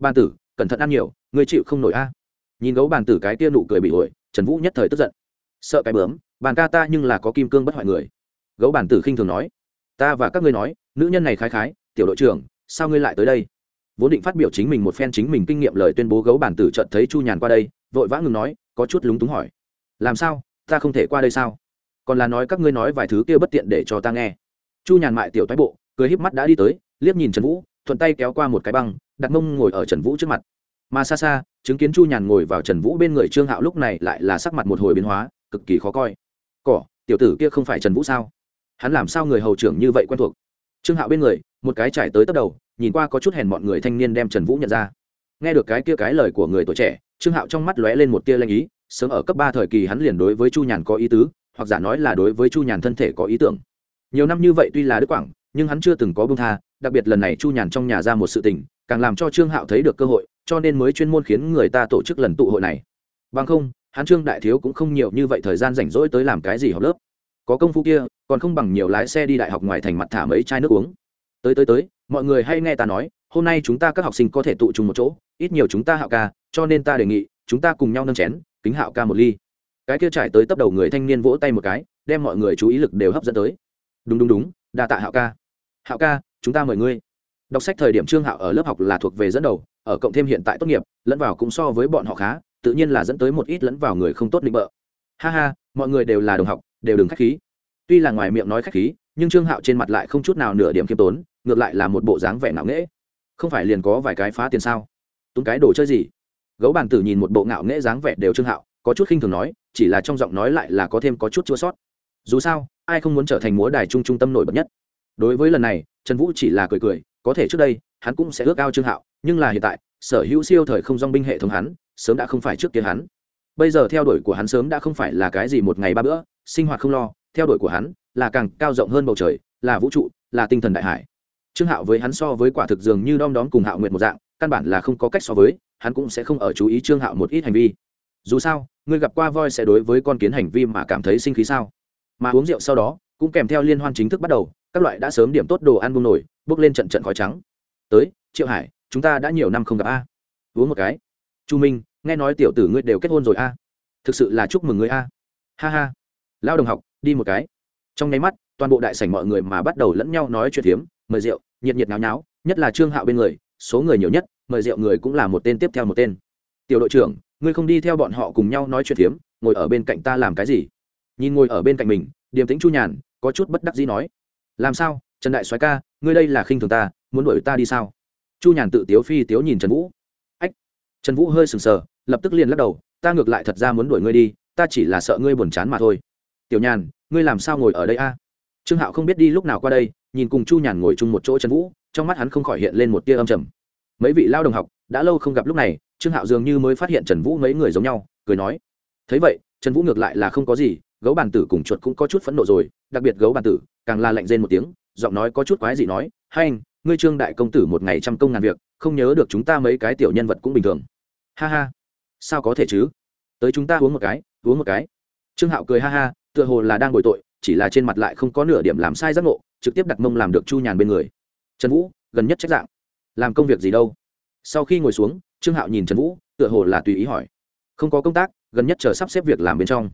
bàn tử, cẩn thận ăn nhiều, ngươi chịu không nổi a. Nhìn gấu bàn tử cái tia nụ cười bị ổi, trần vũ nhất thời tức giận. Sợ cái bướm, bàn ca ta nhưng là có kim cương bất hoại người. Gấu bàn tử khinh thường nói. Ta và các ngươi nói, nữ nhân này khái khái, tiểu đội trưởng, sao ngươi lại tới đây? Vốn định phát biểu chính mình một phen chính mình kinh nghiệm lời tuyên bố gấu bản tử chợt thấy chu nhàn qua đây, vội vã ngừng nói, có chút lúng túng hỏi. Làm sao? Ta không thể qua đây sao? Còn là nói các ngươi nói vài thứ kia bất tiện để cho ta nghe. Chu nhàn mại tiểu toái bộ, cười híp mắt đã đi tới, liếc nhìn trần vũ, thuận tay kéo qua một cái băng đặt mông ngồi ở trần vũ trước mặt. Mà xa xa, chứng kiến chu nhàn ngồi vào trần vũ bên người trương hạo lúc này lại là sắc mặt một hồi biến hóa, cực kỳ khó coi. Cỏ, tiểu tử kia không phải trần vũ sao? Hắn làm sao người hầu trưởng như vậy quen thuộc? Trương hạo bên người, một cái trải tới tấp đầu, nhìn qua có chút hèn mọi người thanh niên đem trần vũ nhận ra. Nghe được cái kia cái lời của người tuổi trẻ, trương hạo trong mắt lóe lên một tia lanh ý, sớm ở cấp ba thời kỳ hắn liền đối với chu nhàn có ý tứ, hoặc giả nói là đối với chu nhàn thân thể có ý tưởng. Nhiều năm như vậy tuy là đức quảng nhưng hắn chưa từng có bưng tha, đặc biệt lần này chu nhàn trong nhà ra một sự tình càng làm cho trương hạo thấy được cơ hội, cho nên mới chuyên môn khiến người ta tổ chức lần tụ hội này. Bằng không, hắn trương đại thiếu cũng không nhiều như vậy thời gian rảnh rỗi tới làm cái gì học lớp. Có công phu kia, còn không bằng nhiều lái xe đi đại học ngoài thành mặt thả mấy chai nước uống. Tới tới tới, mọi người hay nghe ta nói, hôm nay chúng ta các học sinh có thể tụ chung một chỗ, ít nhiều chúng ta hạo ca, cho nên ta đề nghị, chúng ta cùng nhau nâng chén, kính hạo ca một ly. Cái kia trải tới tấp đầu người thanh niên vỗ tay một cái, đem mọi người chú ý lực đều hấp dẫn tới. Đúng đúng đúng, đa tạ hạo ca. Hạo ca, chúng ta mời ngươi đọc sách thời điểm trương hạo ở lớp học là thuộc về dẫn đầu, ở cộng thêm hiện tại tốt nghiệp, lẫn vào cũng so với bọn họ khá, tự nhiên là dẫn tới một ít lẫn vào người không tốt định bợ. Ha ha, mọi người đều là đồng học, đều đừng k h á c h khí. Tuy là ngoài miệng nói k h á c h khí, nhưng trương hạo trên mặt lại không chút nào nửa điểm k i ê m tốn, ngược lại là một bộ dáng vẻ ngạo nghễ. Không phải liền có vài cái phá tiền sao? Túng cái đồ chơi gì? Gấu bàn tử nhìn một bộ ngạo nghễ dáng vẻ đều trương hạo, có chút khinh thường nói, chỉ là trong giọng nói lại là có thêm có chút chua sót. Dù sao, ai không muốn trở thành múa đài trung trung tâm nổi bật nhất? Đối với lần này, trần vũ chỉ là cười cười có thể trước đây, hắn cũng sẽ ước ao trương hạo, nhưng là hiện tại, sở hữu siêu thời không dong binh hệ thống hắn, sớm đã không phải trước kia hắn. Bây giờ theo đuổi của hắn sớm đã không phải là cái gì một ngày ba bữa, sinh hoạt không lo, theo đuổi của hắn là càng cao rộng hơn bầu trời, là vũ trụ, là tinh thần đại hải. Trương hạo với hắn so với quả thực dường như đom đóm cùng hạo nguyện một dạng, căn bản là không có cách so với, hắn cũng sẽ không ở chú ý trương hạo một ít hành vi. Dù sao người gặp qua voi sẽ đối với con kiến hành vi mà cảm thấy sinh khí sao? Mà uống rượu sau đó cũng kèm theo liên hoan chính thức bắt đầu, các loại đã sớm điểm tốt đồ ăn bung nổi, bước lên trận trận khói trắng. Tới, triệu hải, chúng ta đã nhiều năm không gặp a. Uống một cái. Chu minh, nghe nói tiểu tử ngươi đều kết hôn rồi a. Thực sự là chúc mừng ngươi a. Ha ha. Lao đồng học, đi một cái. Trong nháy mắt, toàn bộ đại sảnh mọi người mà bắt đầu lẫn nhau nói chuyện phiếm, mời rượu, nhiệt nhiệt náo nháo, nhất là trương hạo bên người, số người nhiều nhất, mời rượu người cũng là một tên tiếp theo một tên. Tiểu đội trưởng, ngươi không đi theo bọn họ cùng nhau nói chuyện phiếm, ngồi ở bên cạnh ta làm cái gì? Nhìn ngồi ở bên cạnh mình, điềm tĩnh chu nhàn có chút bất đắc dĩ nói, làm sao? Trần đại soái ca, ngươi đây là khinh thường ta, muốn đuổi ta đi sao? Chu nhàn tự tiếu phi tiếu nhìn trần vũ. Ách. Trần vũ hơi sừng sờ, lập tức liền lắc đầu, ta ngược lại thật ra muốn đuổi ngươi đi, ta chỉ là sợ ngươi buồn chán mà thôi. Tiểu nhàn, ngươi làm sao ngồi ở đây a? Trương hạo không biết đi lúc nào qua đây, nhìn cùng chu nhàn ngồi chung một chỗ trần vũ, trong mắt hắn không khỏi hiện lên một tia âm trầm. Mấy vị lao đồng học, đã lâu không gặp lúc này, trương hạo dường như mới phát hiện trần vũ mấy người giống nhau, cười nói, thấy vậy, trần vũ ngược lại là không có gì gấu bàn tử cùng chuột cũng có chút phẫn nộ rồi, đặc biệt gấu bàn tử, càng la lạnh rên một tiếng, giọng nói có chút quái gì nói hay anh, ngươi trương đại công tử một ngày trăm công ngàn việc, không nhớ được chúng ta mấy cái tiểu nhân vật cũng bình thường. Ha ha, sao có thể chứ? Tới chúng ta uống một cái, uống một cái. Trương hạo cười ha ha, tựa hồ là đang bồi tội, chỉ là trên mặt lại không có nửa điểm làm sai giác ngộ, trực tiếp đặt mông làm được chu nhàn bên người. Trần vũ, gần nhất trách dạng, làm công việc gì đâu? Sau khi ngồi xuống, trương hạo nhìn trần vũ, tựa hồ là tùy ý hỏi. Không có công tác, gần nhất chờ sắp xếp việc làm bên trong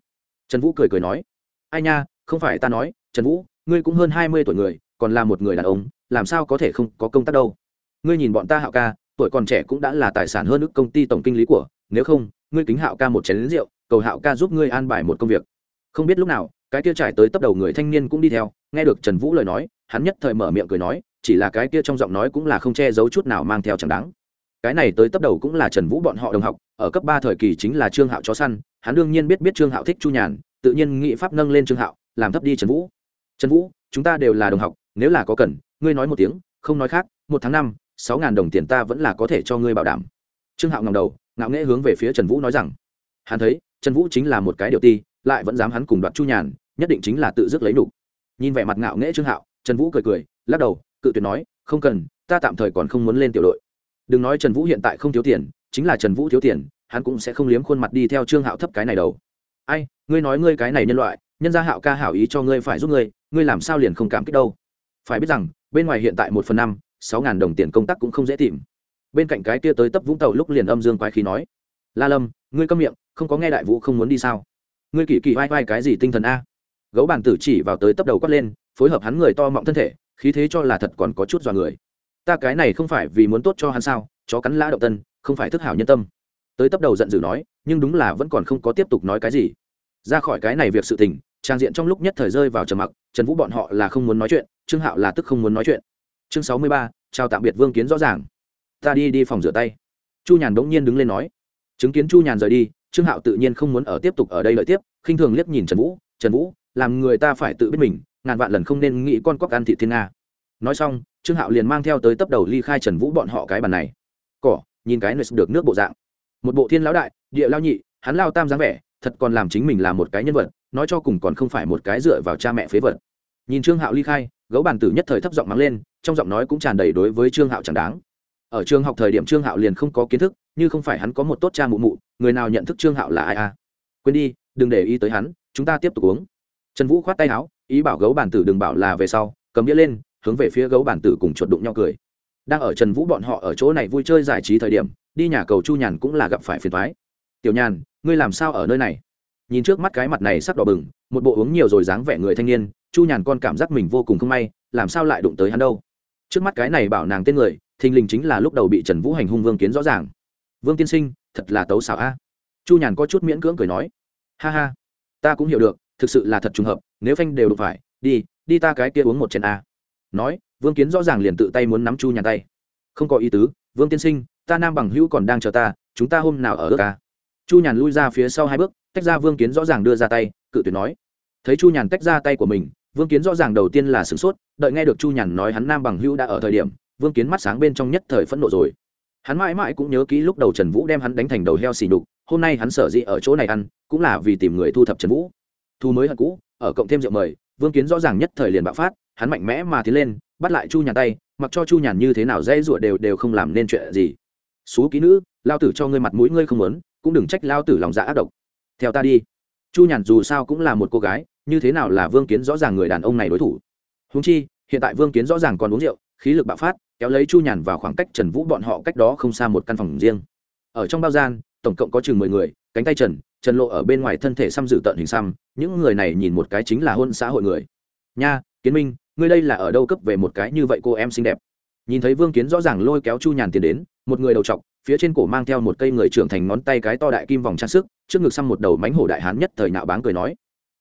trần vũ cười cười nói, ai nha, không phải ta nói, trần vũ, ngươi cũng hơn hai mươi tuổi người, còn là một người đàn ông, làm sao có thể không có công tác đâu? Ngươi nhìn bọn ta hạo ca, tuổi còn trẻ cũng đã là tài sản hơn ước công ty tổng kinh lý của, nếu không, ngươi kính hạo ca một chén lính rượu, cầu hạo ca giúp ngươi an bài một công việc. Không biết lúc nào, cái kia trải tới tấp đầu người thanh niên cũng đi theo, nghe được trần vũ lời nói, hắn nhất thời mở miệng cười nói, chỉ là cái kia trong giọng nói cũng là không che giấu chút nào mang theo chẳng đáng cái này tới tấp đầu cũng là trần vũ bọn họ đồng học, ở cấp ba thời kỳ chính là trương hạo chó săn, hắn đương nhiên biết biết trương hạo thích chu nhàn, tự nhiên nghị pháp nâng lên trương hạo, làm thấp đi trần vũ. Trần vũ, chúng ta đều là đồng học, nếu là có cần, ngươi nói một tiếng, không nói khác, một tháng năm, sáu ngàn đồng tiền ta vẫn là có thể cho ngươi bảo đảm. Trương hạo ngầm đầu, ngạo nghễ hướng về phía trần vũ nói rằng, hắn thấy, trần vũ chính là một cái điều ti, lại vẫn dám hắn cùng đoạt chu nhàn, nhất định chính là tự dứt lấy đủ. nhìn vẻ mặt ngạo nghễ trương hạo, trần vũ cười cười, lắc đầu, cự tuyệt nói, không cần, ta tạm thời còn không muốn lên tiểu đội đừng nói trần vũ hiện tại không thiếu tiền, chính là trần vũ thiếu tiền, hắn cũng sẽ không liếm khuôn mặt đi theo trương hạo thấp cái này đầu ai, ngươi nói ngươi cái này nhân loại, nhân gia hạo ca hảo ý cho ngươi phải giúp ngươi ngươi làm sao liền không cảm kích đâu? Phải biết rằng, bên ngoài hiện tại một phần năm, sáu ngàn đồng tiền công tác cũng không dễ tìm. Bên cạnh cái kia tới tấp vũng tàu lúc liền âm dương quái khí nói, la lâm, ngươi câm miệng, không có nghe đại vũ không muốn đi sao? Ngươi kỳ kỳ vai vai cái gì tinh thần a? Gấu bàn tử chỉ vào tới tấp đầu quát lên, phối hợp hắn người to mọng thân thể, khí thế cho là thật còn có chút dọa người ta cái này không phải vì muốn tốt cho hắn sao, chó cắn lã động tân, không phải thức hảo nhân tâm. Tới tấp đầu giận dữ nói, nhưng đúng là vẫn còn không có tiếp tục nói cái gì. Ra khỏi cái này việc sự tình, trang diện trong lúc nhất thời rơi vào trầm mặc, trần vũ bọn họ là không muốn nói chuyện, trương hạo là tức không muốn nói chuyện. Chương sáu mươi ba, chào tạm biệt vương kiến rõ ràng. Ta đi đi phòng rửa tay. Chu nhàn đống nhiên đứng lên nói. Chứng kiến chu nhàn rời đi, trương hạo tự nhiên không muốn ở tiếp tục ở đây lợi tiếp, khinh thường liếc nhìn trần vũ trần vũ, làm người ta phải tự biết mình, ngàn vạn lần không nên nghĩ con cóc ăn thị thiên nga nói xong, trương hạo liền mang theo tới tấp đầu ly khai trần vũ bọn họ cái bàn này. Cỏ, nhìn cái nơi được nước bộ dạng. Một bộ thiên lão đại, địa lao nhị, hắn lao tam dáng vẻ, thật còn làm chính mình là một cái nhân vật, nói cho cùng còn không phải một cái dựa vào cha mẹ phế vật. Nhìn trương hạo ly khai, gấu bàn tử nhất thời thấp giọng mắng lên, trong giọng nói cũng tràn đầy đối với trương hạo chẳng đáng. Ở trường học thời điểm trương hạo liền không có kiến thức, như không phải hắn có một tốt cha mụ mụ, người nào nhận thức trương hạo là ai à? Quên đi, đừng để ý tới hắn, chúng ta tiếp tục uống. Trần vũ khoát tay áo, ý bảo gấu bàn tử đừng bảo là về sau, cầm đĩa lên hướng về phía gấu bản tử cùng chuột đụng nhau cười. Đang ở trần vũ bọn họ ở chỗ này vui chơi giải trí thời điểm, đi nhà cầu chu nhàn cũng là gặp phải phiền thoái tiểu nhàn, ngươi làm sao ở nơi này? Nhìn trước mắt cái mặt này sắc đỏ bừng, một bộ uống nhiều rồi dáng vẻ người thanh niên, chu nhàn con cảm giác mình vô cùng không may, làm sao lại đụng tới hắn đâu? Trước mắt cái này bảo nàng tên người, thình lình chính là lúc đầu bị trần vũ hành hung vương kiến rõ ràng. Vương tiên sinh, thật là tấu xảo a. Chu nhàn có chút miễn cưỡng cười nói. Ha ha, ta cũng hiểu được, thực sự là thật trùng hợp, nếu phanh đều được phải, đi đi ta cái kia uống một chén a nói, vương kiến rõ ràng liền tự tay muốn nắm chu nhàn tay. Không có ý tứ, vương tiên sinh, ta nam bằng hữu còn đang chờ ta, chúng ta hôm nào ở ước ca? Chu nhàn lui ra phía sau hai bước, tách ra vương kiến rõ ràng đưa ra tay, cự tuyệt nói, thấy chu nhàn tách ra tay của mình, vương kiến rõ ràng đầu tiên là sửng sốt, đợi nghe được chu nhàn nói hắn nam bằng hữu đã ở thời điểm, vương kiến mắt sáng bên trong nhất thời phẫn nộ rồi. Hắn mãi mãi cũng nhớ kỹ lúc đầu trần vũ đem hắn đánh thành đầu heo xì nhục, hôm nay hắn sở dĩ ở chỗ này ăn, cũng là vì tìm người thu thập trần vũ. Thu mới hận cũ, ở cộng thêm rượu mời vương kiến rõ ràng nhất thời liền bạo phát, hắn mạnh mẽ mà tiến lên, bắt lại chu nhàn tay, mặc cho chu nhàn như thế nào dễ ruột đều đều không làm nên chuyện gì. Xú ký nữ, lao tử cho ngươi mặt mũi ngươi không muốn, cũng đừng trách lao tử lòng dạ ác độc. Theo ta đi. Chu nhàn dù sao cũng là một cô gái, như thế nào là vương kiến rõ ràng người đàn ông này đối thủ? Húng chi, hiện tại vương kiến rõ ràng còn uống rượu, khí lực bạo phát, kéo lấy chu nhàn vào khoảng cách trần vũ bọn họ cách đó không xa một căn phòng riêng. Ở trong bao gian, tổng cộng có chừng mười người cánh tay trần trần lộ ở bên ngoài thân thể xăm dự tận hình xăm, những người này nhìn một cái chính là hôn xã hội người. Nha, kiến minh, ngươi đây là ở đâu cấp về một cái như vậy cô em xinh đẹp? Nhìn thấy vương kiến rõ ràng lôi kéo chu nhàn tiền đến, một người đầu t phía trên cổ mang theo một cây người trưởng thành ngón tay cái to đại kim vòng trang sức, trước ngực xăm một đầu mánh hổ đại hán nhất thời nạo báng cười nói.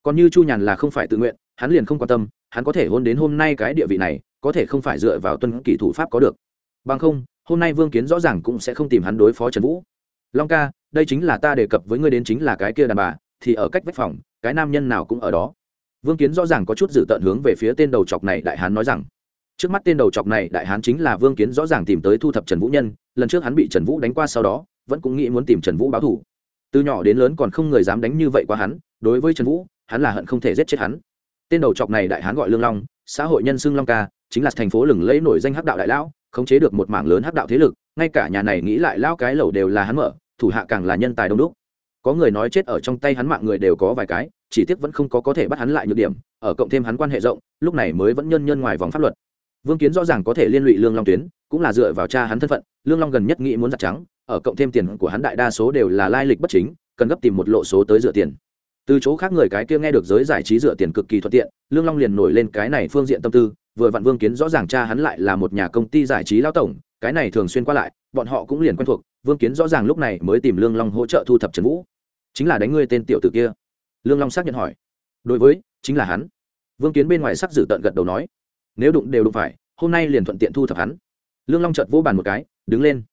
Còn như chu nhàn là không phải tự nguyện, hắn liền không quan tâm, hắn có thể hôn đến hôm nay cái địa vị này, có thể không phải dựa vào tuân kỷ thủ pháp có được. Bằng không, hôm nay vương kiến rõ ràng cũng sẽ không tìm hắn đối phó trần vũ. Long ca đây chính là ta đề cập với ngươi đến chính là cái kia đàn bà, thì ở cách vách phòng, cái nam nhân nào cũng ở đó. Vương kiến rõ ràng có chút dự tận hướng về phía tên đầu chọc này đại hán nói rằng, trước mắt tên đầu chọc này đại hán chính là vương kiến rõ ràng tìm tới thu thập trần vũ nhân, lần trước hắn bị trần vũ đánh qua sau đó, vẫn cũng nghĩ muốn tìm trần vũ báo thủ từ nhỏ đến lớn còn không người dám đánh như vậy qua hắn, đối với trần vũ, hắn là hận không thể giết chết hắn. Tên đầu chọc này đại hán gọi lương long, xã hội nhân xưng long ca, chính là thành phố lừng lẫy nổi danh hắc đạo đại lão, khống chế được một mảng lớn hắc đạo thế lực, ngay cả nhà này nghĩ lại lao cái lẩu đều là hắn mở thủ hạ càng là nhân tài đông đúc. Có người nói chết ở trong tay hắn mạng người đều có vài cái, chỉ tiếc vẫn không có có thể bắt hắn lại nhược điểm, ở cộng thêm hắn quan hệ rộng, lúc này mới vẫn nhân nhân ngoài vòng pháp luật. Vương kiến rõ ràng có thể liên lụy lương long tuyến, cũng là dựa vào cha hắn thân phận, lương long gần nhất nghĩ muốn giặt trắng, ở cộng thêm tiền của hắn đại đa số đều là lai lịch bất chính, cần gấp tìm một lộ số tới dựa tiền. Từ chỗ khác người cái kia nghe được giới giải trí dựa tiền cực kỳ thuận tiện, lương long liền nổi lên cái này phương diện tâm tư, vừa vặn vương kiến rõ ràng cha hắn lại là một nhà công ty giải trí lao tổng, cái này thường xuyên qua lại, bọn họ cũng liền quen thuộc vương kiến rõ ràng lúc này mới tìm lương long hỗ trợ thu thập trần vũ. Chính là đánh ngươi tên tiểu tử kia. Lương long xác nhận hỏi. Đối với, chính là hắn. Vương kiến bên ngoài sắc dự tận gật đầu nói. Nếu đụng đều đụng phải, hôm nay liền thuận tiện thu thập hắn. Lương long chợt vỗ bàn một cái, đứng lên.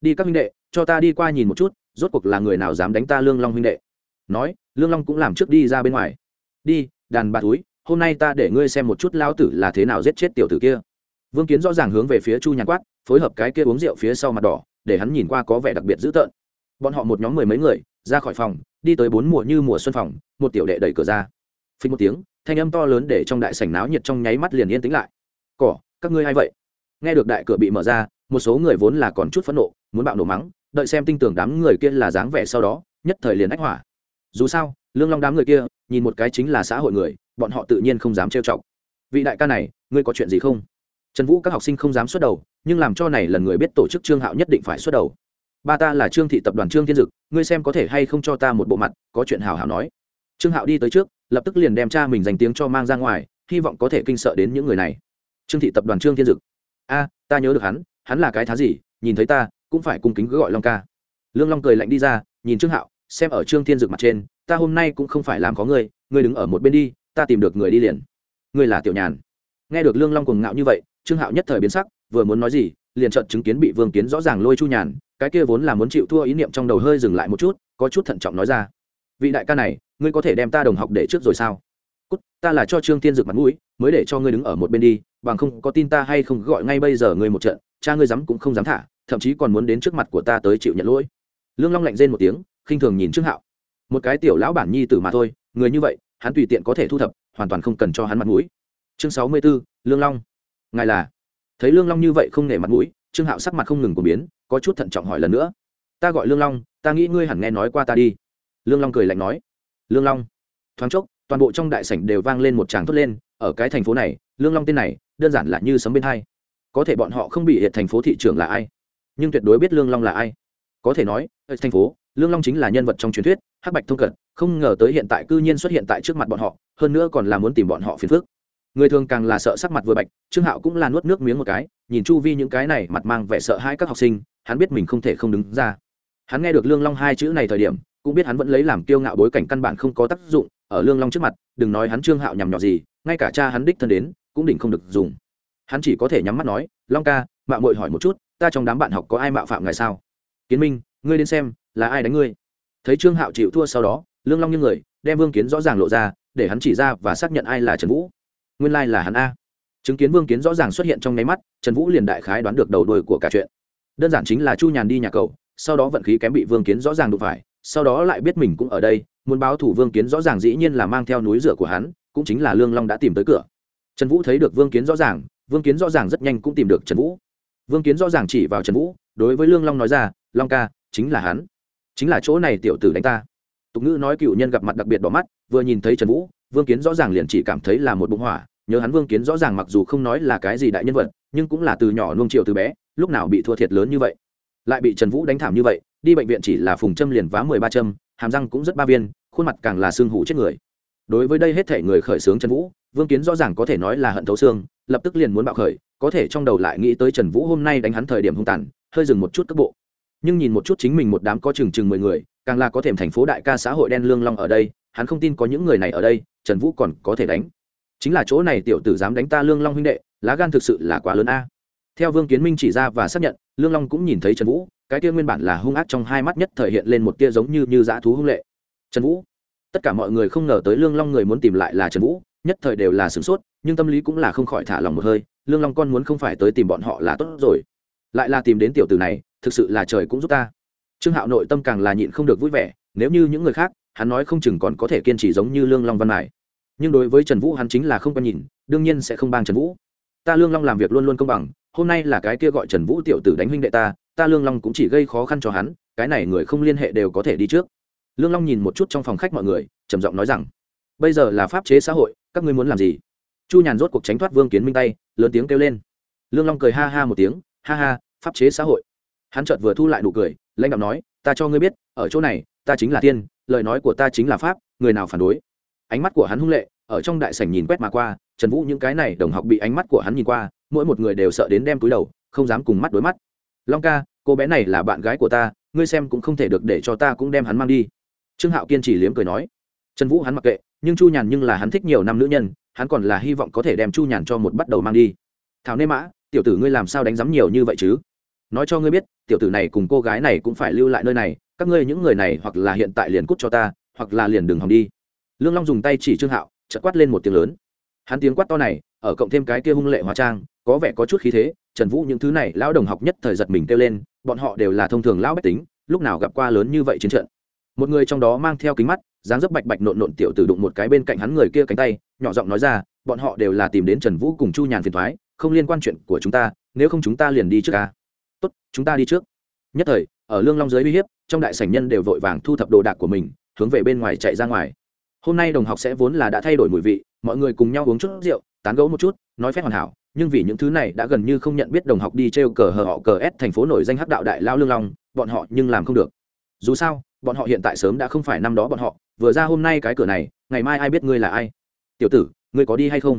Đi các huynh đệ, cho ta đi qua nhìn một chút, rốt cuộc là người nào dám đánh ta lương long huynh đệ? Nói, lương long cũng làm trước đi ra bên ngoài. Đi, đàn bà túi, hôm nay ta để ngươi xem một chút lao tử là thế nào giết chết tiểu tử kia. Vương kiến rõ ràng hướng về phía chu nhàn quát, phối hợp cái kia uống rượu phía sau mặt đỏ để hắn nhìn qua có vẻ đặc biệt dữ tợn. Bọn họ một nhóm mười mấy người, ra khỏi phòng, đi tới bốn mùa như mùa xuân phòng, một tiểu đệ đẩy cửa ra. Phí một tiếng, thanh âm to lớn để trong đại sảnh náo nhiệt trong nháy mắt liền yên tĩnh lại. Cỏ, các ngươi a i vậy? Nghe được đại cửa bị mở ra, một số người vốn là còn chút phẫn nộ, muốn bạo nổ mắng, đợi xem tinh tưởng đám người kia là dáng vẻ sau đó, nhất thời liền ách hỏa. Dù sao, lương long đám người kia, nhìn một cái chính là xã hội người, bọn họ tự nhiên không dám trêu chọc. Vị đại ca này, ngươi có chuyện gì không? Trần vũ các học sinh không dám xuất đầu, nhưng làm cho này lần người biết tổ chức trương hạo nhất định phải xuất đầu. Ba ta là trương thị tập đoàn trương thiên dực, ngươi xem có thể hay không cho ta một bộ mặt, có chuyện hào hào nói. Trương hạo đi tới trước, lập tức liền đem cha mình dành tiếng cho mang ra ngoài, hy vọng có thể kinh sợ đến những người này. Trương thị tập đoàn trương thiên dực. A, ta nhớ được hắn hắn là cái thá gì, nhìn thấy ta, cũng phải cung kính cứ gọi long ca. Lương long cười lạnh đi ra, nhìn trương hạo, xem ở trương thiên dực mặt trên, ta hôm nay cũng không phải làm có ngươi ngươi đứng ở một bên đi, ta tìm được người đi liền. Ngươi là tiểu nhàn. Nghe được lương long cuồng ngạo như vậy trương hạo nhất thời biến sắc vừa muốn nói gì liền trận chứng kiến bị vương kiến rõ ràng lôi chu nhàn cái kia vốn là muốn chịu thua ý niệm trong đầu hơi dừng lại một chút có chút thận trọng nói ra. Vị đại ca này ngươi có thể đem ta đồng học để trước rồi sao? Cút ta là cho trương tiên dược mặt mũi mới để cho ngươi đứng ở một bên đi bằng không có tin ta hay không gọi ngay bây giờ ngươi một trận cha ngươi dám cũng không dám thả thậm chí còn muốn đến trước mặt của ta tới chịu nhận lỗi. Lương long lạnh rên một tiếng khinh thường nhìn trương hạo. Một cái tiểu lão bản nhi tử mà thôi người như vậy hắn tùy tiện có thể thu thập hoàn toàn không cần cho hắn mặt mũi. Chương sáu mươi 64, lương long ngài là? Thấy lương long như vậy không nể mặt mũi, trương hạo sắc mặt không ngừng của biến, có chút thận trọng hỏi lần nữa. Ta gọi lương long, ta nghĩ ngươi hẳn nghe nói qua ta đi. Lương long cười lạnh nói. Lương long. Thoáng chốc, toàn bộ trong đại sảnh đều vang lên một tràng thốt lên, ở cái thành phố này, lương long tên này, đơn giản là như sấm bên hai. Có thể bọn họ không bị hiện thành phố thị trường là ai? Nhưng tuyệt đối biết lương long là ai. Có thể nói, ở thành phố, lương long chính là nhân vật trong truyền thuyết, hắc bạch thông cận, không ngờ tới hiện tại cư nhiên xuất hiện tại trước mặt bọn họ, hơn nữa còn là muốn tìm bọn họ phiền phức người thường càng là sợ sắc mặt vừa bạch, trương hạo cũng là nuốt nước miếng một cái, nhìn chu vi những cái này mặt mang vẻ sợ hai các học sinh, hắn biết mình không thể không đứng ra. Hắn nghe được lương long hai chữ này thời điểm, cũng biết hắn vẫn lấy làm kiêu ngạo bối cảnh căn bản không có tác dụng, ở lương long trước mặt, đừng nói hắn trương hạo nhằm nhọ gì, ngay cả cha hắn đích thân đến, cũng định không được dùng. Hắn chỉ có thể nhắm mắt nói, long ca, mạo muội hỏi một chút, ta trong đám bạn học có ai mạo phạm ngài sao? Kiến minh, ngươi đến xem, là ai đánh ngươi? Thấy trương hạo chịu thua sau đó, lương long như người, đem vương kiến rõ ràng lộ ra, để hắn chỉ ra và xác nhận ai là trần vũ nguyên lai là hắn a. Chứng kiến vương kiến rõ ràng xuất hiện trong nháy mắt, trần vũ liền đại khái đoán được đầu đuôi của cả chuyện. Đơn giản chính là chu nhàn đi nhà cầu, sau đó vận khí kém bị vương kiến rõ ràng đụng phải, sau đó lại biết mình cũng ở đây, muốn báo thủ vương kiến rõ ràng dĩ nhiên là mang theo núi rửa của hắn, cũng chính là lương long đã tìm tới cửa. Trần vũ thấy được vương kiến rõ ràng, vương kiến rõ ràng rất nhanh cũng tìm được trần vũ. Vương kiến rõ ràng chỉ vào trần vũ, đối với lương long nói ra, long ca, chính là hắn. Chính là chỗ này tiểu tử đánh ta. Tục ngữ nói cựu nhân gặp mặt đặc biệt bỏ mắt, vừa nhìn thấy trần vũ, vương kiến rõ ràng liền chỉ cảm thấy là một bụng hỏa nhớ hắn vương kiến rõ ràng mặc dù không nói là cái gì đại nhân vật, nhưng cũng là từ nhỏ nuông chiều từ bé, lúc nào bị thua thiệt lớn như vậy. Lại bị trần vũ đánh thảm như vậy, đi bệnh viện chỉ là phùng châm liền vá mười ba châm, hàm răng cũng rất ba viên, khuôn mặt càng là xương hủ chết người. Đối với đây hết thể người khởi xướng trần vũ, vương kiến rõ ràng có thể nói là hận thấu xương, lập tức liền muốn bạo khởi, có thể trong đầu lại nghĩ tới trần vũ hôm nay đánh hắn thời điểm hung tàn, hơi dừng một chút cước bộ. Nhưng nhìn một chút chính mình một đám có chừng chừng mười người, càng là có thể thành phố đại ca xã hội đen lương long ở đây, hắn không tin có những người này ở đây, trần vũ còn có thể đánh chính là chỗ này tiểu tử dám đánh ta lương long huynh đệ, lá gan thực sự là quá lớn a. Theo vương kiến minh chỉ ra và xác nhận, lương long cũng nhìn thấy trần vũ, cái tia nguyên bản là hung ác trong hai mắt nhất thể hiện lên một tia giống như như dã thú hung lệ. Trần vũ, tất cả mọi người không ngờ tới lương long người muốn tìm lại là trần vũ, nhất thời đều là sửng sốt, nhưng tâm lý cũng là không khỏi thả lòng một hơi, lương long con muốn không phải tới tìm bọn họ là tốt rồi. Lại là tìm đến tiểu tử này, thực sự là trời cũng giúp ta. Trương hạo nội tâm càng là nhịn không được vui vẻ, nếu như những người khác, hắn nói không chừng còn có thể kiên trì giống như lương long văn mài nhưng đối với trần vũ hắn chính là không quen nhìn, đương nhiên sẽ không bang trần vũ. Ta lương long làm việc luôn luôn công bằng, hôm nay là cái kia gọi trần vũ tiểu tử đánh huynh đệ ta ta lương long cũng chỉ gây khó khăn cho hắn, cái này người không liên hệ đều có thể đi trước. Lương long nhìn một chút trong phòng khách mọi người, trầm giọng nói rằng, bây giờ là pháp chế xã hội, các ngươi muốn làm gì? Chu nhàn rốt cuộc tránh thoát vương kiến minh tay, lớn tiếng kêu lên. Lương long cười ha ha một tiếng, ha ha, pháp chế xã hội. Hắn chợt vừa thu lại nụ cười, lãnh đạo nói, ta cho ngươi biết, ở chỗ này, ta chính là tiên, lời nói của ta chính là pháp, người nào phản đối? Ánh mắt của hắn hung lệ ở trong đại sảnh nhìn quét mà qua, trần vũ những cái này đồng học bị ánh mắt của hắn nhìn qua, mỗi một người đều sợ đến đem túi đầu, không dám cùng mắt đối mắt. Long ca, cô bé này là bạn gái của ta, ngươi xem cũng không thể được để cho ta cũng đem hắn mang đi. Trương hạo kiên trì liếm cười nói. Trần vũ hắn mặc kệ, nhưng chu nhàn nhưng là hắn thích nhiều năm nữ nhân, hắn còn là hy vọng có thể đem chu nhàn cho một bắt đầu mang đi. Thảo nê mã, tiểu tử ngươi làm sao đánh giám nhiều như vậy chứ? Nói cho ngươi biết, tiểu tử này cùng cô gái này cũng phải lưu lại nơi này, các ngươi những người này hoặc là hiện tại liền cút cho ta, hoặc là liền đừng hòng đi. Lương long dùng tay chỉ trương hạo chợt quát lên một tiếng lớn. Hắn tiếng quát to này, ở cộng thêm cái kia hung lệ hóa trang, có vẻ có chút khí thế, trần vũ những thứ này, lão đồng học nhất thời giật mình kêu lên, bọn họ đều là thông thường lão bách tính, lúc nào gặp qua lớn như vậy chiến trận. Một người trong đó mang theo kính mắt, dáng dấp bạch bạch nộn nộn tiểu tử đụng một cái bên cạnh hắn người kia cánh tay, nhỏ giọng nói ra, bọn họ đều là tìm đến trần vũ cùng chu nhàn phiền thoái không liên quan chuyện của chúng ta, nếu không chúng ta liền đi trước ca tốt, chúng ta đi trước. Nhất thời, ở lương long giới uy hiếp, trong đại sảnh nhân đều vội vàng thu thập đồ đạc của mình, hướng về bên ngoài chạy ra ngoài hôm nay đồng học sẽ vốn là đã thay đổi mùi vị, mọi người cùng nhau uống chút rượu, tán gẫu một chút, nói phép hoàn hảo, nhưng vì những thứ này đã gần như không nhận biết đồng học đi t r e o cờ hờ họ cờ s thành phố nổi danh hắc đạo đại lao lương long, bọn họ nhưng làm không được. Dù sao, bọn họ hiện tại sớm đã không phải năm đó bọn họ, vừa ra hôm nay cái cửa này, ngày mai ai biết ngươi là ai? Tiểu tử, ngươi có đi hay không?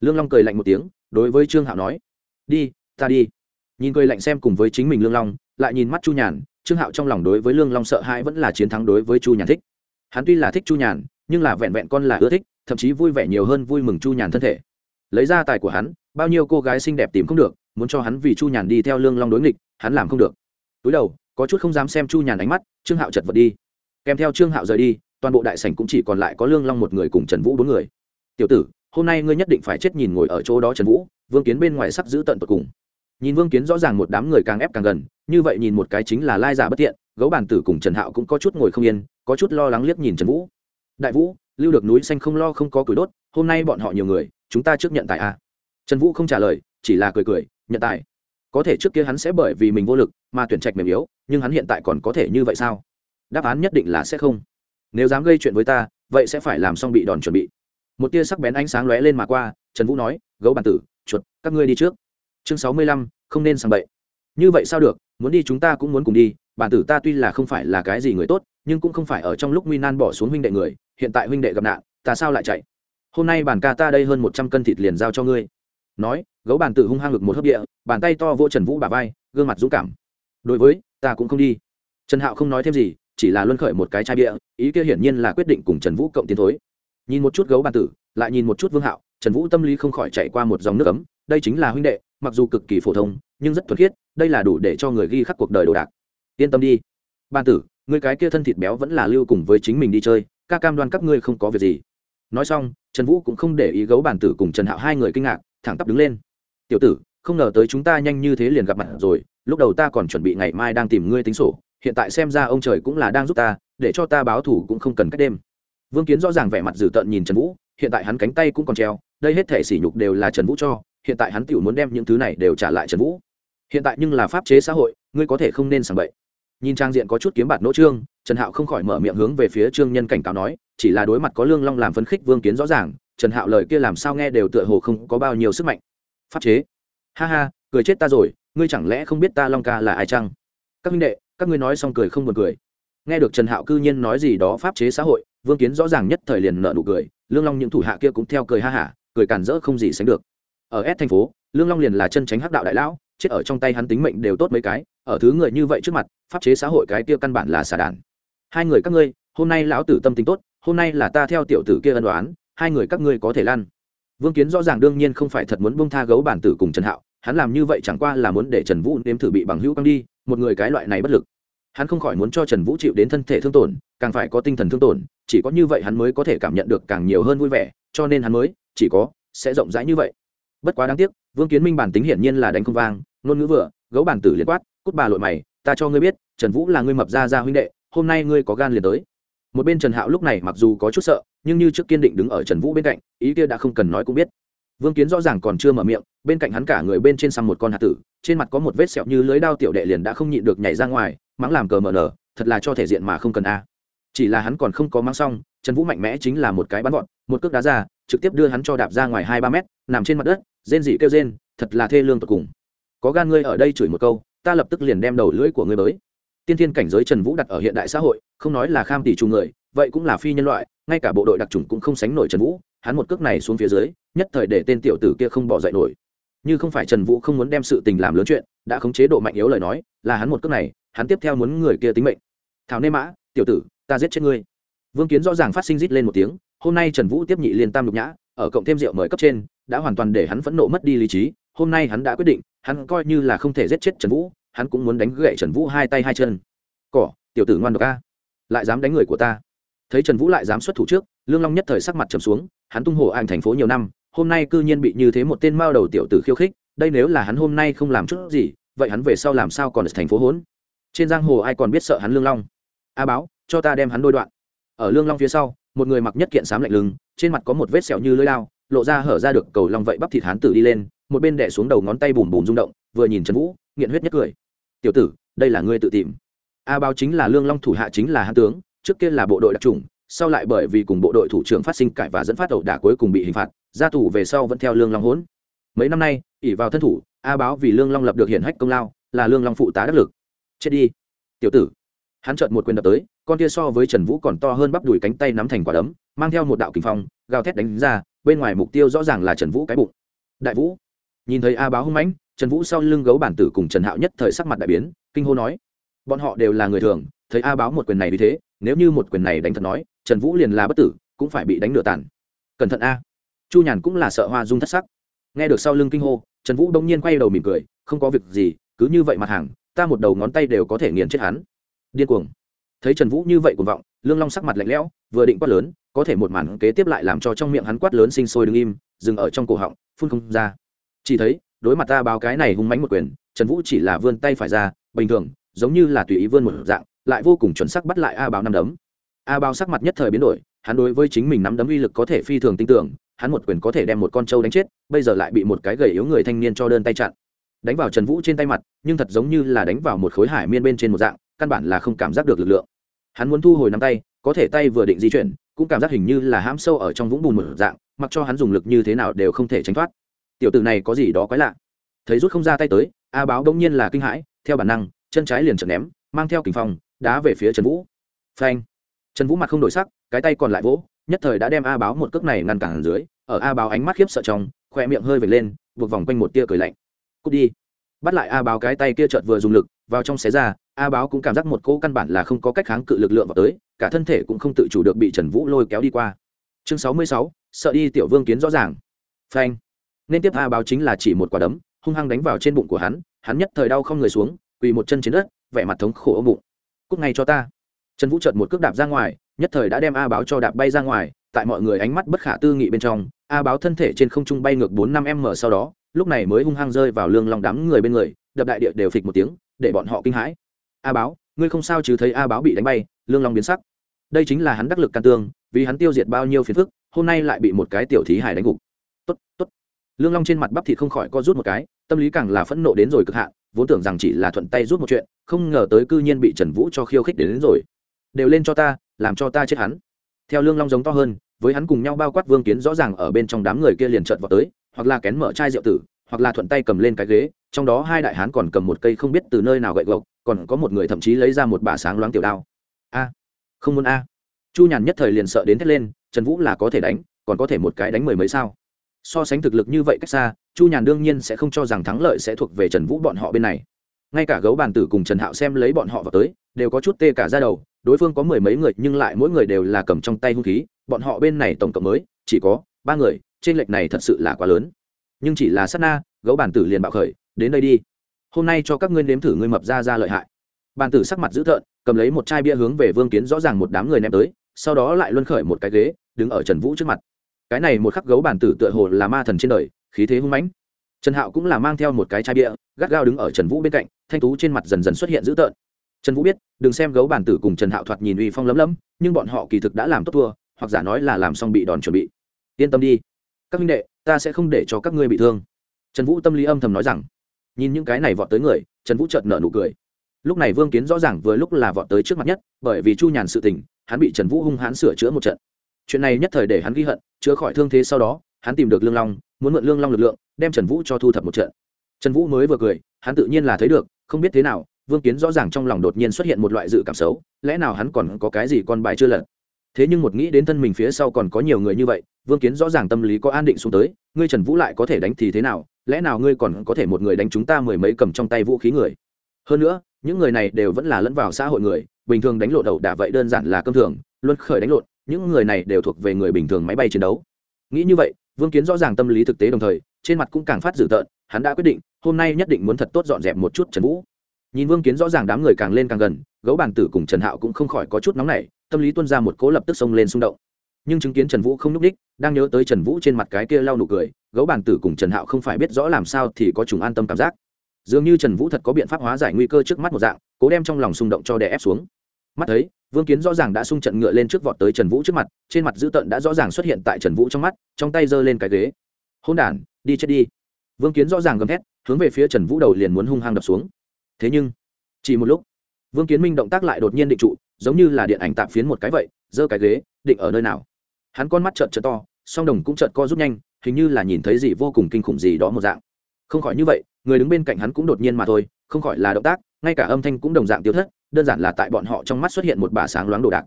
Lương long cười lạnh một tiếng, đối với trương hạo nói, đi, ta đi. Nhìn cười lạnh xem cùng với chính mình lương long, lại nhìn mắt chu nhàn, trương hạo trong lòng đối với lương long sợ hãi vẫn là chiến thắng đối với chu nhàn thích. Hắn tuy là thích chu nhàn nhưng là vẹn vẹn con là ưa thích, thậm chí vui vẻ nhiều hơn vui mừng chu nhàn thân thể. Lấy ra tài của hắn, bao nhiêu cô gái xinh đẹp tìm không được, muốn cho hắn vì chu nhàn đi theo lương long đối nghịch, hắn làm không được. Túi đầu, có chút không dám xem chu nhàn ánh mắt, trương hạo chật vật đi. Kèm theo trương hạo rời đi, toàn bộ đại sảnh cũng chỉ còn lại có lương long một người cùng trần vũ bốn người. Tiểu tử, hôm nay ngươi nhất định phải chết nhìn ngồi ở chỗ đó trần vũ, vương kiến bên ngoài sắc giữ tận tột cùng. Nhìn vương kiến rõ ràng một đám người càng ép càng gần, như vậy nhìn một cái chính là lai giả bất tiện, gấu bàn tử cùng trần hạo cũng có chút ngồi không yên, có chút lo lắng liếc nhìn trần vũ đại vũ, lưu được núi xanh không lo không có củi đốt, hôm nay bọn họ nhiều người, chúng ta trước nhận tài a. À? trần vũ không trả lời, chỉ là cười cười, nhận tài. Có thể trước kia hắn sẽ bởi vì mình vô lực mà tuyển trạch mềm yếu, nhưng hắn hiện tại còn có thể như vậy sao? Đáp án nhất định là sẽ không. Nếu dám gây chuyện với ta, vậy sẽ phải làm xong bị đòn chuẩn bị. Một tia sắc bén ánh sáng lóe lên mà qua, trần vũ nói, gấu bàn tử, chuột, các ngươi đi trước. Chương sáu mươi lăm, không nên sang bậy. Như vậy sao được, muốn đi chúng ta cũng muốn cùng đi, bản tử ta tuy là không phải là cái gì người tốt nhưng cũng không phải ở trong lúc nguy nan bỏ xuống huynh đệ người, hiện tại huynh đệ gặp nạn, ta sao lại chạy? Hôm nay bản ca ta đây hơn một trăm cân thịt liền giao cho ngươi. Nói, gấu bàn tử hung hăng ngực một hấp địa, bàn tay to vô trần vũ bà vai, gương mặt dũng cảm. Đối với, ta cũng không đi. Trần hạo không nói thêm gì, chỉ là luân khởi một cái chai bia, ý kia hiển nhiên là quyết định cùng trần vũ cộng tiến thối. Nhìn một chút gấu bàn tử, lại nhìn một chút vương hạo, trần vũ tâm lý không khỏi chạy qua một dòng nước ấm, đây chính là huynh đệ, mặc dù cực kỳ phổ thông, nhưng rất thuật khiết, đây là đủ để cho người ghi khắc cuộc đời đồ đạc. Yên tâm đi. Ban tử người cái kia thân thịt béo vẫn là lưu cùng với chính mình đi chơi, ca cam đoan các ngươi không có việc gì. Nói xong, trần vũ cũng không để ý gấu bản tử cùng trần hạo hai người kinh ngạc, thẳng tắp đứng lên. Tiểu tử, không ngờ tới chúng ta nhanh như thế liền gặp mặt rồi, lúc đầu ta còn chuẩn bị ngày mai đang tìm ngươi tính sổ, hiện tại xem ra ông trời cũng là đang giúp ta, để cho ta báo thủ cũng không cần cách đêm. Vương kiến rõ ràng vẻ mặt dữ tợn nhìn trần vũ, hiện tại hắn cánh tay cũng còn treo, đây hết thể sỉ nhục đều là trần vũ cho, hiện tại hắn tự muốn đem những thứ này đều trả lại trần vũ. Hiện tại nhưng là pháp chế xã hội, ngươi có thể không nên sàng bậy nhìn trang diện có chút kiếm bạt nỗ trương, trần hạo không khỏi mở miệng hướng về phía trương nhân cảnh cáo nói, chỉ là đối mặt có lương long làm phấn khích vương kiến rõ ràng, trần hạo lời kia làm sao nghe đều tựa hồ không có bao nhiêu sức mạnh. Pháp chế. Ha ha, cười chết ta rồi, ngươi chẳng lẽ không biết ta long ca là ai chăng? Các minh đệ, các ngươi nói xong cười không buồn cười. Nghe được trần hạo cư nhiên nói gì đó pháp chế xã hội, vương kiến rõ ràng nhất thời liền nợ nụ cười, lương long những thủ hạ kia cũng theo cười ha hả, cười càn rỡ không gì sánh được. Ở s thành phố, lương long liền là chân tránh hắc đạo đại lão, chết ở trong tay hắn tính mệnh đều tốt mấy cái ở thứ người như vậy trước mặt, pháp chế xã hội cái kia căn bản là xả đàn. Hai người các ngươi, hôm nay lão tử tâm tính tốt, hôm nay là ta theo tiểu tử kia ân đoán hai người các ngươi có thể lăn. Vương kiến rõ ràng đương nhiên không phải thật muốn bông tha gấu bản tử cùng trần hạo, hắn làm như vậy chẳng qua là muốn để trần vũ nếm thử bị bằng hữu căng đi, một người cái loại này bất lực. Hắn không khỏi muốn cho trần vũ chịu đến thân thể thương tổn, càng phải có tinh thần thương tổn, chỉ có như vậy hắn mới có thể cảm nhận được càng nhiều hơn vui vẻ, cho nên hắn mới, chỉ có, sẽ rộng rãi như vậy. Bất quá đáng tiếc, vương kiến minh bản tính hiển nhiên là đánh không vang, ngôn ngữ vừa, gấu bản tử liền quát cút bà lội mày, ta cho ngươi biết, trần vũ là ngươi mập ra ra huynh đệ, hôm nay ngươi có gan liền tới. Một bên trần hạo lúc này mặc dù có chút sợ, nhưng như trước kiên định đứng ở trần vũ bên cạnh, ý kia đã không cần nói cũng biết. Vương kiến rõ ràng còn chưa mở miệng, bên cạnh hắn cả người bên trên xăm một con hạt tử, trên mặt có một vết sẹo như lưới đao tiểu đệ liền đã không nhịn được nhảy ra ngoài, mắng làm cờ mờ nở, thật là cho thể diện mà không cần a. Chỉ là hắn còn không có mang xong, trần vũ mạnh mẽ chính là một cái bắn gọn một cước đá ra, trực tiếp đưa hắn cho đạp ra ngoài hai ba mét, nằm trên mặt đất, rên dị kêu rên, thật là thê lương tột cùng. Có gan ngươi ở đây chửi một câu ta lập tức liền đem đầu lưỡi của ngươi mới tiên thiên cảnh giới trần vũ đặt ở hiện đại xã hội, không nói là kham tỷ trung người, vậy cũng là phi nhân loại, ngay cả bộ đội đặc trùng cũng không sánh nổi trần vũ, hắn một cước này xuống phía dưới, nhất thời để tên tiểu tử kia không bỏ dậy nổi. Như không phải trần vũ không muốn đem sự tình làm lớn chuyện, đã khống chế độ mạnh yếu lời nói, là hắn một cước này, hắn tiếp theo muốn người kia tính mệnh. Thảo nê mã, tiểu tử, ta giết chết ngươi. Vương kiến rõ ràng phát sinh rít lên một tiếng, hôm nay trần vũ tiếp nhị liên tam lục nhã, ở cộng thêm rượu mời cấp trên, đã hoàn toàn để hắn phẫn nộ mất đi lý trí, hôm nay hắn đã quyết định, hắn coi như là không thể giết chết trần vũ hắn cũng muốn đánh gậy trần vũ hai tay hai chân. Cỏ, tiểu tử ngoan độc a, lại dám đánh người của ta. Thấy trần vũ lại dám xuất thủ trước, lương long nhất thời sắc mặt trầm xuống, hắn tung hồ ảnh thành phố nhiều năm, hôm nay cư nhiên bị như thế một tên mao đầu tiểu tử khiêu khích, đây nếu là hắn hôm nay không làm chút gì, vậy hắn về sau làm sao còn ở thành phố hốn? Trên giang hồ ai còn biết sợ hắn lương long? A báo, cho ta đem hắn đôi đoạn. Ở lương long phía sau, một người mặc nhất kiện sám lạnh lưng, trên mặt có một vết sẹo như lưỡi lao, lộ ra hở ra được cầu long vậy bắp thịt hán tử đi lên, một bên đẻ xuống đầu ngón tay bùm bùm rung động, vừa nhìn trần vũ nghiện huyết nhất cười. Tiểu tử, đây là ngươi tự tìm. A báo chính là lương long thủ hạ chính là hạ tướng, trước kia là bộ đội đặc trùng sau lại bởi vì cùng bộ đội thủ trưởng phát sinh cãi và dẫn phát ẩu đả cuối cùng bị hình phạt ra tù về sau vẫn theo lương long hỗn mấy năm nay ỉ vào thân thủ, a báo vì lương long lập được hiển hách công lao, là lương long phụ tá đắc lực. Chết đi. Tiểu tử. Hắn chợt một quyền đập tới, con kia so với trần vũ còn to hơn bắp đùi cánh tay nắm thành quả đấm, mang theo một đạo kinh phong, gào thét đánh ra, bên ngoài mục tiêu rõ ràng là trần vũ cái bụng. Đại vũ nhìn thấy a báo hung mãnh, trần vũ sau lưng gấu bản tử cùng trần hạo nhất thời sắc mặt đại biến, kinh hô nói, bọn họ đều là người thường, thấy a báo một quyền này như thế, nếu như một quyền này đánh thật nói, trần vũ liền là bất tử, cũng phải bị đánh nửa tàn. Cẩn thận a. Chu nhàn cũng là sợ hoa dung thất sắc. Nghe được sau lưng kinh hô, trần vũ đông nhiên quay đầu mỉm cười, không có việc gì, cứ như vậy mặt hàng, ta một đầu ngón tay đều có thể nghiền chết hắn. Điên cuồng. Thấy trần vũ như vậy cuồng vọng, lương long sắc mặt lạnh lẽo, vừa định quát lớn, có thể một màn kế tiếp lại làm cho trong miệng hắn quát lớn sinh sôi đứng im, dừng ở trong cổ họng, phun không ra chỉ thấy, đối mặt ta báo cái này hung mánh một quyền, trần vũ chỉ là vươn tay phải ra, bình thường, giống như là tùy ý vươn một dạng, lại vô cùng chuẩn sắc bắt lại a báo năm đấm. A báo sắc mặt nhất thời biến đổi, hắn đối với chính mình nắm đấm uy lực có thể phi thường tin tưởng, hắn một quyền có thể đem một con trâu đánh chết, bây giờ lại bị một cái gầy yếu người thanh niên cho đơn tay chặn. Đánh vào trần vũ trên tay mặt, nhưng thật giống như là đánh vào một khối hải miên bên trên một dạng, căn bản là không cảm giác được lực lượng. Hắn muốn thu hồi nắm tay, có thể tay vừa định di chuyển, cũng cảm giác hình như là hãm sâu ở trong vũng bùn một dạng, mặc cho hắn dùng lực như thế nào đều không thể tránh thoát tiểu tử này có gì đó quái lạ. Thấy rút không ra tay tới, a báo đông nhiên là kinh hãi, theo bản năng, chân trái liền chợt ném, mang theo kình phong, đá về phía trần vũ. Phanh! Trần vũ mặt không đổi sắc, cái tay còn lại vỗ, nhất thời đã đem a báo một cước này ngăn cản ở dưới, ở a báo ánh mắt khiếp sợ trong khoe miệng hơi vệt lên, buộc vòng quanh một tia cười lạnh. Cút đi! Bắt lại a báo cái tay kia chợt vừa dùng lực, vào trong xé ra, a báo cũng cảm giác một cỗ căn bản là không có cách kháng cự lực lượng vào tới, cả thân thể cũng không tự chủ được bị trần vũ lôi kéo đi qua. Chương sáu mươi sáu, sợ đi tiểu vương kiến rõ ràng. Phanh! Nên tiếp a báo chính là chỉ một quả đấm, hung hăng đánh vào trên bụng của hắn hắn nhất thời đau không người xuống, quỳ một chân trên đất, vẻ mặt thống khổ ôm bụng. Cúc ngay cho ta. Trần vũ chợt một cước đạp ra ngoài, nhất thời đã đem a báo cho đạp bay ra ngoài, tại mọi người ánh mắt bất khả tư nghị bên trong, a báo thân thể trên không trung bay ngược bốn năm m sau đó, lúc này mới hung hăng rơi vào lương lòng đám người bên người, đập đại địa đều phịch một tiếng, để bọn họ kinh hãi. A báo, ngươi không sao chứ thấy a báo bị đánh bay, lương long biến sắc. Đây chính là hắn đắc lực can tương, vì hắn tiêu diệt bao nhiêu phiền phức, hôm nay lại bị một cái tiểu thí hải đánh gục. Tốt tốt lương long trên mặt bắp thịt không khỏi co rút một cái tâm lý càng là phẫn nộ đến rồi cực hạn vốn tưởng rằng chỉ là thuận tay rút một chuyện không ngờ tới cư nhiên bị trần vũ cho khiêu khích đến, đến rồi. Đều lên cho ta làm cho ta chết hắn. Theo lương long giống to hơn với hắn cùng nhau bao quát vương kiến rõ ràng ở bên trong đám người kia liền trợn vào tới hoặc là kén mở chai rượu tử hoặc là thuận tay cầm lên cái ghế trong đó hai đại hán còn cầm một cây không biết từ nơi nào gậy gộc còn có một người thậm chí lấy ra một bả sáng loáng tiểu đao. A không muốn a. Chu nhàn nhất thời liền sợ đến thét lên trần vũ là có thể đánh còn có thể một cái đánh mười mấy sao? So sánh thực lực như vậy cách xa, chu nhàn đương nhiên sẽ không cho rằng thắng lợi sẽ thuộc về trần vũ bọn họ bên này. Ngay cả gấu bàn tử cùng trần hạo xem lấy bọn họ vào tới, đều có chút tê cả ra đầu, đối phương có mười mấy người nhưng lại mỗi người đều là cầm trong tay hung khí, bọn họ bên này tổng cộng mới chỉ có ba người trên lệch này thật sự là quá lớn. Nhưng chỉ là sát na, gấu bàn tử liền bạo khởi, đến đây đi. Hôm nay cho các ngươi nếm thử ngươi mập ra ra lợi hại. Bàn tử sắc mặt dữ tợn, cầm lấy một chai bia hướng về vương kiến rõ ràng một đám người ném tới, sau đó lại luân khởi một cái ghế, đứng ở trần vũ trước mặt cái này một khắc gấu bản tử tựa hồ là ma thần trên đời, khí thế hung mãnh. Trần hạo cũng là mang theo một cái chai bia, gắt gao đứng ở trần vũ bên cạnh, thanh tú trên mặt dần dần xuất hiện dữ tợn. Trần vũ biết, đừng xem gấu bản tử cùng trần hạo thoạt nhìn uy phong lấm lấm, nhưng bọn họ kỳ thực đã làm tốt thua, hoặc giả nói là làm xong bị đòn chuẩn bị. Yên tâm đi. Các minh đệ, ta sẽ không để cho các ngươi bị thương. Trần vũ tâm lý âm thầm nói rằng. Nhìn những cái này vọt tới người, trần vũ chợt nở nụ cười. Lúc này vương kiến rõ ràng vừa lúc là vọt tới trước mặt nhất, bởi vì chu nhàn sự tình, hắn bị trần vũ hung hãn sửa chữa một trận chuyện này nhất thời để hắn ghi hận chữa khỏi thương thế sau đó, hắn tìm được lương long, muốn mượn lương long lực lượng, đem trần vũ cho thu thập một trận. Trần vũ mới vừa cười, hắn tự nhiên là thấy được, không biết thế nào, vương kiến rõ ràng trong lòng đột nhiên xuất hiện một loại dự cảm xấu, lẽ nào hắn còn có cái gì con bài chưa lật? Thế nhưng một nghĩ đến thân mình phía sau còn có nhiều người như vậy, vương kiến rõ ràng tâm lý có an định xuống tới, ngươi trần vũ lại có thể đánh thì thế nào, lẽ nào ngươi còn có thể một người đánh chúng ta mười mấy cầm trong tay vũ khí người? Hơn nữa, những người này đều vẫn là lẫn vào xã hội người, bình thường đánh lộn đầu đả vậy đơn giản là cơm thường, luân khởi đánh lộn những người này đều thuộc về người bình thường máy bay chiến đấu. Nghĩ như vậy, vương kiến rõ ràng tâm lý thực tế đồng thời, trên mặt cũng càng phát dữ tợn, hắn đã quyết định, hôm nay nhất định muốn thật tốt dọn dẹp một chút trần vũ. Nhìn vương kiến rõ ràng đám người càng lên càng gần, gấu bàn tử cùng trần hạo cũng không khỏi có chút nóng nảy, tâm lý tuân ra một cố lập tức xông lên xung động. Nhưng chứng kiến trần vũ không n ú c ních đang nhớ tới trần vũ trên mặt cái kia lau nụ cười, gấu bàn tử cùng trần hạo không phải biết rõ làm sao thì có chúng an tâm cảm giác. Dường như trần vũ thật có biện pháp hóa giải nguy cơ trước mắt một dạng, cố đem trong lòng xung động cho đè ép xuống mắt thấy, vương kiến rõ ràng đã sung trận ngựa lên trước vọt tới trần vũ trước mặt, trên mặt dữ tợn đã rõ ràng xuất hiện tại trần vũ trong mắt, trong tay giơ lên cái ghế. Hôn đ đi chết đi. Vương kiến rõ ràng gầm thét, hướng về phía trần vũ đầu liền muốn hung hăng đập xuống. Thế nhưng, chỉ một lúc, vương kiến minh động tác lại đột nhiên định trụ, giống như là điện ảnh tạm phiến một cái vậy, giơ cái ghế, định ở nơi nào. Hắn con mắt trợn trợn to, song đồng cũng trợn co rút nhanh, hình như là nhìn thấy gì vô cùng kinh khủng gì đó một dạng. Không khỏi như vậy, người đứng bên cạnh hắn cũng đột nhiên mà thôi, không khỏi là động tác, ngay cả âm thanh cũng đồng dạng tiêu thất đơn giản là tại bọn họ trong mắt xuất hiện một bà sáng loáng đồ đạc.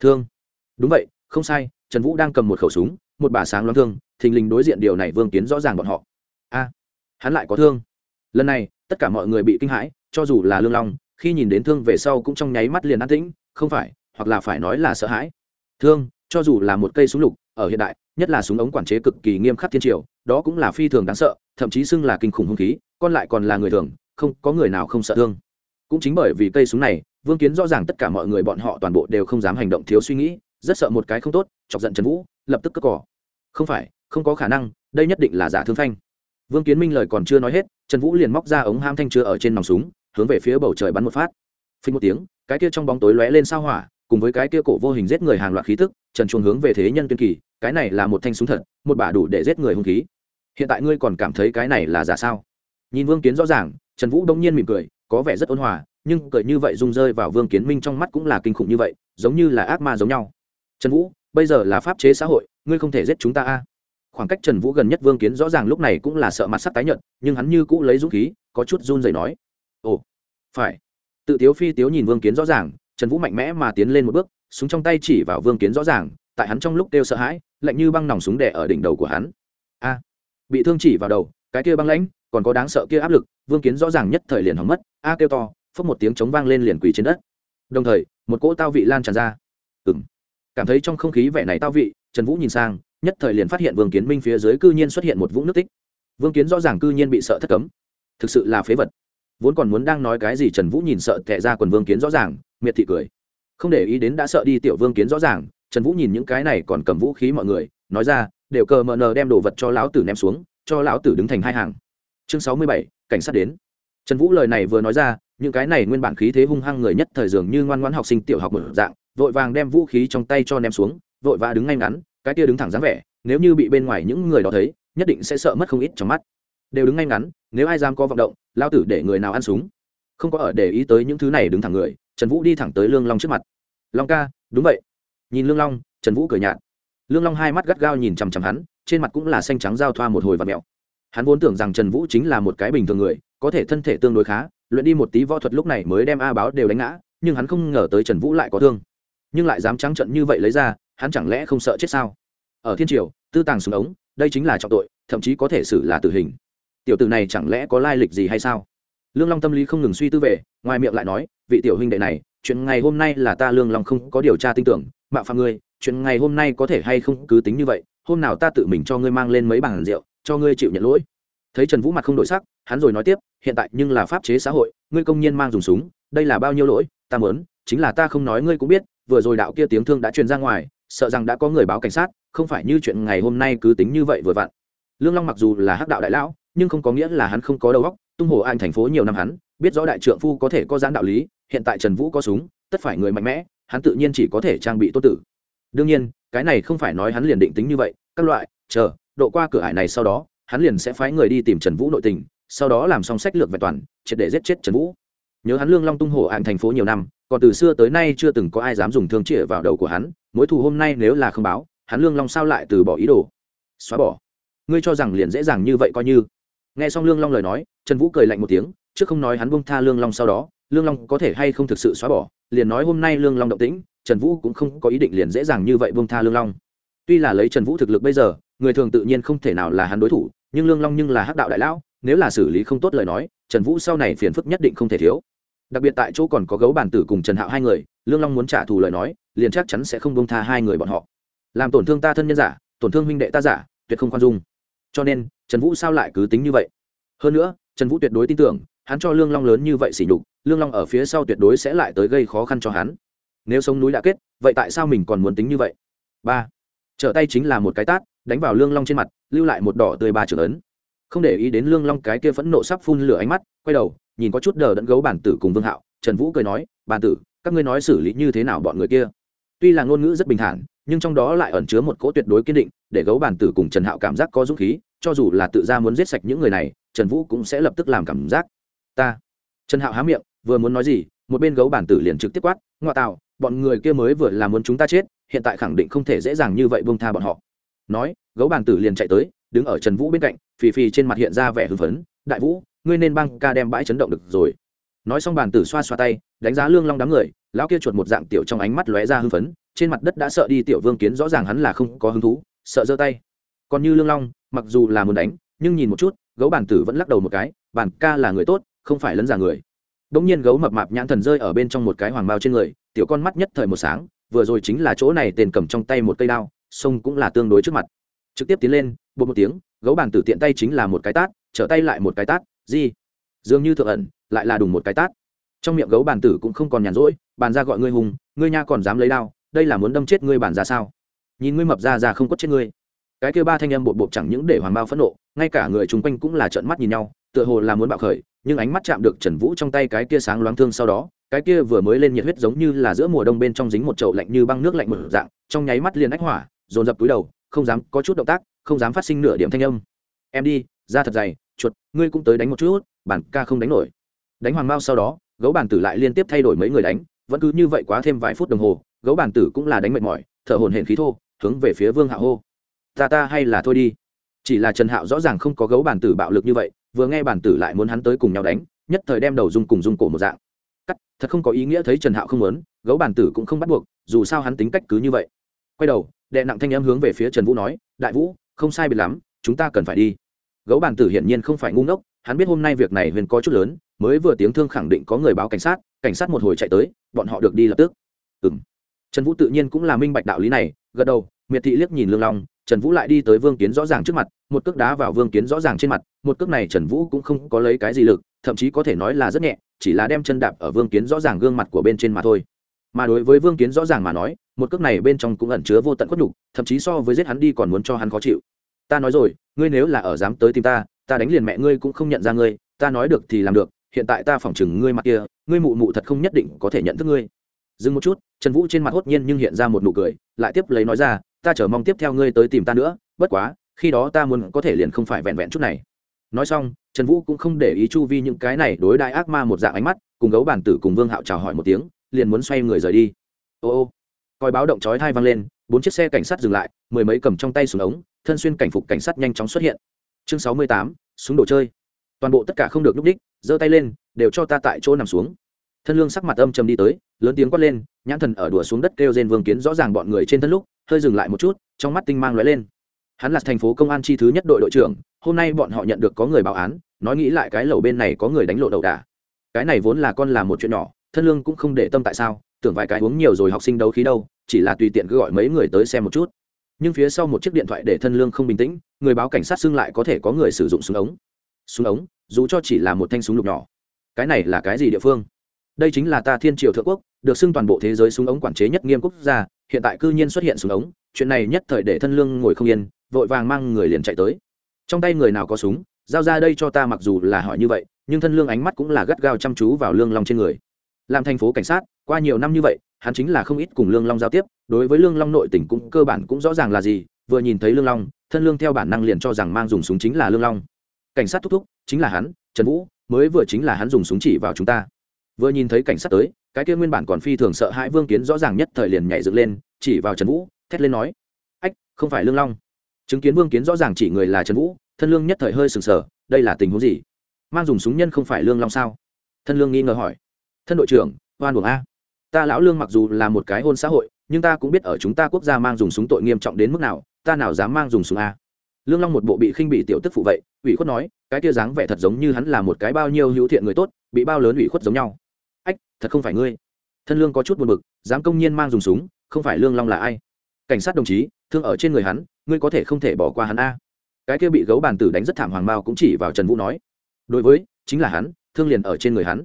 Thương. Đúng vậy, không sai, trần vũ đang cầm một khẩu súng, một bà sáng loáng thương, thình lình đối diện điều này vương kiến rõ ràng bọn họ. A, hắn lại có thương. Lần này, tất cả mọi người bị kinh hãi, cho dù là lương long, khi nhìn đến thương về sau cũng trong nháy mắt liền an tĩnh, không phải, hoặc là phải nói là sợ hãi. Thương, cho dù là một cây súng lục, ở hiện đại, nhất là súng ống quản chế cực kỳ nghiêm khắc thiên triều, đó cũng là phi thường đáng sợ, thậm chí xưng là kinh khủng hung khí còn lại còn là người thường, không, có người nào không sợ thương cũng chính bởi vì cây súng này, vương kiến rõ ràng tất cả mọi người bọn họ toàn bộ đều không dám hành động thiếu suy nghĩ, rất sợ một cái không tốt, chọc giận trần vũ, lập tức cất cỏ. Không phải, không có khả năng, đây nhất định là giả thương phanh. Vương kiến minh lời còn chưa nói hết, trần vũ liền móc ra ống ham thanh chưa ở trên nòng súng, hướng về phía bầu trời bắn một phát. Phình một tiếng, cái kia trong bóng tối lóe lên sao hỏa, cùng với cái kia cổ vô hình giết người hàng loạt khí tức, trần chuồng hướng về thế nhân tuyên kỳ, cái này là một thanh súng thật, một bả đủ để giết người hung khí. Hiện tại ngươi còn cảm thấy cái này là giả sao? Nhìn vương kiến rõ ràng, trần vũ đông nhiên mỉm cười có vẻ rất ôn hòa, nhưng cười như vậy rung rơi vào vương kiến minh trong mắt cũng là kinh khủng như vậy, giống như là ác ma giống nhau. Trần vũ, bây giờ là pháp chế xã hội, ngươi không thể giết chúng ta a. Khoảng cách trần vũ gần nhất vương kiến rõ ràng lúc này cũng là sợ mặt sắc tái nhợt, nhưng hắn như cũ lấy dũng khí, có chút run rẩy nói, ồ, phải. Tự tiếu phi tiếu nhìn vương kiến rõ ràng, trần vũ mạnh mẽ mà tiến lên một bước, súng trong tay chỉ vào vương kiến rõ ràng, tại hắn trong lúc kêu sợ hãi, lạnh như băng nòng súng đẻ ở đỉnh đầu của hắn. A, bị thương chỉ vào đầu, cái kia băng lãnh, còn có đáng sợ kia áp lực, vương kiến rõ ràng nhất thời liền hóng mất a kêu to, phốc một tiếng chống vang lên liền quỳ trên đất. Đồng thời, một cỗ tao vị lan tràn ra. Ừng cảm thấy trong không khí vẻ này tao vị, trần vũ nhìn sang, nhất thời liền phát hiện vương kiến minh phía dưới cư nhiên xuất hiện một vũng nước tích. Vương kiến rõ ràng cư nhiên bị sợ thất cấm. Thực sự là phế vật. Vốn còn muốn đang nói cái gì trần vũ nhìn sợ tệ ra quần vương kiến rõ ràng, miệt thị cười. Không để ý đến đã sợ đi tiểu vương kiến rõ ràng, trần vũ nhìn những cái này còn cầm vũ khí mọi người, nói ra, đều cờ mờ nờ đem đồ vật cho lão tử ném xuống, cho lão tử đứng thành hai hàng. Chương sáu mươi bảy, cảnh sát đến trần vũ lời này vừa nói ra, những cái này nguyên bản khí thế hung hăng người nhất thời dường như ngoan ngoãn học sinh tiểu học một dạng, vội vàng đem vũ khí trong tay cho ném xuống, vội vã đứng ngay ngắn, cái kia đứng thẳng dáng vẻ, nếu như bị bên ngoài những người đó thấy, nhất định sẽ sợ mất không ít trong mắt. Đều đứng ngay ngắn, nếu ai dám có vọng động, lao tử để người nào ăn súng. Không có ở để ý tới những thứ này đứng thẳng người, trần vũ đi thẳng tới lương long trước mặt. Long ca, đúng vậy. Nhìn lương long, trần vũ cười nhạt. Lương long hai mắt gắt gao nhìn chằm chằm hắn, trên mặt cũng là xanh trắng giao thoa một hồi và mẹo. Hắn vốn tưởng rằng trần vũ chính là một cái bình thường người có thể thân thể tương đối khá, luyện đi một tí võ thuật lúc này mới đem a báo đều đánh ngã, nhưng hắn không ngờ tới trần vũ lại có thương. Nhưng lại dám trắng trận như vậy lấy ra, hắn chẳng lẽ không sợ chết sao? Ở thiên triều, tư tàng súng ống, đây chính là trọng tội, thậm chí có thể xử là tử hình. Tiểu tử này chẳng lẽ có lai lịch gì hay sao? Lương long tâm lý không ngừng suy tư về, ngoài miệng lại nói, vị tiểu huynh đệ này, chuyện ngày hôm nay là ta lương long không có điều tra tin tưởng mạo phạm ngươi, chuyện ngày hôm nay có thể hay không cứ tính như vậy, hôm nào ta tự mình cho ngươi mang lên mấy bàn rượu, cho ngươi chịu nhận lỗi thấy trần vũ mặt không đổi sắc, hắn rồi nói tiếp, hiện tại nhưng là pháp chế xã hội, ngươi công nhiên mang dùng súng, đây là bao nhiêu lỗi, ta mớn chính là ta không nói ngươi cũng biết, vừa rồi đạo kia tiếng thương đã truyền ra ngoài, sợ rằng đã có người báo cảnh sát, không phải như chuyện ngày hôm nay cứ tính như vậy vừa vặn. Lương long mặc dù là hắc đạo đại lão, nhưng không có nghĩa là hắn không có đầu óc, tung hồ anh thành phố nhiều năm hắn, biết rõ đại trượng phu có thể có giãn đạo lý, hiện tại trần vũ có súng, tất phải người mạnh mẽ, hắn tự nhiên chỉ có thể trang bị tốt tử. Đương nhiên, cái này không phải nói hắn liền định tính như vậy, các loại, chờ, độ qua cửa ải này sau đó hắn liền sẽ phái người đi tìm trần vũ nội tình, sau đó làm xong sách lược vẹn toàn, triệt để giết chết trần vũ. Nhớ hắn lương long tung hổ hạng thành phố nhiều năm, còn từ xưa tới nay chưa từng có ai dám dùng thương chĩa vào đầu của hắn, mối thù hôm nay nếu là không báo, hắn lương long sao lại từ bỏ ý đồ? Xóa bỏ. Ngươi cho rằng liền dễ dàng như vậy coi như. Nghe xong lương long lời nói, trần vũ cười lạnh một tiếng chứ không nói hắn bông tha lương long sau đó, lương long có thể hay không thực sự xóa bỏ, liền nói hôm nay lương long động tĩnh, trần vũ cũng không có ý định liền dễ dàng như vậy bông tha lương long. Tuy là lấy trần vũ thực lực bây giờ, người thường tự nhiên không thể nào là hắn đối thủ nhưng lương long nhưng là hắc đạo đại lão, nếu là xử lý không tốt lời nói, trần vũ sau này phiền phức nhất định không thể thiếu. Đặc biệt tại chỗ còn có gấu bản tử cùng trần hạo hai người, lương long muốn trả thù lời nói, liền chắc chắn sẽ không bông tha hai người bọn họ. Làm tổn thương ta thân nhân giả, tổn thương huynh đệ ta giả, tuyệt không khoan dung. Cho nên, trần vũ sao lại cứ tính như vậy? Hơn nữa, trần vũ tuyệt đối tin tưởng, hắn cho lương long lớn như vậy xỉ nhục, lương long ở phía sau tuyệt đối sẽ lại tới gây khó khăn cho hắn. Nếu sống núi đã kết, vậy tại sao mình còn muốn tính như vậy? Ba, trở tay chính là một cái tát đánh vào lương long trên mặt, lưu lại một đỏ tươi ba trưởng ấn. Không để ý đến lương long cái kia phẫn nộ sắp phun lửa ánh mắt, quay đầu, nhìn có chút đờ đẫn gấu bản tử cùng vương hạo, trần vũ cười nói, bản tử, các ngươi nói xử lý như thế nào bọn người kia? Tuy là ngôn ngữ rất bình thản, nhưng trong đó lại ẩn chứa một cỗ tuyệt đối kiên định, để gấu bản tử cùng trần hạo cảm giác có dũng khí, cho dù là tự ra muốn giết sạch những người này, trần vũ cũng sẽ lập tức làm cảm giác. Ta. Trần hạo há miệng, vừa muốn nói gì, một bên gấu bản tử liền trực tiếp quát ngoại tạo, bọn người kia mới vừa làm muốn chúng ta chết, hiện tại khẳng định không thể dễ dàng như vậy bông tha bọn họ nói, gấu bàn tử liền chạy tới, đứng ở trần vũ bên cạnh, phì phì trên mặt hiện ra vẻ hưng phấn, đại vũ, ngươi nên băng ca đem bãi chấn động được rồi. Nói xong bàn tử xoa xoa tay, đánh giá lương long đám người, lão kia chuột một dạng tiểu trong ánh mắt lóe ra hưng phấn, trên mặt đất đã sợ đi tiểu vương kiến rõ ràng hắn là không có hứng thú, sợ giơ tay. Còn như lương long, mặc dù là muốn đánh, nhưng nhìn một chút, gấu bàn tử vẫn lắc đầu một cái bàn ca là người tốt, không phải lấn giả người. Đông nhiên gấu mập mạp nhãn thần rơi ở bên trong một cái hoàng bao trên người, tiểu con mắt nhất thời một sáng, vừa rồi chính là chỗ này tên cầm trong tay một cây đao sông cũng là tương đối trước mặt. Trực tiếp tiến lên bột một tiếng, gấu bản tử tiện tay chính là một cái tát, trở tay lại một cái tát, gì? Dường như thượng ẩn, lại là đùng một cái tát. Trong miệng gấu bản tử cũng không còn nhàn rỗi, bàn ra gọi ngươi hùng, ngươi nha còn dám lấy đao, đây là muốn đâm chết ngươi bản ra sao? Nhìn ngươi mập ra ra không có chết ngươi. Cái kia ba thanh em bột bột chẳng những để hoàng bao phẫn nộ, ngay cả người chung quanh cũng là trợn mắt nhìn nhau, tựa hồ là muốn bạo khởi, nhưng ánh mắt chạm được trần vũ trong tay cái kia sáng loáng thương sau đó, cái kia vừa mới lên nhiệt huyết giống như là giữa mùa đông bên trong dính một chậu lạnh như băng nước lạnh mở dạng, trong nháy mắt liền ách hỏa dồn dập túi đầu, không dám, có chút động tác, không dám phát sinh nửa điểm thanh âm. Em đi ra thật dày, chuột, ngươi cũng tới đánh một chút, bản ca không đánh nổi. Đánh hoàng mao sau đó, gấu bản tử lại liên tiếp thay đổi mấy người đánh, vẫn cứ như vậy quá thêm vài phút đồng hồ, gấu bản tử cũng là đánh mệt mỏi, thở hồn hển khí thô, hướng về phía vương hạ hô. Ta ta hay là thôi đi. Chỉ là trần hạo rõ ràng không có gấu bản tử bạo lực như vậy, vừa nghe bản tử lại muốn hắn tới cùng nhau đánh, nhất thời đem đầu dung cùng dung cổ một dạng. Cắt, thật không có ý nghĩa thấy trần hạo không muốn, gấu bản tử cũng không bắt buộc, dù sao hắn tính cách cứ như vậy. Quay đầu đệ nặng thanh em hướng về phía trần vũ nói, đại vũ, không sai biệt lắm, chúng ta cần phải đi. Gấu bàn tử hiển nhiên không phải ngu ngốc, hắn biết hôm nay việc này huyền có chút lớn, mới vừa tiếng thương khẳng định có người báo cảnh sát cảnh sát một hồi chạy tới, bọn họ được đi lập tức. Ừ m trần vũ tự nhiên cũng là minh bạch đạo lý này, gật đầu, miệt thị liếc nhìn lương long, trần vũ lại đi tới vương kiến rõ ràng trước mặt, một cước đá vào vương kiến rõ ràng trên mặt, một cước này trần vũ cũng không có lấy cái gì lực, thậm chí có thể nói là rất nhẹ, chỉ là đem chân đạp ở vương kiến rõ ràng gương mặt của bên trên mà thôi mà đối với vương kiến rõ ràng mà nói, một cước này bên trong cũng ẩn chứa vô tận khuất nhục, thậm chí so với giết hắn đi còn muốn cho hắn khó chịu. Ta nói rồi, ngươi nếu là ở dám tới tìm ta ta đánh liền mẹ ngươi cũng không nhận ra ngươi, ta nói được thì làm được, hiện tại ta phỏng chừng ngươi mặt kia, ngươi mụ mụ thật không nhất định có thể nhận thức ngươi. Dừng một chút, trần vũ trên mặt hốt nhiên nhưng hiện ra một nụ cười, lại tiếp lấy nói ra, ta chờ mong tiếp theo ngươi tới tìm ta nữa, bất quá, khi đó ta muốn có thể liền không phải vẹn vẹn chút này. Nói xong, trần vũ cũng không để ý chu vi những cái này đối đại ác ma một dạng ánh mắt, cùng gấu bản tử cùng vương hạo chào hỏi một tiếng liền muốn xoay người rời đi. Ô ô, coi báo động chói thai vang lên, bốn chiếc xe cảnh sát dừng lại, mười mấy cầm trong tay súng ống, thân xuyên cảnh phục cảnh sát nhanh chóng xuất hiện. Chương sáu mươi tám, súng đồ chơi. Toàn bộ tất cả không được núp đích, giơ tay lên, đều cho ta tại chỗ nằm xuống. Thân lương sắc mặt âm trầm đi tới, lớn tiếng quát lên, nhãn thần ở đùa xuống đất kêu rên vương kiến rõ ràng bọn người trên thân lúc, hơi dừng lại một chút, trong mắt tinh mang lóe lên. Hắn là thành phố công an chi thứ nhất đội đội trưởng, hôm nay bọn họ nhận được có người báo án, nói nghĩ lại cái lầu bên này có người đánh lộ đầu đà. Cái này vốn là con làm một chuyện nhỏ thân lương cũng không để tâm tại sao, tưởng vài cái uống nhiều rồi học sinh đấu khí đâu, chỉ là tùy tiện cứ gọi mấy người tới xem một chút. Nhưng phía sau một chiếc điện thoại để thân lương không bình tĩnh, người báo cảnh sát xưng lại có thể có người sử dụng súng ống. Súng ống, dù cho chỉ là một thanh súng lục nhỏ. Cái này là cái gì địa phương? Đây chính là ta thiên triều thượng quốc, được xưng toàn bộ thế giới súng ống quản chế nhất nghiêm quốc gia, hiện tại cư nhiên xuất hiện súng ống, chuyện này nhất thời để thân lương ngồi không yên, vội vàng mang người liền chạy tới. Trong tay người nào có súng, giao ra đây cho ta mặc dù là hỏi như vậy, nhưng thân lương ánh mắt cũng là gắt gao chăm chú vào lương long trên người làm thành phố cảnh sát, qua nhiều năm như vậy, hắn chính là không ít cùng lương long giao tiếp, đối với lương long nội tỉnh cũng cơ bản cũng rõ ràng là gì, vừa nhìn thấy lương long, thân lương theo bản năng liền cho rằng mang dùng súng chính là lương long. Cảnh sát thúc thúc, chính là hắn, trần vũ, mới vừa chính là hắn dùng súng chỉ vào chúng ta. Vừa nhìn thấy cảnh sát tới, cái kia nguyên bản còn phi thường sợ hãi vương kiến rõ ràng nhất thời liền nhảy dựng lên, chỉ vào trần vũ, thét lên nói, ách, không phải lương long. Chứng kiến vương kiến rõ ràng chỉ người là trần vũ, thân lương nhất thời hơi sừng sờ, đây là tình huống gì? Mang dùng súng nhân không phải lương long sao? Thân lương nghi ngờ hỏi thân đội trưởng hoan buồng a. Ta lão lương mặc dù là một cái hôn xã hội, nhưng ta cũng biết ở chúng ta quốc gia mang dùng súng tội nghiêm trọng đến mức nào, ta nào dám mang dùng súng a. Lương long một bộ bị khinh bị tiểu tức phụ vậy, ủy khuất nói, cái kia dáng vẻ thật giống như hắn là một cái bao nhiêu hữu thiện người tốt, bị bao lớn ủy khuất giống nhau. Ách, thật không phải ngươi. Thân lương có chút buồn bực, dám công nhiên mang dùng súng, không phải lương long là ai? Cảnh sát đồng chí, thương ở trên người hắn, ngươi có thể không thể bỏ qua hắn a. Cái kia bị gấu bàn tử đánh rất thảm hoàng mao cũng chỉ vào trần vũ nói. Đối với, chính là hắn, thương liền ở trên người hắn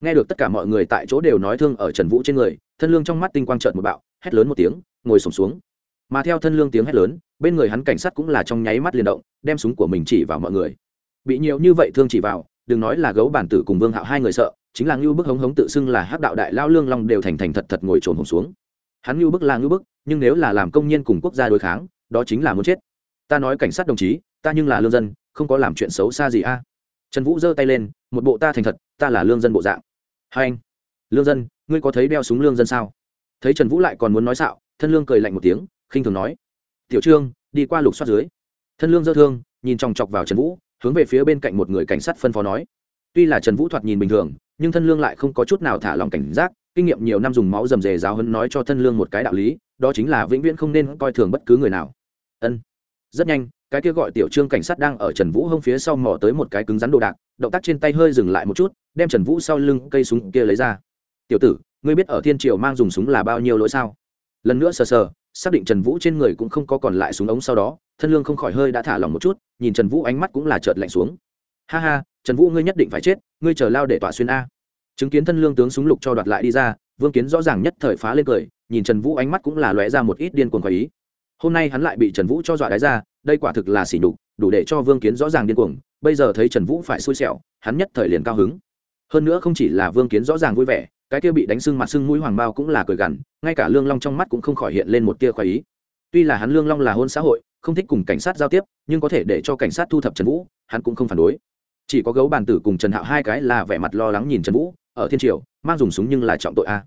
nghe được tất cả mọi người tại chỗ đều nói thương ở trần vũ trên người, thân lương trong mắt tinh quang trợn một bạo, hét lớn một tiếng, ngồi sổm xuống. Mà theo thân lương tiếng hét lớn, bên người hắn cảnh sát cũng là trong nháy mắt liền động, đem súng của mình chỉ vào mọi người. Bị nhiều như vậy thương chỉ vào, đừng nói là gấu bản tử cùng vương hạo hai người sợ, chính là ngưu bức hống hống tự xưng là hắc đạo đại lao lương long đều thành thành thật thật ngồi trồn hồng xuống. Hắn ngưu bức là ngưu bức, nhưng nếu là làm công nhân cùng quốc gia đối kháng, đó chính là muốn chết. Ta nói cảnh sát đồng chí, ta nhưng là lương dân, không có làm chuyện xấu xa gì a. Trần vũ giơ tay lên, một bộ ta thành thật, ta là lương dân bộ dạng hai anh, lương dân, ngươi có thấy đeo súng lương dân sao? Thấy trần vũ lại còn muốn nói xạo, thân lương cười lạnh một tiếng, khinh thường nói. Tiểu trương, đi qua lục soát dưới. Thân lương dơ thương, nhìn chòng chọc vào trần vũ, hướng về phía bên cạnh một người cảnh sát phân phó nói. Tuy là trần vũ thoạt nhìn bình thường, nhưng thân lương lại không có chút nào thả lòng cảnh giác, kinh nghiệm nhiều năm dùng máu rầm rề giáo hấn nói cho thân lương một cái đạo lý, đó chính là vĩnh viễn không nên coi thường bất cứ người nào. Ân. Rất nhanh cái kia gọi tiểu trương cảnh sát đang ở trần vũ hông phía sau mò tới một cái cứng rắn đồ đạc, động tác trên tay hơi dừng lại một chút, đem trần vũ sau lưng cây súng kia lấy ra. Tiểu tử, ngươi biết ở thiên triều mang dùng súng là bao nhiêu lỗi sao? Lần nữa sờ sờ, xác định trần vũ trên người cũng không có còn lại súng ống sau đó, thân lương không khỏi hơi đã thả lòng một chút, nhìn trần vũ ánh mắt cũng là chợt lạnh xuống. Ha ha, trần vũ ngươi nhất định phải chết, ngươi chờ lao để tỏa xuyên a. Chứng kiến thân lương tướng súng lục cho đoạt lại đi ra, vương kiến rõ ràng nhất thời phá lên cười, nhìn trần vũ ánh mắt cũng là lóe ra một ít điên cuồng khỏi ý hôm nay hắn lại bị trần vũ cho dọa đáy ra, đây quả thực là xỉ nhục, đủ để cho vương kiến rõ ràng điên cuồng, bây giờ thấy trần vũ phải xui xẻo, hắn nhất thời liền cao hứng. Hơn nữa không chỉ là vương kiến rõ ràng vui vẻ, cái kia bị đánh sưng mặt sưng mũi hoàng bao cũng là cười gằn, ngay cả lương long trong mắt cũng không khỏi hiện lên một tia khoái ý. Tuy là hắn lương long là hôn xã hội, không thích cùng cảnh sát giao tiếp, nhưng có thể để cho cảnh sát thu thập trần vũ, hắn cũng không phản đối. Chỉ có gấu bàn tử cùng trần hạo hai cái là vẻ mặt lo lắng nhìn trần vũ, ở thiên triều, mang dùng súng nhưng là trọng tội a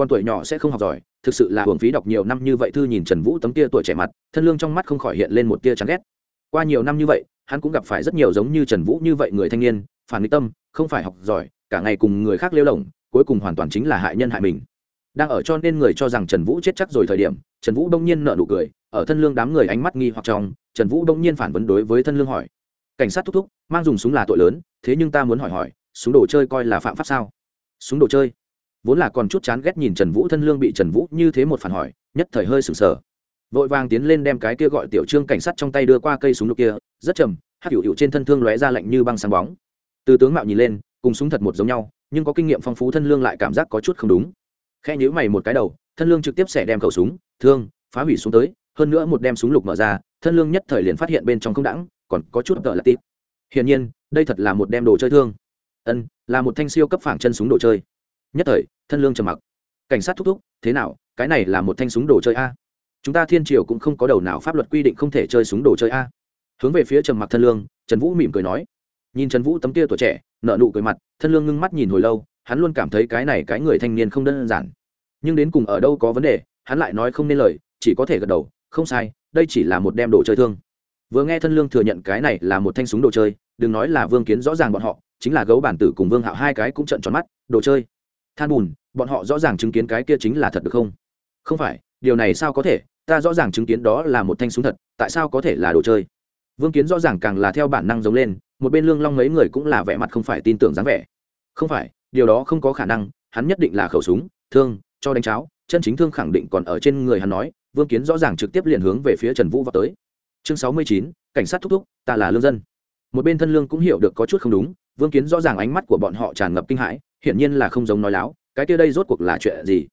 con tuổi nhỏ sẽ không học giỏi, thực sự là hưởng phí đọc nhiều năm như vậy thư nhìn trần vũ tấm tia tuổi trẻ mặt, thân lương trong mắt không khỏi hiện lên một tia chán ghét. Qua nhiều năm như vậy, hắn cũng gặp phải rất nhiều giống như trần vũ như vậy người thanh niên, phản nghịch tâm, không phải học giỏi, cả ngày cùng người khác lêu lỏng cuối cùng hoàn toàn chính là hại nhân hại mình. Đang ở cho nên người cho rằng trần vũ chết chắc rồi thời điểm, trần vũ đông nhiên nợ nụ cười, ở thân lương đám người ánh mắt nghi hoặc trong, trần vũ đông nhiên phản vấn đối với thân lương hỏi. Cảnh sát thúc thúc, mang dùng súng là tội lớn, thế nhưng ta muốn hỏi hỏi, súng đồ chơi coi là phạm pháp sao? Súng đồ chơi? Vốn là còn chút chán ghét nhìn trần vũ thân lương bị trần vũ như thế một phản hỏi, nhất thời hơi sừng sờ. Vội vàng tiến lên đem cái kia gọi tiểu trương cảnh sát trong tay đưa qua cây súng lục kia, rất trầm hát hiệu hiệu trên thân thương lóe ra lạnh như băng sáng bóng. Từ tướng mạo nhìn lên, cùng súng thật một giống nhau, nhưng có kinh nghiệm phong phú thân lương lại cảm giác có chút không đúng. Khe nhữ mày một cái đầu, thân lương trực tiếp sẽ đem khẩu súng, thương, phá hủy xuống tới, hơn nữa một đem súng lục mở ra, thân lương nhất thời liền phát hiện bên trong không đẳng, còn có chút tợ là tít hiển nhiên, đây thật là một đem đồ chơi thương. Ân, là một thanh siêu cấp phảng chân súng đồ chơi nhất thời, thân lương trầm mặc. Cảnh sát thúc thúc, thế nào, cái này là một thanh súng đồ chơi a? Chúng ta thiên triều cũng không có đầu nào pháp luật quy định không thể chơi súng đồ chơi a. Hướng về phía trầm mặc thân lương, trần vũ mỉm cười nói. Nhìn trần vũ tấm kia tuổi trẻ nợ nụ cười mặt, thân lương ngưng mắt nhìn hồi lâu, hắn luôn cảm thấy cái này cái người thanh niên không đơn giản. Nhưng đến cùng ở đâu có vấn đề, hắn lại nói không nên lời, chỉ có thể gật đầu, không sai, đây chỉ là một đem đồ chơi thương. Vừa nghe thân lương thừa nhận cái này là một thanh súng đồ chơi, đừng nói là vương kiến rõ ràng bọn họ, chính là gấu bản tử cùng vương hạo hai cái cũng trận tròn mắt, đồ chơi than bùn, bọn họ rõ ràng chứng kiến cái kia chính là thật được không? Không phải, điều này sao có thể? Ta rõ ràng chứng kiến đó là một thanh súng thật, tại sao có thể là đồ chơi? Vương kiến rõ ràng càng là theo bản năng giống lên, một bên lương long mấy người cũng là vẻ mặt không phải tin tưởng dáng vẻ. Không phải, điều đó không có khả năng, hắn nhất định là khẩu súng, thương, cho đánh cháo, chân chính thương khẳng định còn ở trên người hắn nói, vương kiến rõ ràng trực tiếp liền hướng về phía trần vũ vào tới. Chương sáu mươi chín, cảnh sát thúc thúc, ta là lương dân. Một bên thân lương cũng hiểu được có chút không đúng, vương kiến rõ ràng ánh mắt của bọn họ tràn ngập kinh hãi hiển nhiên là không giống nói láo, cái kia đây rốt cuộc là chuyện gì?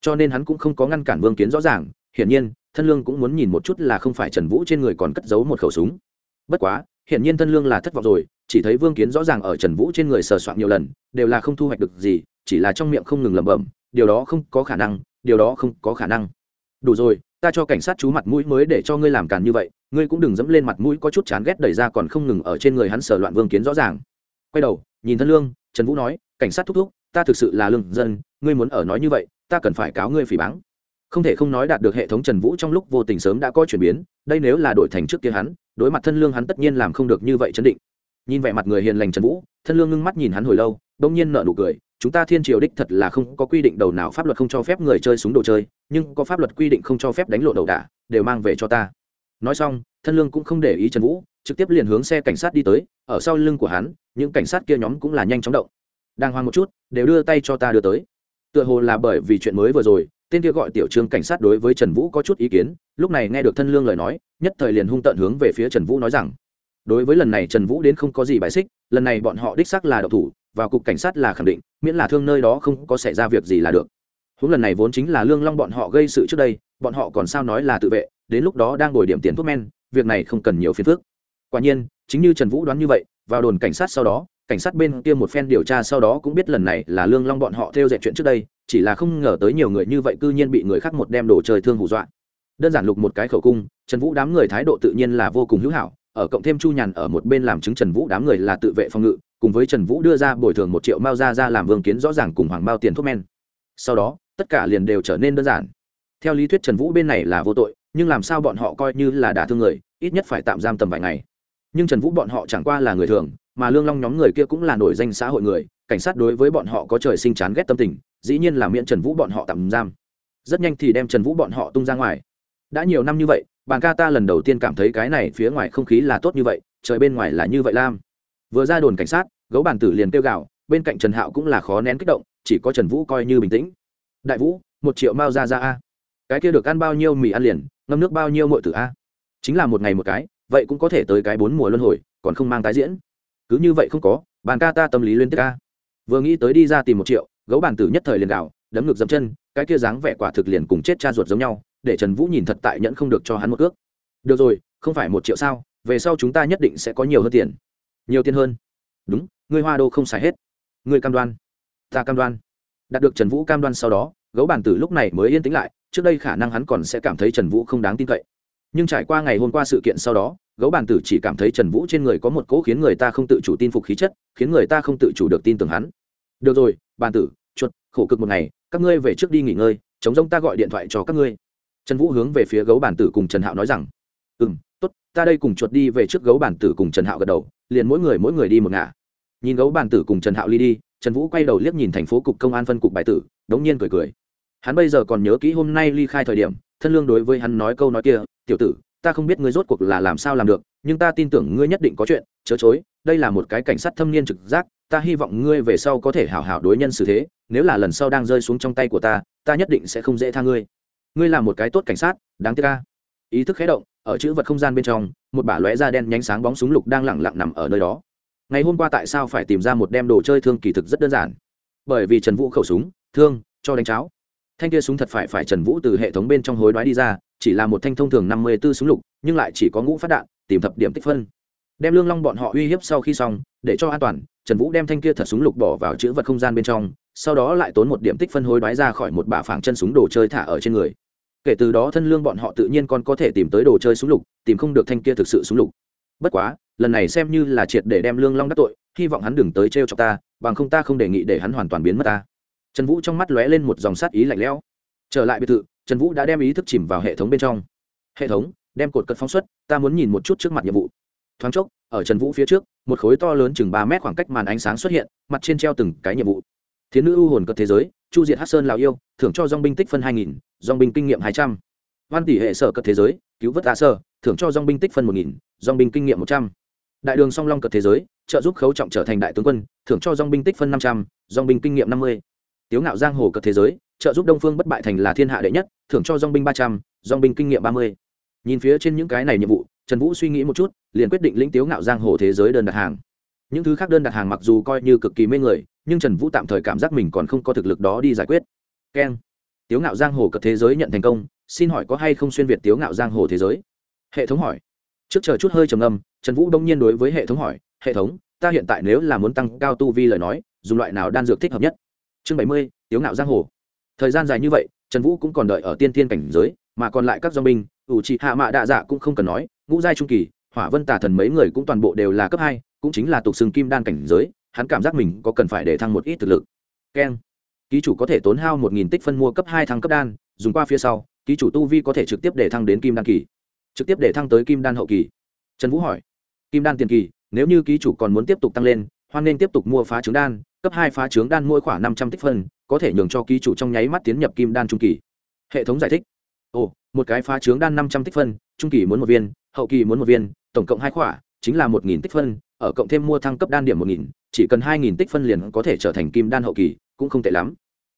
Cho nên hắn cũng không có ngăn cản vương kiến rõ ràng, hiển nhiên, thân lương cũng muốn nhìn một chút là không phải trần vũ trên người còn cất giấu một khẩu súng. Bất quá, hiển nhiên thân lương là thất vọng rồi, chỉ thấy vương kiến rõ ràng ở trần vũ trên người sờ soạn nhiều lần, đều là không thu hoạch được gì, chỉ là trong miệng không ngừng lẩm bẩm, điều đó không có khả năng, điều đó không có khả năng. Đủ rồi, ta cho cảnh sát chú mặt mũi mới để cho ngươi làm càn như vậy, ngươi cũng đừng dẫm lên mặt mũi có chút chán ghét đẩy ra còn không ngừng ở trên người hắn sờ loạn vương kiến rõ ràng. Quay đầu, nhìn thân lương, trần vũ nói cảnh sát thúc thúc, ta thực sự là lương dân, ngươi muốn ở nói như vậy, ta cần phải cáo ngươi phỉ báng. Không thể không nói đạt được hệ thống trần vũ trong lúc vô tình sớm đã có chuyển biến, đây nếu là đổi thành trước kia hắn, đối mặt thân lương hắn tất nhiên làm không được như vậy chấn định. Nhìn vẻ mặt người hiền lành trần vũ, thân lương ngưng mắt nhìn hắn hồi lâu, bỗng nhiên nợ nụ cười, chúng ta thiên triều đích thật là không có quy định đầu nào pháp luật không cho phép người chơi súng đồ chơi, nhưng có pháp luật quy định không cho phép đánh lộ đầu đả, đều mang về cho ta. Nói xong, thân lương cũng không để ý trần vũ, trực tiếp liền hướng xe cảnh sát đi tới, ở sau lưng của hắn, những cảnh sát kia nhóm cũng là nhanh chóng động đang hoang một chút, đều đưa tay cho ta đưa tới. Tựa hồ là bởi vì chuyện mới vừa rồi, tên kia gọi tiểu trương cảnh sát đối với trần vũ có chút ý kiến, lúc này nghe được thân lương lời nói, nhất thời liền hung tận hướng về phía trần vũ nói rằng, đối với lần này trần vũ đến không có gì bài xích, lần này bọn họ đích xác là độc thủ, vào cục cảnh sát là khẳng định, miễn là thương nơi đó không có xảy ra việc gì là được. Huống lần này vốn chính là lương long bọn họ gây sự trước đây, bọn họ còn sao nói là tự vệ, đến lúc đó đang ngồi điểm tiền thuốc men, việc này không cần nhiều phiền phức. Quả nhiên, chính như trần vũ đoán như vậy, vào đồn cảnh sát sau đó cảnh sát bên kia một phen điều tra sau đó cũng biết lần này là lương long bọn họ theo dệt chuyện trước đây, chỉ là không ngờ tới nhiều người như vậy cư nhiên bị người khác một đem đồ chơi thương hù dọa. Đơn giản lục một cái khẩu cung, trần vũ đám người thái độ tự nhiên là vô cùng hữu hảo, ở cộng thêm chu nhàn ở một bên làm chứng trần vũ đám người là tự vệ phòng ngự, cùng với trần vũ đưa ra bồi thường một triệu mao ra ra làm vương kiến rõ ràng cùng hoàng bao tiền thuốc men. Sau đó, tất cả liền đều trở nên đơn giản. Theo lý thuyết trần vũ bên này là vô tội, nhưng làm sao bọn họ coi như là đả thương người, ít nhất phải tạm giam tầm vài ngày. Nhưng trần vũ bọn họ chẳng qua là người thường mà lương long nhóm người kia cũng là nổi danh xã hội người, cảnh sát đối với bọn họ có trời sinh chán ghét tâm tình, dĩ nhiên là miễn trần vũ bọn họ tạm giam. Rất nhanh thì đem trần vũ bọn họ tung ra ngoài. Đã nhiều năm như vậy, bàn ca ta lần đầu tiên cảm thấy cái này phía ngoài không khí là tốt như vậy, trời bên ngoài là như vậy lam. Vừa ra đồn cảnh sát, gấu bàn tử liền kêu gào, bên cạnh trần hạo cũng là khó nén kích động, chỉ có trần vũ coi như bình tĩnh. Đại vũ, một triệu mao ra ra a. Cái kia được ăn bao nhiêu mì ăn liền, ngâm nước bao nhiêu mọi tử a. Chính là một ngày một cái, vậy cũng có thể tới cái bốn mùa luân hồi, còn không mang tái diễn cứ như vậy không có, bàn ca ta tâm lý liên tiếp ca. Vừa nghĩ tới đi ra tìm một triệu, gấu bàn tử nhất thời liền gạo đấm ngược dậm chân, cái kia dáng vẻ quả thực liền cùng chết cha ruột giống nhau, để trần vũ nhìn thật tại nhẫn không được cho hắn một ước. Được rồi, không phải một triệu sao, về sau chúng ta nhất định sẽ có nhiều hơn tiền. Nhiều tiền hơn. Đúng, ngươi hoa đô không xài hết. Ngươi cam đoan. Ta cam đoan. Đạt được trần vũ cam đoan sau đó, gấu bàn tử lúc này mới yên tĩnh lại, trước đây khả năng hắn còn sẽ cảm thấy trần vũ không đáng tin cậy nhưng trải qua ngày hôm qua sự kiện sau đó, gấu bàn tử chỉ cảm thấy trần vũ trên người có một cỗ khiến người ta không tự chủ tin phục khí chất, khiến người ta không tự chủ được tin tưởng hắn. Được rồi, bàn tử, chuột, khổ cực một ngày, các ngươi về trước đi nghỉ ngơi, chống rông ta gọi điện thoại cho các ngươi. Trần vũ hướng về phía gấu bàn tử cùng trần hạo nói rằng ừ m t ố t ta đây cùng chuột đi về trước gấu bàn tử cùng trần hạo gật đầu, liền mỗi người mỗi người đi một ngả. Nhìn gấu bàn tử cùng trần hạo ly đi, trần vũ quay đầu liếc nhìn thành phố cục công an phân cục bài tử, đống nhiên cười cười. Hắn bây giờ còn nhớ kỹ hôm nay ly khai thời điểm thân lương đối với hắn nói câu nói kia, tiểu tử, ta không biết ngươi rốt cuộc là làm sao làm được, nhưng ta tin tưởng ngươi nhất định có chuyện, chớ chối, đây là một cái cảnh sát thâm niên trực giác, ta hy vọng ngươi về sau có thể hảo hảo đối nhân xử thế, nếu là lần sau đang rơi xuống trong tay của ta ta nhất định sẽ không dễ tha ngươi. Ngươi là một cái tốt cảnh sát, đáng tiếc ca ý thức khé động, ở chữ vật không gian bên trong, một bả lóe da đen nhánh sáng bóng súng lục đang lẳng lặng nằm ở nơi đó. Ngày hôm qua tại sao phải tìm ra một đem đồ chơi thương kỳ thực rất đơn giản? Bởi vì trần vũ khẩu súng, thương, cho đánh cháo thanh kia súng thật phải phải trần vũ từ hệ thống bên trong hối đoái đi ra, chỉ là một thanh thông thường năm mươi b ố súng lục, nhưng lại chỉ có ngũ phát đạn, tìm thập điểm tích phân. Đem lương long bọn họ uy hiếp sau khi xong, để cho an toàn, trần vũ đem thanh kia thật súng lục bỏ vào chữ vật không gian bên trong, sau đó lại tốn một điểm tích phân hối đoái ra khỏi một bả phảng chân súng đồ chơi thả ở trên người. Kể từ đó thân lương bọn họ tự nhiên còn có thể tìm tới đồ chơi súng lục, tìm không được thanh kia thực sự súng lục. Bất quá, lần này xem như là triệt để đem lương long đắc tội, hy vọng hắn đừng tới t r e o cho ta, bằng không ta không đề nghị để hắn hoàn toàn biến mất ta trần vũ trong mắt lóe lên một dòng sát ý lạnh lẽo. Trở lại biệt thự, trần vũ đã đem ý thức chìm vào hệ thống bên trong. Hệ thống, đem cột cất phóng xuất, ta muốn nhìn một chút trước mặt nhiệm vụ. Thoáng chốc, ở trần vũ phía trước, một khối to lớn chừng ba mét khoảng cách màn ánh sáng xuất hiện, mặt trên treo từng cái nhiệm vụ. Thiến nữ ưu hồn cất thế giới, chu diệt hát sơn lào yêu, thưởng cho dong binh tích phân hai nghìn dong binh kinh nghiệm hai trăm. Văn tỷ hệ sở cất thế giới, cứu vớt tạ sơ, thưởng cho dong binh tích phân một nghìn dong binh kinh nghiệm một trăm. Đại đường song long cất thế giới, trợ giúp khấu trọng trở thành đại tướng quân, thưởng cho dong binh tích phân năm trăm dong binh kinh nghiệm năm mươi tiếu ngạo giang hồ cất thế giới, trợ giúp đông phương bất bại thành là thiên hạ đệ nhất, thưởng cho dong binh ba trăm dong binh kinh nghiệm ba mươi. Nhìn phía trên những cái này nhiệm vụ, trần vũ suy nghĩ một chút, liền quyết định lĩnh tiếu ngạo giang hồ thế giới đơn đặt hàng. Những thứ khác đơn đặt hàng mặc dù coi như cực kỳ mê người, nhưng trần vũ tạm thời cảm giác mình còn không có thực lực đó đi giải quyết. Keng. Tiếu ngạo giang hồ cật thế giới nhận thành công, xin hỏi có hay không xuyên việt tiếu ngạo giang hồ thế giới? Hệ thống hỏi. Trước chờ chút hơi trầm âm trần vũ đông nhiên đối với hệ thống hỏi, hệ thống, ta hiện tại nếu là muốn tăng cao tu vi lời nói, dùng loại nào đan dược thích hợp nhất? Chương bảy mươi, tiếu ngạo giang hồ. Thời gian dài như vậy, trần vũ cũng còn đợi ở tiên tiên cảnh giới, mà còn lại các do binh, ủ trị hạ mạ đạ dạ cũng không cần nói, ngũ giai trung kỳ, hỏa vân tà thần mấy người cũng toàn bộ đều là cấp hai, cũng chính là tục xương kim đan cảnh giới, hắn cảm giác mình có cần phải để thăng một ít thực lực. Keng ký chủ có thể tốn hao một nghìn tích phân mua cấp hai thăng cấp đan, dùng qua phía sau, ký chủ tu vi có thể trực tiếp để thăng đến kim đan kỳ. Trực tiếp để thăng tới kim đan hậu kỳ. Trần vũ hỏi, kim đan tiền kỳ, nếu như ký chủ còn muốn tiếp tục tăng lên, hoan nên tiếp tục mua phá trứng đan cấp hai phá trứng đan mỗi khoảng năm trăm tích phân, có thể nhường cho ký chủ trong nháy mắt tiến nhập kim đan trung kỳ. Hệ thống giải thích. Ồ, một cái phá trứng đan năm trăm tích phân, trung kỳ muốn một viên, hậu kỳ muốn một viên, tổng cộng hai khỏa, chính là một nghìn tích phân, ở cộng thêm mua thăng cấp đan điểm một nghìn, chỉ cần hai nghìn tích phân liền có thể trở thành kim đan hậu kỳ, cũng không tệ lắm.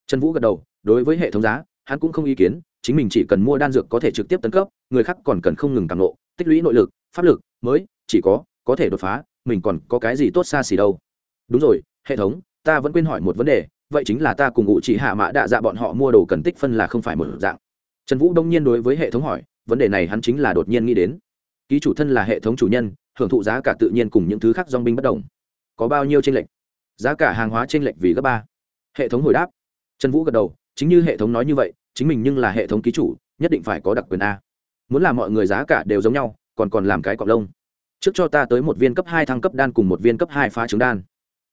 Trần vũ gật đầu, đối với hệ thống giá, hắn cũng không ý kiến, chính mình chỉ cần mua đan dược có thể trực tiếp tấn cấp, người khác còn cần không ngừng càng lộ tích lũy nội lực, pháp lực, mới, chỉ có có thể đột phá, mình còn có cái gì tốt xa xỉ đâu. Đúng rồi, hệ thống ta vẫn quên hỏi một vấn đề, vậy chính là ta cùng ngụ chỉ hạ mã đạ dạ bọn họ mua đồ cần tích phân là không phải một dạng. Trần vũ đông nhiên đối với hệ thống hỏi, vấn đề này hắn chính là đột nhiên nghĩ đến. Ký chủ thân là hệ thống chủ nhân, hưởng thụ giá cả tự nhiên cùng những thứ khác dong binh bất đồng. Có bao nhiêu tranh lệch? Giá cả hàng hóa tranh lệch vì gấp ba. Hệ thống hồi đáp. Trần vũ gật đầu, chính như hệ thống nói như vậy, chính mình nhưng là hệ thống ký chủ, nhất định phải có đặc quyền a. Muốn làm mọi người giá cả đều giống nhau, còn còn làm cái cọc lông. Trước cho ta tới một viên cấp hai thăng cấp đan cùng một viên cấp hai phá trứng đan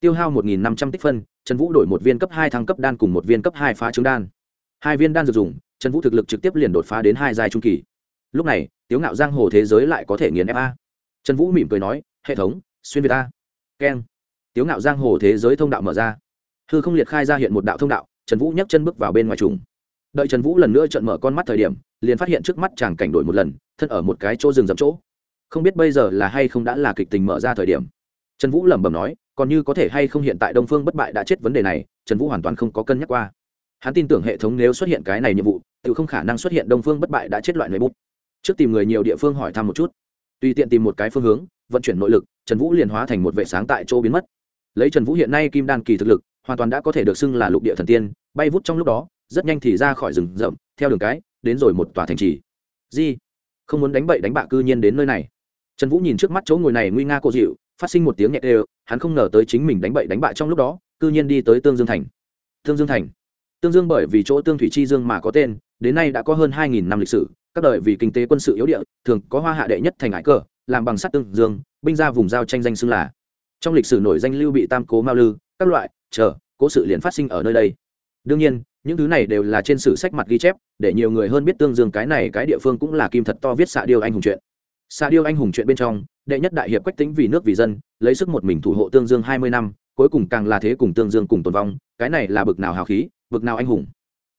tiêu hao một năm trăm tích phân, trần vũ đổi một viên cấp hai thăng cấp đan cùng một viên cấp hai phá trứng đan. Hai viên đan dược dùng, trần vũ thực lực trực tiếp liền đột phá đến hai giai trung kỳ. Lúc này, tiếu ngạo giang hồ thế giới lại có thể nghiền ép a. Trần vũ mỉm cười nói, hệ thống, xuyên việt a. Keng. Tiếu ngạo giang hồ thế giới thông đạo mở ra. Hư không liệt khai ra hiện một đạo thông đạo, trần vũ nhấc chân bước vào bên ngoài trùng. Đợi trần vũ lần nữa trận mở con mắt thời điểm, liền phát hiện trước mắt chàng cảnh đổi một lần, thân ở một cái chỗ rừng rậm chỗ. Không biết bây giờ là hay không đã là kịch tình mở ra thời điểm trần vũ lẩm bẩm nói, còn như có thể hay không hiện tại đông phương bất bại đã chết vấn đề này, trần vũ hoàn toàn không có cân nhắc qua. Hắn tin tưởng hệ thống nếu xuất hiện cái này nhiệm vụ, tự không khả năng xuất hiện đông phương bất bại đã chết loại nơi bút. Trước tìm người nhiều địa phương hỏi thăm một chút. Tùy tiện tìm một cái phương hướng, vận chuyển nội lực, trần vũ liền hóa thành một vệ sáng tại chỗ biến mất. Lấy trần vũ hiện nay kim đan kỳ thực lực, hoàn toàn đã có thể được xưng là lục địa thần tiên, bay vút trong lúc đó, rất nhanh thì ra khỏi rừng rậm, theo đường cái, đến rồi một tòa thành trì. Di, không muốn đánh bậy đánh bạ cư nhiên đến nơi này. Trần vũ nhìn trước mắt chỗ ngồi này nguy nga cô dịu phát sinh một tiếng nhẹ đều, hắn không ngờ tới chính mình đánh bậy đánh bại trong lúc đó, cư nhiên đi tới tương dương thành. Tương dương thành. Tương dương bởi vì chỗ tương thủy chi dương mà có tên, đến nay đã có hơn hai nghìn năm lịch sử, các đời vì kinh tế quân sự yếu địa, thường có hoa hạ đệ nhất thành ải cờ, làm bằng sắt tương dương, binh ra vùng giao tranh danh xưng là. Trong lịch sử nổi danh lưu bị tam cố mao lư, các loại, chờ, cố sự liền phát sinh ở nơi đây. Đương nhiên, những thứ này đều là trên sử sách mặt ghi chép, để nhiều người hơn biết tương dương cái này cái địa phương cũng là kim thật to viết xạ điêu anh hùng chuyện xa điêu anh hùng chuyện bên trong, đệ nhất đại hiệp quách tính vì nước vì dân, lấy sức một mình thủ hộ tương dương hai mươi năm, cuối cùng càng là thế cùng tương dương cùng tồn vong, cái này là bực nào hào khí, bực nào anh hùng.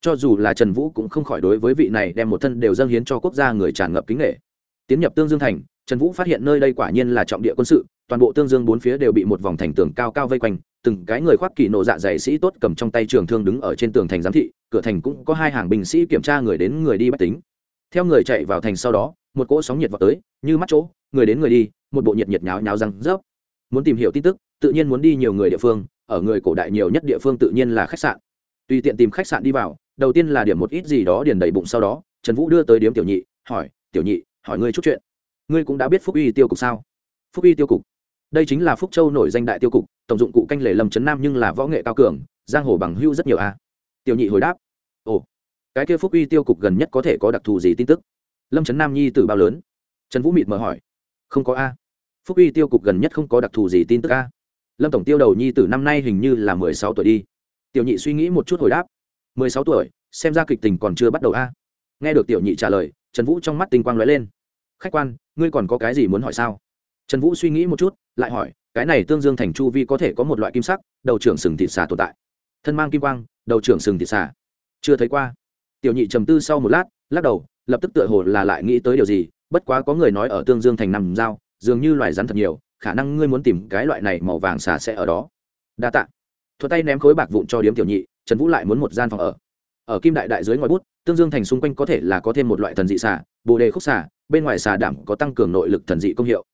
Cho dù là trần vũ cũng không khỏi đối với vị này đem một thân đều dâng hiến cho quốc gia người tràn ngập kính nghệ tiến nhập tương dương thành, trần vũ phát hiện nơi đây quả nhiên là trọng địa quân sự, toàn bộ tương dương bốn phía đều bị một vòng thành tường cao cao vây quanh, từng cái người khoác kỳ nộ dạ dày sĩ tốt cầm trong tay trường thương đứng ở trên tường thành giám thị, cửa thành cũng có hai hàng binh sĩ kiểm tra người đến người đi bách tính. Theo người chạy vào thành sau đó một cỗ sóng nhiệt vào tới, như mắt chỗ, người đến người đi, một bộ nhiệt nhiệt nháo nháo răng rớp. Muốn tìm hiểu tin tức, tự nhiên muốn đi nhiều người địa phương, ở người cổ đại nhiều nhất địa phương tự nhiên là khách sạn. Tùy tiện tìm khách sạn đi vào, đầu tiên là điểm một ít gì đó điền đầy bụng sau đó, trần vũ đưa tới điếm tiểu nhị, hỏi, tiểu nhị, hỏi ngươi chút chuyện. Ngươi cũng đã biết phúc uy tiêu cục sao? Phúc uy tiêu cục? Đây chính là phúc châu nổi danh đại tiêu cục, tổng dụng cụ canh lề lâm trấn nam nhưng là võ nghệ cao cường, giang hồ bằng hưu rất nhiều a. Tiểu nhị hồi đáp, ồ, cái kia phúc uy tiêu cục gần nhất có thể có đặc thù gì tin tức? Lâm trấn nam nhi tử bao lớn trần vũ mịt mở hỏi không có a phúc uy tiêu cục gần nhất không có đặc thù gì tin tức a lâm tổng tiêu đầu nhi tử năm nay hình như là mười sáu tuổi đi tiểu nhị suy nghĩ một chút hồi đáp mười sáu tuổi xem ra kịch tình còn chưa bắt đầu a nghe được tiểu nhị trả lời trần vũ trong mắt tinh quang lóe lên khách quan ngươi còn có cái gì muốn hỏi sao trần vũ suy nghĩ một chút lại hỏi cái này tương dương thành chu vi có thể có một loại kim sắc đầu trưởng sừng thịt xà tồn tại thân mang kim quang đầu trưởng sừng thịt xà chưa thấy qua tiểu nhị trầm tư sau một lát lắc đầu, lập tức tựa hồ là lại nghĩ tới điều gì, bất quá có người nói ở tương dương thành nằm dao dường như loài rắn thật nhiều, khả năng ngươi muốn tìm cái loại này màu vàng xà sẽ ở đó. Đa tạ. Thuật tay ném khối bạc vụn cho điếm tiểu nhị, trần vũ lại muốn một gian phòng ở. Ở kim đại đại dưới ngoài bút, tương dương thành xung quanh có thể là có thêm một loại thần dị xà, bồ đề khúc xà, bên ngoài xà đảm có tăng cường nội lực thần dị công hiệu.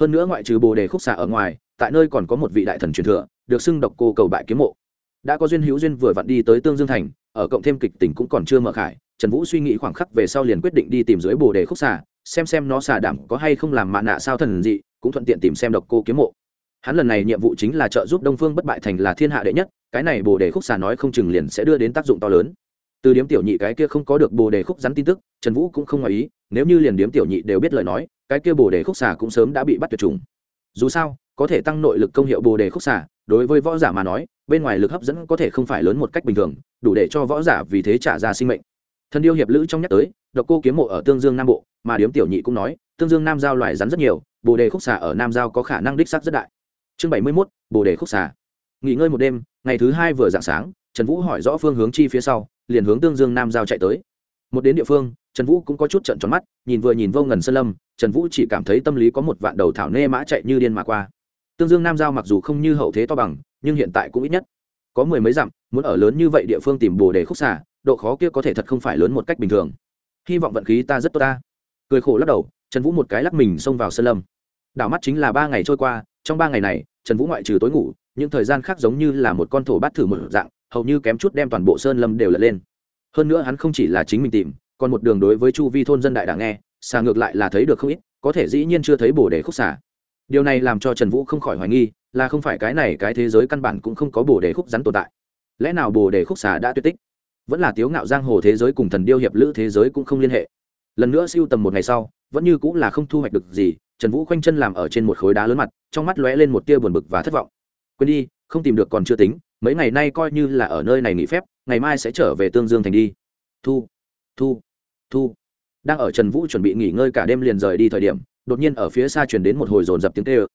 Hơn nữa ngoại trừ bồ đề khúc xà ở ngoài, tại nơi còn có một vị đại thần truyền thừa, được xưng độc cô cầu bại kiếm mộ. Đã có duyên hữu duyên vừa vặn đi tới tương dương thành ở cộng thêm kịch tình cũng còn chưa mở khải, trần vũ suy nghĩ khoảng khắc về sau liền quyết định đi tìm dưới bồ đề khúc xà, xem xem nó xà đảm có hay không làm mạ nạ sao thần dị, cũng thuận tiện tìm xem độc cô kiếm mộ. Hắn lần này nhiệm vụ chính là trợ giúp đông phương bất bại thành là thiên hạ đệ nhất, cái này bồ đề khúc xà nói không chừng liền sẽ đưa đến tác dụng to lớn. Từ điếm tiểu nhị cái kia không có được bồ đề khúc rắn tin tức, trần vũ cũng không ngoài ý, nếu như liền điếm tiểu nhị đều biết lời nói, cái kia bồ đề khúc xà cũng sớm đã bị bắt tuyệt chủng. Dù sao, có thể tăng nội lực công hiệu bồ đề khúc xà, đối với võ giả mà nói bên ngoài lực hấp dẫn có thể không phải lớn một cách bình thường, đủ để cho võ giả vì thế trả ra sinh mệnh. Thân yêu hiệp lữ trong nhắc tới, độc cô kiếm mộ ở tương dương nam bộ, mà điếm tiểu nhị cũng nói, tương dương nam giao loài rắn rất nhiều, bồ đề khúc xà ở nam giao có khả năng đích sắc rất đại. Chương bảy mươi mốt, bồ đề khúc xà. Nghỉ ngơi một đêm, ngày thứ hai vừa dạng sáng, trần vũ hỏi rõ phương hướng chi phía sau, liền hướng tương dương nam giao chạy tới. Một đến địa phương, trần vũ cũng có chút trận tròn mắt, nhìn vừa nhìn vô ngần sơn lâm, trần vũ chỉ cảm thấy tâm lý có một vạn đầu thảo nê mã chạy như điên mà qua tương dương nam giao mặc dù không như hậu thế to bằng, nhưng hiện tại cũng ít nhất có mười mấy dặm, muốn ở lớn như vậy địa phương tìm bồ đề khúc xả độ khó kia có thể thật không phải lớn một cách bình thường. Hy vọng vận khí ta rất tốt ta. Cười khổ lắc đầu, trần vũ một cái lắc mình xông vào sơn lâm. Đảo mắt chính là ba ngày trôi qua, trong ba ngày này, trần vũ ngoại trừ tối ngủ, những thời gian khác giống như là một con thổ bát thử một dạng, hầu như kém chút đem toàn bộ sơn lâm đều lật lên. Hơn nữa hắn không chỉ là chính mình tìm, còn một đường đối với chu vi thôn dân đại đảng nghe, xà ngược lại là thấy được không ít, có thể dĩ nhiên chưa thấy bồ đề khúc xả điều này làm cho trần vũ không khỏi hoài nghi, là không phải cái này cái thế giới căn bản cũng không có bồ đề khúc rắn tồn tại. Lẽ nào bồ đề khúc xà đã tuyệt tích? Vẫn là tiếu ngạo giang hồ thế giới cùng thần điêu hiệp lữ thế giới cũng không liên hệ. Lần nữa siêu tầm một ngày sau, vẫn như cũng là không thu hoạch được gì, trần vũ khoanh chân làm ở trên một khối đá lớn mặt, trong mắt lóe lên một tia buồn bực và thất vọng. Quên đi, không tìm được còn chưa tính, mấy ngày nay coi như là ở nơi này nghỉ phép, ngày mai sẽ trở về tương dương thành đi. Thu thu thu. Đang ở trần vũ chuẩn bị nghỉ ngơi cả đêm liền rời đi thời điểm đột nhiên ở phía xa truyền đến một hồi rồn dập tiếng tê ơ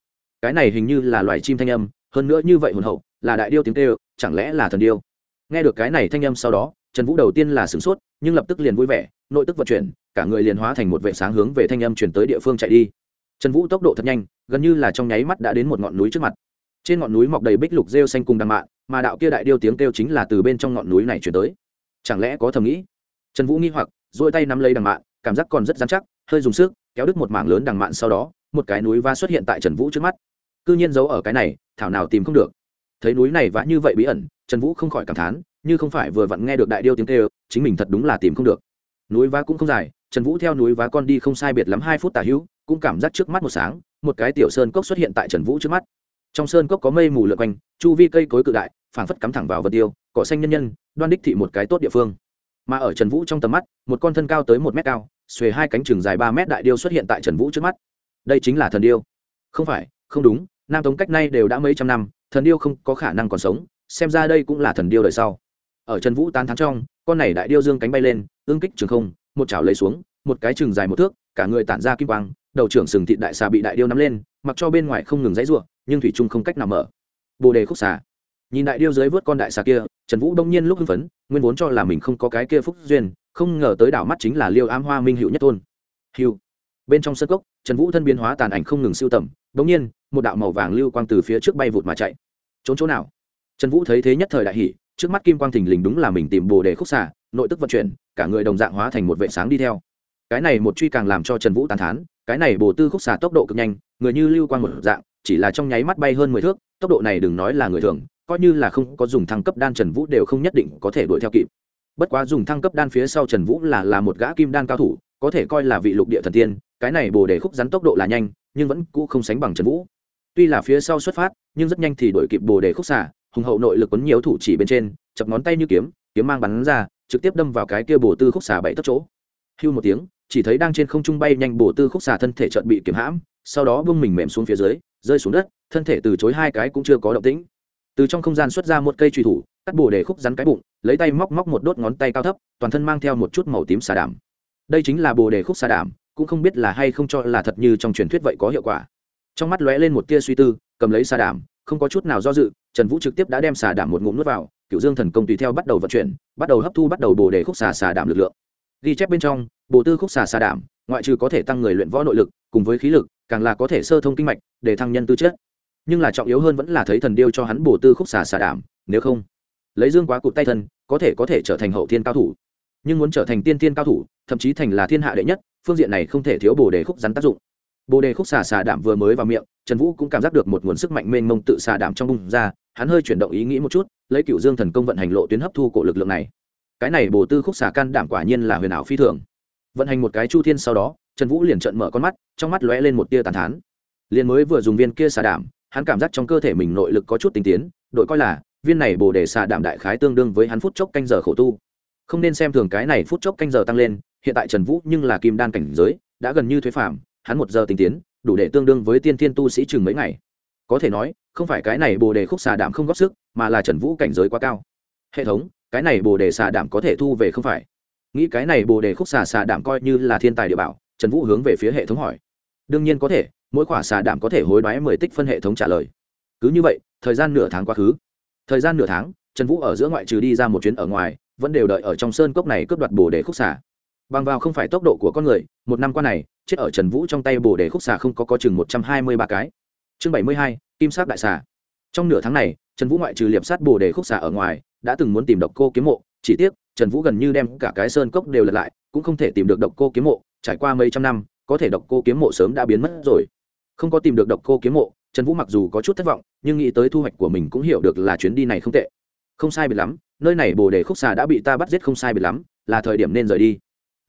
cái này hình như là loài chim thanh âm, hơn nữa như vậy hồn hậu, là đại điêu tiếng tê ơ chẳng lẽ là thần điêu? Nghe được cái này thanh âm sau đó, trần vũ đầu tiên là sửng sốt, nhưng lập tức liền vui vẻ, nội tức vận chuyển, cả người liền hóa thành một vệ sáng hướng về thanh âm chuyển tới địa phương chạy đi. Trần vũ tốc độ thật nhanh, gần như là trong nháy mắt đã đến một ngọn núi trước mặt. Trên ngọn núi mọc đầy bích lục rêu xanh cùng đằng mạ mà đạo kia đại điêu tiếng kêu chính là từ bên trong ngọn núi này chuyển tới. Chẳng lẽ có thầm nghĩ? Trần vũ nghi hoặc dỗi tay nắm lấy đằng mạ cảm giác còn rất dán chắc, hơi dùng sức kéo đứt một mảng lớn đằng mạn sau đó, một cái núi va xuất hiện tại trần vũ trước mắt. C ư nhiên giấu ở cái này, thảo nào tìm không được. Thấy núi này vã như vậy bí ẩn, trần vũ không khỏi cảm thán, như không phải vừa vặn nghe được đại điêu tiếng kêu, chính mình thật đúng là tìm không được. Núi vá cũng không dài, trần vũ theo núi vá con đi không sai biệt lắm hai phút tả hữu, cũng cảm giác trước mắt một sáng, một cái tiểu sơn cốc xuất hiện tại trần vũ trước mắt. Trong sơn cốc có mây mù lượn quanh, chu vi cây cối cự đại, phảng phất cắm thẳng vào vật tiêu, cỏ xanh nhân nhân, đoan đích thị một cái tốt địa phương. Mà ở trần vũ trong tầm mắt, một con thân cao tới một mét cao xuề hai cánh chừng dài ba mét đại điêu xuất hiện tại trần vũ trước mắt. Đây chính là thần điêu. Không phải, không đúng, nam tống cách nay đều đã mấy trăm năm, thần điêu không có khả năng còn sống, xem ra đây cũng là thần điêu đời sau. Ở trần vũ tán thắng trong, con này đại điêu dương cánh bay lên, ương kích trường không, một chảo lấy xuống, một cái chừng dài một thước, cả người tản ra kim quang, đầu trưởng sừng thịt đại xà bị đại điêu nắm lên, mặc cho bên ngoài không ngừng dãy ruộng nhưng thủy trung không cách nào mở. Bồ đề khúc xà nhìn đại điêu dưới vớt con đại xà kia, trần vũ đông nhiên lúc hưng phấn, nguyên vốn cho là mình không có cái kia phúc duyên, không ngờ tới đảo mắt chính là liêu ám hoa minh hữu nhất thôn. hữu bên trong sân cốc, trần vũ thân biến hóa tàn ảnh không ngừng siêu tầm đông nhiên, một đạo màu vàng lưu quang từ phía trước bay vụt mà chạy. Trốn chỗ nào? Trần vũ thấy thế nhất thời đại hỷ trước mắt kim quang thình lình đúng là mình tìm bồ đề khúc xà, nội tức vận chuyển, cả người đồng dạng hóa thành một vệ sáng đi theo. Cái này một truy càng làm cho trần vũ tàn thán, cái này bồ tư khúc xà tốc độ cực nhanh, người như lưu quang một dạng, chỉ là trong nháy mắt bay hơn mười thước, tốc độ này đừng nói là người thường coi như là không có dùng thăng cấp đan trần vũ đều không nhất định có thể đuổi theo kịp. Bất quá dùng thăng cấp đan phía sau trần vũ là là một gã kim đan cao thủ, có thể coi là vị lục địa thần tiên, cái này bồ đề khúc rắn tốc độ là nhanh, nhưng vẫn cũ không sánh bằng trần vũ. Tuy là phía sau xuất phát, nhưng rất nhanh thì đuổi kịp bồ đề khúc xả, hùng hậu nội lực quấn nhiều thủ chỉ bên trên, chập ngón tay như kiếm kiếm mang bắn ra, trực tiếp đâm vào cái kia bồ tư khúc xả bảy tấc chỗ. Hưu một tiếng, chỉ thấy đang trên không trung bay nhanh bồ tư khúc xả thân thể chợt bị kiếm hãm, sau đó bung mình mềm xuống phía dưới, rơi xuống đất, thân thể từ chối hai cái cũng chưa có động tĩnh từ trong không gian xuất ra một cây truy thủ, cắt bồ đề khúc rắn cái bụng, lấy tay móc móc một đốt ngón tay cao thấp, toàn thân mang theo một chút màu tím xà đảm đây chính là bồ đề khúc xà đảm cũng không biết là hay không cho là thật như trong truyền thuyết vậy có hiệu quả. Trong mắt lóe lên một tia suy tư, cầm lấy xà đảm không có chút nào do dự, trần vũ trực tiếp đã đem xà đảm một ngụm nuốt vào cựu dương thần công tùy theo bắt đầu vận chuyển, bắt đầu hấp thu bắt đầu bồ đề khúc xà xà đảm lực lượng. Ghi chép bên trong, bồ tư khúc xà xà đảm ngoại trừ có thể tăng người luyện võ nội lực, cùng với khí lực, càng là có thể sơ thông kinh mạch, để thăng nhân tư chất nhưng là trọng yếu hơn vẫn là thấy thần điêu cho hắn bổ tư khúc xà xà đảm, nếu không, lấy dương quá cụt tay thân, có thể có thể trở thành hậu thiên cao thủ. Nhưng muốn trở thành tiên tiên cao thủ, thậm chí thành là thiên hạ đệ nhất, phương diện này không thể thiếu bồ đề khúc rắn tác dụng. Bồ đề khúc xà xà đảm vừa mới vào miệng, trần vũ cũng cảm giác được một nguồn sức mạnh mênh mông tự xà đảm trong bụng ra, hắn hơi chuyển động ý nghĩ một chút, lấy cựu dương thần công vận hành lộ tuyến hấp thu cổ lực lượng này. Cái này bồ tư khúc xà can đảm quả nhiên là huyền ảo phi thường. Vận hành một cái chu thiên sau đó, trần vũ liền trợn mở con mắt, trong mắt lóe lên một tia tàn thán. Liền mới vừa dùng viên kia xà đảm hắn cảm giác trong cơ thể mình nội lực có chút tinh tiến, đội coi là, viên này bồ đề xà đảm đại khái tương đương với hắn phút chốc canh giờ khổ tu. Không nên xem thường cái này phút chốc canh giờ tăng lên, hiện tại trần vũ nhưng là kim đan cảnh giới, đã gần như thuế phạm hắn một giờ tinh tiến, đủ để tương đương với tiên thiên tu sĩ chừng mấy ngày. Có thể nói, không phải cái này bồ đề khúc xà đảm không góp sức, mà là trần vũ cảnh giới quá cao. Hệ thống, cái này bồ đề xà đảm có thể thu về không phải? Nghĩ cái này bồ đề khúc xà xà đảm coi như là thiên tài địa bảo, trần vũ hướng về phía hệ thống hỏi. Đương nhiên có thể mỗi khỏa xà đảm có thể hối đoái mười tích phân hệ thống trả lời. Cứ như vậy, thời gian nửa tháng quá khứ. Thời gian nửa tháng, trần vũ ở giữa ngoại trừ đi ra một chuyến ở ngoài, vẫn đều đợi ở trong sơn cốc này cướp đoạt bồ đề khúc xà. Bằng vào không phải tốc độ của con người, một năm qua này, chết ở trần vũ trong tay bồ đề khúc xà không có có chừng một trăm hai mươi ba cái. Chương bảy mươi hai, kim sắc đại xà. Trong nửa tháng này, trần vũ ngoại trừ liệp sát bồ đề khúc xà ở ngoài, đã từng muốn tìm độc cô kiếm mộ, chỉ tiếc, trần vũ gần như đem cả cái sơn cốc đều lật lại, cũng không thể tìm được độc cô kiếm mộ, trải qua mấy trăm năm, có thể độc cô kiếm mộ sớm đã biến mất rồi không có tìm được độc cô kiếm mộ, trần vũ mặc dù có chút thất vọng, nhưng nghĩ tới thu hoạch của mình cũng hiểu được là chuyến đi này không tệ. Không sai biệt lắm, nơi này bồ đề khúc xà đã bị ta bắt giết không sai biệt lắm, là thời điểm nên rời đi.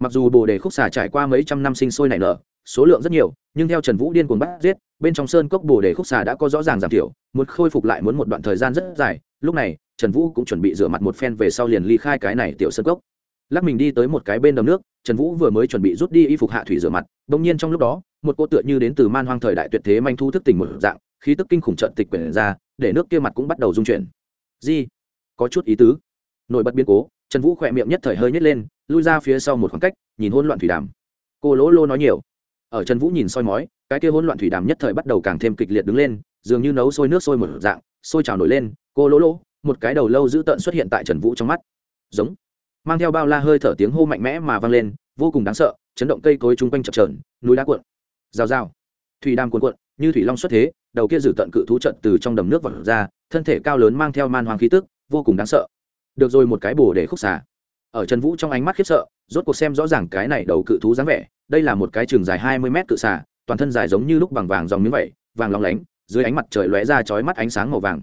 Mặc dù bồ đề khúc xà trải qua mấy trăm năm sinh sôi nảy nở, số lượng rất nhiều, nhưng theo trần vũ điên cuồng bắt giết, bên trong sơn cốc bồ đề khúc xà đã có rõ ràng giảm thiểu, muốn khôi phục lại muốn một đoạn thời gian rất dài, lúc này, trần vũ cũng chuẩn bị rửa mặt một phen về sau liền ly khai cái này tiểu sơn cốc. Lắc mình đi tới một cái bên đầm nước, trần vũ vừa mới chuẩn bị rút đi y phục hạ thủy rửa mặt đ ỗ n g nhiên trong lúc đó một cô tựa như đến từ man hoang thời đại tuyệt thế manh thu thức tỉnh một dạng, khí tức kinh khủng trận tịch quyển ra, để nước kia mặt cũng bắt đầu dung chuyển. Di, có chút ý tứ. Nổi bật biến cố, trần vũ khỏe miệng nhất thời hơi nhét lên, lui ra phía sau một khoảng cách, nhìn hôn loạn thủy đàm. Cô lỗ lô nói nhiều. Ở trần vũ nhìn soi mói, cái kia hỗn loạn thủy đàm nhất thời bắt đầu càng thêm kịch liệt đứng lên, dường như nấu sôi nước sôi một dạng, sôi trào nổi lên, cô lỗ lỗ một cái đầu lâu dữ tợn xuất hiện tại trần vũ trong mắt. Giống. Mang theo bao la hơi thở tiếng hô mạnh mẽ mà vang lên, vô cùng đáng sợ, chấn động cây cối chung quanh chập trờn núi đá cuộn rào rào thủy đàm cuồn cuộn, như thủy long xuất thế, đầu kia dữ tận cự thú trận từ trong đầm nước vọt ra, thân thể cao lớn mang theo man hoàng khí tức, vô cùng đáng sợ. Được rồi một cái bổ để khúc xà. Ở trần vũ trong ánh mắt khiếp sợ, rốt cuộc xem rõ ràng cái này đầu cự thú dáng vẻ, đây là một cái trường dài hai mươi mét cự xà, toàn thân dài giống như lúc bằng vàng dòng miếng vậy, vàng lóng lánh, dưới ánh mặt trời lóe ra chói mắt ánh sáng màu vàng.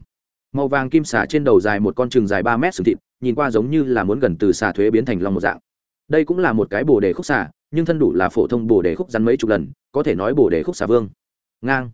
Màu vàng kim xà trên đầu dài một con trường dài ba mét sừng thịt, nhìn qua giống như là muốn gần từ xà thuế biến thành long một dạng. Đây cũng là một cái bồ đề khúc xà, nhưng thân đủ là phổ thông bồ đề khúc rắn mấy chục lần có thể nói bổ đề khúc xà vương. Ngang.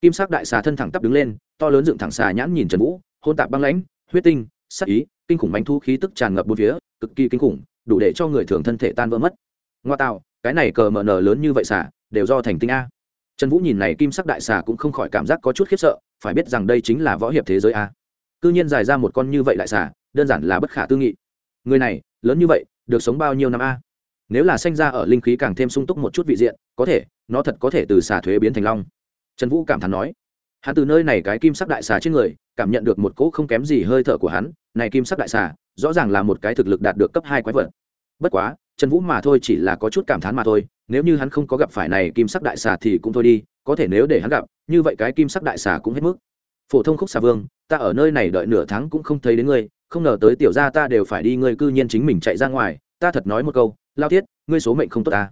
Kim sắc đại xà thân thẳng tắp đứng lên, to lớn dựng thẳng xà nhãn nhìn trần vũ, hôn tạp băng lãnh, huyết tinh, sắc ý, kinh khủng bánh thu khí tức tràn ngập bốn phía, cực kỳ kinh khủng, đủ để cho người thường thân thể tan vỡ mất. Ngoa tạo, cái này cờ mờ nờ lớn như vậy xà, đều do thành tinh a. Trần vũ nhìn này kim sắc đại xà cũng không khỏi cảm giác có chút khiếp sợ, phải biết rằng đây chính là võ hiệp thế giới a. Cư nhiên dài ra một con như vậy đại xà, đơn giản là bất khả tư nghị. Người này, lớn như vậy, được sống bao nhiêu năm a? Nếu là sanh ra ở linh khí càng thêm sung túc một chút vị diện, có thể, nó thật có thể từ xà thuế biến thành long. Trần vũ cảm thán nói. Hắn từ nơi này cái kim sắc đại xà trên người, cảm nhận được một cỗ không kém gì hơi thở của hắn. Này kim sắc đại xà, rõ ràng là một cái thực lực đạt được cấp hai quái vật. Bất quá, trần vũ mà thôi chỉ là có chút cảm thán mà thôi. Nếu như hắn không có gặp phải này kim sắc đại xà thì cũng thôi đi. Có thể nếu để hắn gặp, như vậy cái kim sắc đại xà cũng hết mức. Phổ thông khúc xà vương, ta ở nơi này đợi nửa tháng cũng không thấy đến ngươi. Không ngờ tới tiểu gia ta đều phải đi ngươi cư nhiên chính mình chạy ra ngoài. Ta thật nói một câu lao thiết, ngươi số mệnh không tốt ta.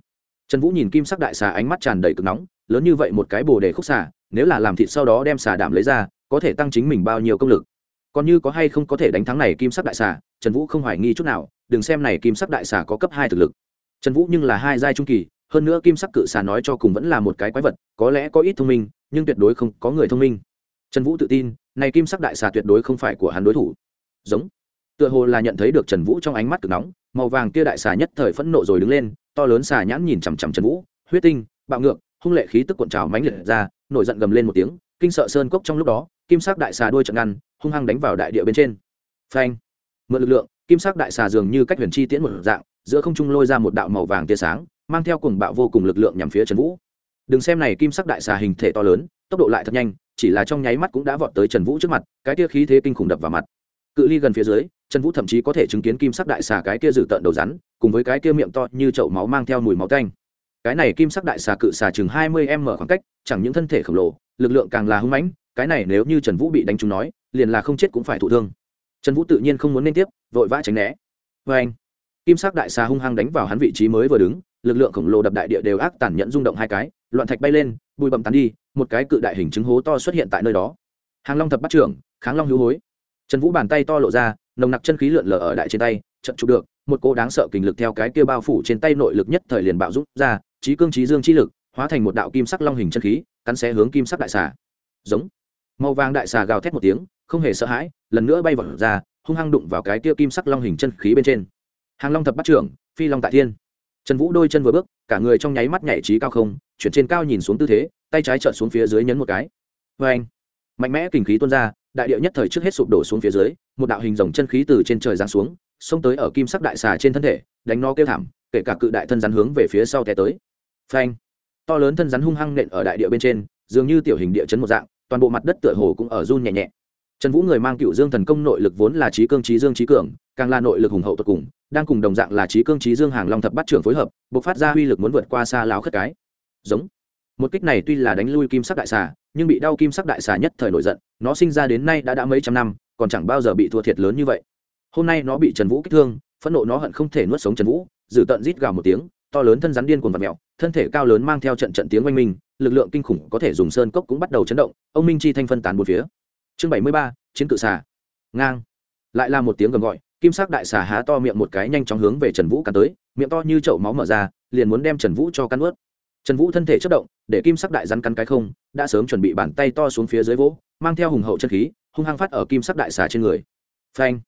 Trần vũ nhìn kim sắc đại xà ánh mắt tràn đầy cực nóng, lớn như vậy một cái bồ đề khúc xà, nếu là làm thịt sau đó đem xà đảm lấy ra, có thể tăng chính mình bao nhiêu công lực. Còn như có hay không có thể đánh thắng này kim sắc đại xà, trần vũ không hoài nghi chút nào, đừng xem này kim sắc đại xà có cấp hai thực lực. Trần vũ nhưng là hai giai trung kỳ, hơn nữa kim sắc cự xà nói cho cùng vẫn là một cái quái vật, có lẽ có ít thông minh, nhưng tuyệt đối không có người thông minh. Trần vũ tự tin, này kim sắc đại xà tuyệt đối không phải của hắn đối thủ. Giống. Tựa hồ là nhận thấy được trần vũ trong ánh mắt cực nóng màu vàng kia đại xà nhất thời phẫn nộ rồi đứng lên, to lớn xà nhãn nhìn chằm chằm trần vũ, huyết tinh, bạo ngược, hung lệ khí tức cuộn trào mãnh liệt ra, nổi giận gầm lên một tiếng, kinh sợ sơn cốc trong lúc đó, kim sắc đại xà đuôi trận ngăn, hung hăng đánh vào đại địa bên trên. Phanh! Mượn lực lượng, kim sắc đại xà dường như cách huyền chi tiễn một dạng, giữa không trung lôi ra một đạo màu vàng tia sáng, mang theo cùng bạo vô cùng lực lượng nhằm phía trần vũ. Đừng xem này kim sắc đại xà hình thể to lớn, tốc độ lại thật nhanh, chỉ là trong nháy mắt cũng đã vọt tới trần vũ trước mặt, cái tia khí thế kinh khủng đập vào mặt cự ly gần phía dưới, trần vũ thậm chí có thể chứng kiến kim sắc đại xà cái kia dự tợn đầu rắn, cùng với cái kia miệng to như chậu máu mang theo mùi máu tanh. Cái này kim sắc đại xà cự xà chừng hai mươi m khoảng cách, chẳng những thân thể khổng lồ, lực lượng càng là hưng mãnh, cái này nếu như trần vũ bị đánh trúng nói, liền là không chết cũng phải thụ thương. Trần vũ tự nhiên không muốn nên tiếp, vội vã tránh né. Vê anh, kim sắc đại xà hung hăng đánh vào hắn vị trí mới vừa đứng, lực lượng khổng lồ đập đại địa đều ác tản nhận rung động hai cái, loạn thạch bay lên, bụi bậm tán đi, một cái cự đại hình chứng hố to xuất hiện tại nơi đó. Hàng long thập bắt trưởng, kháng long hữu hối trần vũ bàn tay to lộ ra, nồng nặc chân khí lượn lờ ở đại trên tay trận chụp được, một cô đáng sợ kình lực theo cái kia bao phủ trên tay nội lực nhất thời liền bạo rút ra trí cương trí dương trí lực, hóa thành một đạo kim sắc long hình chân khí, cắn xé hướng kim sắc đại xà. Giống. Màu vàng đại xà gào thét một tiếng, không hề sợ hãi, lần nữa bay vọt ra, hung hăng đụng vào cái kia kim sắc long hình chân khí bên trên. Hàng long thập bắt trưởng, phi long tại thiên. Trần vũ đôi chân vừa bước, cả người trong nháy mắt nhảy trí cao không, chuyển trên cao nhìn xuống tư thế, tay trái trợn xuống phía dưới nhấn một cái. Vê anh mạnh mẽ kình khí tuôn ra đại địa nhất thời trước hết sụp đổ xuống phía dưới, một đạo hình dòng chân khí từ trên trời giáng xuống, xông tới ở kim sắc đại xà trên thân thể, đánh nó kêu thảm, kể cả cự đại thân rắn hướng về phía sau té tới. Phanh! To lớn thân rắn hung hăng nện ở đại địa bên trên, dường như tiểu hình địa chấn một dạng, toàn bộ mặt đất tựa hồ cũng ở run nhẹ nhẹ. Trần vũ người mang cựu dương thần công nội lực vốn là trí cương trí dương trí cường, càng là nội lực hùng hậu tột cùng, đang cùng đồng dạng là trí cương trí dương hàng long thập bắt trưởng phối hợp buộc phát ra uy lực muốn vượt qua xa láo khất cái. Giống! Một kích này tuy là đánh lui kim sắc đại xà, nhưng bị đau kim sắc đại xà nhất thời nổi giận, nó sinh ra đến nay đã đã mấy trăm năm, còn chẳng bao giờ bị thua thiệt lớn như vậy. Hôm nay nó bị trần vũ kích thương, phẫn nộ nó hận không thể nuốt sống trần vũ dử tận rít gào một tiếng, to lớn thân rắn điên cuồng vật mèo, thân thể cao lớn mang theo trận trận tiếng oanh minh, lực lượng kinh khủng có thể dùng sơn cốc cũng bắt đầu chấn động, ông minh chi thanh phân tán một phía. Chương bảy mươi ba, chiến cự xà. Ngang. Lại là một tiếng gầm gọi, kim sắc đại xà há to miệng một cái nhanh chóng hướng về trần vũ cắn tới, miệng to như chậu máu mở ra, liền muốn đem trần vũ cho cắn ướt trần vũ thân thể chất động, để kim sắc đại rắn cắn cái không, đã sớm chuẩn bị bàn tay to xuống phía dưới vỗ, mang theo hùng hậu chân khí, hung hăng phát ở kim sắc đại xà trên người. Phanh!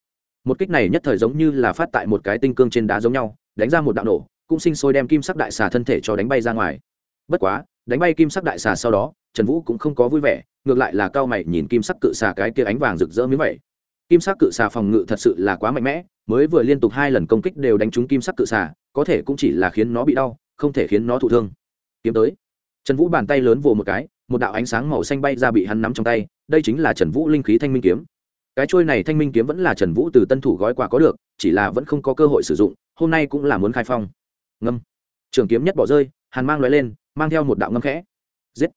Một kích này nhất thời giống như là phát tại một cái tinh cương trên đá giống nhau, đánh ra một đạo nổ, cũng sinh sôi đem kim sắc đại xà thân thể cho đánh bay ra ngoài. Bất quá, đánh bay kim sắc đại xà sau đó, trần vũ cũng không có vui vẻ, ngược lại là cao mày nhìn kim sắc cự xà cái kia ánh vàng rực rỡ miếng vậy. Kim sắc cự xà phòng ngự thật sự là quá mạnh mẽ, mới vừa liên tục hai lần công kích đều đánh trúng kim sắc cự xà, có thể cũng chỉ là khiến nó bị đau, không thể khiến nó thụ thương kiếm tới. Trần vũ bàn tay lớn vồ một cái, một đạo ánh sáng màu xanh bay ra bị hắn nắm trong tay, đây chính là trần vũ linh khí thanh minh kiếm. Cái trôi này thanh minh kiếm vẫn là trần vũ từ tân thủ gói quà có được, chỉ là vẫn không có cơ hội sử dụng, hôm nay cũng là muốn khai phong. Ngâm. Trường kiếm nhất bỏ rơi, hàn mang loại lên, mang theo một đạo ngâm khẽ. Giết.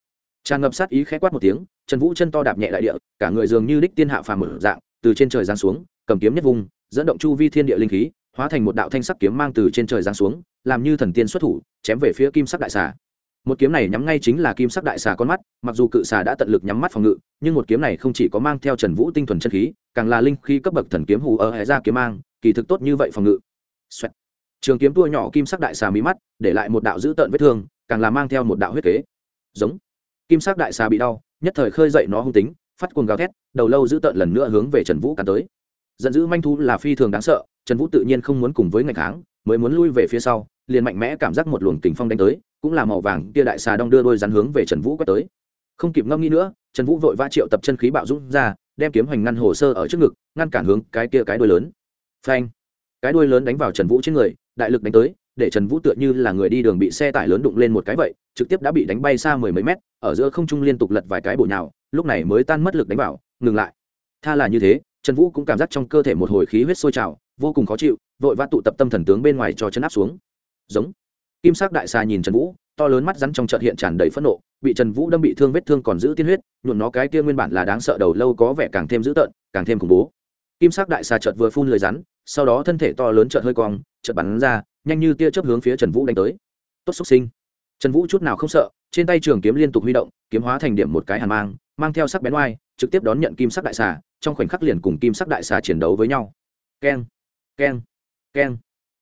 Tràn ngập sát ý khẽ quát một tiếng, trần vũ chân to đạp nhẹ đại địa, cả người dường như đích tiên hạ phàm mở dạng, từ trên trời giáng xuống, cầm kiếm nhất vùng, dẫn động chu vi thiên địa linh khí, hóa thành một đạo thanh sắc kiếm mang từ trên trời giáng xuống, làm như thần tiên xuất thủ, chém về phía kim sắc đại xà một kiếm này nhắm ngay chính là kim sắc đại xà con mắt, mặc dù cự xà đã tận lực nhắm mắt phòng ngự, nhưng một kiếm này không chỉ có mang theo trần vũ tinh thuần chân khí, càng là linh khí cấp bậc thần kiếm hù ở hệ ra kiếm mang, kỳ thực tốt như vậy phòng ngự. Xoẹt. trường kiếm tua nhỏ kim sắc đại xà mí mắt, để lại một đạo dữ tợn vết thương, càng là mang theo một đạo huyết kế. Giống. Kim sắc đại xà bị đau, nhất thời khơi dậy nó hung tính, phát cuồng gào thét, đầu lâu dữ tợn lần nữa hướng về trần vũ cắn tới. Giận dữ manh thu là phi thường đáng sợ, trần vũ tự nhiên không muốn cùng với ngày kháng, mới muốn lui về phía sau liền mạnh mẽ cảm giác một luồng kình phong đánh tới, cũng là màu vàng kia đại xà đong đưa đôi rắn hướng về trần vũ quét tới. Không kịp ngâm nghĩ nữa, trần vũ vội va triệu tập chân khí bạo dũng ra, đem kiếm hoành ngăn hồ sơ ở trước ngực, ngăn cản hướng cái kia cái đuôi lớn. Phanh! Cái đuôi lớn đánh vào trần vũ trên người, đại lực đánh tới, để trần vũ tựa như là người đi đường bị xe tải lớn đụng lên một cái vậy, trực tiếp đã bị đánh bay xa mười mấy mét, ở giữa không trung liên tục lật vài cái bổ nhào, lúc này mới tan mất lực đánh vào, ngừng lại. Tha là như thế, trần vũ cũng cảm giác trong cơ thể một hồi khí huyết sôi trào, vô cùng khó chịu, vội vã tụ tập tâm thần tướng bên ngoài cho chân áp xuống giống. Kim sắc đại xà nhìn trần vũ, to lớn mắt rắn trong trợt hiện tràn đầy phẫn nộ, bị trần vũ đâm bị thương vết thương còn giữ tiên huyết, nhuộm nó cái kia nguyên bản là đáng sợ đầu lâu có vẻ càng thêm dữ tợn, càng thêm khủng bố. Kim sắc đại xà trợt vừa phun lời rắn, sau đó thân thể to lớn trợt hơi cong trợt bắn ra, nhanh như tia chớp hướng phía trần vũ đánh tới. Tốt xúc sinh. Trần vũ chút nào không sợ, trên tay trường kiếm liên tục huy động, kiếm hóa thành điểm một cái hàn mang mang theo sắc bén oai, trực tiếp đón nhận kim sắc đại xà, trong khoảnh khắc liền cùng kim sắc đại xà chiến đấu với nhau. Keng keng keng.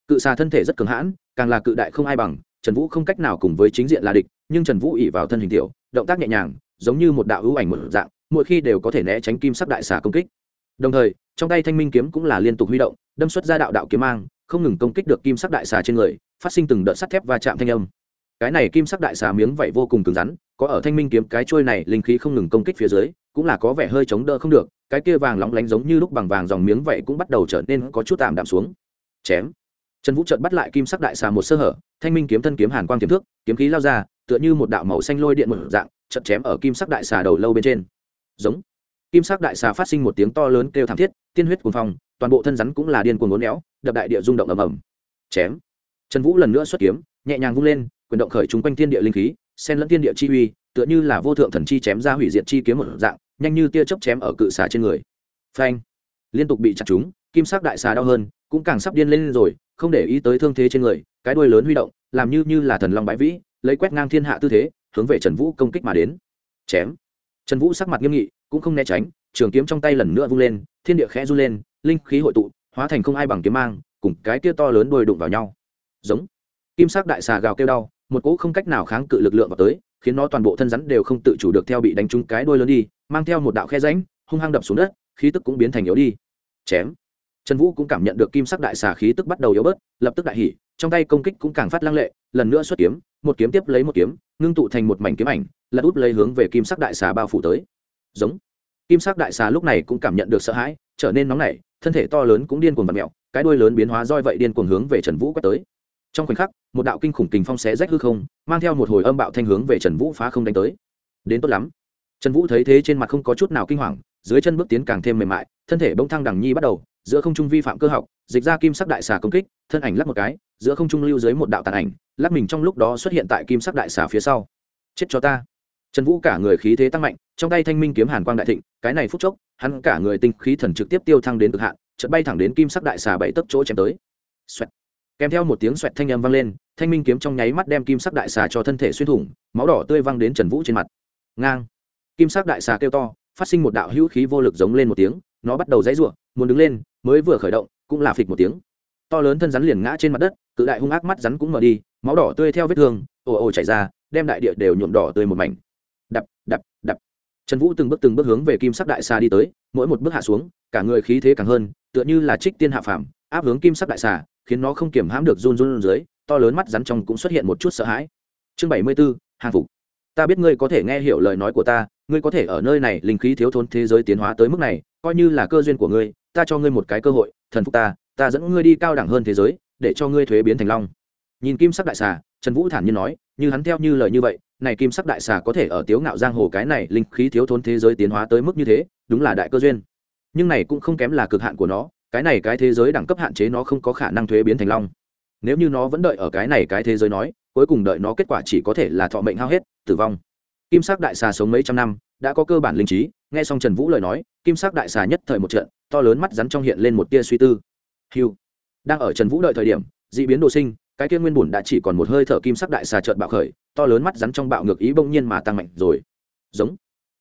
Cự xà thân thể rất cường hãn càng là cự đại không ai bằng, trần vũ không cách nào cùng với chính diện là địch, nhưng trần vũ ỉ vào thân hình tiểu, động tác nhẹ nhàng, giống như một đạo hữu ảnh một dạng, mỗi khi đều có thể né tránh kim sắc đại xà công kích. Đồng thời, trong tay thanh minh kiếm cũng là liên tục huy động, đâm xuất ra đạo đạo kiếm mang, không ngừng công kích được kim sắc đại xà trên người, phát sinh từng đợt sắt thép và chạm thanh âm. Cái này kim sắc đại xà miếng vậy vô cùng cứng rắn, có ở thanh minh kiếm cái trôi này linh khí không ngừng công kích phía dưới, cũng là có vẻ hơi chống đỡ không được, cái kia vàng lóng lánh giống như lúc bằng vàng dòng miếng vậy cũng bắt đầu trở nên có chút tạm đạm xuống. Chém trần vũ chợt bắt lại kim sắc đại xà một sơ hở, thanh minh kiếm thân kiếm hàn quang tiềm thước kiếm khí lao ra, tựa như một đạo màu xanh lôi điện một dạng, chợt chém ở kim sắc đại xà đầu lâu bên trên. Giống. Kim sắc đại xà phát sinh một tiếng to lớn kêu thảm thiết, tiên huyết cuồng phong, toàn bộ thân rắn cũng là điên cuồng ngốn éo, đập đại địa rung động ầm ầm. Chém. Trần vũ lần nữa xuất kiếm, nhẹ nhàng vung lên, quyền động khởi chúng quanh thiên địa linh khí, xen lẫn thiên địa chi uy, tựa như là vô thượng thần chi chém ra hủy diệt chi kiếm một dạng, nhanh như tia chớp chém ở cự xà trên người. Phanh. Liên tục bị chặt trúng kim sắc đại xà đau hơn, cũng càng sắp điên lên rồi không để ý tới thương thế trên người, cái đuôi lớn huy động, làm như như là thần long bãi vĩ, lấy quét ngang thiên hạ tư thế, hướng về trần vũ công kích mà đến. Chém. Trần vũ sắc mặt nghiêm nghị, cũng không né tránh, trường kiếm trong tay lần nữa vung lên, thiên địa khẽ run lên, linh khí hội tụ, hóa thành không ai bằng kiếm mang, cùng cái kia to lớn đuôi đụng vào nhau. Giống. Kim sắc đại xà gào kêu đau, một cỗ không cách nào kháng cự lực lượng vào tới, khiến nó toàn bộ thân rắn đều không tự chủ được theo bị đánh trúng cái đuôi lớn đi, mang theo một đạo khe ránh hung hăng đập xuống đất, khí tức cũng biến thành yếu đi. Chém trần vũ cũng cảm nhận được kim sắc đại xà khí tức bắt đầu yếu bớt, lập tức đại hỉ, trong tay công kích cũng càng phát lăng lệ, lần nữa xuất kiếm, một kiếm tiếp lấy một kiếm, ngưng tụ thành một mảnh kiếm ảnh, lật úp lấy hướng về kim sắc đại xà bao phủ tới. Giống. Kim sắc đại xà lúc này cũng cảm nhận được sợ hãi, trở nên nóng nảy, thân thể to lớn cũng điên cuồng vặt mẹo cái đuôi lớn biến hóa roi vậy điên cuồng hướng về trần vũ quét tới. Trong khoảnh khắc, một đạo kinh khủng kình phong xé rách hư không, mang theo một hồi âm bạo thanh hướng về trần vũ phá không đánh tới. Đến tốt lắm. Trần vũ thấy thế trên mặt không có chút nào kinh hoàng, dưới chân bước tiến càng thêm mềm mại, thân thể bông thăng đằng nhi bắt đầu giữa không trung vi phạm cơ học, dịch ra kim sắc đại xà công kích, thân ảnh lắc một cái, giữa không trung lưu dưới một đạo tàn ảnh, lắc mình trong lúc đó xuất hiện tại kim sắc đại xà phía sau. Chết cho ta. Trần vũ cả người khí thế tăng mạnh, trong tay thanh minh kiếm hàn quang đại thịnh, cái này phút chốc, hắn cả người tinh khí thần trực tiếp tiêu thăng đến cực hạn, chợt bay thẳng đến kim sắc đại xà bảy tấc chỗ chém tới. Xoẹt. kèm theo một tiếng xoẹt thanh âm vang lên, thanh minh kiếm trong nháy mắt đem kim sắc đại xà cho thân thể xuyên thủng, máu đỏ tươi văng đến trần vũ trên mặt. Ngang. Kim sắc đại xà kêu to, phát sinh một đạo hữu khí vô lực giống lên một tiếng, nó bắt đầu dãy ruộng muốn đứng lên mới vừa khởi động, cũng là phịch một tiếng. To lớn thân rắn liền ngã trên mặt đất, cự đại hung ác mắt rắn cũng mở đi, máu đỏ tươi theo vết thương, ồ ồ chảy ra, đem đại địa đều nhuộm đỏ tươi một mảnh. Đập đập đập. Trần vũ từng bước từng bước hướng về kim sắc đại xà đi tới, mỗi một bước hạ xuống, cả người khí thế càng hơn, tựa như là trích tiên hạ phàm, áp hướng kim sắc đại xà, khiến nó không kiểm hãm được run run dưới, to lớn mắt rắn trong cũng xuất hiện một chút sợ hãi. Chương bảy mươi b ố hàng phục. Ta biết ngươi có thể nghe hiểu lời nói của ta, ngươi có thể ở nơi này linh khí thiếu thốn thế giới tiến hóa tới mức này, coi như là cơ duyên của ngươi ta cho ngươi một cái cơ hội, thần phục ta ta dẫn ngươi đi cao đẳng hơn thế giới, để cho ngươi thuế biến thành long. Nhìn kim sắc đại xà, trần vũ thản nhiên nói, như hắn theo như lời như vậy, này kim sắc đại xà có thể ở tiếu ngạo giang hồ cái này linh khí thiếu thốn thế giới tiến hóa tới mức như thế, đúng là đại cơ duyên. Nhưng này cũng không kém là cực hạn của nó, cái này cái thế giới đẳng cấp hạn chế nó không có khả năng thuế biến thành long. Nếu như nó vẫn đợi ở cái này cái thế giới nói, cuối cùng đợi nó kết quả chỉ có thể là thọ mệnh hao hết, tử vong. Kim sắc đại xà sống mấy trăm năm đã có cơ bản linh trí, nghe xong trần vũ lời nói, kim sắc đại xà nhất thời một trận, to lớn mắt rắn trong hiện lên một tia suy tư. Hiu đang ở trần vũ đợi thời điểm, d ị biến đồ sinh, cái kia nguyên bùn đã chỉ còn một hơi thở kim sắc đại xà trợn bạo khởi, to lớn mắt rắn trong bạo ngược ý bỗng nhiên mà tăng mạnh rồi. Giống.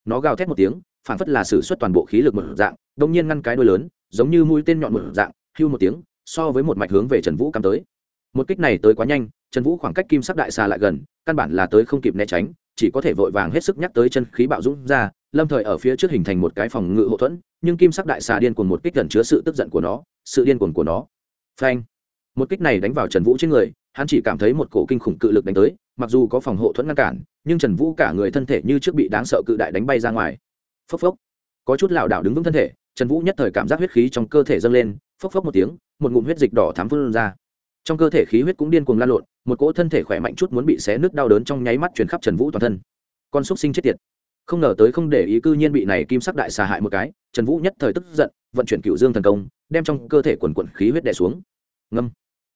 Nó gào thét một tiếng, phản phất là xử suất toàn bộ khí lực một dạng, bỗng nhiên ngăn cái đôi lớn, giống như mũi tên nhọn một dạng, hưu một tiếng, so với một mạch hướng về trần vũ cắm tới. Một kích này tới quá nhanh, trần vũ khoảng cách kim sắc đại xà lại gần, căn bản là tới không kịp né tránh chỉ có thể vội vàng hết sức nhắc tới chân khí bạo dũng ra, lâm thời ở phía trước hình thành một cái phòng ngự hậu thuẫn, nhưng kim sắc đại xà điên cuồng một kích gần chứa sự tức giận của nó, sự điên cuồng của nó. Phanh. Một kích này đánh vào trần vũ trên người, hắn chỉ cảm thấy một cổ kinh khủng cự lực đánh tới, mặc dù có phòng hộ thuẫn ngăn cản, nhưng trần vũ cả người thân thể như trước bị đáng sợ cự đại đánh bay ra ngoài. Phốc phốc. Có chút lảo đảo đứng vững thân thể, trần vũ nhất thời cảm giác huyết khí trong cơ thể dâng lên, phốc phốc một tiếng, một ngụm huyết dịch đỏ thắm phun ra. Trong cơ thể khí huyết cũng điên cuồng lan lộn một cỗ thân thể khỏe mạnh chút muốn bị xé nứt đau đớn trong nháy mắt chuyển khắp trần vũ toàn thân. Con xúc sinh chết tiệt. Không ngờ tới không để ý cư nhiên bị này kim sắc đại xà hại một cái, trần vũ nhất thời tức giận, vận chuyển cựu dương thần công, đem trong cơ thể quần quận khí huyết đẻ xuống. Ngâm.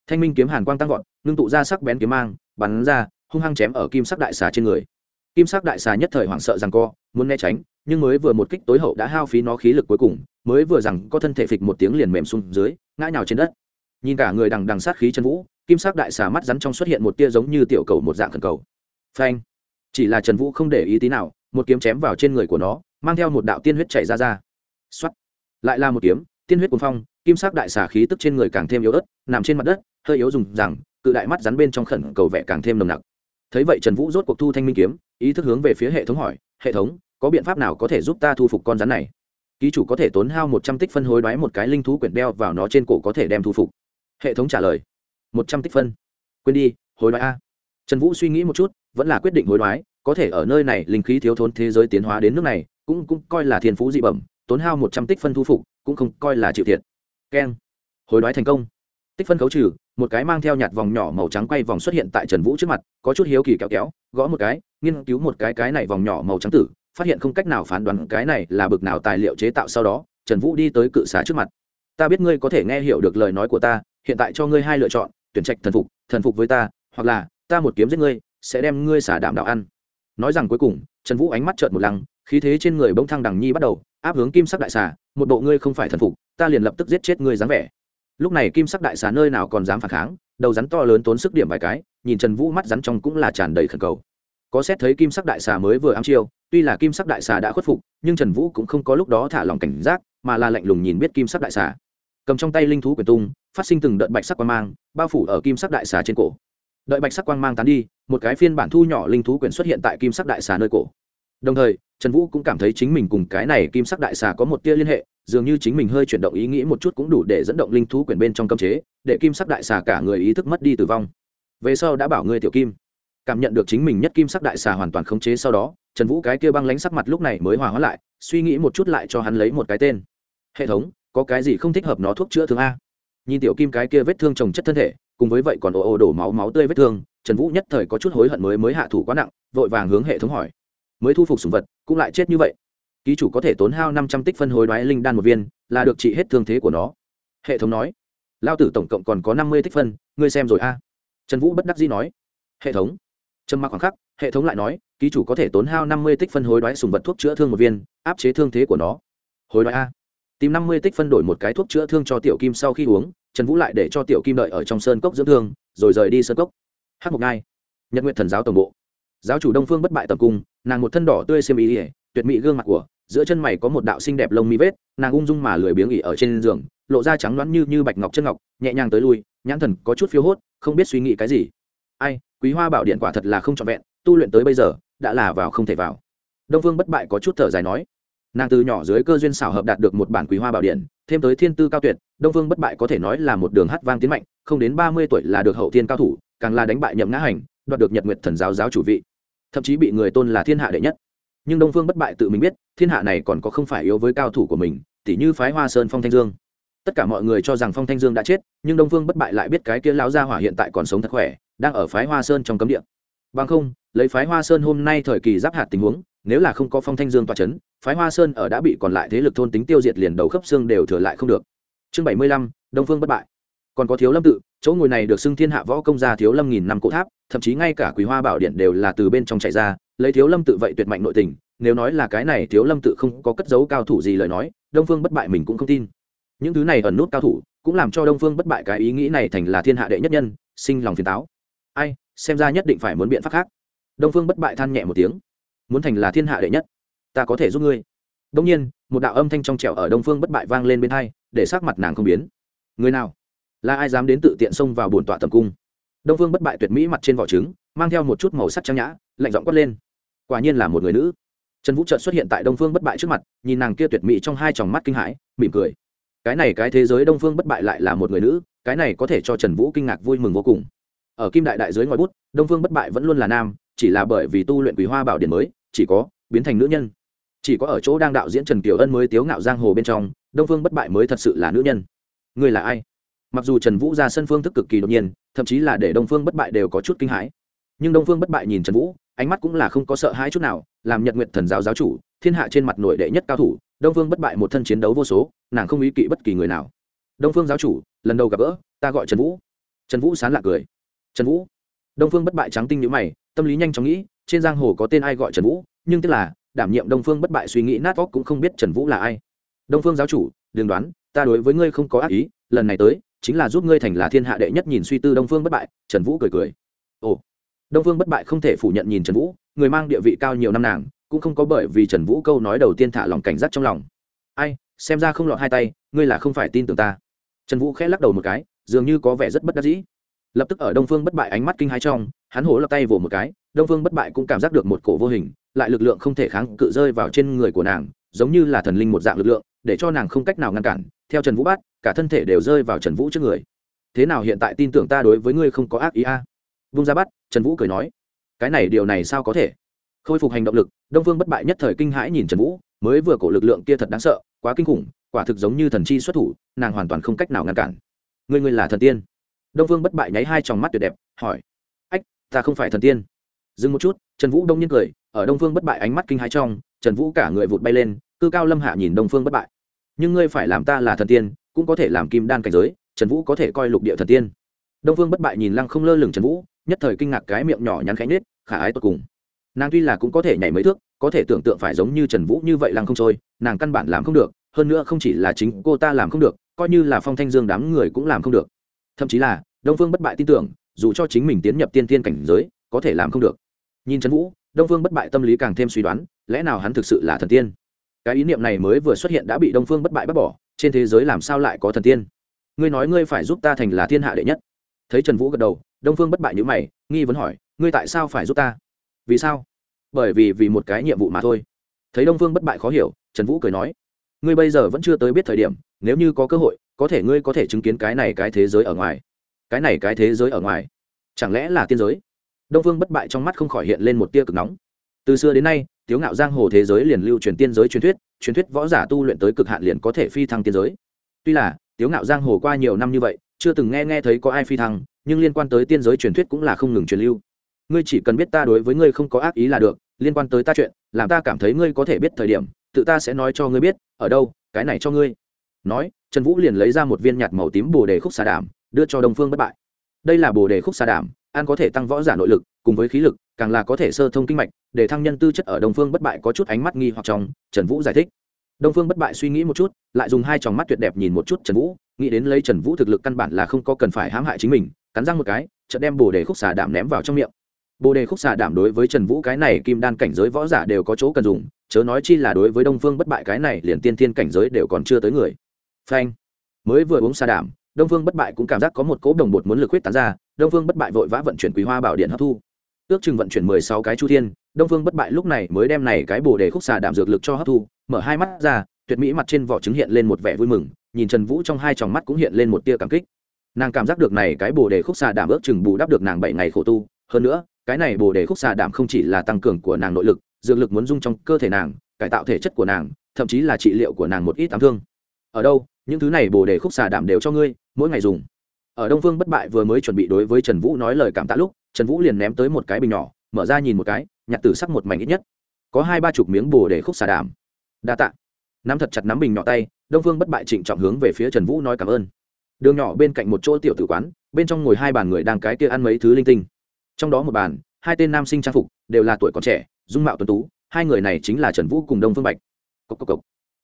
Thanh minh kiếm hàn quang tăng vọt, ngưng tụ ra sắc bén kiếm mang, bắn ra, hung hăng chém ở kim sắc đại xà trên người. Kim sắc đại xà nhất thời hoảng sợ rằng co, muốn né tránh, nhưng mới vừa một kích tối hậu đã hao phí nó khí lực cuối cùng, mới vừa rằng có thân thể phịch một tiếng liền mềm xuống dưới, ngã nhào trên đất. Nhìn cả người đằng đằng sát khí Trần vũ kim sắc đại xà mắt rắn trong xuất hiện một tia giống như tiểu cầu một dạng thần cầu. Phanh. Chỉ là trần vũ không để ý tí nào, một kiếm chém vào trên người của nó, mang theo một đạo tiên huyết chảy ra ra. Xuất lại là một kiếm, tiên huyết cuồng phong, kim sắc đại xà khí tức trên người càng thêm yếu ớt, nằm trên mặt đất, hơi yếu dùng rằng, cự đại mắt rắn bên trong khẩn cầu vẻ càng thêm nồng nặc. Thấy vậy trần vũ rốt cuộc thu thanh minh kiếm, ý thức hướng về phía hệ thống hỏi, hệ thống, có biện pháp nào có thể giúp ta thu phục con rắn này? Ký chủ có thể tốn hao một trăm tích phân hối đoái một cái linh thú quyển đeo vào nó trên cổ có thể đem thu phục. Hệ thống trả lời một trăm tích phân. Quên đi, hối đoái a. Trần vũ suy nghĩ một chút, vẫn là quyết định hối đoái, có thể ở nơi này linh khí thiếu thốn thế giới tiến hóa đến nước này, cũng cũng coi là thiên phú dị bẩm, tốn hao một trăm tích phân thu phục, cũng không coi là chịu thiệt. Keng. Hối đoái thành công. Tích phân khấu trừ, một cái mang theo nhạt vòng nhỏ màu trắng quay vòng xuất hiện tại trần vũ trước mặt, có chút hiếu kỳ kéo kéo, gõ một cái, nghiên cứu một cái cái này vòng nhỏ màu trắng tử, phát hiện không cách nào phán đoán cái này là bực nào tài liệu chế tạo sau đó, trần vũ đi tới cự xá trước mặt. Ta biết ngươi có thể nghe hiểu được lời nói của ta, hiện tại cho ngươi hai lựa chọn tuyển trạch thần phục thần phục với ta, hoặc là, ta một kiếm giết ngươi, sẽ đem ngươi xả đảm đạo ăn. Nói rằng cuối cùng, trần vũ ánh mắt trợn một lăng, khí thế trên người bông thăng đằng nhi bắt đầu, áp hướng kim sắc đại xà, một bộ ngươi không phải thần phục, ta liền lập tức giết chết ngươi dáng vẻ. Lúc này kim sắc đại xà nơi nào còn dám phản kháng, đầu rắn to lớn tốn sức điểm vài cái, nhìn trần vũ mắt rắn trong cũng là tràn đầy khẩn cầu. Có xét thấy kim sắc đại xà mới vừa ám chiêu, tuy là kim sắc đại xà đã khuất phục, nhưng trần vũ cũng không có lúc đó thả lòng cảnh giác, mà là lạnh lùng nhìn biết kim sắc đại xà. Cầm trong tay linh thú quyền tung phát sinh từng đợt bạch sắc quang mang, bao phủ ở kim sắc đại xà trên cổ. Đợi bạch sắc quang mang tán đi, một cái phiên bản thu nhỏ linh thú quyền xuất hiện tại kim sắc đại xà nơi cổ. Đồng thời, trần vũ cũng cảm thấy chính mình cùng cái này kim sắc đại xà có một tia liên hệ, dường như chính mình hơi chuyển động ý nghĩ một chút cũng đủ để dẫn động linh thú quyền bên trong cơm chế, để kim sắc đại xà cả người ý thức mất đi tử vong. Về sau đã bảo ngươi tiểu kim. Cảm nhận được chính mình nhất kim sắc đại xà hoàn toàn khống chế sau đó, trần vũ cái kia băng lánh sắc mặt lúc này mới hòa hóa lại, suy nghĩ một chút lại cho hắn lấy một cái tên. Hệ thống, có cái gì không thích hợp nó thuốc chữa thương a? Nhìn tiểu kim cái kia vết thương trồng chất thân thể, cùng với vậy còn ồ ồ đổ máu máu tươi vết thương, trần vũ nhất thời có chút hối hận mới mới hạ thủ quá nặng, vội vàng hướng hệ thống hỏi. Mới thu phục sủng vật, cũng lại chết như vậy. Ký chủ có thể tốn hao năm trăm tích phân hối đoái linh đan một viên, là được trị hết thương thế của nó. Hệ thống nói. Lao tử tổng cộng còn có năm mươi tích phân, ngươi xem rồi a. Trần vũ bất đắc dĩ nói. Hệ thống. Trầm mặc khoảng khắc, hệ thống lại nói, ký chủ có thể tốn hao năm mươi tích phân hối đoái sùng vật thuốc chữa thương một viên, áp chế thương thế của nó. Hối đoái a tìm năm mươi tích phân đổi một cái thuốc chữa thương cho tiểu kim sau khi uống, trần vũ lại để cho tiểu kim đợi ở trong sơn cốc dưỡng thương, rồi rời đi sơn cốc. Hát một ngai, nhật nguyện thần giáo tổng bộ. Giáo chủ đông phương bất bại tập cung, nàng một thân đỏ tươi xiêm ý ỉa tuyệt mỹ gương mặt của, giữa chân mày có một đạo xinh đẹp lông mi vết, nàng ung dung mà lười biếng ỉ ở trên giường, lộ ra trắng loãng như như bạch ngọc chân ngọc, nhẹ nhàng tới lui, nhãn thần có chút phiếu hốt, không biết suy nghĩ cái gì. Ai, quý hoa bảo điện quả thật là không trọn vẹn, tu luyện tới bây giờ, đã là vào không thể vào. Đông phương bất bại có chút thở dài nói nàng từ nhỏ dưới cơ duyên xảo hợp đạt được một bản quý hoa bảo điện, thêm tới thiên tư cao tuyệt, đông phương bất bại có thể nói là một đường hát vang tiến mạnh, không đến ba mươi tuổi là được hậu thiên cao thủ, càng là đánh bại nhậm ngã hành, đoạt được nhật nguyệt thần giáo giáo chủ vị. Thậm chí bị người tôn là thiên hạ đệ nhất. Nhưng đông phương bất bại tự mình biết, thiên hạ này còn có không phải yếu với cao thủ của mình, tỉ như phái hoa sơn phong thanh dương. Tất cả mọi người cho rằng phong thanh dương đã chết, nhưng đông phương bất bại lại biết cái kia lão gia hỏa hiện tại còn sống thật khỏe, đang ở phái hoa sơn trong cấm địa. Bằng không, lấy phái hoa sơn hôm nay thời kỳ giáp hạt tình huống, nếu là không có phong thanh dương toa c h ấ n phái hoa sơn ở đã bị còn lại thế lực thôn tính tiêu diệt liền đầu khớp xương đều thừa lại không được. Chương bảy mươi lăm, đông phương bất bại. Còn có thiếu lâm tự, chỗ ngồi này được xưng thiên hạ võ công gia thiếu lâm nghìn năm cổ tháp, thậm chí ngay cả quý hoa bảo điện đều là từ bên trong chạy ra, lấy thiếu lâm tự vậy tuyệt mạnh nội tình, nếu nói là cái này thiếu lâm tự không có cất dấu cao thủ gì lời nói, đông phương bất bại mình cũng không tin. Những thứ này ẩn nút cao thủ, cũng làm cho đông phương bất bại cái ý nghĩ này thành là thiên hạ đệ nhất nhân, sinh lòng phiền táo. Ai, xem ra nhất định phải muốn biện pháp khác. Đông phương bất bại than nhẹ một tiếng. Muốn thành là thiên hạ đệ nhất ta có thể giúp ngươi. Đông nhiên, một đạo âm thanh trong trẻo ở đông phương bất bại vang lên bên hai, để sắc mặt nàng không biến. Người nào? Là ai dám đến tự tiện xông vào bổn tọa tầm cung? Đông phương bất bại tuyệt mỹ mặt trên vỏ trứng, mang theo một chút màu sắc trang nhã, lạnh giọng quát lên. Quả nhiên là một người nữ. Trần vũ trợt xuất hiện tại đông phương bất bại trước mặt, nhìn nàng kia tuyệt mỹ trong hai tròng mắt kinh hãi, mỉm cười. Cái này cái thế giới đông phương bất bại lại là một người nữ, cái này có thể cho trần vũ kinh ngạc vui mừng vô cùng. Ở kim đại đại giới ngoài bút, đông phương bất bại vẫn luôn là nam, chỉ là bởi vì tu luyện quý hoa bảo điện mới, chỉ có biến thành nữ nhân chỉ có ở chỗ đang đạo diễn trần kiều ân mới tiếu ngạo giang hồ bên trong, đông phương bất bại mới thật sự là nữ nhân. Người là ai? Mặc dù trần vũ ra sân phương thức cực kỳ đột nhiên, thậm chí là để đông phương bất bại đều có chút kinh hãi. Nhưng đông phương bất bại nhìn trần vũ, ánh mắt cũng là không có sợ hãi chút nào, làm nhật nguyện thần giáo giáo chủ, thiên hạ trên mặt nội đệ nhất cao thủ, đông phương bất bại một thân chiến đấu vô số, nàng không ý kỵ bất kỳ người nào. Đông phương giáo chủ, lần đầu gặp gỡ, ta gọi trần vũ. Trần vũ sán lạc cười. Trần vũ. Đông phương bất bại trắng tinh nhữ mày, tâm lý nhanh chóng nghĩ, trên giang hồ có tên ai gọi trần vũ, nhưng tức là đảm nhiệm đông phương bất bại suy nghĩ nát óc cũng không biết trần vũ là ai. Đông phương giáo chủ, đừng đoán, ta đối với ngươi không có ác ý, lần này tới, chính là giúp ngươi thành là thiên hạ đệ nhất nhìn suy tư đông phương bất bại, trần vũ cười cười. Ồ. Đông phương bất bại không thể phủ nhận nhìn trần vũ, người mang địa vị cao nhiều năm nàng, cũng không có bởi vì trần vũ câu nói đầu tiên thả lòng cảnh giác trong lòng. Ai, xem ra không lọt hai tay, ngươi là không phải tin tưởng ta. Trần vũ khẽ lắc đầu một cái, dường như có vẻ rất bất đắc dĩ. Lập tức ở đông phương bất bại ánh mắt kinh hai trong, hắn hổ lập tay vỗ một cái, đông phương bất bại cũng cảm giác được một cổ vô hình lại lực lượng không thể kháng cự rơi vào trên người của nàng, giống như là thần linh một dạng lực lượng, để cho nàng không cách nào ngăn cản. Theo trần vũ bắt, cả thân thể đều rơi vào trần vũ trước người. Thế nào hiện tại tin tưởng ta đối với ngươi không có ác ý a? À? vung ra bắt, trần vũ cười nói, cái này điều này sao có thể? Khôi phục hành động lực, đông phương bất bại nhất thời kinh hãi nhìn trần vũ, mới vừa cổ lực lượng kia thật đáng sợ, quá kinh khủng, quả thực giống như thần chi xuất thủ, nàng hoàn toàn không cách nào ngăn cản. Ngươi ngươi là thần tiên. Đông phương bất bại nháy hai tròng mắt tuyệt đẹp, hỏi, ách, ta không phải thần tiên dừng một chút, trần vũ đông nhiên cười, ở đông phương bất bại ánh mắt kinh hãi trong, trần vũ cả người vụt bay lên, cư cao lâm hạ nhìn đông phương bất bại. Nhưng ngươi phải làm ta là thần tiên, cũng có thể làm kim đan cảnh giới, trần vũ có thể coi lục địa thần tiên. Đông phương bất bại nhìn lăng không lơ lửng trần vũ, nhất thời kinh ngạc cái miệng nhỏ nhắn khánh nết khả ái tột cùng. Nàng tuy là cũng có thể nhảy mấy thước, có thể tưởng tượng phải giống như trần vũ như vậy lăng không trôi, nàng căn bản làm không được, hơn nữa không chỉ là chính cô ta làm không được, coi như là phong thanh dương đám người cũng làm không được. Thậm chí là, đông phương bất bại tin tưởng, dù cho chính mình tiến nhập tiên tiên cảnh giới, có thể làm không được nhìn trần vũ, đông phương bất bại tâm lý càng thêm suy đoán, lẽ nào hắn thực sự là thần tiên? Cái ý niệm này mới vừa xuất hiện đã bị đông phương bất bại bác bỏ, trên thế giới làm sao lại có thần tiên? Ngươi nói ngươi phải giúp ta thành là thiên hạ đệ nhất. Thấy trần vũ gật đầu, đông phương bất bại nhữ mày, nghi vấn hỏi, ngươi tại sao phải giúp ta? Vì sao? Bởi vì vì một cái nhiệm vụ mà thôi. Thấy đông phương bất bại khó hiểu, trần vũ cười nói, ngươi bây giờ vẫn chưa tới biết thời điểm, nếu như có cơ hội, có thể ngươi có thể chứng kiến cái này cái thế giới ở ngoài. Cái này cái thế giới ở ngoài? Chẳng lẽ là tiên giới? Đông phương bất bại trong mắt không khỏi hiện lên một tia cực nóng. Từ xưa đến nay, tiếu ngạo giang hồ thế giới liền lưu truyền tiên giới truyền thuyết truyền thuyết võ giả tu luyện tới cực hạn liền có thể phi thăng tiên giới. Tuy là, tiếu ngạo giang hồ qua nhiều năm như vậy, chưa từng nghe nghe thấy có ai phi thăng, nhưng liên quan tới tiên giới truyền thuyết cũng là không ngừng truyền lưu. Ngươi chỉ cần biết ta đối với ngươi không có ác ý là được, liên quan tới ta chuyện, làm ta cảm thấy ngươi có thể biết thời điểm, tự ta sẽ nói cho ngươi biết, ở đâu, cái này cho ngươi. Nói, trần vũ liền lấy ra một viên nhạt màu tím bồ đề khúc xà đảm đưa cho đông phương bất bại đây là bồ đề khúc xà đảm ăn có thể tăng võ giả nội lực, cùng với khí lực, càng là có thể sơ thông kinh mạch, để thăng nhân tư chất ở đông phương bất bại có chút ánh mắt nghi hoặc trong, trần vũ giải thích. Đông phương bất bại suy nghĩ một chút, lại dùng hai tròng mắt tuyệt đẹp nhìn một chút trần vũ, nghĩ đến lấy trần vũ thực lực căn bản là không có cần phải hãm hại chính mình, cắn răng một cái, chợt đem bồ đề khúc xà đảm ném vào trong miệng. Bồ đề khúc xà đảm đối với trần vũ cái này kim đan cảnh giới võ giả đều có chỗ cần dùng, chớ nói chi là đối với đông phương bất bại cái này liền tiên thiên cảnh giới đều còn chưa tới người. Phanh. Mới vừa uống xà đảm đông phương bất bại cũng cảm giác có một cỗ đồng bột muốn lực huyết tán ra, đông phương bất bại vội vã vận chuyển quý hoa bảo điện hấp thu. Ước chừng vận chuyển mười sáu cái chu thiên, đông phương bất bại lúc này mới đem này cái bồ đề khúc xà đạm dược lực cho hấp thu, mở hai mắt ra, tuyệt mỹ mặt trên vỏ trứng hiện lên một vẻ vui mừng, nhìn trần vũ trong hai tròng mắt cũng hiện lên một tia cảm kích. Nàng cảm giác được này cái bồ đề khúc xà đảm ước chừng bù đắp được nàng bảy ngày khổ tu, hơn nữa, cái này bồ đề khúc xà đảm không chỉ là tăng cường của nàng nội lực, dược lực muốn dung trong cơ thể nàng, cải tạo thể chất của nàng, thậm chí là trị liệu của nàng một ít ám thương ở đâu, những thứ này bồ đề khúc xà đảm đều cho ngươi, mỗi ngày dùng. Ở đông phương bất bại vừa mới chuẩn bị đối với trần vũ nói lời cảm tạ lúc, trần vũ liền ném tới một cái bình nhỏ, mở ra nhìn một cái, nhặt tử sắc một mảnh ít nhất. Có hai ba chục miếng bồ đề khúc xà đảm. Đa tạ. Nắm thật chặt nắm bình nhỏ tay, đông phương bất bại trịnh trọng hướng về phía trần vũ nói cảm ơn. Đường nhỏ bên cạnh một chỗ tiểu tử quán, bên trong ngồi hai bàn người đang cái kia ăn mấy thứ linh tinh. Trong đó một bàn, hai tên nam sinh trang phục, đều là tuổi còn trẻ, dung mạo tuấn tú, hai người này chính là trần vũ cùng đông phương bạch. Cốc cốc cốc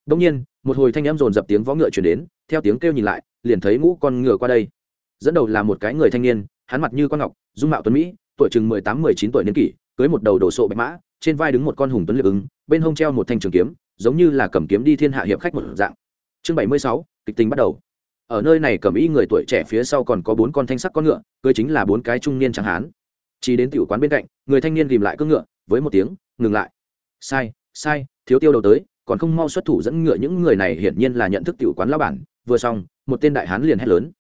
đông nhiên, một hồi thanh âm rồn dập tiếng võ ngựa chuyển đến, theo tiếng kêu nhìn lại, liền thấy ngũ con ngựa qua đây. Dẫn đầu là một cái người thanh niên, hắn mặt như con ngọc, dung mạo tuấn mỹ, tuổi chừng mười tám, mười chín tuổi niên kỷ, cưới một đầu đồ sộ bạch mã, trên vai đứng một con hùng tuấn liệt ứng, bên hông treo một thanh trường kiếm, giống như là cầm kiếm đi thiên hạ hiệp khách một dạng. Chương bảy mươi sáu, kịch tính bắt đầu. Ở nơi này cầm y người tuổi trẻ phía sau còn có bốn con thanh sắc con ngựa, cưới chính là bốn cái trung niên trắng hán. Chỉ đến tiểu quán bên cạnh, người thanh niên ghìm lại cưỡng ngựa, với một tiếng, ngừng lại. Sai sai, thiếu tiêu đầu tới còn không mau xuất thủ dẫn ngựa, những người này hiển nhiên là nhận thức tiểu quán lao bản. Vừa xong, một tên đại hán liền hét lớn.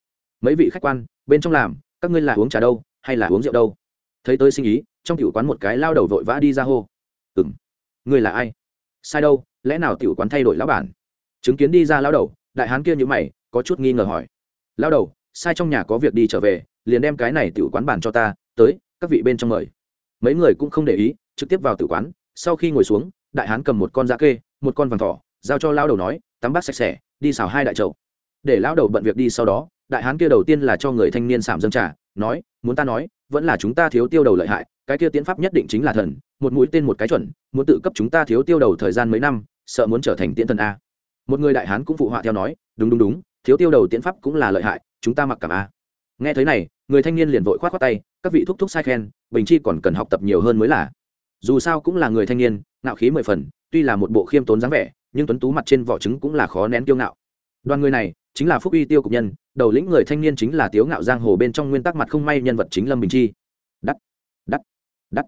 Mấy vị khách quan, bên trong làm, các ngươi là uống trà đâu, hay là uống rượu đâu? Thấy tôi sinh ý, trong tiểu quán một cái lao đầu vội vã đi ra hô. Ừ m ngươi là ai? Sai đâu, lẽ nào tiểu quán thay đổi lão bản? Chứng kiến đi ra lao đầu, đại hán kia như mày, có chút nghi ngờ hỏi. Lao đầu, sai trong nhà có việc đi trở về, liền đem cái này tiểu quán bàn cho ta, tới, các vị bên trong mời. Mấy người cũng không để ý, trực tiếp vào tử quán, sau khi ngồi xuống, đại hán cầm một con da kê một con vàng thỏ, giao cho lao đầu nói, tắm bát sạch sẽ, đi xào hai đại chậu. Để lao đầu bận việc đi sau đó, đại hán kia đầu tiên là cho người thanh niên sảm dâng trà, nói, muốn ta nói, vẫn là chúng ta thiếu tiêu đầu lợi hại, cái kia tiến pháp nhất định chính là thần, một mũi tên một cái chuẩn, muốn tự cấp chúng ta thiếu tiêu đầu thời gian mấy năm, sợ muốn trở thành tiễn thần a. Một người đại hán cũng phụ họa theo nói, đúng đúng đúng, thiếu tiêu đầu tiễn pháp cũng là lợi hại, chúng ta mặc cảm a. Nghe thấy này, người thanh niên liền vội khoát khoát tay, các vị thúc thúc sai khen, bình chi còn cần học tập nhiều hơn mới là. Dù sao cũng là người thanh niên nạo khí mười phần tuy là một bộ khiêm tốn dáng vẻ, nhưng tuấn tú mặt trên vỏ trứng cũng là khó nén kiêu ngạo. Đoàn người này chính là phúc uy tiêu cục nhân, đầu lĩnh người thanh niên chính là tiếu ngạo giang hồ bên trong nguyên tắc mặt không may nhân vật chính lâm bình chi. Đắt đắt đắt.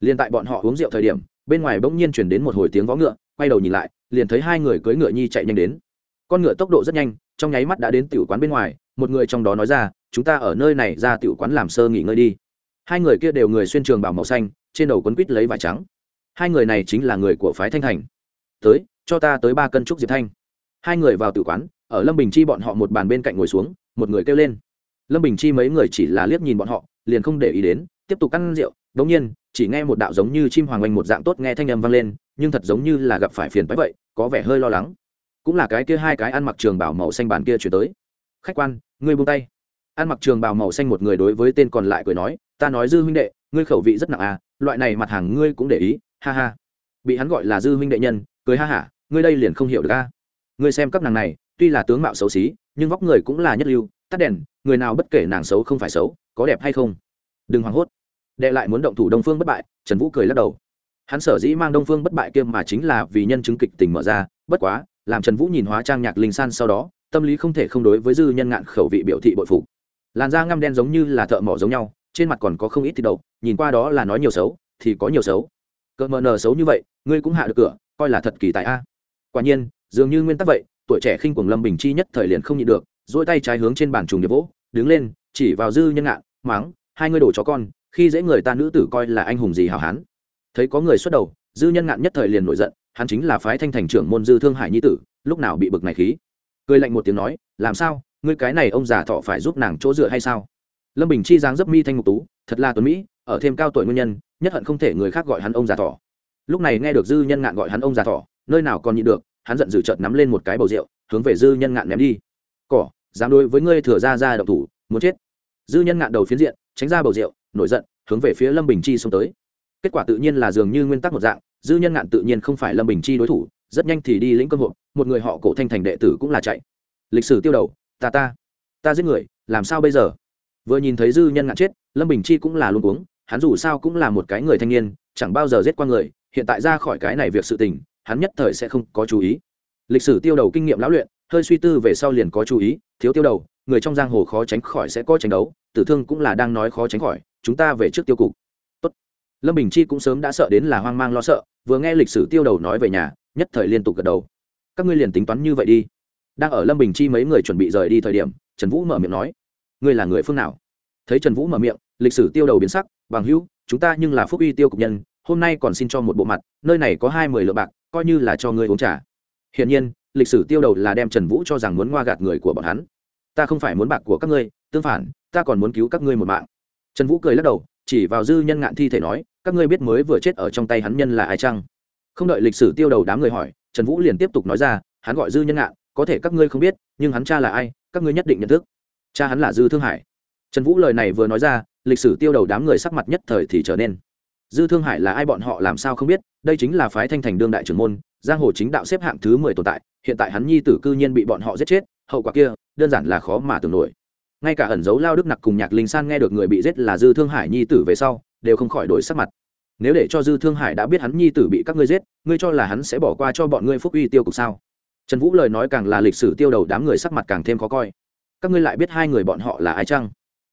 Liền tại bọn họ uống rượu thời điểm, bên ngoài bỗng nhiên chuyển đến một hồi tiếng vó ngựa, quay đầu nhìn lại, liền thấy hai người cưỡi ngựa nhi chạy nhanh đến. Con ngựa tốc độ rất nhanh, trong nháy mắt đã đến tiểu quán bên ngoài, một người trong đó nói ra, chúng ta ở nơi này ra tiểu quán làm sơ nghỉ ngơi đi. Hai người kia đều người xuyên trường bảo màu xanh, trên đầu quấn quít lấy vải trắng hai người này chính là người của phái thanh thành. Tới, cho ta tới ba cân trúc diệp thanh. Hai người vào tử quán, ở lâm bình chi bọn họ một bàn bên cạnh ngồi xuống, một người kêu lên. Lâm bình chi mấy người chỉ là liếc nhìn bọn họ, liền không để ý đến, tiếp tục ăn rượu. Đ ỗ n g nhiên, chỉ nghe một đạo giống như chim hoàng oanh một dạng tốt nghe thanh âm vang lên, nhưng thật giống như là gặp phải phiền bách vậy, có vẻ hơi lo lắng. Cũng là cái kia hai cái ăn mặc trường bảo màu xanh bàn kia chuyển tới. Khách quan, ngươi buông tay. Ăn mặc trường bào màu xanh một người đối với tên còn lại cười nói, ta nói dư huynh đệ, ngươi khẩu vị rất nặng à loại này mặt hàng ngươi cũng để ý ha ha. Bị hắn gọi là dư huynh đệ nhân, cười ha hả, ngươi đây liền không hiểu được a. Ngươi xem các nàng này, tuy là tướng mạo xấu xí, nhưng vóc người cũng là nhất lưu, tắt đèn, người nào bất kể nàng xấu không phải xấu, có đẹp hay không. Đừng hoảng hốt. Đệ lại muốn động thủ đông phương bất bại, trần vũ cười lắc đầu. Hắn sở dĩ mang đông phương bất bại kia mà chính là vì nhân chứng kịch tình mở ra, bất quá, làm trần vũ nhìn hóa trang nhạc linh san sau đó, tâm lý không thể không đối với dư nhân ngạn khẩu vị biểu thị bội phục. Làn da ngăm đen giống như là thợ mỏ giống nhau, trên mặt còn có không ít thịt đầu nhìn qua đó là nói nhiều xấu, thì có nhiều xấu cỡ mờ nờ xấu như vậy, ngươi cũng hạ được cửa, coi là thật kỳ tại a. Quả nhiên, dường như nguyên tắc vậy, tuổi trẻ khinh cuồng lâm bình chi nhất thời liền không nhịn được dỗi tay trái hướng trên bàn trùng điệp vỗ, đứng lên, chỉ vào dư nhân ngạn máng hai ngươi đổ chó con, khi dễ người ta nữ tử coi là anh hùng gì hào hán. Thấy có người xuất đầu, dư nhân ngạn nhất thời liền nổi giận, hắn chính là phái thanh thành trưởng môn dư thương hải nhi tử, lúc nào bị bực này khí. Cười lạnh một tiếng nói, làm sao, ngươi cái này ông già thọ phải giúp nàng chỗ dựa hay sao? Lâm bình chi dáng dấp mi thanh ngục tú, thật là tuấn mỹ ở thêm cao tuổi nguyên nhân nhất hận không thể người khác gọi hắn ông già thỏ. lúc này nghe được dư nhân ngạn gọi hắn ông già thỏ, nơi nào còn nhịn được hắn giận dữ trợt nắm lên một cái bầu rượu hướng về dư nhân ngạn ném đi. Cỏ dám đối với ngươi thừa ra ra độc thủ muốn chết. Dư nhân ngạn đầu phiến diện tránh ra bầu rượu nổi giận hướng về phía lâm bình chi xông tới. Kết quả tự nhiên là dường như nguyên tắc một dạng dư nhân ngạn tự nhiên không phải lâm bình chi đối thủ rất nhanh thì đi lĩnh cơ hội một người họ cổ thanh thành đệ tử cũng là chạy. Lịch sử tiêu đầu ta ta ta giết người làm sao bây giờ? Vừa nhìn thấy dư nhân ngạn chết lâm bình chi cũng là luôn cuống hắn dù sao cũng là một cái người thanh niên, chẳng bao giờ giết qua người, hiện tại ra khỏi cái này việc sự tình, hắn nhất thời sẽ không có chú ý. Lịch sử tiêu đầu kinh nghiệm lão luyện, hơi suy tư về sau liền có chú ý, thiếu tiêu đầu, người trong giang hồ khó tránh khỏi sẽ có tranh đấu, tử thương cũng là đang nói khó tránh khỏi, chúng ta về trước tiêu cục. Tốt. lâm bình chi cũng sớm đã sợ đến là hoang mang lo sợ, vừa nghe lịch sử tiêu đầu nói về nhà, nhất thời liên tục gật đầu. Các ngươi liền tính toán như vậy đi. Đang ở lâm bình chi mấy người chuẩn bị rời đi thời điểm, trần vũ mở miệng nói, ngươi là người phương nào? Thấy trần vũ mở miệng lịch sử tiêu đầu biến sắc, bằng hữu, chúng ta nhưng là phúc uy tiêu cục nhân, hôm nay còn xin cho một bộ mặt, nơi này có hai mươi lượng bạc, coi như là cho ngươi uống trà. Hiển nhiên, lịch sử tiêu đầu là đem trần vũ cho rằng muốn ngoa gạt người của bọn hắn. Ta không phải muốn bạc của các ngươi, tương phản, ta còn muốn cứu các ngươi một mạng. Trần vũ cười lắc đầu, chỉ vào dư nhân ngạn thi thể nói, các ngươi biết mới vừa chết ở trong tay hắn nhân là ai chăng? Không đợi lịch sử tiêu đầu đám người hỏi, trần vũ liền tiếp tục nói ra, hắn gọi dư nhân ngạn, có thể các ngươi không biết, nhưng hắn cha là ai, các ngươi nhất định nhận thức. Cha hắn là dư thương hải. Trần vũ lời này vừa nói ra lịch sử tiêu đầu đám người sắc mặt nhất thời thì trở nên. Dư thương hải là ai bọn họ làm sao không biết, đây chính là phái thanh thành đương đại trưởng môn, giang hồ chính đạo xếp hạng thứ mười tồn tại, hiện tại hắn nhi tử cư nhiên bị bọn họ giết chết, hậu quả kia, đơn giản là khó mà tưởng nổi. Ngay cả ẩn dấu lao đức nặc cùng nhạc linh san nghe được người bị giết là dư thương hải nhi tử về sau, đều không khỏi đổi sắc mặt. Nếu để cho dư thương hải đã biết hắn nhi tử bị các ngươi giết, ngươi cho là hắn sẽ bỏ qua cho bọn ngươi phúc uy tiêu cục sao? Trần vũ lời nói càng là lịch sử tiêu đầu đám người sắc mặt càng thêm khó coi. Các ngươi lại biết hai người bọn họ là ai chăng?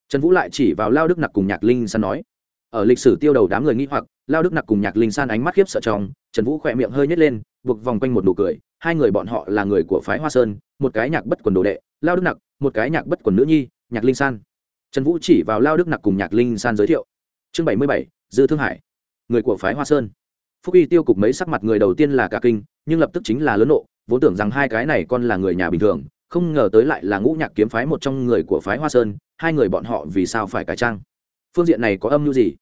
Trần vũ lại chỉ vào lao đức nặc cùng nhạc linh san nói, ở lịch sử tiêu đầu đám người nghĩ hoặc, lao đức nặc cùng nhạc linh san ánh mắt khiếp sợ trong, trần vũ khỏe miệng hơi nhét lên, buộc vòng quanh một nụ cười, hai người bọn họ là người của phái hoa sơn, một cái nhạc bất quần đồ đệ, lao đức nặc, một cái nhạc bất quần nữ nhi, nhạc linh san. Trần vũ chỉ vào lao đức nặc cùng nhạc linh san giới thiệu. Chương bảy mươi bảy, dư thương hải, người của phái hoa sơn. Phúc y tiêu cục mấy sắc mặt người đầu tiên là cả kinh, nhưng lập tức chính là lớn nộ, vốn tưởng rằng hai cái này con là người nhà bình thường, không ngờ tới lại là ngũ nhạc kiếm phái một trong người của phái hoa sơn hai người bọn họ vì sao phải cải trang? Phương diện này có âm mưu gì?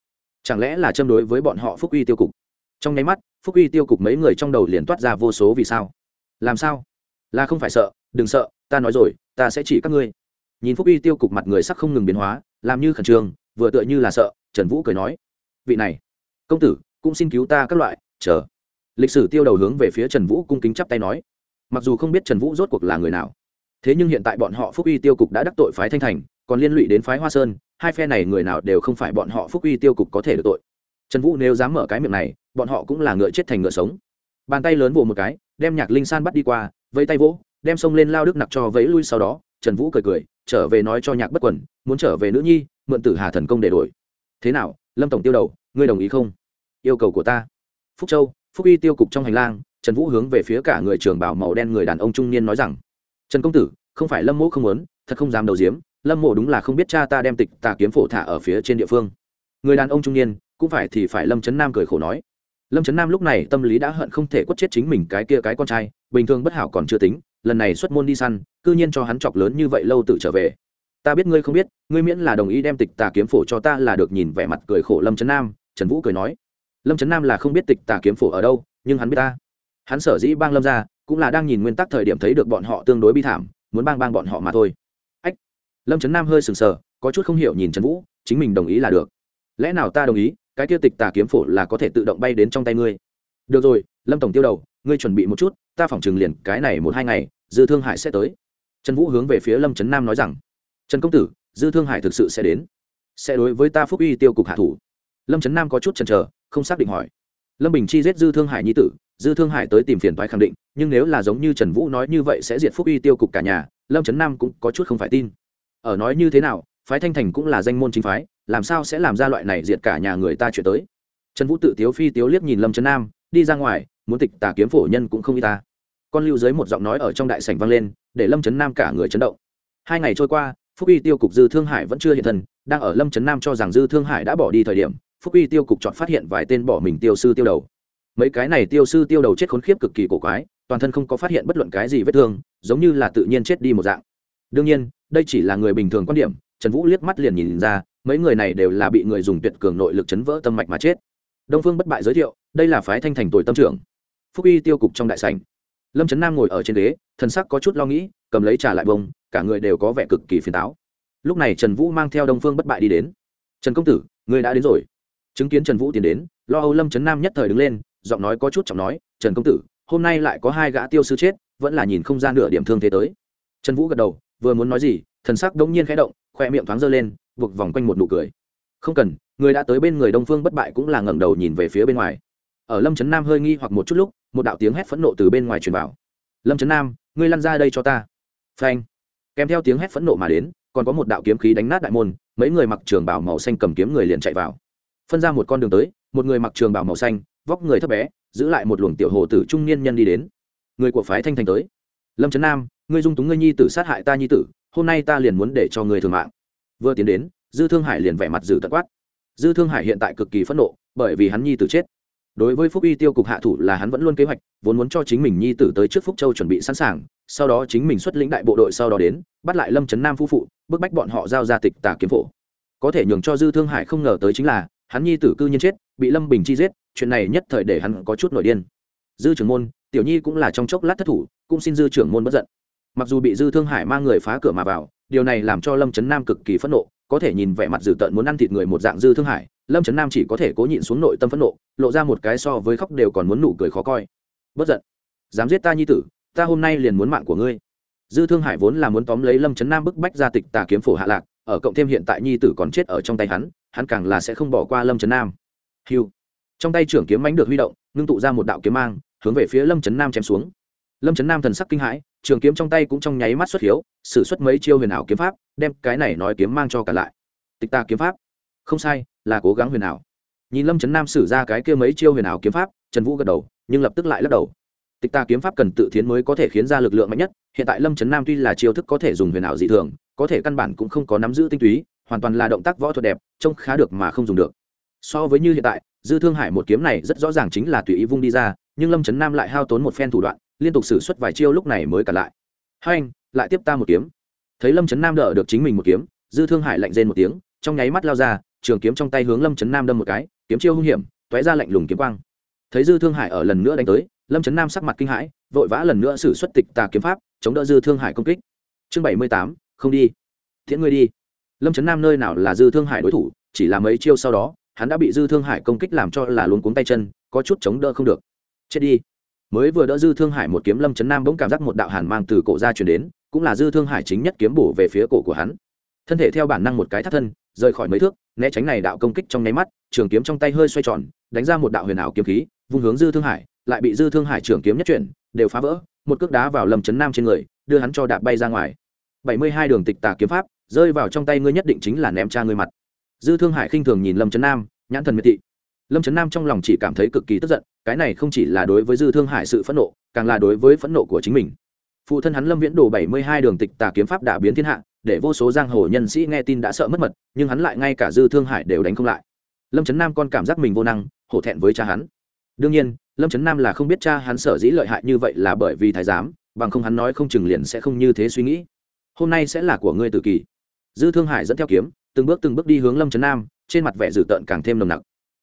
Chẳng lẽ là châm đối với bọn họ phúc uy tiêu cục? Trong nháy mắt, phúc uy tiêu cục mấy người trong đầu liền toát ra vô số vì sao. Làm sao? Là không phải sợ, đừng sợ, ta nói rồi, ta sẽ chỉ các ngươi. Nhìn phúc uy tiêu cục mặt người sắc không ngừng biến hóa, làm như khẩn trương, vừa tựa như là sợ, trần vũ cười nói, vị này, công tử, cũng xin cứu ta các loại, chờ. Lịch sử tiêu đầu hướng về phía trần vũ cung kính chắp tay nói, mặc dù không biết trần vũ rốt cuộc là người nào, thế nhưng hiện tại bọn họ phúc uy tiêu cục đã đắc tội phái thanh thành còn liên lụy đến phái hoa sơn, hai phe này người nào đều không phải bọn họ phúc uy tiêu cục có thể được tội. Trần vũ nếu dám mở cái miệng này, bọn họ cũng là ngựa chết thành ngựa sống. Bàn tay lớn vỗ một cái, đem nhạc linh san bắt đi qua, vẫy tay vỗ, đem sông lên lao đức nặc cho vẫy lui sau đó, trần vũ cười cười, trở về nói cho nhạc bất quẩn muốn trở về nữ nhi, mượn tử hà thần công để đổi. Thế nào, lâm tổng tiêu đầu, ngươi đồng ý không? Yêu cầu của ta. Phúc châu, phúc y tiêu cục trong hành lang, trần vũ hướng về phía cả người trường bảo màu đen người đàn ông trung niên nói rằng, trần công tử, không phải lâm mỗ không muốn, thật không dám đầu diếm lâm mộ đúng là không biết cha ta đem tịch tà kiếm phổ thả ở phía trên địa phương. Người đàn ông trung niên, cũng phải thì phải lâm trấn nam cười khổ nói. Lâm trấn nam lúc này tâm lý đã hận không thể quất chết chính mình cái kia cái con trai, bình thường bất hảo còn chưa tính, lần này xuất môn đi săn c ư nhiên cho hắn chọc lớn như vậy lâu tự trở về. Ta biết ngươi không biết, ngươi miễn là đồng ý đem tịch tà kiếm phổ cho ta là được nhìn vẻ mặt cười khổ lâm trấn nam, trần vũ cười nói. Lâm trấn nam là không biết tịch tà kiếm phổ ở đâu, nhưng hắn biết ta. Hắn sở dĩ bang lâm ra, cũng là đang nhìn nguyên tắc thời điểm thấy được bọn họ tương đối bi thảm, muốn bang bang bọn họ mà thôi lâm trấn nam hơi sừng sờ, có chút không hiểu nhìn trần vũ, chính mình đồng ý là được. Lẽ nào ta đồng ý, cái tiêu tịch tà kiếm phổ là có thể tự động bay đến trong tay ngươi? Được rồi, lâm tổng tiêu đầu, ngươi chuẩn bị một chút, ta phỏng chừng liền cái này một hai ngày, dư thương hải sẽ tới. Trần vũ hướng về phía lâm trấn nam nói rằng, trần công tử, dư thương hải thực sự sẽ đến. Sẽ đối với ta phúc uy tiêu cục hạ thủ. Lâm trấn nam có chút chần chờ, không xác định hỏi. Lâm bình chi giết dư thương hải nhi tử, dư thương hải tới tìm phiền toái khẳng định, nhưng nếu là giống như trần vũ nói như vậy sẽ diệt phúc uy tiêu cục cả nhà, lâm trấn nam cũng có chút không phải tin ở nói như thế nào, phái thanh thành cũng là danh môn chính phái, làm sao sẽ làm ra loại này diệt cả nhà người ta chuyện tới? Trần vũ tự tiếu phi tiếu liếc nhìn lâm trấn nam, đi ra ngoài, muốn tịch tà kiếm phổ nhân cũng không y ta. Con lưu dưới một giọng nói ở trong đại sảnh vang lên, để lâm trấn nam cả người chấn động. Hai ngày trôi qua, phúc uy tiêu cục dư thương hải vẫn chưa hiện thân, đang ở lâm trấn nam cho rằng dư thương hải đã bỏ đi thời điểm, phúc uy tiêu cục chọn phát hiện vài tên bỏ mình tiêu sư tiêu đầu. Mấy cái này tiêu sư tiêu đầu chết khốn khiếp cực kỳ cổ quái, toàn thân không có phát hiện bất luận cái gì vết thương, giống như là tự nhiên chết đi một dạng đương nhiên, đây chỉ là người bình thường quan điểm, trần vũ liếc mắt liền nhìn ra, mấy người này đều là bị người dùng tuyệt cường nội lực chấn vỡ tâm mạch mà chết. Đông phương bất bại giới thiệu, đây là phái thanh thành tuổi tâm trưởng. Phúc y tiêu cục trong đại sành lâm trấn nam ngồi ở trên ghế, thần sắc có chút lo nghĩ, cầm lấy trà lại bông, cả người đều có vẻ cực kỳ phiền táo. Lúc này trần vũ mang theo đông phương bất bại đi đến. Trần công tử, người đã đến rồi. Chứng kiến trần vũ tiến đến, lo âu lâm trấn nam nhất thời đứng lên, giọng nói có chút trọng nói, trần công tử, hôm nay lại có hai gã tiêu sư chết, vẫn là nhìn không ra nửa điểm thương thế tới. Trần vũ gật đầu vừa muốn nói gì, thần sắc đống nhiên khẽ động, khoe miệng thoáng dơ lên, buộc vòng quanh một nụ cười. Không cần, người đã tới bên người đông phương bất bại cũng là ngẩng đầu nhìn về phía bên ngoài. Ở lâm trấn nam hơi nghi hoặc một chút lúc, một đạo tiếng hét phẫn nộ từ bên ngoài truyền vào. Lâm trấn nam, ngươi lăn ra đây cho ta. Phanh. Kèm theo tiếng hét phẫn nộ mà đến, còn có một đạo kiếm khí đánh nát đại môn, mấy người mặc trường bảo màu xanh cầm kiếm người liền chạy vào. Phân ra một con đường tới, một người mặc trường bảo màu xanh, vóc người thấp bé, giữ lại một luồng tiểu hồ tử trung niên nhân đi đến. Người của phái thanh thành tới. Lâm trấn nam ngươi dung túng ngươi nhi tử sát hại ta nhi tử, hôm nay ta liền muốn để cho ngươi thường mạng. Vừa tiến đến, dư thương hải liền vẻ mặt dữ tận quát. Dư thương hải hiện tại cực kỳ phẫn nộ, bởi vì hắn nhi tử chết. Đối với phúc y tiêu cục hạ thủ là hắn vẫn luôn kế hoạch, vốn muốn cho chính mình nhi tử tới trước phúc châu chuẩn bị sẵn sàng, sau đó chính mình xuất lĩnh đại bộ đội sau đó đến, bắt lại lâm trấn nam phu phụ, bức bách bọn họ giao ra tịch tà kiếm phổ. Có thể nhường cho dư thương hải không ngờ tới chính là, hắn nhi tử cư nhiên chết, bị lâm bình chi giết, chuyện này nhất thời để hắn có chút nổi điên. Dư trưởng môn, tiểu nhi cũng là trong chốc lát thất thủ, cũng xin dư trưởng môn bất giận mặc dù bị dư thương hải mang người phá cửa mà vào, điều này làm cho lâm trấn nam cực kỳ phẫn nộ, có thể nhìn vẻ mặt dữ tợn muốn ăn thịt người một dạng dư thương hải, lâm trấn nam chỉ có thể cố nhịn xuống nội tâm phẫn nộ, lộ ra một cái so với khóc đều còn muốn nụ cười khó coi. Bất giận. Dám giết ta nhi tử, ta hôm nay liền muốn mạng của ngươi. Dư thương hải vốn là muốn tóm lấy lâm trấn nam bức bách ra tịch tà kiếm phổ hạ lạc, ở cộng thêm hiện tại nhi tử còn chết ở trong tay hắn hắn càng là sẽ không bỏ qua lâm trấn nam. Hiu trong tay trưởng kiếm mánh được huy động, ngưng tụ ra một đạo kiếm mang, hướng về phía lâm trấn nam chém xuống lâm trấn nam thần sắc kinh hãi, trường kiếm trong tay cũng trong nháy mắt xuất hiếu, sử xuất mấy chiêu huyền ảo kiếm pháp, đem cái này nói kiếm mang cho cả lại. Tịch ta kiếm pháp. Không sai, là cố gắng huyền ảo. Nhìn lâm trấn nam sử ra cái kia mấy chiêu huyền ảo kiếm pháp, trần vũ gật đầu, nhưng lập tức lại lắc đầu. Tịch ta kiếm pháp cần tự thiến mới có thể khiến ra lực lượng mạnh nhất, hiện tại lâm trấn nam tuy là chiêu thức có thể dùng huyền ảo dị thường, có thể căn bản cũng không có nắm giữ tinh túy, hoàn toàn là động tác võ thuật đẹp, trông khá được mà không dùng được. So với như hiện tại, dư thương hải một kiếm này rất rõ ràng chính là tùy ý vung đi ra, nhưng lâm trấn nam lại hao tốn một phen thủ đoạn liên tục xử suất vài chiêu lúc này mới cả lại. Hai anh, lại tiếp ta một kiếm. Thấy lâm trấn nam đỡ được chính mình một kiếm, dư thương hải lạnh rên một tiếng, trong nháy mắt lao ra, trường kiếm trong tay hướng lâm trấn nam đâm một cái, kiếm chiêu hung hiểm t ó é ra lạnh lùng kiếm quang. Thấy dư thương hải ở lần nữa đánh tới, lâm trấn nam sắc mặt kinh hãi, vội vã lần nữa xử xuất tịch tà kiếm pháp, chống đỡ dư thương hải công kích. Chương bảy mươi tám, không đi. Thiện ngươi đi. Lâm trấn nam nơi nào là dư thương hải đối thủ, chỉ là mấy chiêu sau đó, hắn đã bị dư thương hải công kích làm cho là luống cuống tay chân, có chút chống đỡ không được. Chết đi mới vừa đỡ dư thương hải một kiếm lâm chấn nam bỗng cảm giác một đạo hàn mang từ cổ ra chuyển đến, cũng là dư thương hải chính nhất kiếm bổ về phía cổ của hắn. Thân thể theo bản năng một cái thắt thân, rời khỏi mấy thước, né tránh này đạo công kích trong nháy mắt, trường kiếm trong tay hơi xoay tròn, đánh ra một đạo huyền ảo kiếm khí, vung hướng dư thương hải, lại bị dư thương hải trường kiếm nhất chuyển, đều phá vỡ, một cước đá vào lâm chấn nam trên người, đưa hắn cho đạp bay ra ngoài. Bảy mươi hai đường tịch tà kiếm pháp, rơi vào trong tay ngươi nhất định chính là ném cha ngươi mặt. Dư thương hải khinh thường nhìn lâm chấn nam, nhãn thần miệt thị lâm trấn nam trong lòng chỉ cảm thấy cực kỳ tức giận, cái này không chỉ là đối với dư thương hải sự phẫn nộ, càng là đối với phẫn nộ của chính mình. Phụ thân hắn lâm viễn đồ bảy mươi hai đường tịch tà kiếm pháp đã biến thiên hạ, để vô số giang hồ nhân sĩ nghe tin đã sợ mất mật, nhưng hắn lại ngay cả dư thương hải đều đánh không lại. Lâm trấn nam còn cảm giác mình vô năng, hổ thẹn với cha hắn. Đương nhiên, lâm trấn nam là không biết cha hắn sở dĩ lợi hại như vậy là bởi vì thái giám, bằng không hắn nói không chừng liền sẽ không như thế suy nghĩ. Hôm nay sẽ là của ngươi tự kỳ. Dư thương hải dẫn theo kiếm, từng bước từng bước đi hướng lâm trấn nam, trên mặt vẻ dữ tợn càng thêm nồng nặc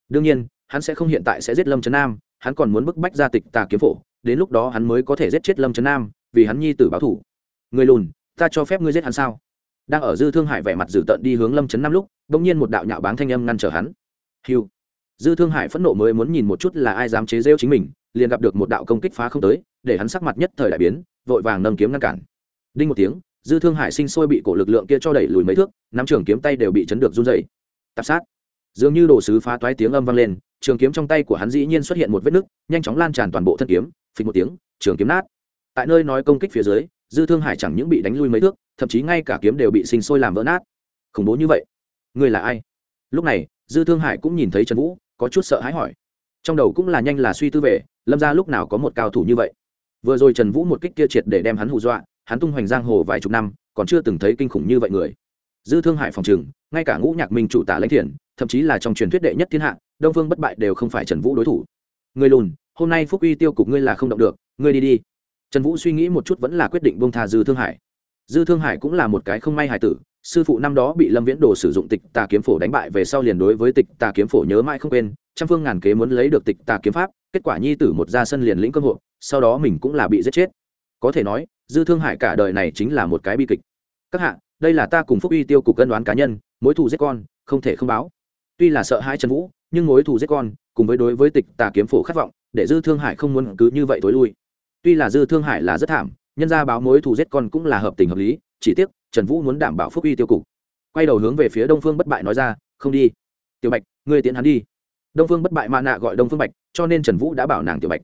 đương nhiên, hắn sẽ không hiện tại sẽ giết lâm trấn nam, hắn còn muốn bức bách ra tịch tà kiếm phổ, đến lúc đó hắn mới có thể giết chết lâm trấn nam, vì hắn nhi tử báo thủ người lùn, ta cho phép ngươi giết hắn sao? Đang ở dư thương hải vẻ mặt dữ tợn đi hướng lâm trấn nam lúc đ ỗ n g nhiên một đạo nhạo báng thanh âm ngăn trở hắn. Hiu dư thương hải phẫn nộ mới muốn nhìn một chút là ai dám chế rêu chính mình, liền gặp được một đạo công kích phá không tới, để hắn sắc mặt nhất thời đại biến, vội vàng nâng kiếm ngăn cản. Đinh một tiếng, dư thương hải sinh sôi bị cổ lực lượng kia cho đẩy lùi mấy thước, nắm trường kiếm tay đều bị chấn được run dày tạp sát dường như đồ sứ phá toái tiếng âm vang lên, trường kiếm trong tay của hắn dĩ nhiên xuất hiện một vết nứt, nhanh chóng lan tràn toàn bộ thân kiếm, phịch một tiếng, trường kiếm nát. Tại nơi nói công kích phía dưới, dư thương hải chẳng những bị đánh lui mấy thước, thậm chí ngay cả kiếm đều bị sinh sôi làm vỡ nát. Khủng bố như vậy? Người là ai? Lúc này, dư thương hải cũng nhìn thấy trần vũ, có chút sợ hãi hỏi. Trong đầu cũng là nhanh là suy tư về, lâm ra lúc nào có một cao thủ như vậy? Vừa rồi trần vũ một kích kia triệt để đem hắn hù dọa, hắn tung hoành giang hồ vài chục năm, còn chưa từng thấy kinh khủng như vậy người dư thương hải phòng trừng ngay cả ngũ nhạc minh chủ tả lãnh thiền thậm chí là trong truyền thuyết đệ nhất thiên hạ, đông phương bất bại đều không phải trần vũ đối thủ. Người lùn, hôm nay phúc uy tiêu cục ngươi là không động được, ngươi đi đi. Trần vũ suy nghĩ một chút vẫn là quyết định bông tha dư thương hải. Dư thương hải cũng là một cái không may hài tử, sư phụ năm đó bị lâm viễn đồ sử dụng tịch tà kiếm phổ đánh bại về sau liền đối với tịch tà kiếm phổ nhớ mãi không quên, trăm phương ngàn kế muốn lấy được tịch tà kiếm pháp, kết quả nhi tử một ra sân liền lĩnh cơ hội sau đó mình cũng là bị giết chết. Có thể nói, dư thương hải cả đời này chính là một cái bi kịch. Các hạ đây là ta cùng phúc uy tiêu cục cân đoán cá nhân, mối thù giết con, không thể không báo. Tuy là sợ hai trần vũ, nhưng mối thù giết con, cùng với đối với tịch tà kiếm phổ khát vọng, để dư thương hải không muốn cứ như vậy tối lui. Tuy là dư thương hải là rất thảm, nhân ra báo mối thù giết con cũng là hợp tình hợp lý, chỉ tiếc, trần vũ muốn đảm bảo phúc uy tiêu cục. Quay đầu hướng về phía đông phương bất bại nói ra, không đi. Tiểu bạch, ngươi tiến hắn đi. Đông phương bất bại mạ nạ gọi đông phương bạch, cho nên trần vũ đã bảo nàng tiểu bạch.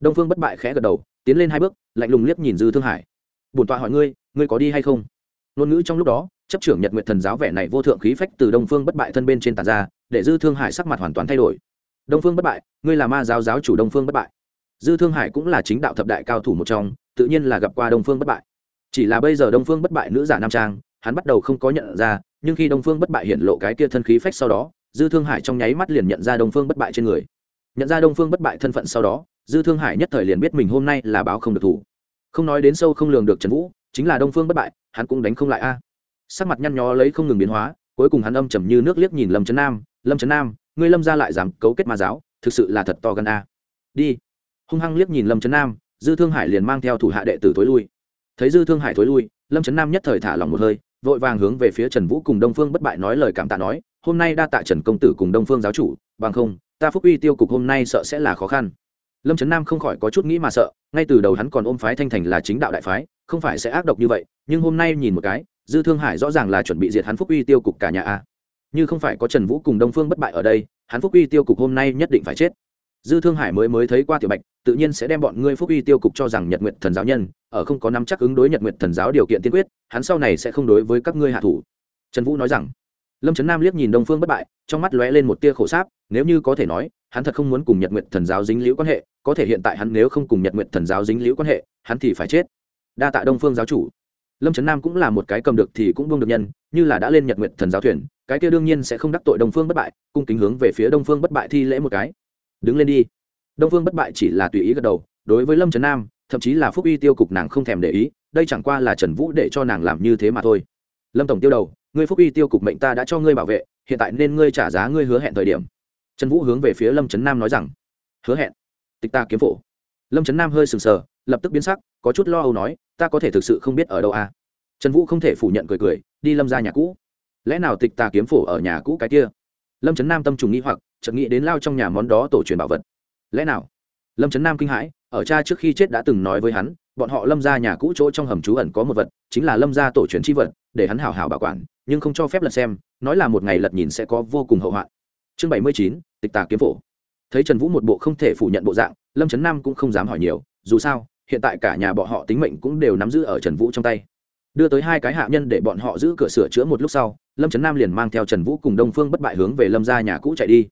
Đông phương bất bại khẽ gật đầu, tiến lên hai bước, lạnh lùng liếc nhìn dư thương hải. Bổn tọa hỏi ngươi ngươi có đi hay không? Ngôn ngữ trong lúc đó, chấp trưởng nhật nguyện thần giáo vẻ này vô thượng khí phách từ đông phương bất bại thân bên trên tàn ra, để dư thương hải sắc mặt hoàn toàn thay đổi. Đông phương bất bại, ngươi là ma giáo giáo chủ đông phương bất bại. Dư thương hải cũng là chính đạo thập đại cao thủ một trong, tự nhiên là gặp qua đông phương bất bại. Chỉ là bây giờ đông phương bất bại nữ giả nam trang, hắn bắt đầu không có nhận ra, nhưng khi đông phương bất bại hiện lộ cái kia thân khí phách sau đó, dư thương hải trong nháy mắt liền nhận ra đông phương bất bại trên người. Nhận ra đông phương bất bại thân phận sau đó, dư thương hải nhất thời liền biết mình hôm nay là báo không được thủ không nói đến sâu không lường được trần vũ, chính là đông phương bất bại, hắn cũng đánh không lại a. Sắc mặt nhăn nhó lấy không ngừng biến hóa, cuối cùng hắn âm trầm như nước liếc nhìn lâm trấn nam, lâm trấn nam, ngươi lâm ra lại dám cấu kết ma giáo, thực sự là thật to gan a. Đi. Hung hăng liếc nhìn lâm trấn nam, dư thương hải liền mang theo thủ hạ đệ tử thối lui. Thấy dư thương hải thối lui, lâm trấn nam nhất thời thả lòng một hơi, vội vàng hướng về phía trần vũ cùng đông phương bất bại nói lời cảm tạ nói, hôm nay đa tạ trần công tử cùng đông phương giáo chủ, bằng không, ta phúc uy tiêu cục hôm nay sợ sẽ là khó khăn lâm trấn nam không khỏi có chút nghĩ mà sợ, ngay từ đầu hắn còn ôm phái thanh thành là chính đạo đại phái, không phải sẽ ác độc như vậy, nhưng hôm nay nhìn một cái, dư thương hải rõ ràng là chuẩn bị diệt hắn phúc uy tiêu cục cả nhà a. Như không phải có trần vũ cùng đông phương bất bại ở đây, hắn phúc uy tiêu cục hôm nay nhất định phải chết. Dư thương hải mới mới thấy qua tiểu bạch, tự nhiên sẽ đem bọn ngươi phúc uy tiêu cục cho rằng nhật nguyện thần giáo nhân, ở không có nắm chắc ứng đối nhật nguyện thần giáo điều kiện tiên quyết, hắn sau này sẽ không đối với các ngươi hạ thủ. Trần vũ nói rằng lâm trấn nam liếc nhìn đông phương bất bại, trong mắt lóe lên một tia khổ sáp, nếu như có thể nói, hắn thật không muốn cùng nhật nguyện thần giáo dính liễu quan hệ, có thể hiện tại hắn nếu không cùng nhật nguyện thần giáo dính liễu quan hệ, hắn thì phải chết. Đa tạ đông phương giáo chủ. Lâm trấn nam cũng là một cái cầm được thì cũng buông được nhân, như là đã lên nhật nguyện thần giáo thuyền, cái kia đương nhiên sẽ không đắc tội đông phương bất bại, cung kính hướng về phía đông phương bất bại thi lễ một cái. Đứng lên đi. Đông phương bất bại chỉ là tùy ý gật đầu, đối với lâm trấn nam, thậm chí là phúc uy tiêu cục nàng không thèm để ý, đây chẳng qua là trần vũ để cho nàng làm như thế mà thôi. Lâm tổng tiêu đầu ngươi phúc uy tiêu cục mệnh ta đã cho ngươi bảo vệ, hiện tại nên ngươi trả giá ngươi hứa hẹn thời điểm. Trần vũ hướng về phía lâm trấn nam nói rằng, hứa hẹn. Tịch ta kiếm phổ. Lâm trấn nam hơi sừng sờ, lập tức biến sắc, có chút lo âu nói, ta có thể thực sự không biết ở đâu à? Trần vũ không thể phủ nhận cười cười, đi lâm ra nhà cũ. Lẽ nào tịch ta kiếm phổ ở nhà cũ cái kia? Lâm trấn nam tâm trùng nghĩ hoặc, chợt nghĩ đến lao trong nhà món đó tổ truyền bảo vật. Lẽ nào? Lâm trấn nam kinh hãi, ở cha trước khi chết đã từng nói với hắn bọn họ lâm ra nhà cũ chỗ trong hầm trú ẩn có một vật, chính là lâm ra tổ truyền c h i vật, để hắn hảo hảo bảo quản, nhưng không cho phép lật xem, nói là một ngày lật nhìn sẽ có vô cùng hậu hoạn. Chương bảy mươi chín, tịch tà kiếm phổ. Thấy trần vũ một bộ không thể phủ nhận bộ dạng, lâm trấn nam cũng không dám hỏi nhiều, dù sao, hiện tại cả nhà bọn họ tính mệnh cũng đều nắm giữ ở trần vũ trong tay. Đưa tới hai cái hạ nhân để bọn họ giữ cửa sửa chữa một lúc sau, lâm trấn nam liền mang theo trần vũ cùng đông phương bất bại hướng về lâm ra nhà cũ chạy đi.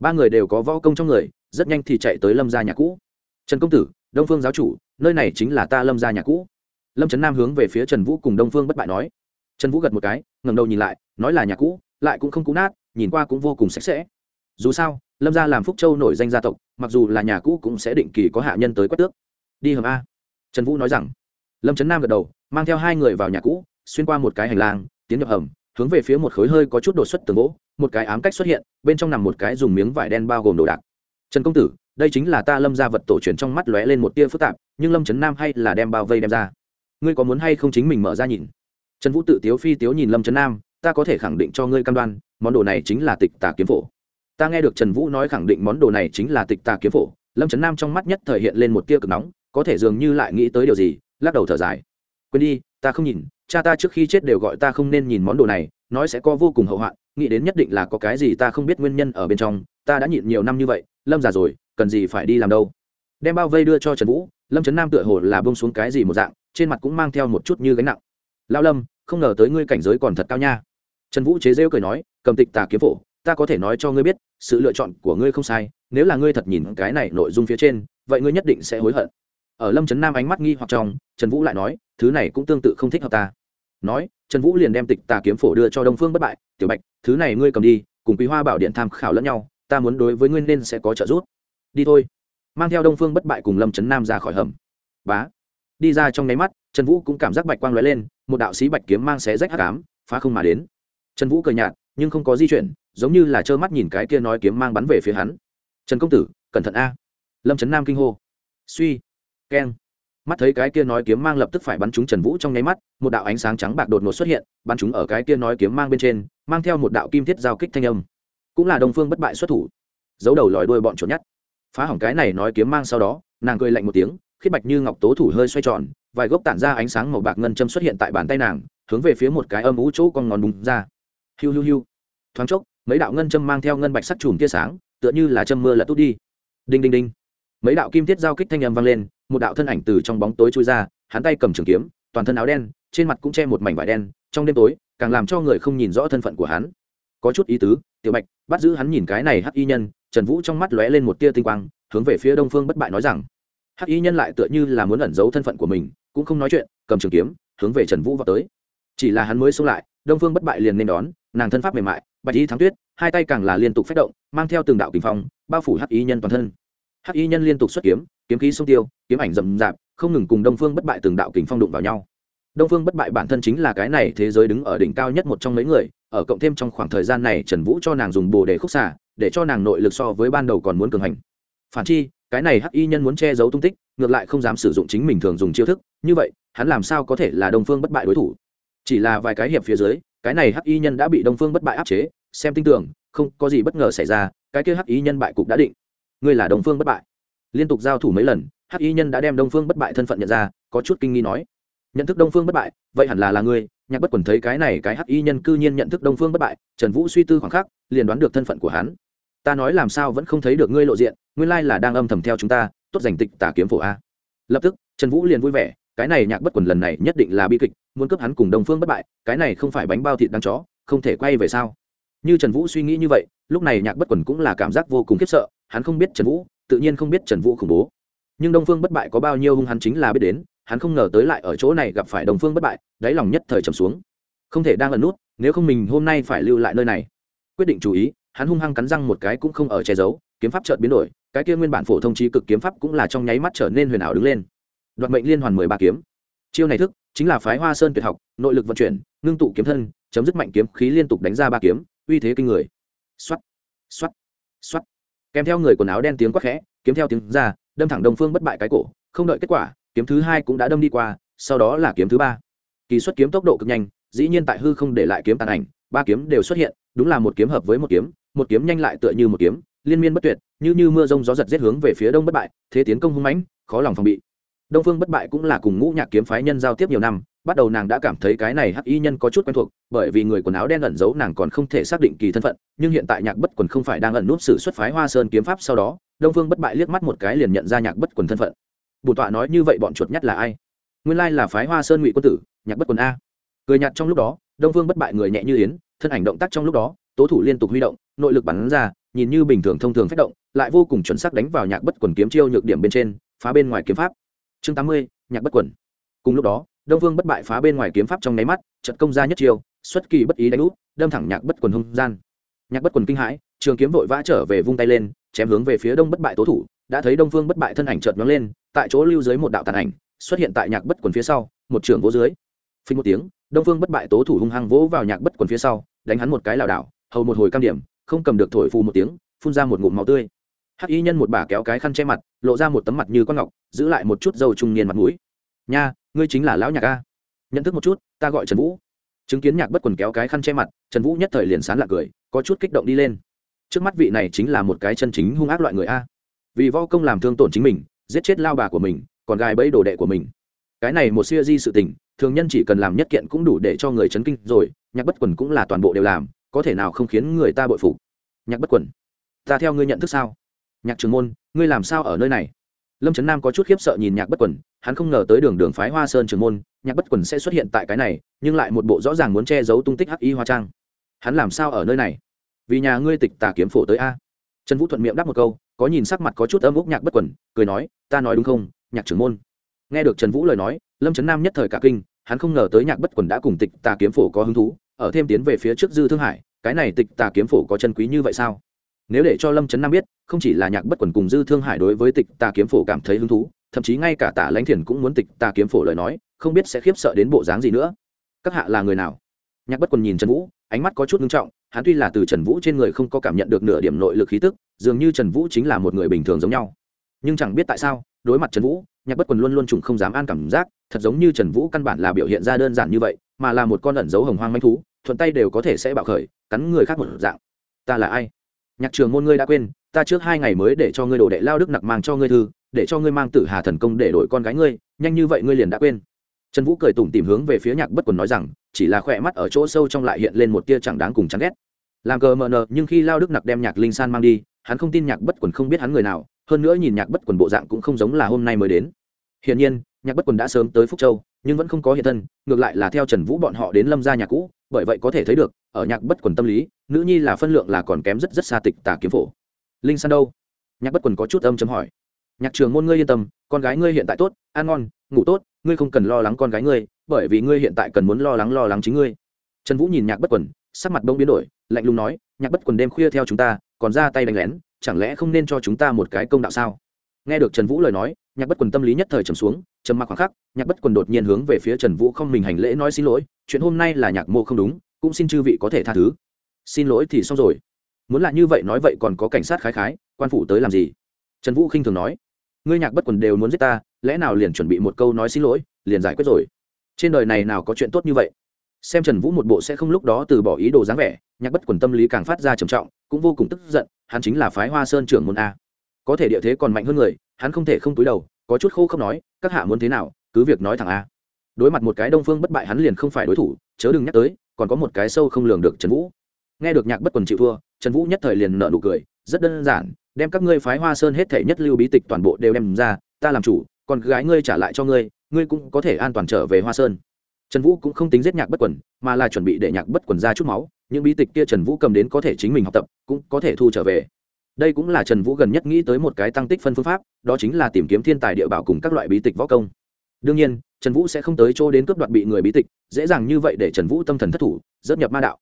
Ba người đều có võ công trong người, rất nhanh thì chạy tới lâm ra nhà cũ. Trần công tử, đông phương giáo chủ nơi này chính là ta lâm ra nhà cũ. Lâm trấn nam hướng về phía trần vũ cùng đông phương bất bại nói. Trần vũ gật một cái ngầm đầu nhìn lại, nói là nhà cũ, lại cũng không cũ nát, nhìn qua cũng vô cùng sạch sẽ. Dù sao, lâm gia làm phúc châu nổi danh gia tộc, mặc dù là nhà cũ cũng sẽ định kỳ có hạ nhân tới quét tước. Đi hầm a. Trần vũ nói rằng. Lâm trấn nam gật đầu, mang theo hai người vào nhà cũ, xuyên qua một cái hành lang, tiến nhập hầm, hướng về phía một khối hơi có chút đột xuất tường gỗ, một cái ám cách xuất hiện, bên trong nằm một cái dùng miếng vải đen bao gồm đồ đạc. Trần công tử đây chính là ta lâm ra vật tổ truyền trong mắt lóe lên một tia phức tạp, nhưng lâm trấn nam hay là đem bao vây đem ra. Ngươi có muốn hay không chính mình mở ra nhìn? Trần vũ tự tiếu phi tiếu nhìn lâm trấn nam, ta có thể khẳng định cho ngươi cam đoan, món đồ này chính là tịch tà kiếm phổ. Ta nghe được trần vũ nói khẳng định món đồ này chính là tịch tà kiếm phổ, lâm trấn nam trong mắt nhất thời hiện lên một tia cực nóng, có thể dường như lại nghĩ tới điều gì, lắc đầu thở dài. Quên đi, ta không nhìn, cha ta trước khi chết đều gọi ta không nên nhìn món đồ này, nói sẽ có vô cùng hậu hoạn, nghĩ đến nhất định là có cái gì ta không biết nguyên nhân ở bên trong, ta đã nhịn nhiều năm như vậy lâm già rồi, cần gì phải đi làm đâu? Đem bao vây đưa cho trần vũ, lâm trấn nam tựa hồ là bông xuống cái gì một dạng, trên mặt cũng mang theo một chút như gánh nặng. Lao lâm, không ngờ tới ngươi cảnh giới còn thật cao nha. Trần vũ chế rêu cười nói, cầm tịch tà kiếm phổ, ta có thể nói cho ngươi biết, sự lựa chọn của ngươi không sai, nếu là ngươi thật nhìn cái này nội dung phía trên, vậy ngươi nhất định sẽ hối hận. Ở lâm trấn nam ánh mắt nghi hoặc trong, trần vũ lại nói, thứ này cũng tương tự không thích hợp ta. Nói, trần vũ liền đem tịch tà kiếm phổ đưa cho đông phương bất bại, tiểu bạch, thứ này ngươi cầm đi, cùng quý hoa bảo điện tham khảo lẫn nhau ta muốn đối với ngươi nên sẽ có trợ giúp. Đi thôi. Mang theo đông phương bất bại cùng lâm trấn nam ra khỏi hầm. Bá. Đi ra trong nháy mắt, trần vũ cũng cảm giác bạch quang lóe lên, một đạo sĩ bạch kiếm mang xé rách hắc ám, phá không mà đến. Trần vũ cười nhạt, nhưng không có di chuyển, giống như là trơ mắt nhìn cái kia nói kiếm mang bắn về phía hắn. Trần công tử, cẩn thận a. Lâm trấn nam kinh hô. Suy. Keng. Mắt thấy cái kia nói kiếm mang lập tức phải bắn trúng trần vũ trong nháy mắt, một đạo ánh sáng trắng bạc đột ngột xuất hiện, bắn trúng ở cái kia nói kiếm mang bên trên, mang theo một đạo kim thiết giao kích thanh âm cũng là đông phương bất bại xuất thủ. Giấu đầu lòi đuôi bọn trốn nhát, phá hỏng cái này nói kiếm mang sau đó nàng cười lạnh một tiếng khiết bạch như ngọc tố thủ hơi xoay tròn vài gốc tản ra ánh sáng màu bạc ngân châm xuất hiện tại bàn tay nàng hướng về phía một cái âm ú chỗ con ngón bùng ra. Hiu hiu hiu. Thoáng chốc mấy đạo ngân châm mang theo ngân bạch sắc chùm tia sáng tựa như là châm mưa lật tút đi. Đinh đinh đinh. Mấy đạo kim tiết giao kích thanh âm vang lên một đạo thân ảnh từ trong bóng tối trôi ra hắn tay cầm trường kiếm toàn thân áo đen trên mặt cũng che một mảnh vải đen trong đêm tối càng làm cho người không nhìn rõ thân phận của hắn. Có chút ý tứ tiểu bạch, bắt giữ hắn nhìn cái này hắc y nhân, trần vũ trong mắt lóe lên một tia tinh quang, hướng về phía đông phương bất bại nói rằng, hắc y nhân lại tựa như là muốn ẩn giấu thân phận của mình, cũng không nói chuyện, cầm trường kiếm, hướng về trần vũ vào tới. Chỉ là hắn mới xông lại, đông phương bất bại liền nên đón, nàng thân pháp mềm mại, bạch y thắng tuyết, hai tay càng là liên tục phát động, mang theo từng đạo kinh phong, bao phủ hắc y nhân toàn thân. Hắc y nhân liên tục xuất kiếm kiếm khí sông tiêu, kiếm ảnh rầm rạp, không ngừng cùng đông phương bất bại từng đạo kình phong đụng vào nhau đông phương bất bại bản thân chính là cái này thế giới đứng ở đỉnh cao nhất một trong mấy người, ở cộng thêm trong khoảng thời gian này, trần vũ cho nàng dùng bồ để khúc xả, để cho nàng nội lực so với ban đầu còn muốn cường hành. Phản chi, cái này hắc y nhân muốn che giấu tung tích, ngược lại không dám sử dụng chính mình thường dùng chiêu thức, như vậy, hắn làm sao có thể là đông phương bất bại đối thủ? Chỉ là vài cái hiệp phía dưới, cái này hắc y nhân đã bị đông phương bất bại áp chế, xem tin tưởng, không có gì bất ngờ xảy ra, cái kia hắc y nhân bại cục đã định. Ngươi là đông phương bất bại. Liên tục giao thủ mấy lần, hắc y nhân đã đem đông phương bất bại thân phận nhận ra, có chút kinh nghi nói nhận thức đông phương bất bại, vậy hẳn là là ngươi, nhạc bất quần thấy cái này cái hắc y nhân cư nhiên nhận thức đông phương bất bại, trần vũ suy tư khoảng khắc, liền đoán được thân phận của hắn. Ta nói làm sao vẫn không thấy được ngươi lộ diện, nguyên lai là đang âm thầm theo chúng ta, tốt giành tịch tả kiếm phổ a. Lập tức, trần vũ liền vui vẻ, cái này nhạc bất quần lần này nhất định là bi kịch, muốn cướp hắn cùng đông phương bất bại, cái này không phải bánh bao thịt đăng chó, không thể quay về sao? Như trần vũ suy nghĩ như vậy, lúc này nhạc bất quần cũng là cảm giác vô cùng khiếp sợ, hắn không biết trần vũ, tự nhiên không biết trần vũ khủng bố. Nhưng đông phương bất bại có bao nhiêu hung hắn chính là biết đến hắn không ngờ tới lại ở chỗ này gặp phải đồng phương bất bại, đáy lòng nhất thời trầm xuống. Không thể đang ẩn nút, nếu không mình hôm nay phải lưu lại nơi này. Quyết định chú ý, hắn hung hăng cắn răng một cái cũng không ở che giấu, kiếm pháp chợt biến đổi, cái kia nguyên bản phổ thông trí cực kiếm pháp cũng là trong nháy mắt trở nên huyền ảo đứng lên. Đoạt mệnh liên hoàn mười ba kiếm. Chiêu này thức, chính là phái hoa sơn tuyệt học, nội lực vận chuyển, ngưng tụ kiếm thân, chấm dứt mạnh kiếm khí liên tục đánh ra ba kiếm, uy thế kinh người. Xoắt xoắt xoắt kèm theo người quần áo đen tiếng quắc khẽ, kiếm theo tiếng ra, đâm thẳng đồng phương bất bại cái cổ, không đợi kết quả kiếm thứ hai cũng đã đâm đi qua, sau đó là kiếm thứ ba. Kỳ xuất kiếm tốc độ cực nhanh, dĩ nhiên tại hư không để lại kiếm tàn ảnh, ba kiếm đều xuất hiện, đúng là một kiếm hợp với một kiếm một kiếm nhanh lại tựa như một kiếm, liên miên bất tuyệt, như như mưa rông gió giật giết hướng về phía đông bất bại, thế tiến công hung mãnh, khó lòng phòng bị. Đông phương bất bại cũng là cùng ngũ nhạc kiếm phái nhân giao tiếp nhiều năm, bắt đầu nàng đã cảm thấy cái này hắc y nhân có chút quen thuộc, bởi vì người quần áo đen ẩn giấu nàng còn không thể xác định kỳ thân phận, nhưng hiện tại nhạc bất quần không phải đang ẩn nút sự xuất phái hoa sơn kiếm pháp sau đó, đông phương bất bại liếc mắt một cái liền nhận ra nhạc bất quần thân phận bổn tọa nói như vậy bọn chuột nhất là ai? Nguyên lai là phái hoa sơn ngụy quân tử, nhạc bất quần a. Cười nhạt trong lúc đó, đông Vương bất bại người nhẹ như yến, thân ảnh động tác trong lúc đó, tố thủ liên tục huy động, nội lực bắn ra, nhìn như bình thường thông thường phát động, lại vô cùng chuẩn xác đánh vào nhạc bất quần kiếm chiêu nhược điểm bên trên, phá bên ngoài kiếm pháp. Chương tám mươi, nhạc bất quần. Cùng lúc đó, đông Vương bất bại phá bên ngoài kiếm pháp trong nháy mắt trận công ra nhất chiêu, xuất kỳ bất ý đánh úp, đâm thẳng nhạc bất quần hung gian. Nhạc bất quần kinh hãi, trường kiếm vội vã trở về vung tay lên, chém hướng về phía đông bất bại tố thủ đã thấy đông phương bất bại thân ảnh chợt nhóng lên, tại chỗ lưu dưới một đạo tàn ảnh, xuất hiện tại nhạc bất quần phía sau, một trường vỗ dưới. Phí một tiếng, đông phương bất bại tố thủ hung hăng vỗ vào nhạc bất quần phía sau, đánh hắn một cái lảo đảo, hầu một hồi cam điểm, không cầm được thổi phù một tiếng, phun ra một ngụm máu tươi. Hắc y nhân một bà kéo cái khăn che mặt, lộ ra một tấm mặt như con ngọc, giữ lại một chút dầu trung niên mặt mũi. Nha, ngươi chính là lão nhạc a. Nhận thức một chút, ta gọi trần vũ. Chứng kiến nhạc bất quần kéo cái khăn che mặt, trần vũ nhất thời liền sán lạc cười, có chút kích động đi lên. Trước mắt vị này chính là một cái chân chính hung ác loại người a vì võ công làm thương tổn chính mình, giết chết lao bà của mình, còn gài bẫy đồ đệ của mình. Cái này một siêu di sự tình, thường nhân chỉ cần làm nhất kiện cũng đủ để cho người chấn kinh rồi, nhạc bất quần cũng là toàn bộ đều làm, có thể nào không khiến người ta bội phục? Nhạc bất quần, ta theo ngươi nhận thức sao? Nhạc trường môn, ngươi làm sao ở nơi này? Lâm trấn nam có chút khiếp sợ nhìn nhạc bất quần, hắn không ngờ tới đường đường phái hoa sơn trường môn, nhạc bất quần sẽ xuất hiện tại cái này, nhưng lại một bộ rõ ràng muốn che giấu tung tích hắc y hoa trang. Hắn làm sao ở nơi này? Vì nhà ngươi tịch tà kiếm phổ tới a. Trần vũ thuận miệng đáp một câu có nhìn sắc mặt có chút âm úc nhạc bất quần, cười nói, ta nói đúng không, nhạc trưởng môn? Nghe được trần vũ lời nói, lâm trấn nam nhất thời cả kinh, hắn không ngờ tới nhạc bất quần đã cùng tịch tà kiếm phổ có hứng thú, ở thêm tiến về phía trước dư thương hải, cái này tịch tà kiếm phổ có chân quý như vậy sao? Nếu để cho lâm trấn nam biết, không chỉ là nhạc bất quần cùng dư thương hải đối với tịch tà kiếm phổ cảm thấy hứng thú, thậm chí ngay cả tả lãnh thiền cũng muốn tịch tà kiếm phổ lời nói, không biết sẽ khiếp sợ đến bộ dáng gì nữa. Các hạ là người nào? Nhạc bất quần nhìn trần vũ ánh mắt có chút nghiêm trọng, hắn tuy là từ trần vũ trên người không có cảm nhận được nửa điểm nội lực khí tức, dường như trần vũ chính là một người bình thường giống nhau. Nhưng chẳng biết tại sao, đối mặt trần vũ, nhạc bất quần luôn luôn trùng không dám an cảm giác, thật giống như trần vũ căn bản là biểu hiện ra đơn giản như vậy, mà là một con ẩn dấu hồng hoang manh thú, thuận tay đều có thể sẽ bạo khởi, cắn người khác một dạng. Ta là ai? Nhạc trường môn ngươi đã quên, ta trước hai ngày mới để cho ngươi đồ đệ lao đức nặc mang cho ngươi thư, để cho ngươi mang tử hà thần công để đổi con gái ngươi, nhanh như vậy ngươi liền đã quên trần vũ cười tủm tìm hướng về phía nhạc bất quần nói rằng, chỉ là khỏe mắt ở chỗ sâu trong lại hiện lên một tia chẳng đáng cùng chán ghét. Làm cờ mờ nờ, nhưng khi lao đức nặc đem nhạc linh san mang đi, hắn không tin nhạc bất quần không biết hắn người nào, hơn nữa nhìn nhạc bất quần bộ dạng cũng không giống là hôm nay mới đến. Hiển nhiên, nhạc bất quần đã sớm tới phúc châu, nhưng vẫn không có hiện thân, ngược lại là theo trần vũ bọn họ đến lâm gia nhà cũ, bởi vậy có thể thấy được, ở nhạc bất quần tâm lý, nữ nhi là phân lượng là còn kém rất rất xa tịch tà kiếm phổ. Linh san đâu? Nhạc bất quần có chút âm chấm hỏi. Nhạc trường môn ngươi yên tâm con gái ngươi hiện tại tốt, ăn ngon, ngủ tốt, ngươi không cần lo lắng con gái ngươi, bởi vì ngươi hiện tại cần muốn lo lắng lo lắng chính ngươi. Trần vũ nhìn nhạc bất quần, sắc mặt bông biến đổi, lạnh lùng nói, nhạc bất quần đêm khuya theo chúng ta, còn ra tay đánh lén, chẳng lẽ không nên cho chúng ta một cái công đạo sao? Nghe được trần vũ lời nói, nhạc bất quần tâm lý nhất thời trầm xuống, trầm mặc khoảng khắc, nhạc bất quần đột nhiên hướng về phía trần vũ không mình hành lễ nói xin lỗi, chuyện hôm nay là nhạc mô không đúng, cũng xin chư vị có thể tha thứ. Xin lỗi thì xong rồi. Muốn là như vậy nói vậy còn có cảnh sát khái khái, quan phủ tới làm gì? Trần vũ khinh thường nói ngươi nhạc bất quần đều muốn giết ta, lẽ nào liền chuẩn bị một câu nói xin lỗi, liền giải quyết rồi? Trên đời này nào có chuyện tốt như vậy? Xem trần vũ một bộ sẽ không lúc đó từ bỏ ý đồ dáng vẻ, nhạc bất quần tâm lý càng phát ra trầm trọng, cũng vô cùng tức giận, hắn chính là phái hoa sơn trưởng môn a. Có thể địa thế còn mạnh hơn người, hắn không thể không túi đầu, có chút khô không nói, các hạ muốn thế nào, cứ việc nói thẳng a. Đối mặt một cái đông phương bất bại hắn liền không phải đối thủ, chớ đừng nhắc tới, còn có một cái sâu không lường được trần vũ. Nghe được nhạc bất quần chịu thua, trần vũ nhất thời liền nợ nụ cười rất đơn giản, đem các ngươi phái hoa sơn hết thể nhất lưu bí tịch toàn bộ đều đem ra, ta làm chủ còn gái ngươi trả lại cho ngươi ngươi cũng có thể an toàn trở về hoa sơn. Trần vũ cũng không tính giết nhạc bất quần, mà là chuẩn bị để nhạc bất quần ra chút máu, những bí tịch kia trần vũ cầm đến có thể chính mình học tập, cũng có thể thu trở về. Đây cũng là trần vũ gần nhất nghĩ tới một cái tăng tích phân phương pháp, đó chính là tìm kiếm thiên tài địa bảo cùng các loại bí tịch võ công. Đương nhiên, trần vũ sẽ không tới chỗ đến cướp đoạt bị người bí tịch, dễ dàng như vậy để trần vũ tâm thần thất thủ, rất nhập ma đạo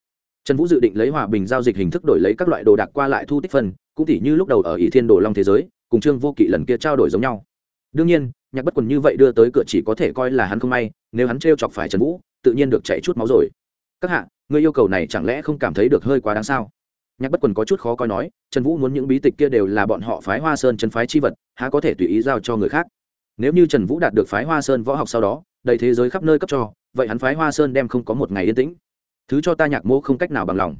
trần vũ dự định lấy hòa bình giao dịch hình thức đổi lấy các loại đồ đạc qua lại thu tích phân, cũng tỉ như lúc đầu ở ỷ thiên đồ long thế giới, cùng trương vô kỵ lần kia trao đổi giống nhau. Đương nhiên, nhạc bất quần như vậy đưa tới cửa chỉ có thể coi là hắn không may, nếu hắn t chọc phải trần vũ, tự nhiên được chạy chút máu rồi. Các hạ, người yêu cầu này chẳng lẽ không cảm thấy được hơi quá đáng sao? Nhạc bất quần có chút khó coi nói, trần vũ muốn những bí tịch kia đều là bọn họ phái hoa sơn chân phái chi vật, há có thể tùy ý giao cho người khác? Nếu như trần vũ đạt được phái hoa sơn võ học sau đó, đầy thế giới khắp nơi cấp cho, vậy hắn phái hoa sơn đem không có một ngày yên tĩnh thứ cho ta nhạc mô không cách nào bằng lòng.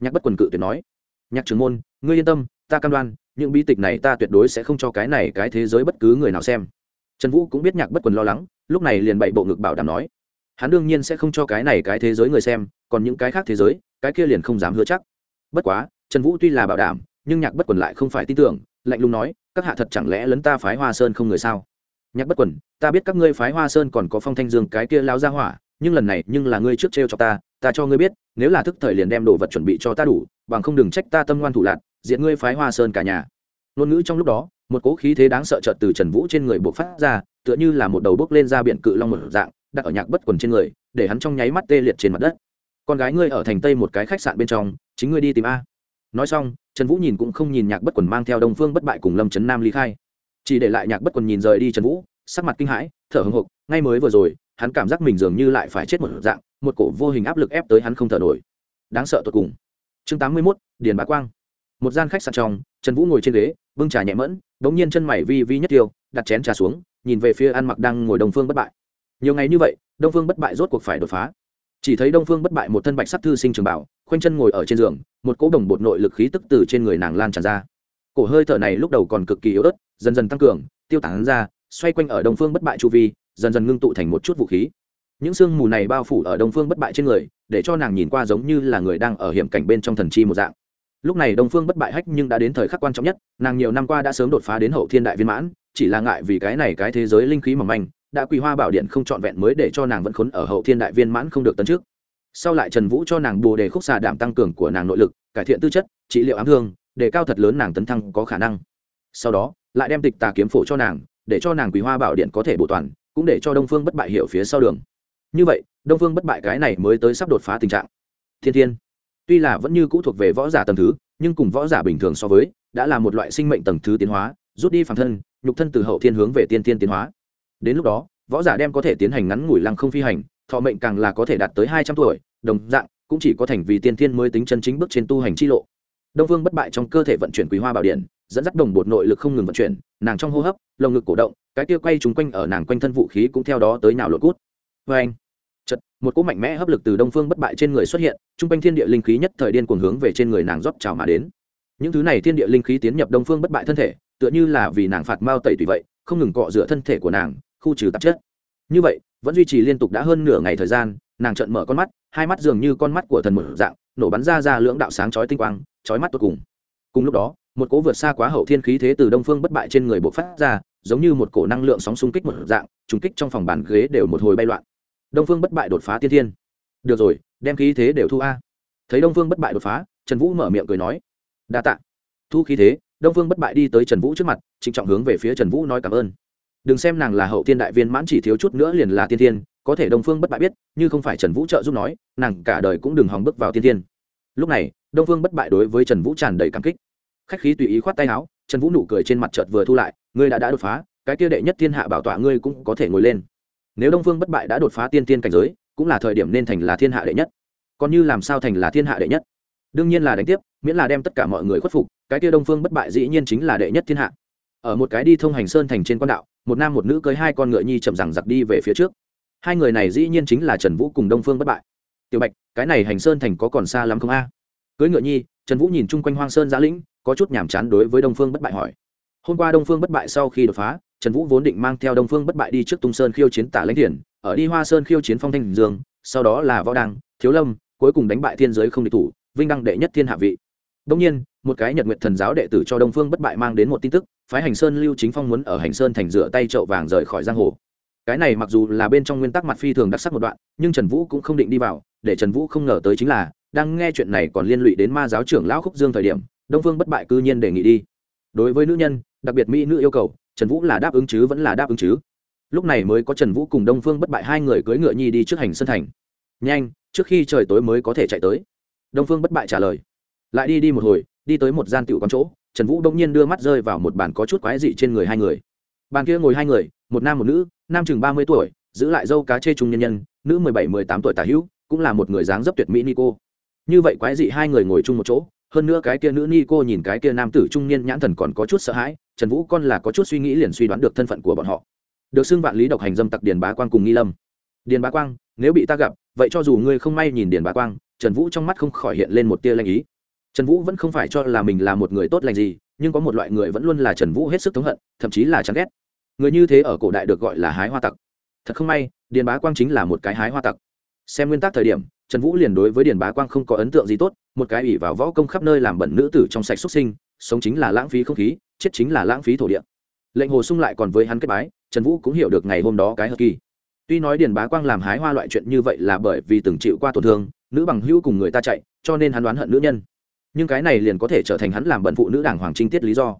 Nhạc bất quần cự tuyệt nói. Nhạc trưởng môn, ngươi yên tâm, ta cam đoan, những bi tịch này ta tuyệt đối sẽ không cho cái này cái thế giới bất cứ người nào xem. Trần vũ cũng biết nhạc bất quần lo lắng, lúc này liền bậy bộ ngực bảo đảm nói. Hắn đương nhiên sẽ không cho cái này cái thế giới người xem, còn những cái khác thế giới, cái kia liền không dám hứa chắc. Bất quá, trần vũ tuy là bảo đảm, nhưng nhạc bất quần lại không phải tin tưởng, lạnh lùng nói, các hạ thật chẳng lẽ lấn ta phái hoa sơn không người sao? Nhạc bất quần, ta biết các ngươi phái hoa sơn còn có phong thanh dương cái kia lao ra hỏa, nhưng lần này nhưng là ngươi trước t r e o cho ta ta cho ngươi biết, nếu là thức thời liền đem đồ vật chuẩn bị cho ta đủ, bằng không đừng trách ta tâm ngoan thủ lạc diện ngươi phái hoa sơn cả nhà. Ngôn ngữ trong lúc đó, một cỗ khí thế đáng sợ chợt từ trần vũ trên người buộc phát ra, tựa như là một đầu bốc lên ra biển cự long một dạng, đặt ở nhạc bất quần trên người, để hắn trong nháy mắt tê liệt trên mặt đất. Con gái ngươi ở thành tây một cái khách sạn bên trong, chính ngươi đi tìm a. Nói xong, trần vũ nhìn cũng không nhìn nhạc bất quần mang theo đông phương bất bại cùng lâm trấn nam ly khai. Chỉ để lại nhạc bất quần nhìn rời đi trần vũ, sắc mặt kinh hãi, thở hồng hộc, ngay mới vừa rồi, hắn cảm giác mình dường như lại phải chết một dạng một cổ vô hình áp lực ép tới hắn không thở nổi. Đáng sợ tột cùng. Chương tám mươi mốt, điền bá quang. Một gian khách sạn trong, trần vũ ngồi trên ghế, bưng trà nhẹ mẫn đ ỗ n g nhiên chân mày vi vi nhất tiêu, đặt chén trà xuống, nhìn về phía ăn mặc đang ngồi đông phương bất bại. Nhiều ngày như vậy, đông phương bất bại rốt cuộc phải đột phá. Chỉ thấy đông phương bất bại một thân bạch sắc thư sinh trường bảo, khoanh chân ngồi ở trên giường, một cỗ đồng bột nội lực khí tức từ trên người nàng lan tràn ra. Cổ hơi thở này lúc đầu còn cực kỳ yếu ớt, dần dần tăng cường, tiêu tán ra, xoay quanh ở đông phương bất bại chu vi, dần dần ngưng tụ thành một chút vũ khí những sương mù này bao phủ ở đông phương bất bại trên người, để cho nàng nhìn qua giống như là người đang ở hiểm cảnh bên trong thần chi một dạng. Lúc này đông phương bất bại hách nhưng đã đến thời khắc quan trọng nhất, nàng nhiều năm qua đã sớm đột phá đến hậu thiên đại viên mãn, chỉ là ngại vì cái này cái thế giới linh khí mỏng manh, đã quỳ hoa bảo điện không trọn vẹn mới để cho nàng vẫn khốn ở hậu thiên đại viên mãn không được tấn trước. Sau lại trần vũ cho nàng bồ đề khúc xà đảm tăng cường của nàng nội lực, cải thiện tư chất, trị liệu ám thương, để cao thật lớn nàng tấn thăng có khả năng. Sau đó, lại đem tịch tà kiếm phổ cho nàng, để cho nàng quỳ hoa bảo điện có thể bổ toàn, cũng để cho đông phương bất bại hiểu phía sau đường như vậy, đông phương bất bại cái này mới tới sắp đột phá tình trạng. Thiên thiên, tuy là vẫn như cũ thuộc về võ giả tầng thứ, nhưng cùng võ giả bình thường so với, đã là một loại sinh mệnh tầng thứ tiến hóa, rút đi phản thân, nhục thân từ hậu thiên hướng về tiên thiên tiến hóa. Đến lúc đó, võ giả đem có thể tiến hành ngắn ngủi lăng không phi hành, thọ mệnh càng là có thể đạt tới hai trăm tuổi, đồng dạng, cũng chỉ có thành vì tiên thiên mới tính chân chính bước trên tu hành chi lộ. Đông vương bất bại trong cơ thể vận chuyển quý hoa bảo điện, dẫn dắt đồng bột nội lực không ngừng vận chuyển, nàng trong hô hấp, lồng ngực cổ động, cái kia quay trúng quanh ở nàng quanh thân vũ khí cũng theo đó tới nào lột cút. Vê anh một cỗ mạnh mẽ hấp lực từ đông phương bất bại trên người xuất hiện t r u n g quanh thiên địa linh khí nhất thời điên cuồng hướng về trên người nàng rót trào mà đến. Những thứ này thiên địa linh khí tiến nhập đông phương bất bại thân thể, tựa như là vì nàng phạt mao tẩy tùy vậy, không ngừng cọ rửa thân thể của nàng, khu trừ tạp chất. Như vậy, vẫn duy trì liên tục đã hơn nửa ngày thời gian, nàng trợn mở con mắt, hai mắt dường như con mắt của thần một dạng, nổ bắn ra ra lưỡng đạo sáng chói tinh quang, chói mắt tột cùng. Cùng lúc đó, một cỗ vượt xa quá hậu thiên khí thế từ đông phương bất bại trên người bộc phát ra, giống như một cổ năng lượng sóng xung kích một dạng, trùng kích trong phòng bàn ghế đều một hồi bay loạn đông phương bất bại đột phá tiên thiên. Được rồi, đem khí thế đều thu a. Thấy đông phương bất bại đột phá, trần vũ mở miệng cười nói, đa tạ. Thu khí thế, đông phương bất bại đi tới trần vũ trước mặt, trịnh trọng hướng về phía trần vũ nói cảm ơn. Đừng xem nàng là hậu tiên đại viên mãn chỉ thiếu chút nữa liền là tiên tiên có thể đông phương bất bại biết, như không phải trần vũ trợ giúp nói, nàng cả đời cũng đừng hòng bước vào tiên tiên lúc này, đông phương bất bại đối với trần vũ tràn đầy cảm kích. Khách khí tùy ý khoát tay áo, trần vũ nụ cười trên mặt chợt vừa thu lại, ngươi đã đã đột phá, cái kia đệ nhất thiên hạ bảo tọa ngươi cũng có thể ngồi lên nếu đông phương bất bại đã đột phá tiên tiên cảnh giới, cũng là thời điểm nên thành là thiên hạ đệ nhất. Còn như làm sao thành là thiên hạ đệ nhất? Đương nhiên là đánh tiếp, miễn là đem tất cả mọi người khuất phục, cái kia đông phương bất bại dĩ nhiên chính là đệ nhất thiên hạ. Ở một cái đi thông hành sơn thành trên quan đạo, một nam một nữ cưới hai con ngựa nhi chậm rằng giặc đi về phía trước. Hai người này dĩ nhiên chính là trần vũ cùng đông phương bất bại. Tiểu bạch, cái này hành sơn thành có còn xa lắm không a? Cưới ngựa nhi, trần vũ nhìn chung quanh hoang sơn giã lĩnh, có chút nhàm chán đối với đông phương bất bại hỏi. Hôm qua đông phương bất bại sau khi đột phá trần vũ vốn định mang theo đông phương bất bại đi trước tung sơn khiêu chiến tả lãnh thiền, ở đi hoa sơn khiêu chiến phong thanh dương, sau đó là võ đăng, thiếu lâm, cuối cùng đánh bại thiên giới không địch thủ, vinh đăng đệ nhất thiên hạ vị. Đông nhiên, một cái nhật nguyện thần giáo đệ tử cho đông phương bất bại mang đến một tin tức, phái hành sơn lưu chính phong muốn ở hành sơn thành rửa tay trậu vàng rời khỏi giang hồ. Cái này mặc dù là bên trong nguyên tắc mặt phi thường đặc sắc một đoạn, nhưng trần vũ cũng không định đi vào, để trần vũ không ngờ tới chính là, đang nghe chuyện này còn liên lụy đến ma giáo trưởng lão khúc dương thời điểm, đông phương bất bại cư nhiên đề nghị đi. Đối với nữ nhân, đặc biệt mỹ nữ yêu cầu trần vũ là đáp ứng chứ, vẫn là đáp ứng chứ. Lúc này mới có trần vũ cùng đông phương bất bại hai người cưỡi ngựa nhi đi trước hành sân thành. Nhanh, trước khi trời tối mới có thể chạy tới. Đông phương bất bại trả lời. Lại đi đi một hồi, đi tới một gian tiểu con chỗ, trần vũ đông nhiên đưa mắt rơi vào một bàn có chút quái dị trên người hai người. Bàn kia ngồi hai người, một nam một nữ, nam chừng ba mươi tuổi, giữ lại dâu cá chê trung nhân nhân, nữ mười bảy, mười tám tuổi tả hữu, cũng là một người dáng dấp tuyệt mỹ nico. Như vậy quái dị hai người ngồi chung một chỗ, hơn nữa cái kia nữ ni cô nhìn cái kia nam tử trung niên nhãn thần còn có chút sợ hãi trần vũ con là có chút suy nghĩ liền suy đoán được thân phận của bọn họ. Được xưng vạn lý độc hành dâm tặc điền bá quang cùng nghi lâm. Điền bá quang, nếu bị ta gặp, vậy cho dù ngươi không may nhìn điền bá quang, trần vũ trong mắt không khỏi hiện lên một tia lanh ý. Trần vũ vẫn không phải cho là mình là một người tốt lành gì, nhưng có một loại người vẫn luôn là trần vũ hết sức thống hận, thậm chí là chán ghét. Người như thế ở cổ đại được gọi là hái hoa tặc. Thật không may, điền bá quang chính là một cái hái hoa tặc. Xem nguyên tắc thời điểm, trần vũ liền đối với điền bá quang không có ấn tượng gì tốt, một cái ủy vào võ công khắp nơi làm bẩn nữ tử trong sạch xuất sinh, sống chính là lãng phí không khí chết chính là lãng phí thổ địa. Lệnh hồ sung lại còn với hắn kết bái, trần vũ cũng hiểu được ngày hôm đó cái hờ kỳ. Tuy nói điền bá quang làm hái hoa loại chuyện như vậy là bởi vì từng chịu qua tổn thương, nữ bằng hữu cùng người ta chạy, cho nên hắn đoán hận nữ nhân. Nhưng cái này liền có thể trở thành hắn làm bận phụ nữ đảng hoàng trinh tiết lý do.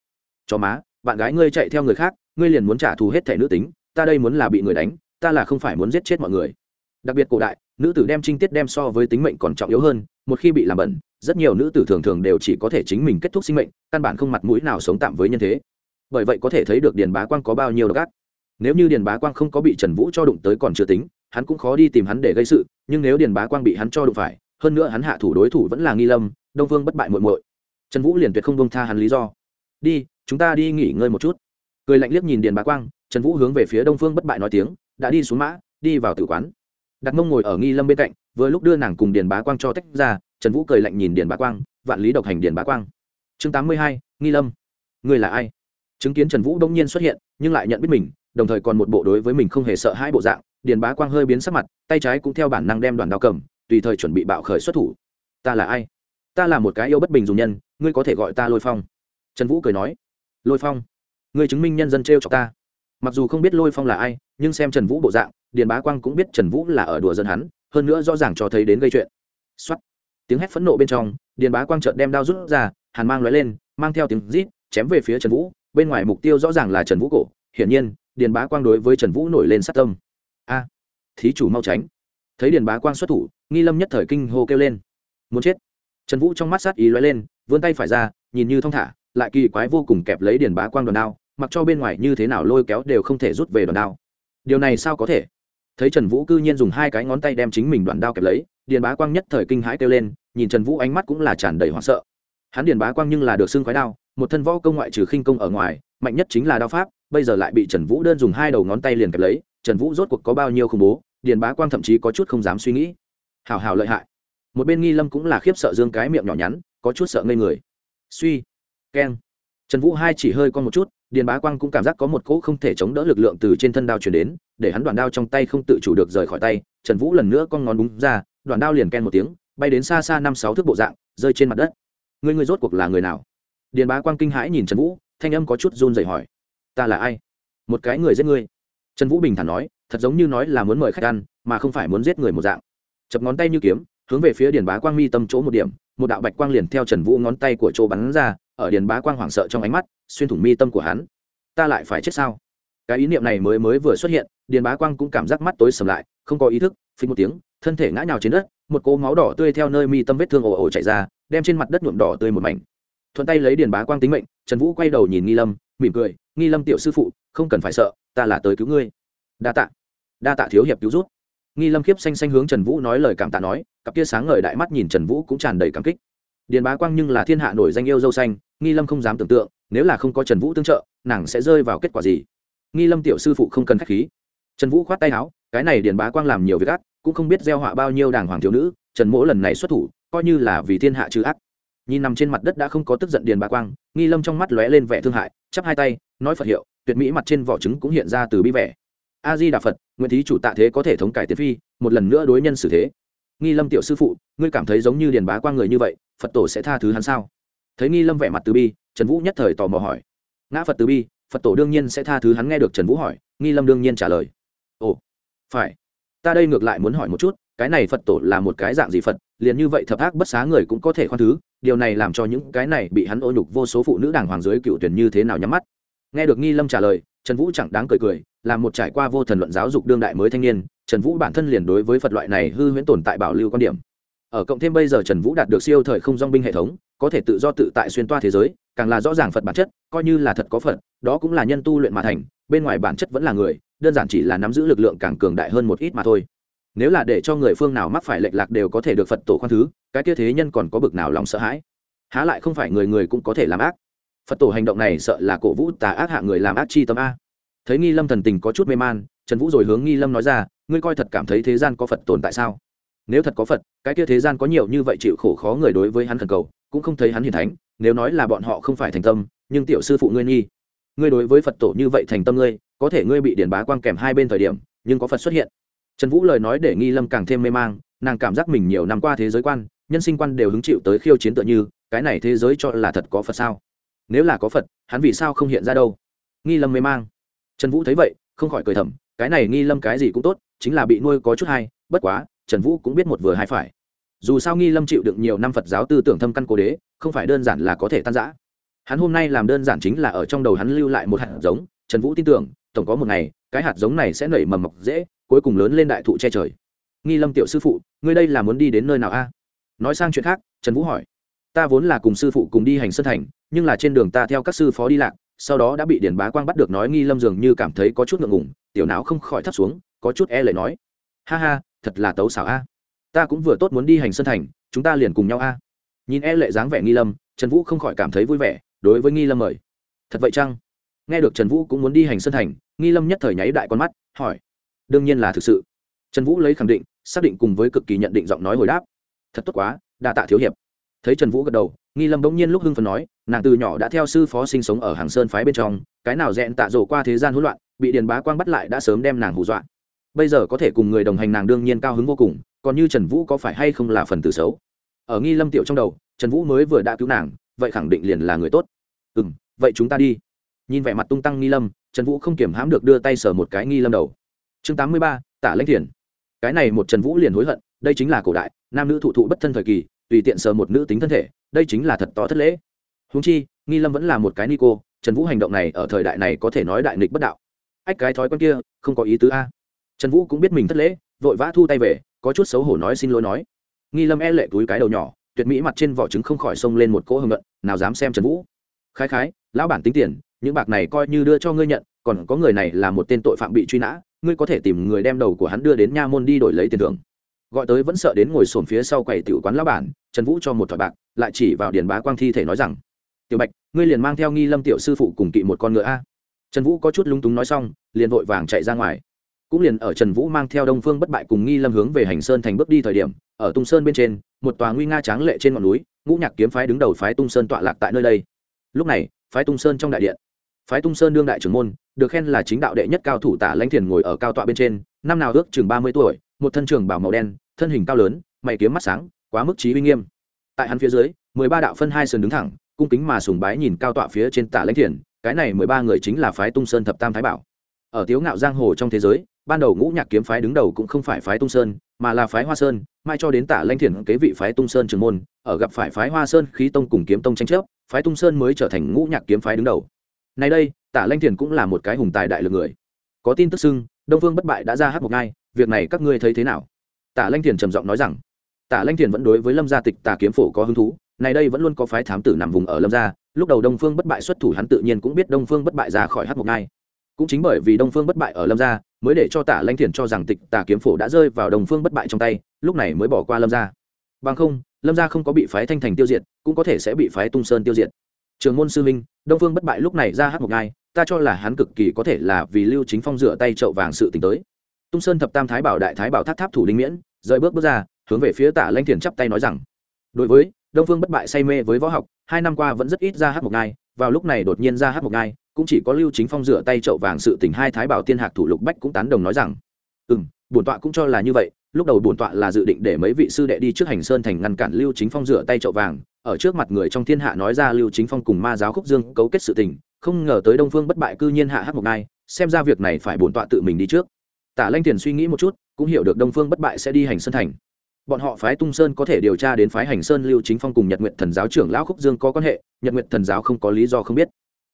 Cho má, bạn gái ngươi chạy theo người khác, ngươi liền muốn trả thù hết thể nữ tính, ta đây muốn là bị người đánh, ta là không phải muốn giết chết mọi người. Đặc biệt cổ đại, nữ tử đem trinh tiết đem so với tính mệnh còn trọng yếu hơn, một khi bị làm bẩn rất nhiều nữ tử thường thường đều chỉ có thể chính mình kết thúc sinh mệnh, căn bản không mặt mũi nào sống tạm với nhân thế. Bởi vậy có thể thấy được điền bá quang có bao nhiêu độc ác. Nếu như điền bá quang không có bị trần vũ cho đụng tới còn chưa tính, hắn cũng khó đi tìm hắn để gây sự, nhưng nếu điền bá quang bị hắn cho đụng phải, hơn nữa hắn hạ thủ đối thủ vẫn là nghi lâm, đông vương bất bại muội muội. Trần vũ liền tuyệt không bông tha hắn lý do. Đi, chúng ta đi nghỉ ngơi một chút. Cười lạnh liếc nhìn điền bá quang, trần vũ hướng về phía đông phương bất bại nói tiếng, đã đi xuống mã, đi vào tử quán. Đặt mông ngồi ở nghi lâm bên cạnh, vừa lúc đưa nàng cùng điền bá quang cho tách ra trần vũ cười lạnh nhìn điền bá quang, vạn lý độc hành điền bá quang. Chương tám mươi hai, nghi lâm. Người là ai? Chứng kiến trần vũ đông nhiên xuất hiện, nhưng lại nhận biết mình, đồng thời còn một bộ đối với mình không hề sợ hai bộ dạng. Điền bá quang hơi biến sắc mặt, tay trái cũng theo bản năng đem đoàn đao cầm, tùy thời chuẩn bị bạo khởi xuất thủ. Ta là ai? Ta là một cái yêu bất bình dùng nhân, ngươi có thể gọi ta lôi phong. Trần vũ cười nói. Lôi phong? Ngươi chứng minh nhân dân t r e o cho ta. Mặc dù không biết lôi phong là ai, nhưng xem trần vũ bộ dạng, điền bá quang cũng biết trần vũ là ở đùa dân hắn, hơn nữa rõ ràng cho thấy đến gây chuyện. X o á t tiếng hét phẫn nộ bên trong, điền bá quang trợn đem đao rút ra, hàn mang l lên, mang theo tiếng rít, chém về phía trần vũ, bên ngoài mục tiêu rõ ràng là trần vũ cổ. Hiển nhiên, điền bá quang đối với trần vũ nổi lên sát tâm. A, thí chủ mau tránh. Thấy điền bá quang xuất thủ, nghi lâm nhất thời kinh hô kêu lên. Muốn chết. Trần vũ trong mắt sát ý lóe lên, vươn tay phải ra, nhìn như thong thả, lại kỳ quái vô cùng kẹp lấy điền bá quang đòn đao, mặc cho bên ngoài như thế nào lôi kéo đều không thể rút về đòn đao. Điều này sao có thể? Thấy trần vũ cư nhiên dùng hai cái ngón tay đem chính mình đoạn đao kẹp lấy điền bá quang nhất thời kinh hãi kêu lên, nhìn trần vũ ánh mắt cũng là tràn đầy hoảng sợ. Hắn điền bá quang nhưng là được xưng khoái đao, một thân võ công ngoại trừ khinh công ở ngoài, mạnh nhất chính là đao pháp, bây giờ lại bị trần vũ đơn dùng hai đầu ngón tay liền kẹp lấy, trần vũ rốt cuộc có bao nhiêu khủng bố, điền bá quang thậm chí có chút không dám suy nghĩ. Hào hào lợi hại. Một bên nghi lâm cũng là khiếp sợ dương cái miệng nhỏ nhắn, có chút sợ ngây người. Suy. Keng. Trần vũ hai chỉ hơi con một chút điền bá quang cũng cảm giác có một cỗ không thể chống đỡ lực lượng từ trên thân đao chuyển đến, để hắn đoạn đao trong tay không tự chủ được rời khỏi tay, trần vũ lần nữa con ngón búng ra, đoạn đao liền ken một tiếng, bay đến xa xa năm sáu thước bộ dạng, rơi trên mặt đất. Người người rốt cuộc là người nào? Điền bá quang kinh hãi nhìn trần vũ, thanh âm có chút run dậy hỏi. Ta là ai? Một cái người giết ngươi? Trần vũ bình thản nói, thật giống như nói là muốn mời khách ăn, mà không phải muốn giết người một dạng. Chập ngón tay như kiếm, hướng về phía điền bá quang mi tâm chỗ một điểm, một đạo bạch quang liền theo trần vũ ngón tay của chỗ bắn ra, ở điền bá quang hoảng sợ trong ánh mắt xuyên thủng mi tâm của hắn. Ta lại phải chết sao? Cái ý niệm này mới mới vừa xuất hiện, điền bá quang cũng cảm giác mắt tối sầm lại, không có ý thức, phình một tiếng, thân thể ngã nhào trên đất, một cỗ máu đỏ tươi theo nơi mi tâm vết thương ồ ồ chạy ra, đem trên mặt đất nhuộm đỏ tươi một mảnh. Thuận tay lấy điền bá quang tính mệnh, trần vũ quay đầu nhìn nghi lâm, mỉm cười, nghi lâm tiểu sư phụ, không cần phải sợ, ta là tới cứu ngươi. Đa tạ đa tạ thiếu hiệp cứu rút nghi lâm khiếp xanh xanh hướng trần vũ nói lời cảm tạ nói, cặp kia sáng ngời đại mắt nhìn trần vũ cũng tràn đầy cảm kích. Điền bá quang nhưng là thiên hạ nổi danh yêu dâu xanh, nghi lâm không dám tưởng tượng nếu là không có trần vũ tương trợ, nàng sẽ rơi vào kết quả gì? Nghi lâm tiểu sư phụ không cần k h á c h khí. Trần vũ khoát tay áo, cái này điền bá quang làm nhiều việc ác, cũng không biết gieo họa bao nhiêu đàng hoàng thiếu nữ, trần mỗ lần này xuất thủ, coi như là vì thiên hạ chữ ác. Nhìn nằm trên mặt đất đã không có tức giận điền bá quang, nghi lâm trong mắt lóe lên vẻ thương hại, chắp hai tay, nói phật hiệu, tuyệt mỹ mặt trên vỏ trứng cũng hiện ra từ bi vẻ. A di đà phật nguyễn thí chủ tạ thế có thể thống cải tiến phi, một lần nữa đối nhân xử thế. Nghi lâm tiểu sư phụ, ngươi cảm thấy giống như điền bá quang người như vậy, phật tổ sẽ tha thứ hắn sao? Thấy nghi lâm vẻ mặt từ bi trần vũ nhất thời tò mò hỏi. Ngã phật từ bi, phật tổ đương nhiên sẽ tha thứ hắn nghe được trần vũ hỏi, nghi lâm đương nhiên trả lời. Ồ, phải. Ta đây ngược lại muốn hỏi một chút, cái này phật tổ là một cái dạng gì phật, liền như vậy thập ác bất xá người cũng có thể khoan thứ, điều này làm cho những cái này bị hắn ô nhục vô số phụ nữ đàng hoàng dưới cựu tuyển như thế nào nhắm mắt. Nghe được nghi lâm trả lời, trần vũ chẳng đáng cười cười là một trải qua vô thần luận giáo dục đương đại mới thanh niên, trần vũ bản thân liền đối với phật loại này hư huyễn tồn tại bảo lưu quan điểm. Ở cộng thêm bây giờ trần vũ đạt được siêu thời không dong binh hệ thống, có thể tự do tự tại xuyên toa thế giới càng là rõ ràng phật bản chất, coi như là thật có phật, đó cũng là nhân tu luyện mà thành, bên ngoài bản chất vẫn là người, đơn giản chỉ là nắm giữ lực lượng càng cường đại hơn một ít mà thôi. Nếu là để cho người phương nào mắc phải lệch lạc đều có thể được phật tổ khoan thứ, cái kia thế nhân còn có bực nào lòng sợ hãi? Há lại không phải người người cũng có thể làm ác. Phật tổ hành động này sợ là cổ vũ tà ác hạ người làm ác chi tâm a. Thấy nghi lâm thần tình có chút mê man, trần vũ rồi hướng nghi lâm nói ra, ngươi coi thật cảm thấy thế gian có phật tồn tại sao? Nếu thật có phật, cái kia thế gian có nhiều như vậy chịu khổ khó người đối với hắn thần cầu cũng không thấy hắn hiền thánh, nếu nói là bọn họ không phải thành tâm, nhưng tiểu sư phụ ngươi nghi. Ngươi đối với phật tổ như vậy thành tâm ngươi, có thể ngươi bị điển bá quang kèm hai bên thời điểm, nhưng có phật xuất hiện. Trần vũ lời nói để nghi lâm càng thêm mê mang, nàng cảm giác mình nhiều năm qua thế giới quan, nhân sinh quan đều hứng chịu tới khiêu chiến tựa như, cái này thế giới cho là thật có phật sao? Nếu là có phật, hắn vì sao không hiện ra đâu? Nghi lâm mê mang. Trần vũ thấy vậy, không khỏi cười thầm, cái này nghi lâm cái gì cũng tốt, chính là bị nuôi có chút hay, bất quá, trần vũ cũng biết một vừa hai phải dù sao nghi lâm chịu đựng nhiều năm phật giáo tư tưởng thâm căn cố đế, không phải đơn giản là có thể tan giã hắn hôm nay làm đơn giản chính là ở trong đầu hắn lưu lại một hạt giống, trần vũ tin tưởng, tổng có một ngày, cái hạt giống này sẽ nảy mầm mọc dễ, cuối cùng lớn lên đại thụ che trời. Nghi lâm tiểu sư phụ, ngươi đây là muốn đi đến nơi nào a? Nói sang chuyện khác, trần vũ hỏi. Ta vốn là cùng sư phụ cùng đi hành sơn thành, nhưng là trên đường ta theo các sư phó đi lạc, sau đó đã bị điển bá quang bắt được nói nghi lâm dường như cảm thấy có chút ngượng ngùng, tiểu não không khỏi thắt xuống, có chút e lệ nói. Ha ha, thật là tấu xảo a ta cũng vừa tốt muốn đi hành sơn thành, chúng ta liền cùng nhau a. Nhìn e lệ dáng vẻ nghi lâm, trần vũ không khỏi cảm thấy vui vẻ, đối với nghi lâm mời. Thật vậy chăng? Nghe được trần vũ cũng muốn đi hành sơn thành, nghi lâm nhất thời nháy đại con mắt, hỏi. Đương nhiên là thực sự. Trần vũ lấy khẳng định, xác định cùng với cực kỳ nhận định giọng nói hồi đáp. Thật tốt quá, đa tạ thiếu hiệp. Thấy trần vũ gật đầu, nghi lâm bỗng nhiên lúc hưng phần nói, nàng từ nhỏ đã theo sư phó sinh sống ở hàng sơn phái bên trong, cái nào rẽn tạ rổ qua thế gian hỗn loạn, bị điền bá quang bắt lại đã sớm đem nàng hù dọa bây giờ có thể cùng người đồng hành nàng đương nhiên cao hứng vô cùng, còn như trần vũ có phải hay không là phần tử xấu? Ở nghi lâm tiểu trong đầu, trần vũ mới vừa đã cứu nàng, vậy khẳng định liền là người tốt. Ừ m vậy chúng ta đi. Nhìn vẻ mặt tung tăng nghi lâm, trần vũ không kiểm hãm được đưa tay sờ một cái nghi lâm đầu. Chương tám mươi ba, tả lãnh thiền. Cái này một trần vũ liền hối hận, đây chính là cổ đại, nam nữ thụ thụ bất thân thời kỳ, tùy tiện sờ một nữ tính thân thể, đây chính là thật to thất lễ. Húng chi, nghi lâm vẫn là một cái ni cô, trần vũ hành động này ở thời đại này có thể nói đại nghịch bất đạo. Ách cái thói quen kia, không có ý tứ a trần vũ cũng biết mình thất lễ, vội vã thu tay về, có chút xấu hổ nói xin lỗi nói. Nghi lâm e lệ túi cái đầu nhỏ, tuyệt mỹ mặt trên vỏ trứng không khỏi xông lên một cỗ hưng luận nào dám xem trần vũ. Khái khái, lão bản tính tiền, những bạc này coi như đưa cho ngươi nhận, còn có người này là một tên tội phạm bị truy nã, ngươi có thể tìm người đem đầu của hắn đưa đến nha môn đi đổi lấy tiền thưởng. Gọi tới vẫn sợ đến ngồi sồn phía sau quầy tiểu quán lão bản, trần vũ cho một thỏi bạc, lại chỉ vào điền bá quang thi thể nói rằng, tiểu bạch, ngươi liền mang theo nghi lâm tiểu sư phụ cùng kỵ một con ngựa a. Trần vũ có chút lúng túng nói xong, liền vội vàng chạy ra ngoài cũng liền ở trần vũ mang theo đông phương bất bại cùng nghi lâm hướng về hành sơn thành bước đi thời điểm, ở tung sơn bên trên, một tòa nguy nga tráng lệ trên ngọn núi, ngũ nhạc kiếm phái đứng đầu phái tung sơn tọa lạc tại nơi đây. Lúc này, phái tung sơn trong đại điện, phái tung sơn đương đại trưởng môn, được khen là chính đạo đệ nhất cao thủ tả lãnh thiền ngồi ở cao tọa bên trên, năm nào ước chừng ba mươi tuổi, một thân trường bảo màu đen, thân hình cao lớn, mày kiếm mắt sáng, quá mức trí uy nghiêm. Tại hắn phía dưới, mười ba đạo phân hai sườn đứng thẳng, cung kính mà sùng bái nhìn cao tọa phía trên tả lãnh thiền, cái này mười ba người chính là phái tung sơn thập tam thái bảo. Ở tiếu ngạo giang hồ trong thế giới ban đầu ngũ nhạc kiếm phái đứng đầu cũng không phải phái tung sơn, mà là phái hoa sơn, mai cho đến tả lanh thiền kế vị phái tung sơn trường môn, ở gặp phải phái hoa sơn khí tông cùng kiếm tông tranh chấp, phái tung sơn mới trở thành ngũ nhạc kiếm phái đứng đầu. Nay đây, tả lanh thiền cũng là một cái hùng tài đại lực người. Có tin tức xưng, đông phương bất bại đã ra hát một ngai, việc này các ngươi thấy thế nào? Tả lanh thiền trầm giọng nói rằng, tả lanh thiền vẫn đối với lâm gia tịch tả kiếm phổ có hứng thú này đây vẫn luôn có phái thám tử nằm vùng ở lâm gia, lúc đầu đông phương bất bại xuất thủ hắn tự nhiên cũng biết đông phương bất bại ra khỏi hát một ngai cũng chính bởi vì đông phương bất bại ở lâm gia, mới để cho tả lanh thiền cho rằng tịch tà kiếm phổ đã rơi vào đông phương bất bại trong tay, lúc này mới bỏ qua lâm gia. Bằng không, lâm gia không có bị phái thanh thành tiêu diệt, cũng có thể sẽ bị phái tung sơn tiêu diệt. Trường môn sư minh, đông phương bất bại lúc này ra hát một ngai, ta cho là hắn cực kỳ có thể là vì lưu chính phong rửa tay trậu vàng sự t tới. Tung sơn thập tam thái bảo đại thái bảo tháp tháp thủ đinh miễn, rời bước bước ra, hướng về phía tả lanh thiền chắp tay nói rằng, đối với đông phương bất bại say mê với võ học, hai năm qua vẫn rất ít ra hát một ngai, vào lúc này đột nhiên ra hát một ngai cũng chỉ có lưu chính phong rửa tay chậu vàng sự tình hai thái bảo tiên hạc thủ lục bách cũng tán đồng nói rằng ừ m bổn tọa cũng cho là như vậy, lúc đầu bổn tọa là dự định để mấy vị sư đệ đi trước hành sơn thành ngăn cản lưu chính phong rửa tay chậu vàng, ở trước mặt người trong thiên hạ nói ra lưu chính phong cùng ma giáo khúc dương cấu kết sự tình, không ngờ tới đông phương bất bại cư nhiên hạ hát một nai, xem ra việc này phải bổn tọa tự mình đi trước. Tả lanh tiền suy nghĩ một chút, cũng hiểu được đông phương bất bại sẽ đi hành sơn thành. Bọn họ phái tung sơn có thể điều tra đến phái hành sơn lưu chính phong cùng nhật nguyện thần giáo trưởng lão khúc dương có quan hệ, nhật nguyện thần giáo không có lý do không biết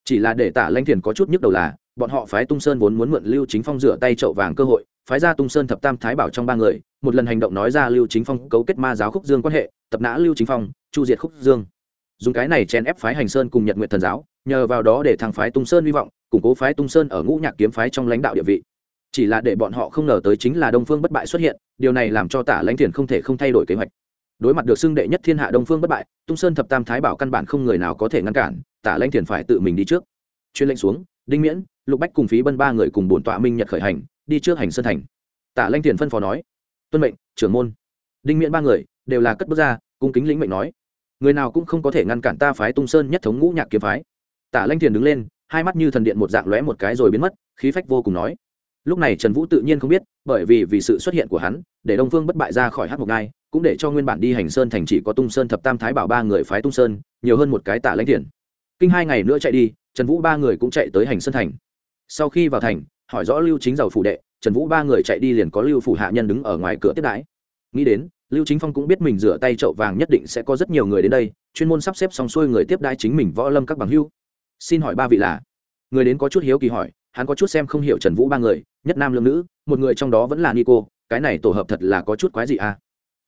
chỉ là để tả lanh thiền có chút nhức đầu là, bọn họ phái tung sơn vốn muốn mượn lưu chính phong rửa tay trậu vàng cơ hội, phái ra tung sơn thập tam thái bảo trong ba người, một lần hành động nói ra lưu chính phong cấu kết ma giáo khúc dương quan hệ, tập nã lưu chính phong, chu diệt khúc dương. Dùng cái này chen ép phái hành sơn cùng nhật nguyện thần giáo, nhờ vào đó để thằng phái tung sơn hy vọng, củng cố phái tung sơn ở ngũ nhạc kiếm phái trong lãnh đạo địa vị. Chỉ là để bọn họ không ngờ tới chính là đông phương bất bại xuất hiện, điều này làm cho tả lãnh thiền không thể không thay đổi kế hoạch. Đối mặt được xưng đệ nhất thiên hạ đông phương bất bại, tung sơn thập tam thái bảo căn bản không người nào có thể ngăn cản tả lãnh thiền phải tự mình đi trước. Chuyên lệnh xuống, đinh miễn, lục bách cùng phí bân ba người cùng bổn tọa minh nhật khởi hành, đi trước hành sơn thành. Tả lãnh thiền phân phó nói, tuân mệnh, trưởng môn. Đinh miễn ba người đều là cất bước ra, cung kính lĩnh mệnh nói, người nào cũng không có thể ngăn cản ta phái tung sơn nhất thống ngũ nhạc kiếm phái. Tả lãnh thiền đứng lên, hai mắt như thần điện một dạng lóe một cái rồi biến mất, khí phách vô cùng nói, lúc này trần vũ tự nhiên không biết, bởi vì vì sự xuất hiện của hắn, để đông phương bất bại ra khỏi hát một ngai cũng để cho nguyên bản đi hành sơn thành chỉ có tung sơn thập tam thái bảo ba người phái tung sơn, nhiều hơn một cái tả lãnh thiền kinh hai ngày nữa chạy đi, trần vũ ba người cũng chạy tới hành sơn thành. Sau khi vào thành, hỏi rõ lưu chính giàu phủ đệ, trần vũ ba người chạy đi liền có lưu phủ hạ nhân đứng ở ngoài cửa tiếp đãi. Nghĩ đến, lưu chính phong cũng biết mình rửa tay chậu vàng nhất định sẽ có rất nhiều người đến đây, chuyên môn sắp xếp xong xuôi người tiếp đãi chính mình võ lâm các bằng hưu. Xin hỏi ba vị là? Người đến có chút hiếu kỳ hỏi, hắn có chút xem không hiểu trần vũ ba người, nhất nam lương nữ, một người trong đó vẫn là nico, cái này tổ hợp thật là có chút quái gì à.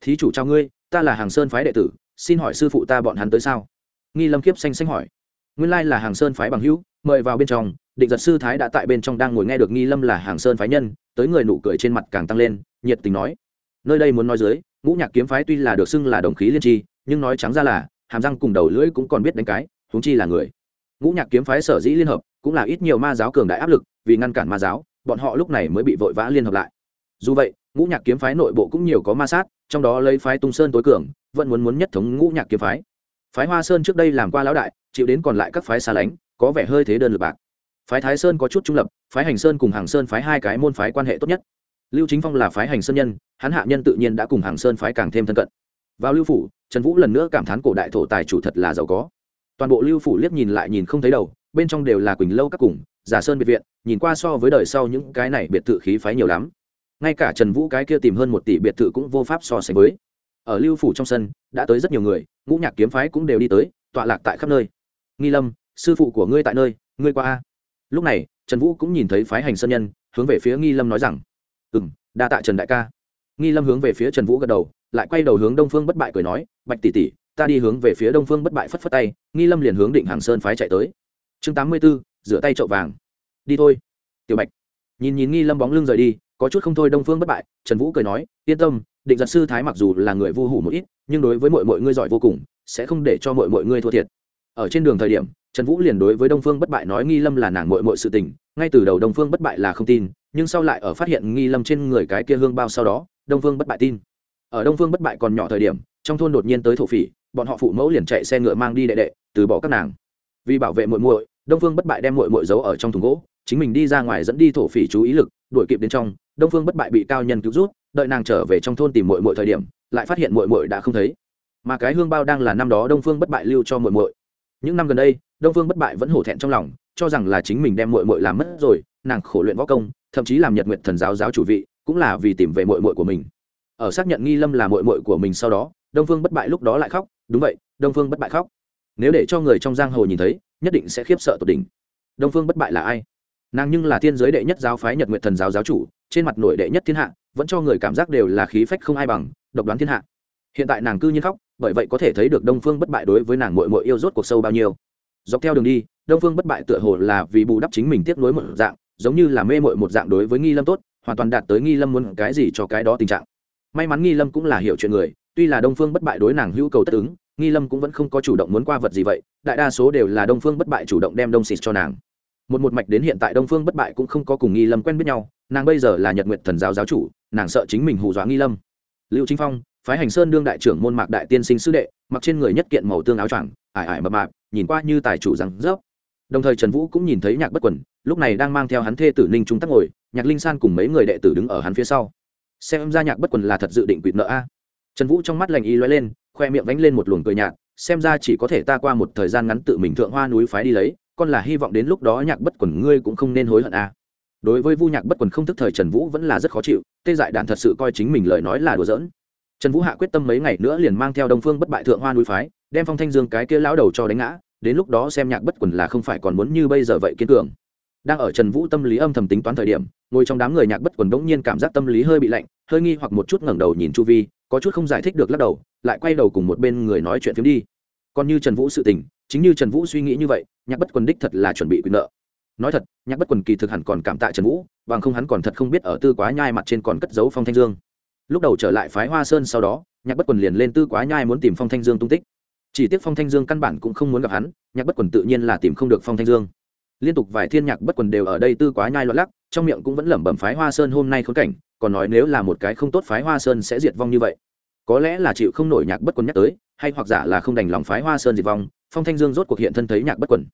Thí chủ chào ngươi, ta là hàng sơn phái đệ tử, xin hỏi sư phụ ta bọn hắn tới sao? Nghi lâm kiếp xanh xanh hỏi nguyên lai là hàng sơn phái bằng hữu, mời vào bên trong, định giật sư thái đã tại bên trong đang ngồi nghe được nghi lâm là hàng sơn phái nhân, tới người nụ cười trên mặt càng tăng lên, nhiệt tình nói. Nơi đây muốn nói dưới, ngũ nhạc kiếm phái tuy là được xưng là đồng khí liên tri, nhưng nói trắng ra là, hàm răng cùng đầu lưỡi cũng còn biết đánh cái, huống chi là người. Ngũ nhạc kiếm phái sở dĩ liên hợp, cũng là ít nhiều ma giáo cường đại áp lực, vì ngăn cản ma giáo, bọn họ lúc này mới bị vội vã liên hợp lại. Dù vậy, ngũ nhạc kiếm phái nội bộ cũng nhiều có ma sát, trong đó lấy phái tung sơn tối cường, vẫn muốn muốn nhất thống ngũ nhạc kiếm phái. Phái hoa sơn trước đây làm qua lão đại chịu đến còn lại các phái xa lánh, có vẻ hơi thế đơn lực bạc. Phái thái sơn có chút trung lập, phái hành sơn cùng hàng sơn phái hai cái môn phái quan hệ tốt nhất. Lưu chính phong là phái hành sơn nhân, hắn hạ nhân tự nhiên đã cùng hàng sơn phái càng thêm thân cận. Vào lưu phủ, trần vũ lần nữa cảm thán cổ đại thổ tài chủ thật là giàu có. Toàn bộ lưu phủ liếc nhìn lại nhìn không thấy đầu, bên trong đều là quỳnh lâu các cùng, giả sơn biệt viện, nhìn qua so với đời sau những cái này biệt thự khí phái nhiều lắm. Ngay cả trần vũ cái kia tìm hơn một tỷ biệt thự cũng vô pháp so sánh với. Ở lưu phủ trong sân, đã tới rất nhiều người, ngũ nhạc kiếm phái cũng đều đi tới, tọa lạc tại khắp nơi nghi lâm, sư phụ của ngươi tại nơi, ngươi qua a. Lúc này, trần vũ cũng nhìn thấy phái hành sơn nhân, hướng về phía nghi lâm nói rằng ừ m đa tạ trần đại ca. Nghi lâm hướng về phía trần vũ gật đầu, lại quay đầu hướng đông phương bất bại cười nói, bạch tỷ tỷ, ta đi hướng về phía đông phương bất bại phất phất tay. Nghi lâm liền hướng định hàng sơn phái chạy tới. Chương tám mươi b ố rửa tay trậu vàng. Đi thôi. Tiểu bạch nhìn nhìn nghi lâm bóng lưng rời đi, có chút không thôi đông phương bất bại, trần vũ cười nói, yên tâm, định giật sư thái mặc dù là người vô hủ một ít, nhưng đối với mọi mọi ngươi giỏi vô cùng, sẽ không để cho mọi mọi ngươi thua thiệt ở trên đường thời điểm, trần vũ liền đối với đông phương bất bại nói nghi lâm là nàng mội mội sự tình, ngay từ đầu đông phương bất bại là không tin, nhưng sau lại ở phát hiện nghi lâm trên người cái kia hương bao sau đó, đông phương bất bại tin. Ở đông phương bất bại còn nhỏ thời điểm, trong thôn đột nhiên tới thổ phỉ, bọn họ phụ mẫu liền chạy xe ngựa mang đi đệ đệ, từ bỏ các nàng. Vì bảo vệ muội muội, đông phương bất bại đem muội muội giấu ở trong thùng gỗ, chính mình đi ra ngoài dẫn đi thổ phỉ chú ý lực, đuổi kịp đến trong, đông phương bất bại bị cao nhân cứu rút, đợi nàng trở về trong thôn tìm muội muội thời điểm, lại phát hiện muội muội đã không thấy. Mà cái hương bao đang là năm đó đông phương bất bại lưu cho muội muội những năm gần đây, đông phương bất bại vẫn hổ thẹn trong lòng, cho rằng là chính mình đem muội muội làm mất rồi, nàng khổ luyện võ công, thậm chí làm nhật nguyệt thần giáo giáo chủ vị, cũng là vì tìm về muội muội của mình. Ở xác nhận nghi lâm là muội muội của mình sau đó, đông phương bất bại lúc đó lại khóc, đúng vậy, đông phương bất bại khóc. Nếu để cho người trong giang hồ nhìn thấy, nhất định sẽ khiếp sợ tột đỉnh. Đông phương bất bại là ai? Nàng nhưng là thiên giới đệ nhất giáo phái nhật nguyện thần giáo giáo chủ, trên mặt nổi đệ nhất thiên hạ, vẫn cho người cảm giác đều là khí phách không ai bằng, độc đoán thiên hạ. Hiện tại nàng cư nhiên khóc bởi vậy có thể thấy được đông phương bất bại đối với nàng mội mội yêu rốt cuộc sâu bao nhiêu. Dọc theo đường đi, đông phương bất bại tựa hồ là vì bù đắp chính mình tiếp nối một dạng, giống như là mê mội một dạng đối với nghi lâm tốt, hoàn toàn đạt tới nghi lâm muốn cái gì cho cái đó tình trạng. May mắn nghi lâm cũng là hiểu chuyện người, tuy là đông phương bất bại đối nàng hữu cầu tất ứng, nghi lâm cũng vẫn không có chủ động muốn qua vật gì vậy, đại đa số đều là đông phương bất bại chủ động đem đông xịt cho nàng. Một một mạch đến hiện tại đông phương bất bại cũng không có cùng nghi lâm quen biết nhau, nàng bây giờ là nhật nguyện thần giáo giáo chủ, nàng sợ chính mình hù dọa nghi lâm. Lưu chính phong phái hành sơn đương đại trưởng môn mạc đại tiên sinh sư đệ, mặc trên người nhất kiện màu tương áo choàng, ải ải mập mạp, nhìn qua như tài chủ rằng rớp. Đồng thời trần vũ cũng nhìn thấy nhạc bất quần, lúc này đang mang theo hắn thê tử ninh trung tắc ngồi, nhạc linh san cùng mấy người đệ tử đứng ở hắn phía sau. Xem ra nhạc bất quần là thật dự định quỵt nợ a. Trần vũ trong mắt lành y loay lên, khoe miệng vánh lên một luồng cười nhạt, xem ra chỉ có thể ta qua một thời gian ngắn tự mình thượng hoa núi phái đi lấy còn là hy vọng đến lúc đó nhạc bất quần ngươi cũng không nên hối hận a. Đối với vu nhạc bất quần không thức thời trần vũ vẫn là rất khó chịu, tê dại đạn thật sự coi chính mình lời nói là đùa giỡn trần vũ hạ quyết tâm mấy ngày nữa liền mang theo đông phương bất bại thượng hoa núi phái, đem phong thanh dương cái kia lão đầu cho đánh ngã, đến lúc đó xem nhạc bất quần là không phải còn muốn như bây giờ vậy kiên cường. Đang ở trần vũ tâm lý âm thầm tính toán thời điểm, ngồi trong đám người nhạc bất quần đống nhiên cảm giác tâm lý hơi bị lạnh, hơi nghi hoặc một chút ngẩng đầu nhìn chu vi, có chút không giải thích được lắc đầu, lại quay đầu cùng một bên người nói chuyện phiếm đi. Còn như trần vũ sự tình, chính như trần vũ suy nghĩ như vậy, nhạc bất quần đích thật là chuẩn bị quyền nợ. Nói thật, nhạc bất quần kỳ thực hẳn còn cảm tạ trần vũ, bằng không hắn còn thật không biết ở tư quá nhai mặt trên còn cất giấu phong thanh dương lúc đầu trở lại phái hoa sơn sau đó, nhạc bất quần liền lên tư quá nhai muốn tìm phong thanh dương tung tích. Chỉ tiếc phong thanh dương căn bản cũng không muốn gặp hắn, nhạc bất quần tự nhiên là tìm không được phong thanh dương. Liên tục vài thiên nhạc bất quần đều ở đây tư quá nhai loạn lắc, trong miệng cũng vẫn lẩm bẩm phái hoa sơn hôm nay khốn cảnh, còn nói nếu là một cái không tốt phái hoa sơn sẽ diệt vong như vậy. Có lẽ là chịu không nổi nhạc bất quần nhắc tới, hay hoặc giả là không đành lòng phái hoa sơn diệt vong, phong thanh dương rốt cuộc hiện thân thấy nhạc bất quần.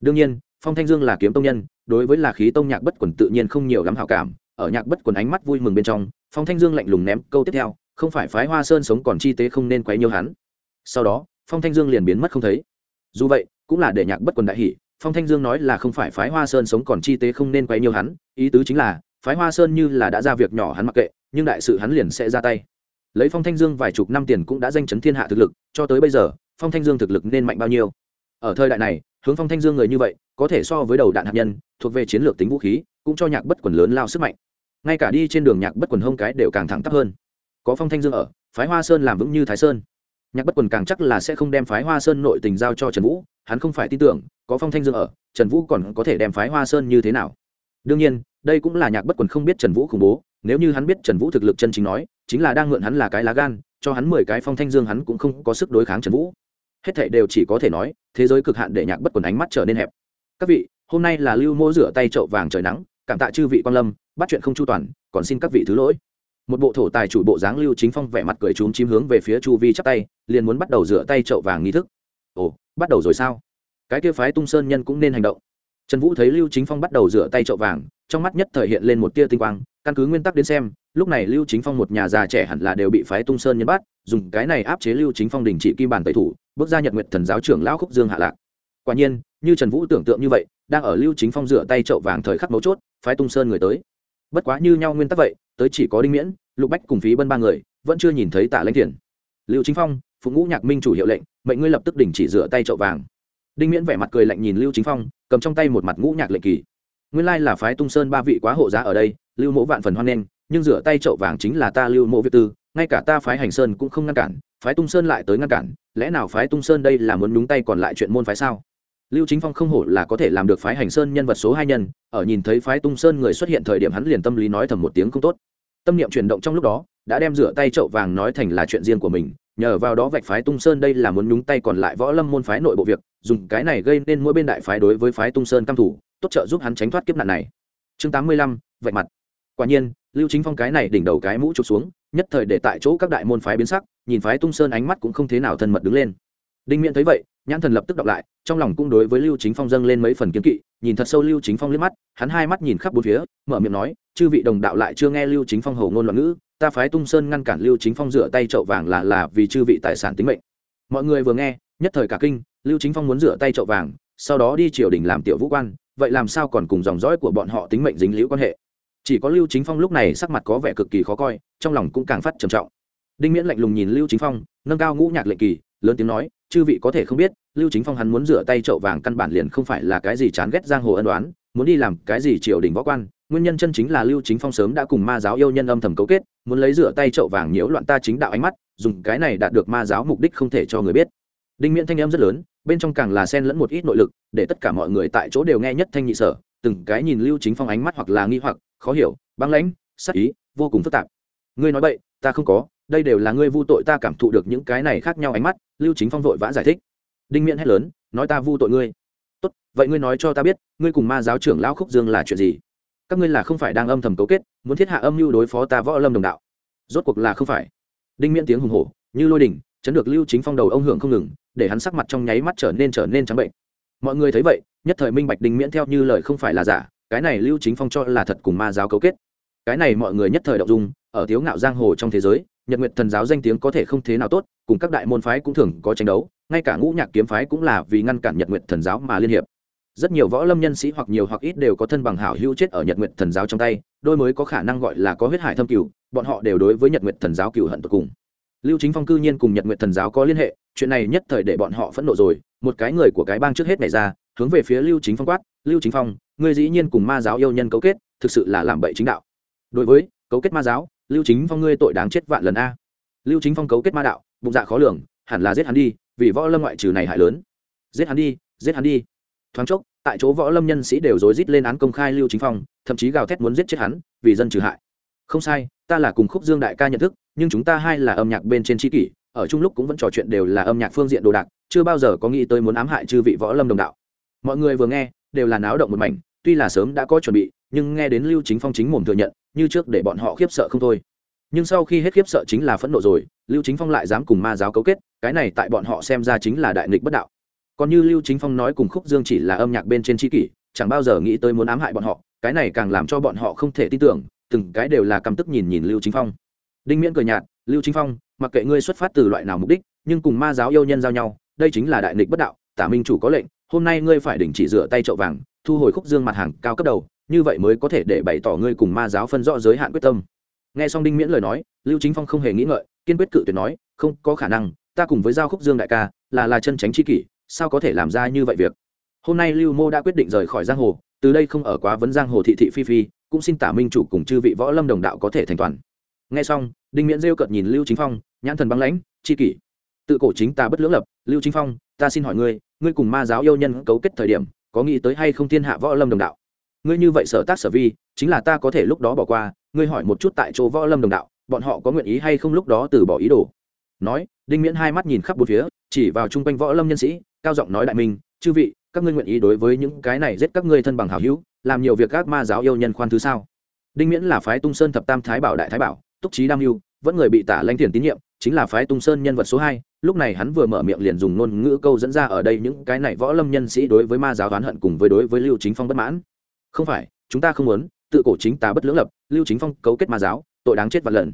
Đương nhiên, phong thanh dương là kiếm tông nhân, đối với là khí tông nhạc bất quần tự nhiên không nhiều lắm hảo cảm ở nhạc bất quần ánh mắt vui mừng bên trong, phong thanh dương lạnh lùng ném câu tiếp theo, không phải phái hoa sơn sống còn chi tế không nên quấy nhiều hắn. Sau đó, phong thanh dương liền biến mất không thấy. Dù vậy, cũng là để nhạc bất quần đại hỷ phong thanh dương nói là không phải phái hoa sơn sống còn chi tế không nên quấy nhiều hắn, ý tứ chính là, phái hoa sơn như là đã ra việc nhỏ hắn mặc kệ, nhưng đại sự hắn liền sẽ ra tay. Lấy phong thanh dương vài chục năm tiền cũng đã danh chấn thiên hạ thực lực, cho tới bây giờ, phong thanh dương thực lực nên mạnh bao nhiêu? Ở thời đại này, hướng phong thanh dương người như vậy, có thể so với đầu đạn hạt nhân, thuộc về chiến lược tính vũ khí, cũng cho nhạc bất quần lớn lao sức mạnh ngay cả đi trên đường nhạc bất quần hông cái đều càng thẳng tắp hơn. Có phong thanh dương ở, phái hoa sơn làm vững như thái sơn. Nhạc bất quần càng chắc là sẽ không đem phái hoa sơn nội tình giao cho trần vũ, hắn không phải tin tưởng, có phong thanh dương ở, trần vũ còn có thể đem phái hoa sơn như thế nào. Đương nhiên, đây cũng là nhạc bất quần không biết trần vũ khủng bố, nếu như hắn biết trần vũ thực lực chân chính nói, chính là đang mượn hắn là cái lá gan, cho hắn mười cái phong thanh dương hắn cũng không có sức đối kháng trần vũ. Hết thệ đều chỉ có thể nói, thế giới cực hạn để nhạc bất quần ánh mắt trở nên hẹp. Các vị, hôm nay là lưu mô rửa tay trậu vàng trời nắng, cảm tạ chư vị quan lâm bắt chuyện không chu toàn, còn xin các vị thứ lỗi. Một bộ thổ tài chủ bộ dáng lưu chính phong vẻ mặt cười trúng chím hướng về phía chu vi chắp tay, liền muốn bắt đầu rửa tay trậu vàng nghi thức. Ồ, bắt đầu rồi sao? Cái kia phái tung sơn nhân cũng nên hành động. Trần vũ thấy lưu chính phong bắt đầu rửa tay trậu vàng, trong mắt nhất thời hiện lên một tia tinh quang, căn cứ nguyên tắc đến xem, lúc này lưu chính phong một nhà già trẻ hẳn là đều bị phái tung sơn nhân bắt, dùng cái này áp chế lưu chính phong đình trị kim bản tẩy thủ, bước ra nhật nguyện thần giáo trưởng lão khúc dương hạ lạc. Quả nhiên, như trần vũ tưởng tượng như vậy, đang ở lưu chính phong rửa tay trậu vàng thời khắc mấu chốt, phái tung sơn người tới bất quá như nhau nguyên tắc vậy, tới chỉ có đinh miễn, lục bách cùng phí bân ba người, vẫn chưa nhìn thấy tạ lãnh thiền lưu chính phong phụ ngũ nhạc minh chủ hiệu lệnh, mệnh ngươi lập tức đình chỉ rửa tay chậu vàng. Đinh miễn vẻ mặt cười lạnh nhìn lưu chính phong, cầm trong tay một mặt ngũ nhạc lệnh kỳ. Nguyên lai là phái tung sơn ba vị quá hộ giá ở đây, lưu mẫu vạn phần hoan nghênh, nhưng rửa tay chậu vàng chính là ta lưu mẫu việt tư, ngay cả ta phái hành sơn cũng không ngăn cản, phái tung sơn lại tới ngăn cản, lẽ nào phái tung sơn đây là muốn nhúng tay còn lại chuyện môn phái sao? Lưu chính phong không hổ là có thể làm được phái hành sơn nhân vật số hai nhân, ở nhìn thấy phái tung sơn người xuất hiện thời điểm hắn liền tâm lý nói thầm một tiếng không tốt. Tâm niệm chuyển động trong lúc đó, đã đem rửa tay chậu vàng nói thành là chuyện riêng của mình, nhờ vào đó vạch phái tung sơn đây là muốn nhúng tay còn lại võ lâm môn phái nội bộ việc, dùng cái này gây nên mỗi bên đại phái đối với phái tung sơn căm thủ tốt trợ giúp hắn tránh thoát kiếp nạn này. Chương tám mươi lăm, vạch mặt. Quả nhiên, lưu chính phong cái này đỉnh đầu cái mũ chụp xuống, nhất thời để tại chỗ các đại môn phái biến sắc, nhìn phái tung sơn ánh mắt cũng không thế nào thân mật đứng lên. Đinh miễn thấy vậy nhãn thần lập tức đọc lại, trong lòng cũng đối với lưu chính phong dâng lên mấy phần kiến kỵ, nhìn thật sâu lưu chính phong liếc mắt, hắn hai mắt nhìn khắp bốn phía, mở miệng nói, chư vị đồng đạo lại chưa nghe lưu chính phong hầu ngôn loạn ngữ, ta phái tung sơn ngăn cản lưu chính phong rửa tay chậu vàng là là vì chư vị tài sản tính mệnh. Mọi người vừa nghe, nhất thời cả kinh, lưu chính phong muốn rửa tay chậu vàng, sau đó đi triều đình làm tiểu vũ quan, vậy làm sao còn cùng dòng dõi của bọn họ tính mệnh dính liễu quan hệ? Chỉ có lưu chính phong lúc này sắc mặt có vẻ cực kỳ khó coi, trong lòng cũng càng phát trầm trọng. Đinh miễn lạnh lùng nhìn lưu chính phong, nâng cao ngũ nhạc lệnh kỳ lớn tiếng nói, chư vị có thể không biết, lưu chính phong hắn muốn rửa tay chậu vàng căn bản liền không phải là cái gì chán ghét giang hồ ân đoán muốn đi làm cái gì triều đình võ quan, nguyên nhân chân chính là lưu chính phong sớm đã cùng ma giáo yêu nhân âm thầm cấu kết, muốn lấy rửa tay chậu vàng nhiễu loạn ta chính đạo ánh mắt, dùng cái này đạt được ma giáo mục đích không thể cho người biết. Đinh miễn thanh em rất lớn, bên trong càng là xen lẫn một ít nội lực, để tất cả mọi người tại chỗ đều nghe nhất thanh nhị sở, từng cái nhìn lưu chính phong ánh mắt hoặc là nghi hoặc, khó hiểu, băng lãnh, sắc ý, vô cùng phức tạp. Ngươi nói vậy ta không có đây đều là ngươi vu tội ta cảm thụ được những cái này khác nhau ánh mắt, lưu chính phong vội vã giải thích. Đinh miễn hét lớn, nói ta vu tội ngươi. Tốt, vậy ngươi nói cho ta biết, ngươi cùng ma giáo trưởng lão khúc dương là chuyện gì? Các ngươi là không phải đang âm thầm cấu kết, muốn thiết hạ âm mưu đối phó ta võ lâm đồng đạo. Rốt cuộc là không phải. Đinh miễn tiếng hùng hổ, như lôi đình chấn được lưu chính phong đầu ông hưởng không ngừng, để hắn sắc mặt trong nháy mắt trở nên trở nên trắng bệnh. Mọi người thấy vậy, nhất thời minh bạch đinh miễn theo như lời không phải là giả, cái này lưu chính phong cho là thật cùng ma giáo cấu kết. Cái này mọi người nhất thời đọc dung, ở thiếu ngạo giang hồ trong thế giới nhật nguyệt thần giáo danh tiếng có thể không thế nào tốt, cùng các đại môn phái cũng thường có tranh đấu, ngay cả ngũ nhạc kiếm phái cũng là vì ngăn cản nhật nguyệt thần giáo mà liên hiệp. Rất nhiều võ lâm nhân sĩ hoặc nhiều hoặc ít đều có thân bằng hảo hữu chết ở nhật nguyệt thần giáo trong tay, đôi mới có khả năng gọi là có huyết hải thâm cửu, bọn họ đều đối với nhật nguyệt thần giáo cửu hận tột cùng. Lưu chính phong cư nhiên cùng nhật nguyệt thần giáo có liên hệ, chuyện này nhất thời để bọn họ phẫn nộ rồi, một cái người của cái bang trước hết này ra, hướng về phía lưu chính phong quát, lưu chính phong, ngươi dĩ nhiên cùng ma giáo yêu nhân cấu kết, thực sự là làm bậy chính đạo. Đối với cấu kết ma giáo lưu chính phong ngươi tội đáng chết vạn lần a. Lưu chính phong cấu kết ma đạo, bụng dạ khó lường, hẳn là giết hắn đi, vì võ lâm ngoại trừ này hại lớn. Giết hắn đi, giết hắn đi. Thoáng chốc, tại chỗ võ lâm nhân sĩ đều rối rít lên án công khai lưu chính phong, thậm chí gào thét muốn giết chết hắn, vì dân trừ hại. Không sai, ta là cùng khúc dương đại ca nhận thức, nhưng chúng ta hai là âm nhạc bên trên tri kỷ, ở chung lúc cũng vẫn trò chuyện đều là âm nhạc phương diện đồ đạc, chưa bao giờ có nghĩ tới muốn ám hại chư vị võ lâm đồng đạo. Mọi người vừa nghe, đều là náo động một mảnh, tuy là sớm đã có chuẩn bị nhưng nghe đến lưu chính phong chính mồm thừa nhận, như trước để bọn họ khiếp sợ không thôi. Nhưng sau khi hết khiếp sợ chính là phẫn nộ rồi, lưu chính phong lại dám cùng ma giáo cấu kết, cái này tại bọn họ xem ra chính là đại nghịch bất đạo. Còn như lưu chính phong nói cùng khúc dương chỉ là âm nhạc bên trên tri kỷ, chẳng bao giờ nghĩ tới muốn ám hại bọn họ, cái này càng làm cho bọn họ không thể tin tưởng, từng cái đều là căm tức nhìn nhìn lưu chính phong. Đinh miễn cười nhạt, lưu chính phong, mặc kệ ngươi xuất phát từ loại nào mục đích, nhưng cùng ma giáo yêu nhân giao nhau, đây chính là đại nghịch bất đạo, tả minh chủ có lệnh, hôm nay ngươi phải đình chỉ rửa tay chậu vàng, thu hồi khúc dương mặt hàng cao cấp đầu như vậy mới có thể để bày tỏ ngươi cùng ma giáo phân rõ giới hạn quyết tâm. Nghe xong đinh miễn lời nói, lưu chính phong không hề nghĩ ngợi, kiên quyết cự tuyệt nói, không, có khả năng, ta cùng với giao khúc dương đại ca, là là chân tránh chi kỷ, sao có thể làm ra như vậy việc? Hôm nay lưu mô đã quyết định rời khỏi giang hồ, từ đây không ở quá vấn giang hồ thị thị phi phi, cũng xin tả minh chủ cùng chư vị võ lâm đồng đạo có thể thành toàn. Nghe xong, đinh miễn rêu cợt nhìn lưu chính phong, nhãn thần băng lãnh, chi kỷ? Tự cổ chính ta bất lưỡng lập, lưu chính phong, ta xin hỏi ngươi ngươi cùng ma giáo yêu nhân cấu kết thời điểm, có nghĩ tới hay không thiên hạ võ lâm đồng đạo? Ngươi như vậy sở tác sở vi, chính là ta có thể lúc đó bỏ qua, ngươi hỏi một chút tại chỗ võ lâm đồng đạo, bọn họ có nguyện ý hay không lúc đó từ bỏ ý đồ. Nói, đinh miễn hai mắt nhìn khắp bốn phía, chỉ vào chung quanh võ lâm nhân sĩ, cao giọng nói đại minh, chư vị, các ngươi nguyện ý đối với những cái này giết các ngươi thân bằng hảo hữu, làm nhiều việc các ma giáo yêu nhân khoan thứ sao? Đinh miễn là phái tung sơn thập tam thái bảo đại thái bảo, túc trí đam mưu, vẫn người bị tả lanh thiền tín nhiệm, chính là phái tung sơn nhân vật số hai. Lúc này hắn vừa mở miệng liền dùng ngôn ngữ câu dẫn ra ở đây những cái này võ lâm nhân sĩ đối với ma giáo oán hận cùng với đối với lưu chính phong bất mãn không phải, chúng ta không muốn, tự cổ chính ta bất lưỡng lập, lưu chính phong cấu kết ma giáo, tội đáng chết vạn lần.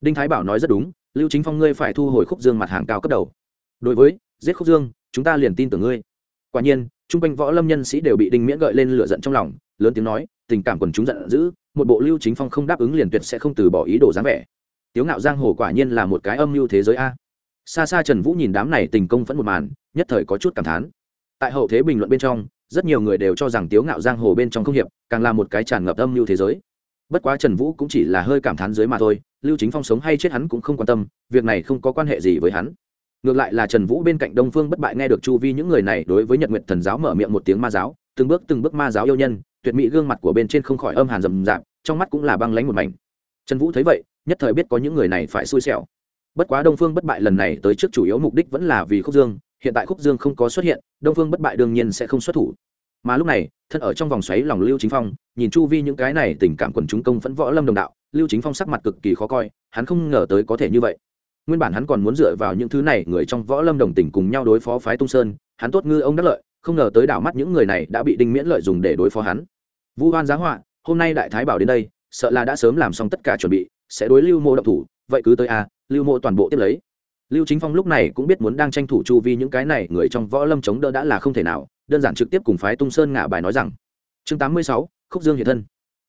Đinh thái bảo nói rất đúng, lưu chính phong ngươi phải thu hồi khúc dương mặt hàng cao cấp đầu. Đối với, giết khúc dương, chúng ta liền tin tưởng ngươi. Quả nhiên chung quanh võ lâm nhân sĩ đều bị đinh miễn gợi lên lửa giận trong lòng, lớn tiếng nói, tình cảm quần chúng giận dữ, một bộ lưu chính phong không đáp ứng liền tuyệt sẽ không từ bỏ ý đồ dáng vẻ. Tiếu ngạo giang hồ quả nhiên là một cái âm mưu thế giới a. Xa xa trần vũ nhìn đám này tình công vẫn một màn, nhất thời có chút cảm thán. Tại hậu thế bình luận bên trong rất nhiều người đều cho rằng tiếu ngạo giang hồ bên trong không hiệp, càng là một cái tràn ngập âm mưu thế giới. Bất quá trần vũ cũng chỉ là hơi cảm thán dưới mà thôi, lưu chính phong sống hay chết hắn cũng không quan tâm, việc này không có quan hệ gì với hắn. Ngược lại là trần vũ bên cạnh đông phương bất bại nghe được chu vi những người này đối với nhật nguyện thần giáo mở miệng một tiếng ma giáo, từng bước từng bước ma giáo yêu nhân, tuyệt mỹ gương mặt của bên trên không khỏi âm hàn rầm rạp, trong mắt cũng là băng lánh một mảnh. Trần vũ thấy vậy, nhất thời biết có những người này phải xui xẻo. Bất quá đông phương bất bại lần này tới trước chủ yếu mục đích vẫn là vì khúc dương hiện tại khúc dương không có xuất hiện, đông phương bất bại đương nhiên sẽ không xuất thủ. Mà lúc này, thân ở trong vòng xoáy lòng lưu chính phong, nhìn chu vi những cái này tình cảm quần chúng công vẫn võ lâm đồng đạo, lưu chính phong sắc mặt cực kỳ khó coi, hắn không ngờ tới có thể như vậy. Nguyên bản hắn còn muốn dựa vào những thứ này, người trong võ lâm đồng tình cùng nhau đối phó phái tung sơn, hắn tốt ngư ông đắc lợi, không ngờ tới đảo mắt những người này đã bị đinh miễn lợi dùng để đối phó hắn. Vu hoan giá họa, hôm nay đại thái bảo đến đây, sợ là đã sớm làm xong tất cả chuẩn bị, sẽ đối lưu mô động thủ, vậy cứ tới a, lưu mô toàn bộ tiếp lấy lưu chính phong lúc này cũng biết muốn đang tranh thủ chu vi những cái này, người trong võ lâm chống đỡ đã là không thể nào, đơn giản trực tiếp cùng phái tung sơn ngả bài nói rằng, chương tám mươi sáu, khúc dương hiện thân.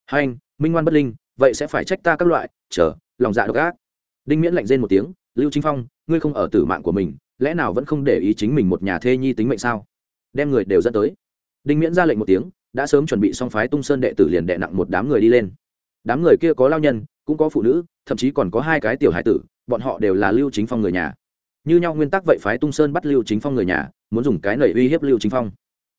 Hai anh, minh ngoan bất linh, vậy sẽ phải trách ta các loại, chờ, lòng dạ độc ác. Đinh miễn lạnh rên một tiếng, lưu chính phong, ngươi không ở tử mạng của mình, lẽ nào vẫn không để ý chính mình một nhà thê nhi tính mệnh sao? Đem người đều dẫn tới. Đinh miễn ra lệnh một tiếng, đã sớm chuẩn bị xong phái tung sơn đệ tử liền đệ nặng một đám người đi lên. Đám người kia có lao nhân, cũng có phụ nữ, thậm chí còn có hai cái tiểu hải tử bọn họ đều là lưu chính phong người nhà. Như nhau nguyên tắc vậy phái tung sơn bắt lưu chính phong người nhà, muốn dùng cái nầy uy hiếp lưu chính phong.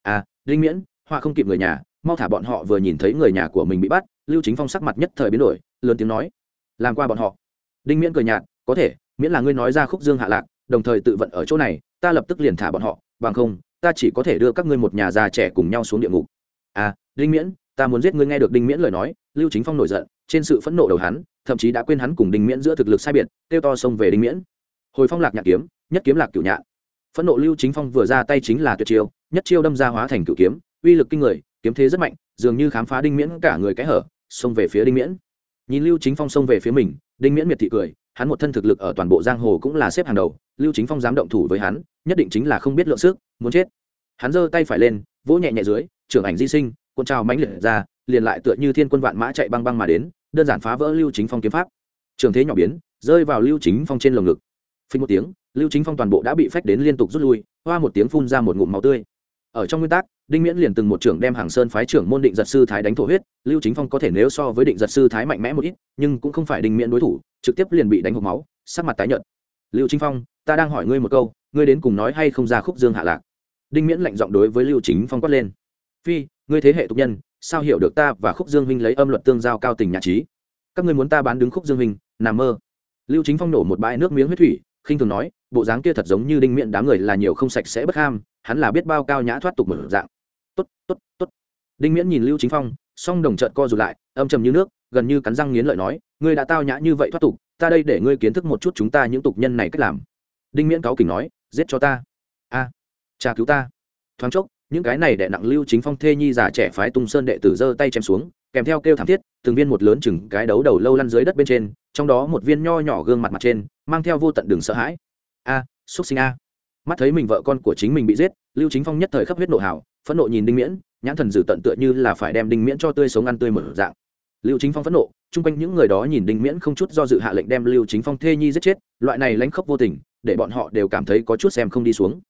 À đinh miễn, họa không kịp người nhà, mau thả bọn họ vừa nhìn thấy người nhà của mình bị bắt, lưu chính phong sắc mặt nhất thời biến đổi, lớn tiếng nói, làm qua bọn họ. Đinh miễn cười nhạt, có thể, miễn là ngươi nói ra khúc dương hạ lạc, đồng thời tự vận ở chỗ này, ta lập tức liền thả bọn họ, bằng không, ta chỉ có thể đưa các ngươi một nhà già trẻ cùng nhau xuống địa ngục. À đinh miễn, ta muốn giết ngươi nghe được đinh miễn lời nói, lưu chính phong nổi giận, trên sự phẫn nộ đầu hắn thậm chí đã quên hắn cùng đinh miễn giữa thực lực sai biệt, kêu to xông về đinh miễn. Hồi phong lạc nhạc kiếm, nhất kiếm lạc cửu nhạn. Phẫn nộ lưu chính phong vừa ra tay chính là tuyệt chiêu, nhất chiêu đâm ra hóa thành cửu kiếm, uy lực kinh người, kiếm thế rất mạnh, dường như khám phá đinh miễn cả người cái hở, xông về phía đinh miễn. Nhìn lưu chính phong xông về phía mình, đinh miễn miệt thị cười, hắn một thân thực lực ở toàn bộ giang hồ cũng là xếp hàng đầu, lưu chính phong dám động thủ với hắn, nhất định chính là không biết lượng sức, muốn chết. Hắn giơ tay phải lên, vỗ nhẹ nhẹ dưới, trưởng ảnh di sinh, cuộn trào mãnh liệt ra, liền lại tựa như thiên quân vạn mã chạy băng băng mà đến đơn giản phá vỡ lưu chính phong kiếm pháp. Trường thế nhỏ biến, rơi vào lưu chính phong trên lồng ngực. Phình một tiếng, lưu chính phong toàn bộ đã bị phách đến liên tục rút lui, hoa một tiếng phun ra một ngụm máu tươi. Ở trong nguyên tắc, đinh miễn liền từng một trưởng đem hàng sơn phái trưởng môn định giật sư thái đánh thổ huyết, lưu chính phong có thể nếu so với định giật sư thái mạnh mẽ một ít, nhưng cũng không phải đinh miễn đối thủ, trực tiếp liền bị đánh hộp máu, sắc mặt tái nhợt. Lưu chính phong, ta đang hỏi ngươi một câu, ngươi đến cùng nói hay không ra khúc dương hạ lạc? Đinh miễn lạnh giọng đối với lưu chính phong quát lên. Phi, ngươi thế hệ tục nhân sao hiểu được ta và khúc dương huynh lấy âm luật tương giao cao tình nhạc trí? Các ngươi muốn ta bán đứng khúc dương huynh nằm mơ. Lưu chính phong nổ một bãi nước miếng huyết thủy, khinh thường nói, bộ dáng kia thật giống như đinh miệng đám người là nhiều không sạch sẽ bất ham, hắn là biết bao cao nhã thoát tục một dạng. Tốt tốt tốt. Đinh miễn nhìn lưu chính phong, song đồng trợn co rụt lại, âm trầm như nước, gần như cắn răng nghiến lợi nói, ngươi đã tao nhã như vậy thoát tục, ta đây để ngươi kiến thức một chút chúng ta những tục nhân này cách làm. Đinh miễn cáo kỉnh nói, giết cho ta. A, cha cứu ta. Thoáng chốc những cái này đệ nặng lưu chính phong thê nhi già trẻ phái tung sơn đệ tử giơ tay chém xuống kèm theo kêu thảm thiết từng viên một lớn chừng cái đấu đầu lâu lăn dưới đất bên trên trong đó một viên nho nhỏ gương mặt mặt trên mang theo vô tận đường sợ hãi. A à, xúc sinh a. Mắt thấy mình vợ con của chính mình bị giết lưu chính phong nhất thời khắp huyết nộ hào phẫn nộ nhìn đinh miễn nhãn thần dử tận tựa như là phải đem đinh miễn cho tươi sống ăn tươi mở dạng. Lưu chính phong phẫn nộ chung quanh những người đó nhìn đinh miễn không chút do dự hạ lệnh đem lưu chính phong thê nhi giết chết loại này lánh khóc vô tình để bọn họ đều cảm thấy có chút xem không đi xuống.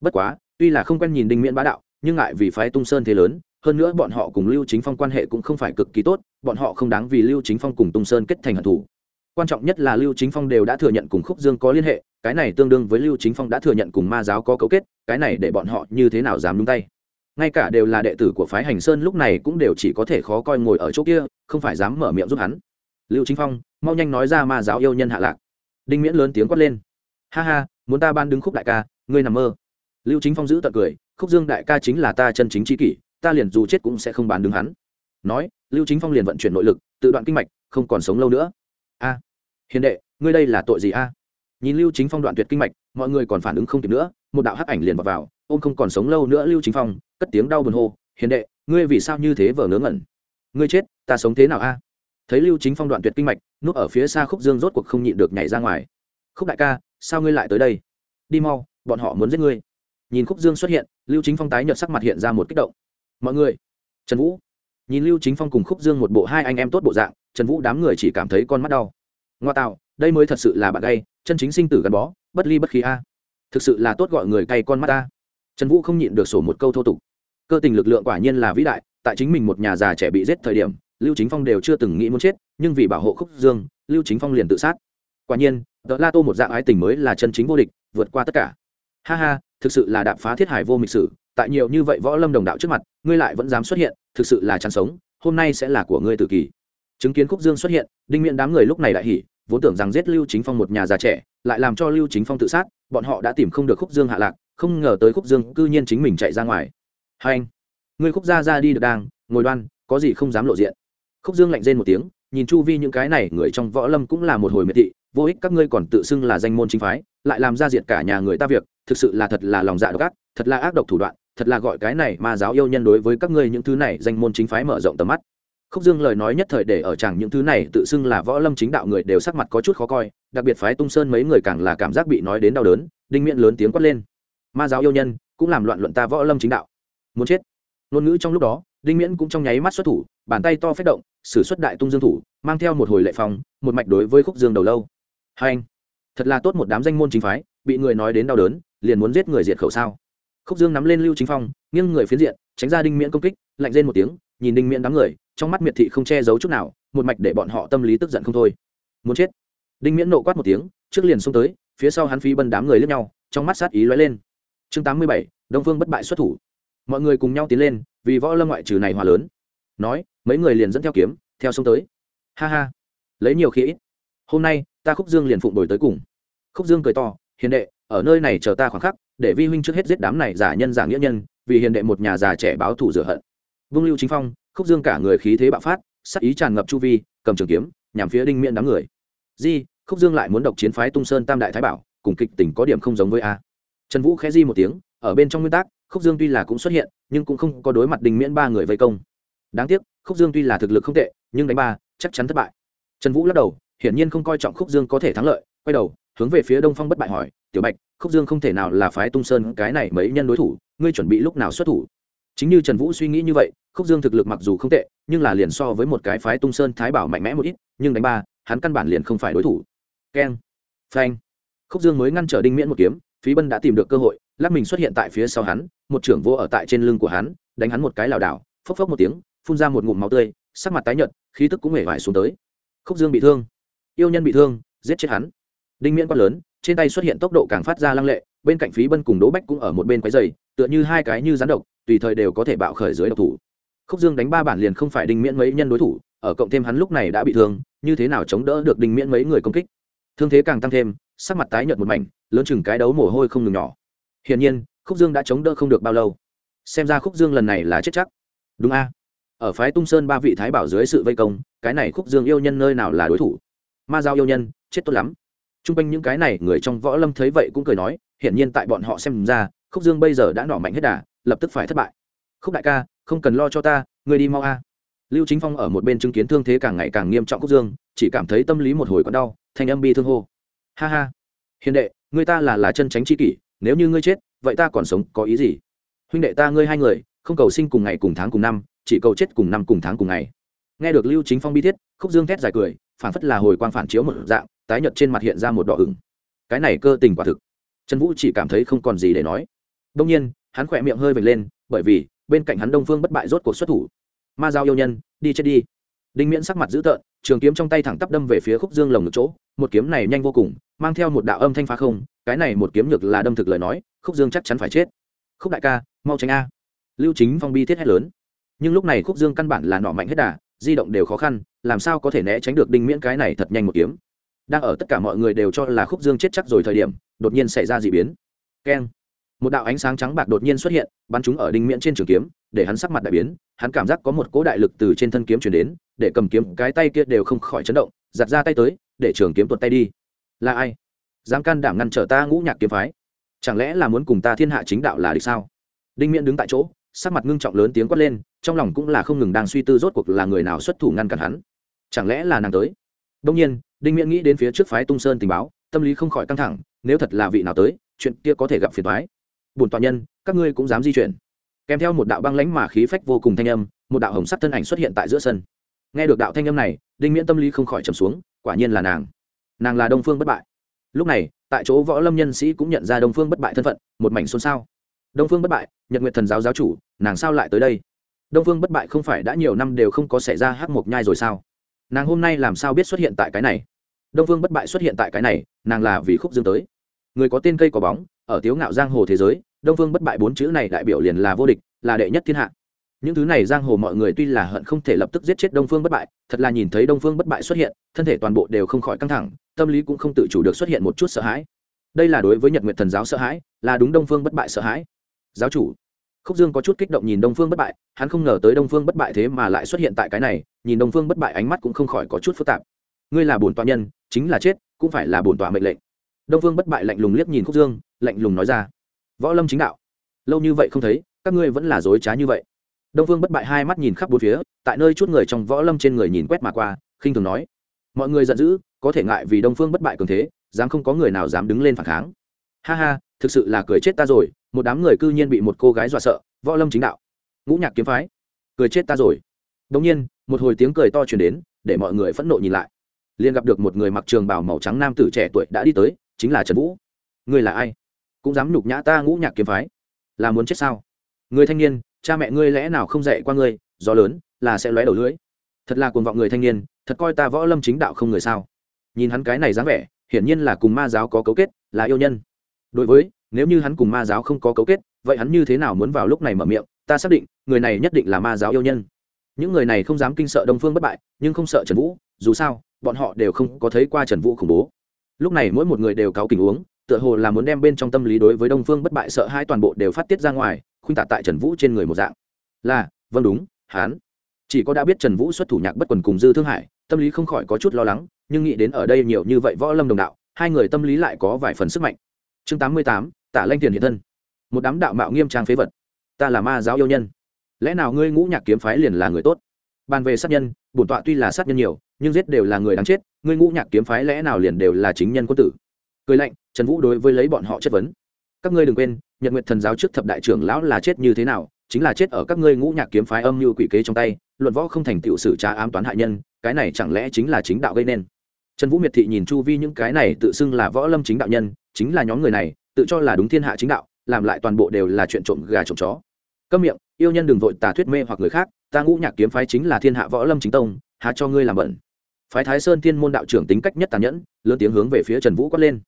Bất quá tuy là không quen nhìn đinh miễn bá đạo nhưng ngại vì phái tung sơn thế lớn, hơn nữa bọn họ cùng lưu chính phong quan hệ cũng không phải cực kỳ tốt, bọn họ không đáng vì lưu chính phong cùng tung sơn kết thành hận thù. Quan trọng nhất là lưu chính phong đều đã thừa nhận cùng khúc dương có liên hệ, cái này tương đương với lưu chính phong đã thừa nhận cùng ma giáo có cấu kết, cái này để bọn họ như thế nào dám nhúng tay? Ngay cả đều là đệ tử của phái hành sơn lúc này cũng đều chỉ có thể khó coi ngồi ở chỗ kia, không phải dám mở miệng giúp hắn. Lưu chính phong, mau nhanh nói ra ma giáo yêu nhân hạ lạc. Đinh miễn lớn tiếng quát lên. Ha ha, muốn ta ban đứng khúc đại ca, ngươi nằm mơ. Lưu chính phong giữ tận cười khúc dương đại ca chính là ta chân chính tri kỷ ta liền dù chết cũng sẽ không bán đứng hắn. Nói lưu chính phong liền vận chuyển nội lực tự đoạn kinh mạch không còn sống lâu nữa. A hiền đệ ngươi đây là tội gì a? Nhìn lưu chính phong đoạn tuyệt kinh mạch mọi người còn phản ứng không kịp nữa một đạo hắc ảnh liền vào, vào ôm không còn sống lâu nữa lưu chính phong cất tiếng đau buồn hô hiền đệ ngươi vì sao như thế vờ ngớ ngẩn? Ngươi chết ta sống thế nào a? Thấy lưu chính phong đoạn tuyệt kinh mạch núp ở phía xa khúc dương rốt cuộc không nhịn được nhảy ra ngoài. Khúc đại ca sao ngươi lại tới đây? Đi mau bọn họ muốn giết ngươi nhìn khúc dương xuất hiện, lưu chính phong tái nhợt sắc mặt hiện ra một kích động. Mọi người, trần vũ. Nhìn lưu chính phong cùng khúc dương một bộ hai anh em tốt bộ dạng, trần vũ đám người chỉ cảm thấy con mắt đau. Ngoa tạo, đây mới thật sự là bạn gay, chân chính sinh tử gắn bó, bất ly bất khí a. Thực sự là tốt gọi người cay con mắt ta trần vũ không nhịn được sổ một câu thô tục. Cơ tình lực lượng quả nhiên là vĩ đại, tại chính mình một nhà già trẻ bị giết thời điểm, lưu chính phong đều chưa từng nghĩ muốn chết, nhưng vì bảo hộ khúc dương, lưu chính phong liền tự sát. Quả nhiên đ la tô một dạng ái tình mới là chân chính vô địch, vượt qua tất cả ha ha, thực sự là đạp phá thiết hải vô mịch sử, tại nhiều như vậy võ lâm đồng đạo trước mặt, ngươi lại vẫn dám xuất hiện, thực sự là chăn sống, hôm nay sẽ là của ngươi tự kỳ. Chứng kiến khúc dương xuất hiện, đinh miễn đám người lúc này đại hỉ, vốn tưởng rằng giết lưu chính phong một nhà già trẻ, lại làm cho lưu chính phong tự sát, bọn họ đã tìm không được khúc dương hạ lạc, không ngờ tới khúc dương cư nhiên chính mình chạy ra ngoài. Hai anh, ngươi khúc gia ra đi được đang, ngồi đoan, có gì không dám lộ diện. Khúc dương lạnh rên một tiếng, nhìn chu vi những cái này, người trong võ lâm cũng là một hồi miệt thị, vô ích các ngươi còn tự xưng là danh môn chính phái, lại làm ra diệt cả nhà người ta việc thực sự là thật là lòng dạ độc ác, thật là ác độc thủ đoạn, thật là gọi cái này mà giáo yêu nhân đối với các ngươi những thứ này danh môn chính phái mở rộng tầm mắt. Khúc dương lời nói nhất thời để ở chẳng những thứ này tự xưng là võ lâm chính đạo người đều sắc mặt có chút khó coi, đặc biệt phái tung sơn mấy người càng là cảm giác bị nói đến đau đớn, đinh miệng lớn tiếng quát lên. Ma giáo yêu nhân, cũng làm loạn luận ta võ lâm chính đạo. Muốn chết. Ngôn ngữ trong lúc đó, đinh miễn cũng trong nháy mắt xuất thủ, bàn tay to phép động, sử xuất đại tung dương thủ, mang theo một hồi lệ phòng một mạch đối với khúc dương đầu lâu. Hai anh, thật là tốt một đám danh môn chính phái, bị người nói đến đau đớn liền muốn giết người diệt khẩu sao? Khúc dương nắm lên lưu chính phong, nghiêng người phiến diện, tránh ra đinh miễn công kích, lạnh lên một tiếng, nhìn đinh miễn đám người, trong mắt miệt thị không che giấu chút nào, một mạch để bọn họ tâm lý tức giận không thôi. Muốn chết. Đinh miễn nộ quát một tiếng, trước liền xông tới, phía sau hắn phi bân đám người lướt nhau, trong mắt sát ý lóe lên. Chương tám mươi bảy, đông phương bất bại xuất thủ. Mọi người cùng nhau tiến lên, vì võ lâm ngoại trừ này hòa lớn. Nói, mấy người liền dẫn theo kiếm, theo sông tới. Ha ha. Lấy nhiều khí ít. Hôm nay, ta khúc dương liền phụng đổi tới cùng. Khúc dương cười to, hiền đệ ở nơi này chờ ta khoảng khắc, để vi huynh trước hết giết đám này giả nhân giả nghĩa nhân, vì hiền đệ một nhà già trẻ báo thù rửa hận. Vương lưu chính phong, khúc dương cả người khí thế bạo phát, sắc ý tràn ngập chu vi, cầm trường kiếm, nhằm phía đinh miễn đám người. Di, khúc dương lại muốn độc chiến phái tung sơn tam đại thái bảo, cùng kịch tình có điểm không giống với a. Trần vũ khẽ di một tiếng, ở bên trong nguyên tắc, khúc dương tuy là cũng xuất hiện, nhưng cũng không có đối mặt đinh miễn ba người vây công. Đáng tiếc, khúc dương tuy là thực lực không tệ, nhưng đánh ba, chắc chắn thất bại. Trần vũ lắc đầu, hiển nhiên không coi trọng khúc dương có thể thắng lợi, quay đầu hướng về phía đông phong bất bại hỏi, tiểu bạch, khúc dương không thể nào là phái tung sơn cái này mấy nhân đối thủ, ngươi chuẩn bị lúc nào xuất thủ? Chính như trần vũ suy nghĩ như vậy, khúc dương thực lực mặc dù không tệ, nhưng là liền so với một cái phái tung sơn thái bảo mạnh mẽ một ít, nhưng đánh ba, hắn căn bản liền không phải đối thủ. Keng, phanh. Khúc dương mới ngăn trở đinh miễn một kiếm, phí bân đã tìm được cơ hội lắc mình xuất hiện tại phía sau hắn, một trưởng vô ở tại trên lưng của hắn, đánh hắn một cái lảo đảo, phốc phốc một tiếng, phun ra một ngụm máu tươi, sắc mặt tái nhợt, khí tức cũng hề vải xuống tới. Khúc dương bị thương, yêu nhân bị thương, giết chết hắn đinh miễn quát lớn, trên tay xuất hiện tốc độ càng phát ra lăng lệ, bên cạnh phí bân cùng đỗ bách cũng ở một bên quái dày tựa như hai cái như rắn độc, tùy thời đều có thể bạo khởi dưới độc thủ. Khúc dương đánh ba bản liền không phải đinh miễn mấy nhân đối thủ, ở cộng thêm hắn lúc này đã bị thương, như thế nào chống đỡ được đinh miễn mấy người công kích? Thương thế càng tăng thêm, sắc mặt tái nhợt một mảnh, lớn chừng cái đấu mồ hôi không ngừng nhỏ. Hiển nhiên, khúc dương đã chống đỡ không được bao lâu. Xem ra khúc dương lần này là chết chắc. Đúng a. Ở phái tung sơn ba vị thái bảo dưới sự vây công, cái này khúc dương yêu nhân nơi nào là đối thủ? Ma giao yêu nhân, chết tốt lắm t r u n g quanh những cái này, người trong võ lâm thấy vậy cũng cười nói, hiển nhiên tại bọn họ xem ra, khúc dương bây giờ đã nỏ mạnh hết đà, lập tức phải thất bại. Khúc đại ca, không cần lo cho ta người đi mau a. Lưu chính phong ở một bên chứng kiến thương thế càng ngày càng nghiêm trọng khúc dương, chỉ cảm thấy tâm lý một hồi còn đau thành âm bi thương hô. Ha ha. Hiền đệ người ta là là chân tránh chi kỷ, nếu như ngươi chết, vậy ta còn sống, có ý gì? Huynh đệ ta ngươi hai người, không cầu sinh cùng ngày cùng tháng cùng năm, chỉ cầu chết cùng năm cùng tháng cùng ngày. Nghe được lưu chính phong bi thiết, khúc dương thét dài cười phản phất là hồi quang phản chiếu một dạng tái nhợt trên mặt hiện ra một đỏ ửng. Cái này cơ tình quả thực. Trần vũ chỉ cảm thấy không còn gì để nói. Đông nhiên, hắn khỏe miệng hơi vệt lên, bởi vì, bên cạnh hắn đông phương bất bại rốt cuộc xuất thủ. Ma giao yêu nhân, đi chết đi. Đinh miễn sắc mặt dữ tợn, trường kiếm trong tay thẳng tắp đâm về phía khúc dương lồng ngực chỗ. Một kiếm này nhanh vô cùng, mang theo một đạo âm thanh phá không. Cái này một kiếm nhược là đâm thực lời nói, khúc dương chắc chắn phải chết. Khúc đại ca, mau tránh a. Lưu chính phong bi thiết hét lớn. Nhưng lúc này khúc dương căn bản là nọ mạnh hết đà, di động đều khó khăn, làm sao có thể né tránh được đinh miễn cái này thật nhanh một kiếm? Đang ở tất cả mọi người đều cho là khúc dương chết chắc rồi thời điểm, đột nhiên xảy ra d ị biến. Keng. Một đạo ánh sáng trắng bạc đột nhiên xuất hiện, bắn chúng ở đinh miễn trên trường kiếm, để hắn sắc mặt đại biến, hắn cảm giác có một cỗ đại lực từ trên thân kiếm chuyển đến, để cầm kiếm cái tay kia đều không khỏi chấn động giặt ra tay tới, để trường kiếm tuột tay đi. Là ai? Dám can đảm ngăn trở ta ngũ nhạc kiếm phái? Chẳng lẽ là muốn cùng ta thiên hạ chính đạo là địch sao? Đinh miễn đứng tại chỗ, sắc mặt ngưng trọng lớn tiếng quát lên, trong lòng cũng là không ngừng đang suy tư rốt cuộc là người nào xuất thủ ngăn cản hắn. Chẳng lẽ là nàng tới? Đông nhiên đinh miễn nghĩ đến phía trước phái tung sơn tình báo, tâm lý không khỏi căng thẳng, nếu thật là vị nào tới, chuyện kia có thể gặp phiền thoái bùn tòa nhân, các ngươi cũng dám di chuyển. Kèm theo một đạo băng lãnh mà khí phách vô cùng thanh âm, một đạo hồng sắc thân ảnh xuất hiện tại giữa sân. Nghe được đạo thanh âm này, đinh miễn tâm lý không khỏi trầm xuống, quả nhiên là nàng. Nàng là đông phương bất bại. Lúc này, tại chỗ võ lâm nhân sĩ cũng nhận ra đông phương bất bại thân phận, một mảnh xôn xao. Đông phương bất bại, nhật nguyệt thần giáo giáo chủ, nàng sao lại tới đây? Đông phương bất bại không phải đã nhiều năm đều không có xảy ra hắc mộc nhai rồi sao? Nàng hôm nay làm sao biết xuất hiện tại cái này? Đông phương bất bại xuất hiện tại cái này, nàng là vì khúc dương tới. Người có tên cây có bóng, ở tiếu ngạo giang hồ thế giới, đông phương bất bại bốn chữ này đại biểu liền là vô địch, là đệ nhất thiên hạ. Những thứ này giang hồ mọi người tuy là hận không thể lập tức giết chết đông phương bất bại, thật là nhìn thấy đông phương bất bại xuất hiện, thân thể toàn bộ đều không khỏi căng thẳng, tâm lý cũng không tự chủ được xuất hiện một chút sợ hãi. Đây là đối với nhật nguyện thần giáo sợ hãi, là đúng đông phương bất bại sợ hãi. Giáo chủ, khúc dương có chút kích động nhìn đông phương bất bại, hắn không ngờ tới đông phương bất bại thế mà lại xuất hiện tại cái này, nhìn đông phương bất bại ánh mắt cũng không khỏi có chút phức tạp. Ngươi là bổn toa nhân chính là chết, cũng phải là bổn tọa mệnh lệnh. Đông Vương bất bại lạnh lùng liếc nhìn khúc dương, lạnh lùng nói ra. Võ lâm chính đạo. Lâu như vậy không thấy, các ngươi vẫn là dối trá như vậy. Đông Vương bất bại hai mắt nhìn khắp bốn phía, tại nơi chút người trong võ lâm trên người nhìn quét mà qua, khinh thường nói. Mọi người giận dữ, có thể ngại vì đông phương bất bại cường thế, dám không có người nào dám đứng lên phản kháng. Ha ha, thực sự là cười chết ta rồi, một đám người cư nhiên bị một cô gái dọa sợ, võ lâm chính đạo. Ngũ nhạc kiếm phái, cười chết ta rồi. Đống nhiên, một hồi tiếng cười to truyền đến, để mọi người phẫn nộ nhìn lại liền gặp được một người mặc trường bào màu trắng nam tử trẻ tuổi đã đi tới, chính là trần vũ. Người là ai? Cũng dám nhục nhã ta ngũ nhạc kiếm phái? Là muốn chết sao? Người thanh niên, cha mẹ ngươi lẽ nào không dạy qua ngươi, gió lớn, là sẽ lóe đầu lưỡi. Thật là cuồng vọng người thanh niên, thật coi ta võ lâm chính đạo không người sao? Nhìn hắn cái này dáng vẻ, hiển nhiên là cùng ma giáo có cấu kết, là yêu nhân. Đối với, nếu như hắn cùng ma giáo không có cấu kết, vậy hắn như thế nào muốn vào lúc này mở miệng? Ta xác định, người này nhất định là ma giáo yêu nhân. Những người này không dám kinh sợ đông phương bất bại, nhưng không sợ trần vũ, dù sao bọn họ đều không có thấy qua trần vũ khủng bố. Lúc này mỗi một người đều cáo kỉnh uống, tựa hồ là muốn đem bên trong tâm lý đối với đông phương bất bại sợ hai toàn bộ đều phát tiết ra ngoài, khuynh tạ tại trần vũ trên người một dạng. Là vâng đúng hán chỉ có đã biết trần vũ xuất thủ nhạc bất quần cùng dư thương hải, tâm lý không khỏi có chút lo lắng, nhưng nghĩ đến ở đây nhiều như vậy võ lâm đồng đạo, hai người tâm lý lại có vài phần sức mạnh. Chương tám mươi tám, tả lanh tiền hiện thân. Một đám đạo mạo nghiêm trang phế vật. Ta là ma giáo yêu nhân. Lẽ nào ngươi ngũ nhạc kiếm phái liền là người tốt? Bàn về sát nhân, bổn tọa tuy là sát nhân nhiều, nhưng giết đều là người đáng chết, ngươi ngũ nhạc kiếm phái lẽ nào liền đều là chính nhân quân tử? Cười lạnh, trần vũ đối với lấy bọn họ chất vấn. Các ngươi đừng quên, nhật nguyện thần giáo trước thập đại trưởng lão là chết như thế nào, chính là chết ở các ngươi ngũ nhạc kiếm phái âm như quỷ kế trong tay, luận võ không thành tựu sử trá ám toán hại nhân, cái này chẳng lẽ chính là chính đạo gây nên? Trần vũ miệt thị nhìn chu vi những cái này tự xưng là võ lâm chính đạo nhân, chính là nhóm người này, tự cho là đúng thiên hạ chính đạo, làm lại toàn bộ đều là chuyện trộm gà trộm chó. Câm miệng yêu nhân đừng vội tà thuyết mê hoặc người khác, ta ngũ nhạc kiếm phái chính là thiên hạ võ lâm chính tông, há cho ngươi làm bẩn. Phái thái sơn thiên môn đạo trưởng tính cách nhất tàn nhẫn, lớn tiếng hướng về phía trần vũ quát lên.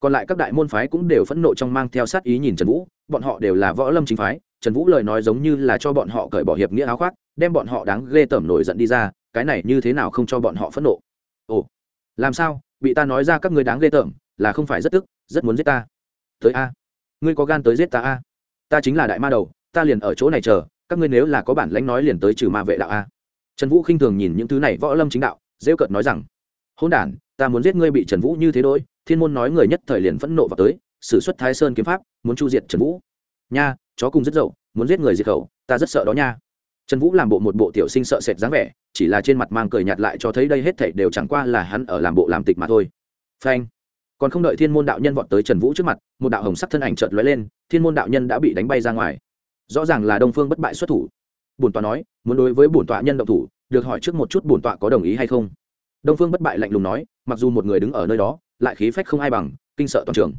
Còn lại các đại môn phái cũng đều phẫn nộ trong mang theo sát ý nhìn trần vũ, bọn họ đều là võ lâm chính phái, trần vũ lời nói giống như là cho bọn họ cởi bỏ hiệp nghĩa áo khoác, đem bọn họ đáng ghê tởm nổi giận đi ra, cái này như thế nào không cho bọn họ phẫn nộ? Ồ, làm sao? Bị ta nói ra các ngươi đáng ghê tởm, là không phải rất tức, rất muốn giết ta. Tới a. Ngươi có gan tới giết ta a? Ta chính là đại ma đầu ta liền ở chỗ này chờ, các ngươi nếu là có bản lãnh nói liền tới trừ ma vệ đạo a. Trần vũ khinh thường nhìn những thứ này, võ lâm chính đạo dễ cợt nói rằng hôn đản, ta muốn giết ngươi bị trần vũ như thế đôi thiên môn nói người nhất thời liền phẫn nộ vào tới s ử suất thái sơn kiếm pháp, muốn chu diệt trần vũ. Nha, chó cùng rất dậu, muốn giết người diệt khẩu, ta rất sợ đó nha. Trần vũ làm bộ một bộ tiểu sinh sợ sệt dáng vẻ, chỉ là trên mặt mang cười nhạt lại cho thấy đây hết thảy đều chẳng qua là hắn ở làm bộ làm tịch mà thôi. Phanh. Còn không đợi thiên môn đạo nhân vọt tới trần vũ trước mặt, một đạo hồng sắc thân ảnh chợt lóe lên, thiên môn đạo nhân đã bị đánh bay ra ngoài rõ ràng là đông phương bất bại xuất thủ. Bổn tọa nói, muốn đối với bổn tọa nhân động thủ, được hỏi trước một chút bổn tọa có đồng ý hay không? Đông phương bất bại lạnh lùng nói, mặc dù một người đứng ở nơi đó, lại khí phách không ai bằng, kinh sợ toàn trường.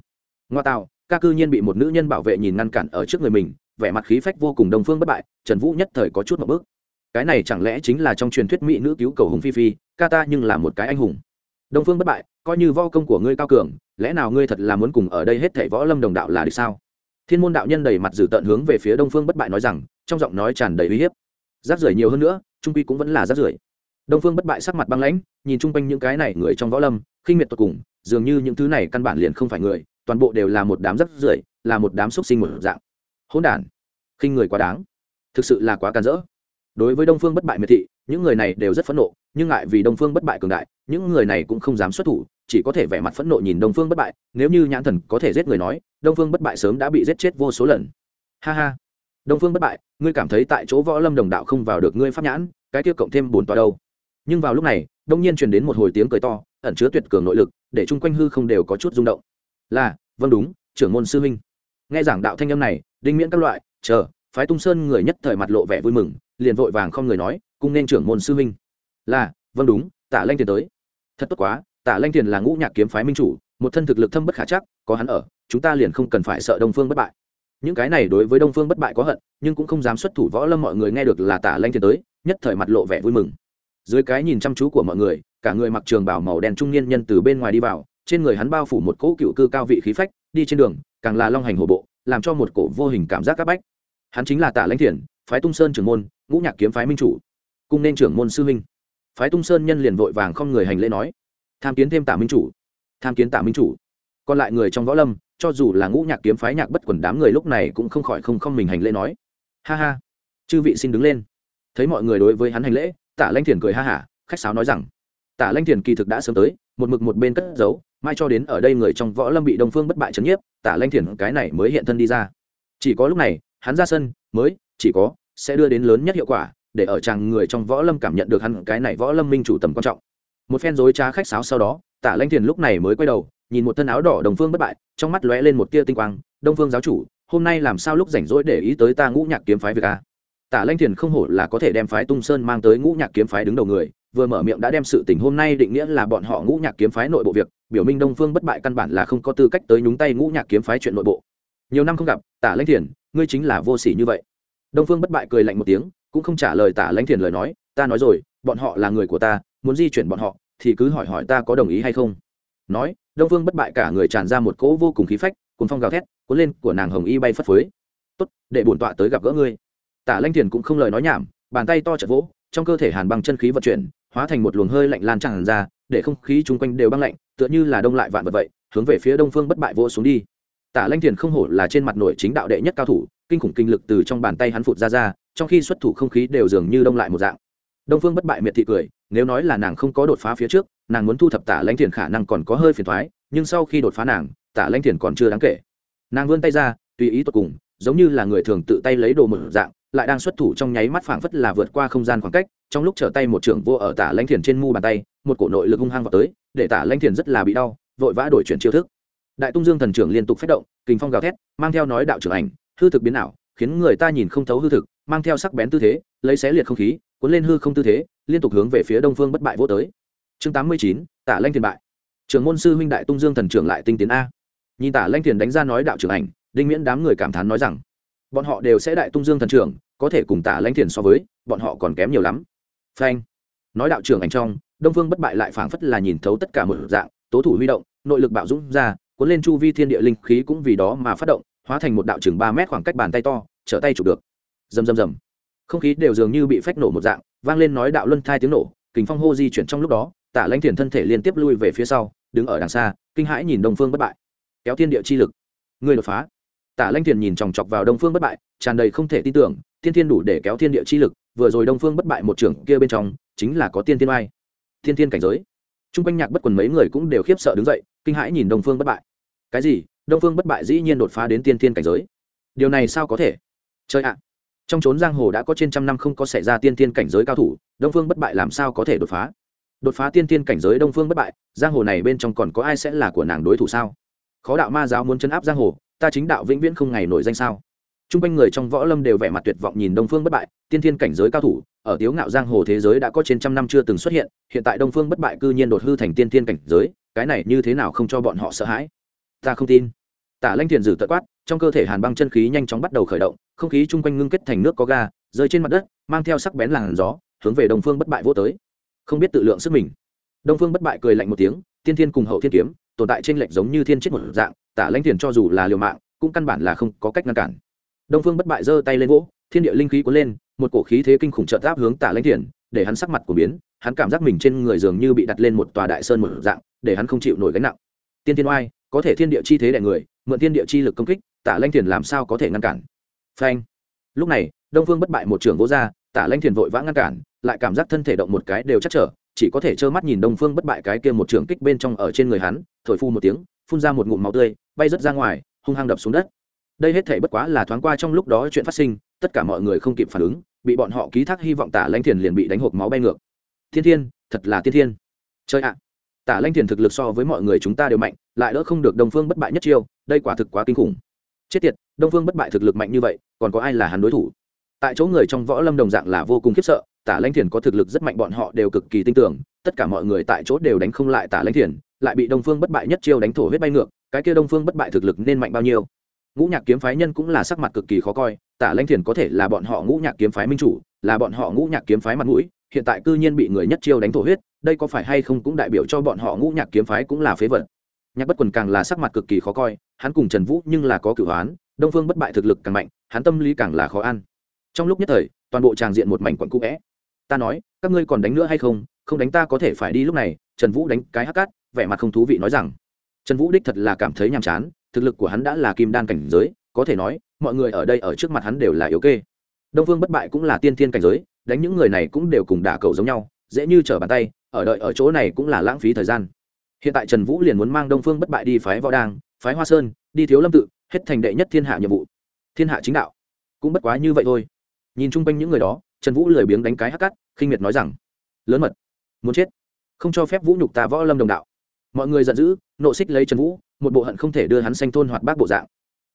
Ngoa tạo ca cư nhiên bị một nữ nhân bảo vệ nhìn ngăn cản ở trước người mình, vẻ mặt khí phách vô cùng đông phương bất bại, trần vũ nhất thời có chút một bước cái này chẳng lẽ chính là trong truyền thuyết mỹ nữ cứu cầu hùng phi phi, ca ta nhưng là một cái anh hùng. Đông phương bất bại, coi như vo công của ngươi cao cường, lẽ nào ngươi thật là muốn cùng ở đây hết thảy võ lâm đồng đạo là được sao? Thiên môn đạo nhân đầy mặt dử tợn hướng về phía đông phương bất bại nói rằng, trong giọng nói tràn đầy uy hiếp. Rác rưởi nhiều hơn nữa, trung quy cũng vẫn là rác rưởi. Đông phương bất bại sắc mặt băng lãnh, nhìn chung quanh những cái này người trong võ lâm, khinh miệt tột cùng, dường như những thứ này căn bản liền không phải người, toàn bộ đều là một đám rác rưởi, là một đám xúc sinh một dạng. Hỗn đản, khinh người quá đáng. Thực sự là quá can dỡ đối với đông phương bất bại miệt thị, những người này đều rất phẫn nộ, nhưng ngại vì đông phương bất bại cường đại, những người này cũng không dám xuất thủ chỉ có thể vẻ mặt phẫn nộ nhìn đông phương bất bại, nếu như nhãn thần có thể giết người nói, đông phương bất bại sớm đã bị giết chết vô số lần. Ha ha. Đông phương bất bại, ngươi cảm thấy tại chỗ võ lâm đồng đạo không vào được ngươi pháp nhãn, cái tiêu cộng thêm bốn tòa đâu? Nhưng vào lúc này, đông nhiên truyền đến một hồi tiếng cười to, ẩn chứa tuyệt cường nội lực, để chung quanh hư không đều có chút rung động. Là vâng đúng, trưởng môn sư huynh. Nghe giảng đạo thanh âm này, đinh miễn các loại, chờ, phái tung sơn người nhất thời mặt lộ vẻ vui mừng, liền vội vàng không người nói, cung nên trưởng môn sư huynh. Là vâng đúng, tả lanh tiền tới. Thật tốt quá Tạ lanh tiền là ngũ nhạc kiếm phái minh chủ, một thân thực lực thâm bất khả chắc, có hắn ở, chúng ta liền không cần phải sợ đông phương bất bại. Những cái này đối với đông phương bất bại có hận, nhưng cũng không dám xuất thủ võ lâm mọi người nghe được là Tạ lanh tiền tới, nhất thời mặt lộ vẻ vui mừng. Dưới cái nhìn chăm chú của mọi người, cả người mặc trường bảo màu đen trung niên nhân từ bên ngoài đi vào, trên người hắn bao phủ một cỗ cựu cư cao vị khí phách, đi trên đường, càng là long hành hổ bộ, làm cho một cổ vô hình cảm giác c áp bách. Hắn chính là Tạ lãnh thiền, phái tung sơn trưởng môn, ngũ nhạc kiếm phái minh chủ. Cung nên trưởng môn sư minh phái tung sơn nhân liền vội vàng không người hành lễ nói tham kiến thêm tả minh chủ. Tham kiến tả minh chủ. Còn lại người trong võ lâm, cho dù là ngũ nhạc kiếm phái nhạc bất quần đám người lúc này cũng không khỏi không không mình hành lễ nói. Ha ha. Chư vị xin đứng lên. Thấy mọi người đối với hắn hành lễ, tả lanh thiền cười ha hả, khách sáo nói rằng, tả lanh thiền kỳ thực đã sớm tới, một mực một bên cất giấu, mai cho đến ở đây người trong võ lâm bị đông phương bất bại trấn nhiếp, tả lanh thiền cái này mới hiện thân đi ra. Chỉ có lúc này, hắn ra sân, mới, chỉ có, sẽ đưa đến lớn nhất hiệu quả, để ở chàng người trong võ lâm cảm nhận được hắn cái này võ lâm minh chủ tầm quan trọng một phen dối trá khách sáo sau đó tả lanh thiền lúc này mới quay đầu, nhìn một thân áo đỏ đồng phương bất bại, trong mắt lóe lên một tia tinh quang, đông phương giáo chủ, hôm nay làm sao lúc rảnh rỗi để ý tới ta ngũ nhạc kiếm phái việc à? a tả lanh thiền không hổ là có thể đem phái tung sơn mang tới ngũ nhạc kiếm phái đứng đầu người, vừa mở miệng đã đem sự tình hôm nay định nghĩa là bọn họ ngũ nhạc kiếm phái nội bộ việc, biểu minh đông phương bất bại căn bản là không có tư cách tới nhúng tay ngũ nhạc kiếm phái chuyện nội bộ. Nhiều năm không gặp tả lãnh thiền, ngươi chính là vô sỉ như vậy. Đông phương bất bại cười lạnh một tiếng, cũng không trả lời tả lãnh thiền lời nói, ta nói rồi, bọn họ là người của ta muốn di chuyển bọn họ, thì cứ hỏi hỏi ta có đồng ý hay không. Nói, đông phương bất bại cả người tràn ra một cỗ vô cùng khí phách, cuốn phong gào thét, cuốn lên của nàng hồng y bay phất phới. Tốt, để bổn tọa tới gặp gỡ ngươi. Tả lanh thiền cũng không lời nói nhảm, bàn tay to chật vỗ, trong cơ thể hàn bằng chân khí vận chuyển, hóa thành một luồng hơi lạnh lan tràn ra, để không khí chung quanh đều băng lạnh, tựa như là đông lại vạn vật vậy, hướng về phía đông phương bất bại vỗ xuống đi. Tả lanh thiền không hổ là trên mặt nổi chính đạo đệ nhất cao thủ, kinh khủng kinh lực từ trong bàn tay hắn phụt ra ra, trong khi xuất thủ không khí đều dường như đông lại một dạng. Đông phương bất bại miệt thị cười nếu nói là nàng không có đột phá phía trước, nàng muốn thu thập tả lãnh thiền khả năng còn có hơi phiền thoái, nhưng sau khi đột phá nàng, tả lãnh thiền còn chưa đáng kể. Nàng vươn tay ra, tùy ý tột cùng, giống như là người thường tự tay lấy đồ một dạng, lại đang xuất thủ trong nháy mắt phảng phất là vượt qua không gian khoảng cách, trong lúc trở tay một trưởng vô ở tả lãnh thiền trên mu bàn tay, một cổ nội lực hung hăng vào tới, để tả lãnh thiền rất là bị đau, vội vã đổi chuyển chiêu thức. Đại tung dương thần trưởng liên tục phát động, kình phong gào thét, mang theo nói đạo trưởng ảnh, hư thực biến ảo, khiến người ta nhìn không thấu hư thực, mang theo sắc bén tư thế, lấy xé liệt không khí cuốn lên hư không tư thế, liên tục hướng về phía đông phương bất bại vô tới. Chương tám mươi chín, tả lanh thiền bại. Trưởng môn sư huynh đại tung dương thần trưởng lại tinh tiến a. Nhìn tả lanh thiền đánh ra nói đạo trưởng ảnh, đinh miễn đám người cảm thán nói rằng, bọn họ đều sẽ đại tung dương thần trưởng, có thể cùng tả lanh thiền so với, bọn họ còn kém nhiều lắm. Phanh. Nói đạo trưởng ảnh trong, đông phương bất bại lại phảng phất là nhìn thấu tất cả một dạng, tố thủ huy động, nội lực bạo dũng ra, cuốn lên chu vi thiên địa linh khí cũng vì đó mà phát động, hóa thành một đạo chừng ba mét khoảng cách bàn tay to, trở tay chụp được. Rầm rầm rầm không khí đều dường như bị phách nổ một dạng, vang lên nói đạo luân thai tiếng nổ kính phong hô di chuyển trong lúc đó, tả lãnh thiền thân thể liên tiếp lui về phía sau, đứng ở đằng xa, kinh hãi nhìn đông phương bất bại. Kéo thiên địa chi lực. Người đột phá. Tả lãnh thiền nhìn chòng chọc vào đông phương bất bại, tràn đầy không thể tin tưởng, thiên thiên đủ để kéo thiên địa chi lực, vừa rồi đông phương bất bại một trưởng kia bên trong, chính là có tiên thiên mai thiên thiên cảnh giới. T r u n g quanh nhạc bất quần mấy người cũng đều khiếp sợ đứng dậy, kinh hãi nhìn đông phương bất bại. Cái gì? Đông phương bất bại dĩ nhiên đột phá đến tiên thiên cảnh giới. Điều này sao có thể? Chơi ạ! Trong trốn giang hồ đã có trên trăm năm không có xảy ra tiên tiên cảnh giới cao thủ, đông phương bất bại làm sao có thể đột phá? Đột phá tiên tiên cảnh giới đông phương bất bại, giang hồ này bên trong còn có ai sẽ là của nàng đối thủ sao? Khó đạo ma giáo muốn chấn áp giang hồ, ta chính đạo vĩnh viễn không ngày nổi danh sao? T r u n g quanh người trong võ lâm đều vẻ mặt tuyệt vọng nhìn đông phương bất bại, tiên thiên cảnh giới cao thủ, ở tiếu ngạo giang hồ thế giới đã có trên trăm năm chưa từng xuất hiện hiện tại đông phương bất bại cư nhiên đột hư thành tiên thiên cảnh giới, cái này như thế nào không cho bọn họ sợ hãi? Ta không tin tả lanh thiền dử tật quát, trong cơ thể hàn băng chân khí nhanh chóng bắt đầu khởi động, không khí chung quanh ngưng kết thành nước có ga, rơi trên mặt đất, mang theo sắc bén làn gió, hướng về đồng phương bất bại vô tới. Không biết tự lượng sức mình. Đông phương bất bại cười lạnh một tiếng, tiên thiên cùng hậu thiên kiếm, tồn tại trên lệnh giống như thiên chết một dạng, tả Lanh thiền cho dù là liều mạng, cũng căn bản là không có cách ngăn cản. Đông phương bất bại giơ tay lên vỗ, thiên địa linh khí cuốn lên, một cổ khí thế kinh khủng trợt áp hướng tả Lanh thiền, để hắn sắc mặt của biến, hắn cảm giác mình trên người dường như bị đặt lên một tòa đại sơn một dạng, để hắn không chịu nổi gánh nặng. Tiên thiên oai, có thể thiên địa chi thế đẻ người mượn thiên địa chi lực công kích, tả lanh thiền làm sao có thể ngăn cản? Phanh. Lúc này, đông phương bất bại một trường vô r tả lanh thiền vội vã ngăn cản, lại cảm giác thân thể động một cái đều chắc trở, chỉ có thể trơ mắt nhìn đông phương bất bại cái kia một trường kích bên trong ở trên người hắn, thổi phu một tiếng, phun ra một ngụm máu tươi, bay rớt ra ngoài, hung hăng đập xuống đất. Đây hết thể bất quá là thoáng qua trong lúc đó chuyện phát sinh, tất cả mọi người không kịp phản ứng, bị bọn họ ký thác hy vọng tả lanh thiền liền bị đánh hộp máu bay ngược. Thiên thiên, thật là thiên thiên. Chơi ạ! Tả lanh thiền thực lực so với mọi người chúng ta đều mạnh, lại đỡ không được đông phương bất bại nhất chiêu, đây quả thực quá kinh khủng. Chết tiệt, đông phương bất bại thực lực mạnh như vậy, còn có ai là hắn đối thủ? Tại chỗ người trong võ lâm đồng dạng là vô cùng khiếp sợ, tả lanh thiền có thực lực rất mạnh bọn họ đều cực kỳ tin tưởng, tất cả mọi người tại chỗ đều đánh không lại tả lanh thiền, lại bị đông phương bất bại nhất chiêu đánh thổ huyết bay ngược, cái kia đông phương bất bại thực lực nên mạnh bao nhiêu? Ngũ nhạc kiếm phái nhân cũng là sắc mặt cực kỳ khó coi, tả lanh thiền có thể là bọn họ ngũ nhạc kiếm phái minh chủ, là bọn họ ngũ nhạc kiếm phái mặt mũi, hiện tại cư nhiên bị người nhất chiêu đánh thổ huyết đây có phải hay không cũng đại biểu cho bọn họ ngũ nhạc kiếm phái cũng là phế vật. Nhạc bất quần càng là sắc mặt cực kỳ khó coi, hắn cùng trần vũ nhưng là có cửu hoán, đông phương bất bại thực lực càng mạnh, hắn tâm lý càng là khó ăn trong lúc nhất thời, toàn bộ tràng diện một mảnh quận cũ vẽ. Ta nói, các ngươi còn đánh nữa hay không? Không đánh ta có thể phải đi lúc này, trần vũ đánh cái hắc cát, vẻ mặt không thú vị nói rằng. Trần vũ đích thật là cảm thấy nhàm chán, thực lực của hắn đã là kim đan cảnh giới, có thể nói, mọi người ở đây ở trước mặt hắn đều là yếu kê. Đông phương bất bại cũng là tiên thiên cảnh giới, đánh những người này cũng đều cùng đả cầu giống nhau dễ như trở bàn tay, ở đợi ở chỗ này cũng là lãng phí thời gian. Hiện tại trần vũ liền muốn mang đông phương bất bại đi phái võ đang, phái hoa sơn, đi thiếu lâm tự, hết thành đệ nhất thiên hạ nhiệm vụ. Thiên hạ chính đạo. Cũng bất quá như vậy thôi. Nhìn chung quanh những người đó, trần vũ lười biếng đánh cái hắc cắt, khinh miệt nói rằng, lớn mật, muốn chết. Không cho phép vũ nhục ta võ lâm đồng đạo. Mọi người giận dữ, nộ xích lấy trần vũ, một bộ hận không thể đưa hắn sanh thôn hoạt bác bộ dạng.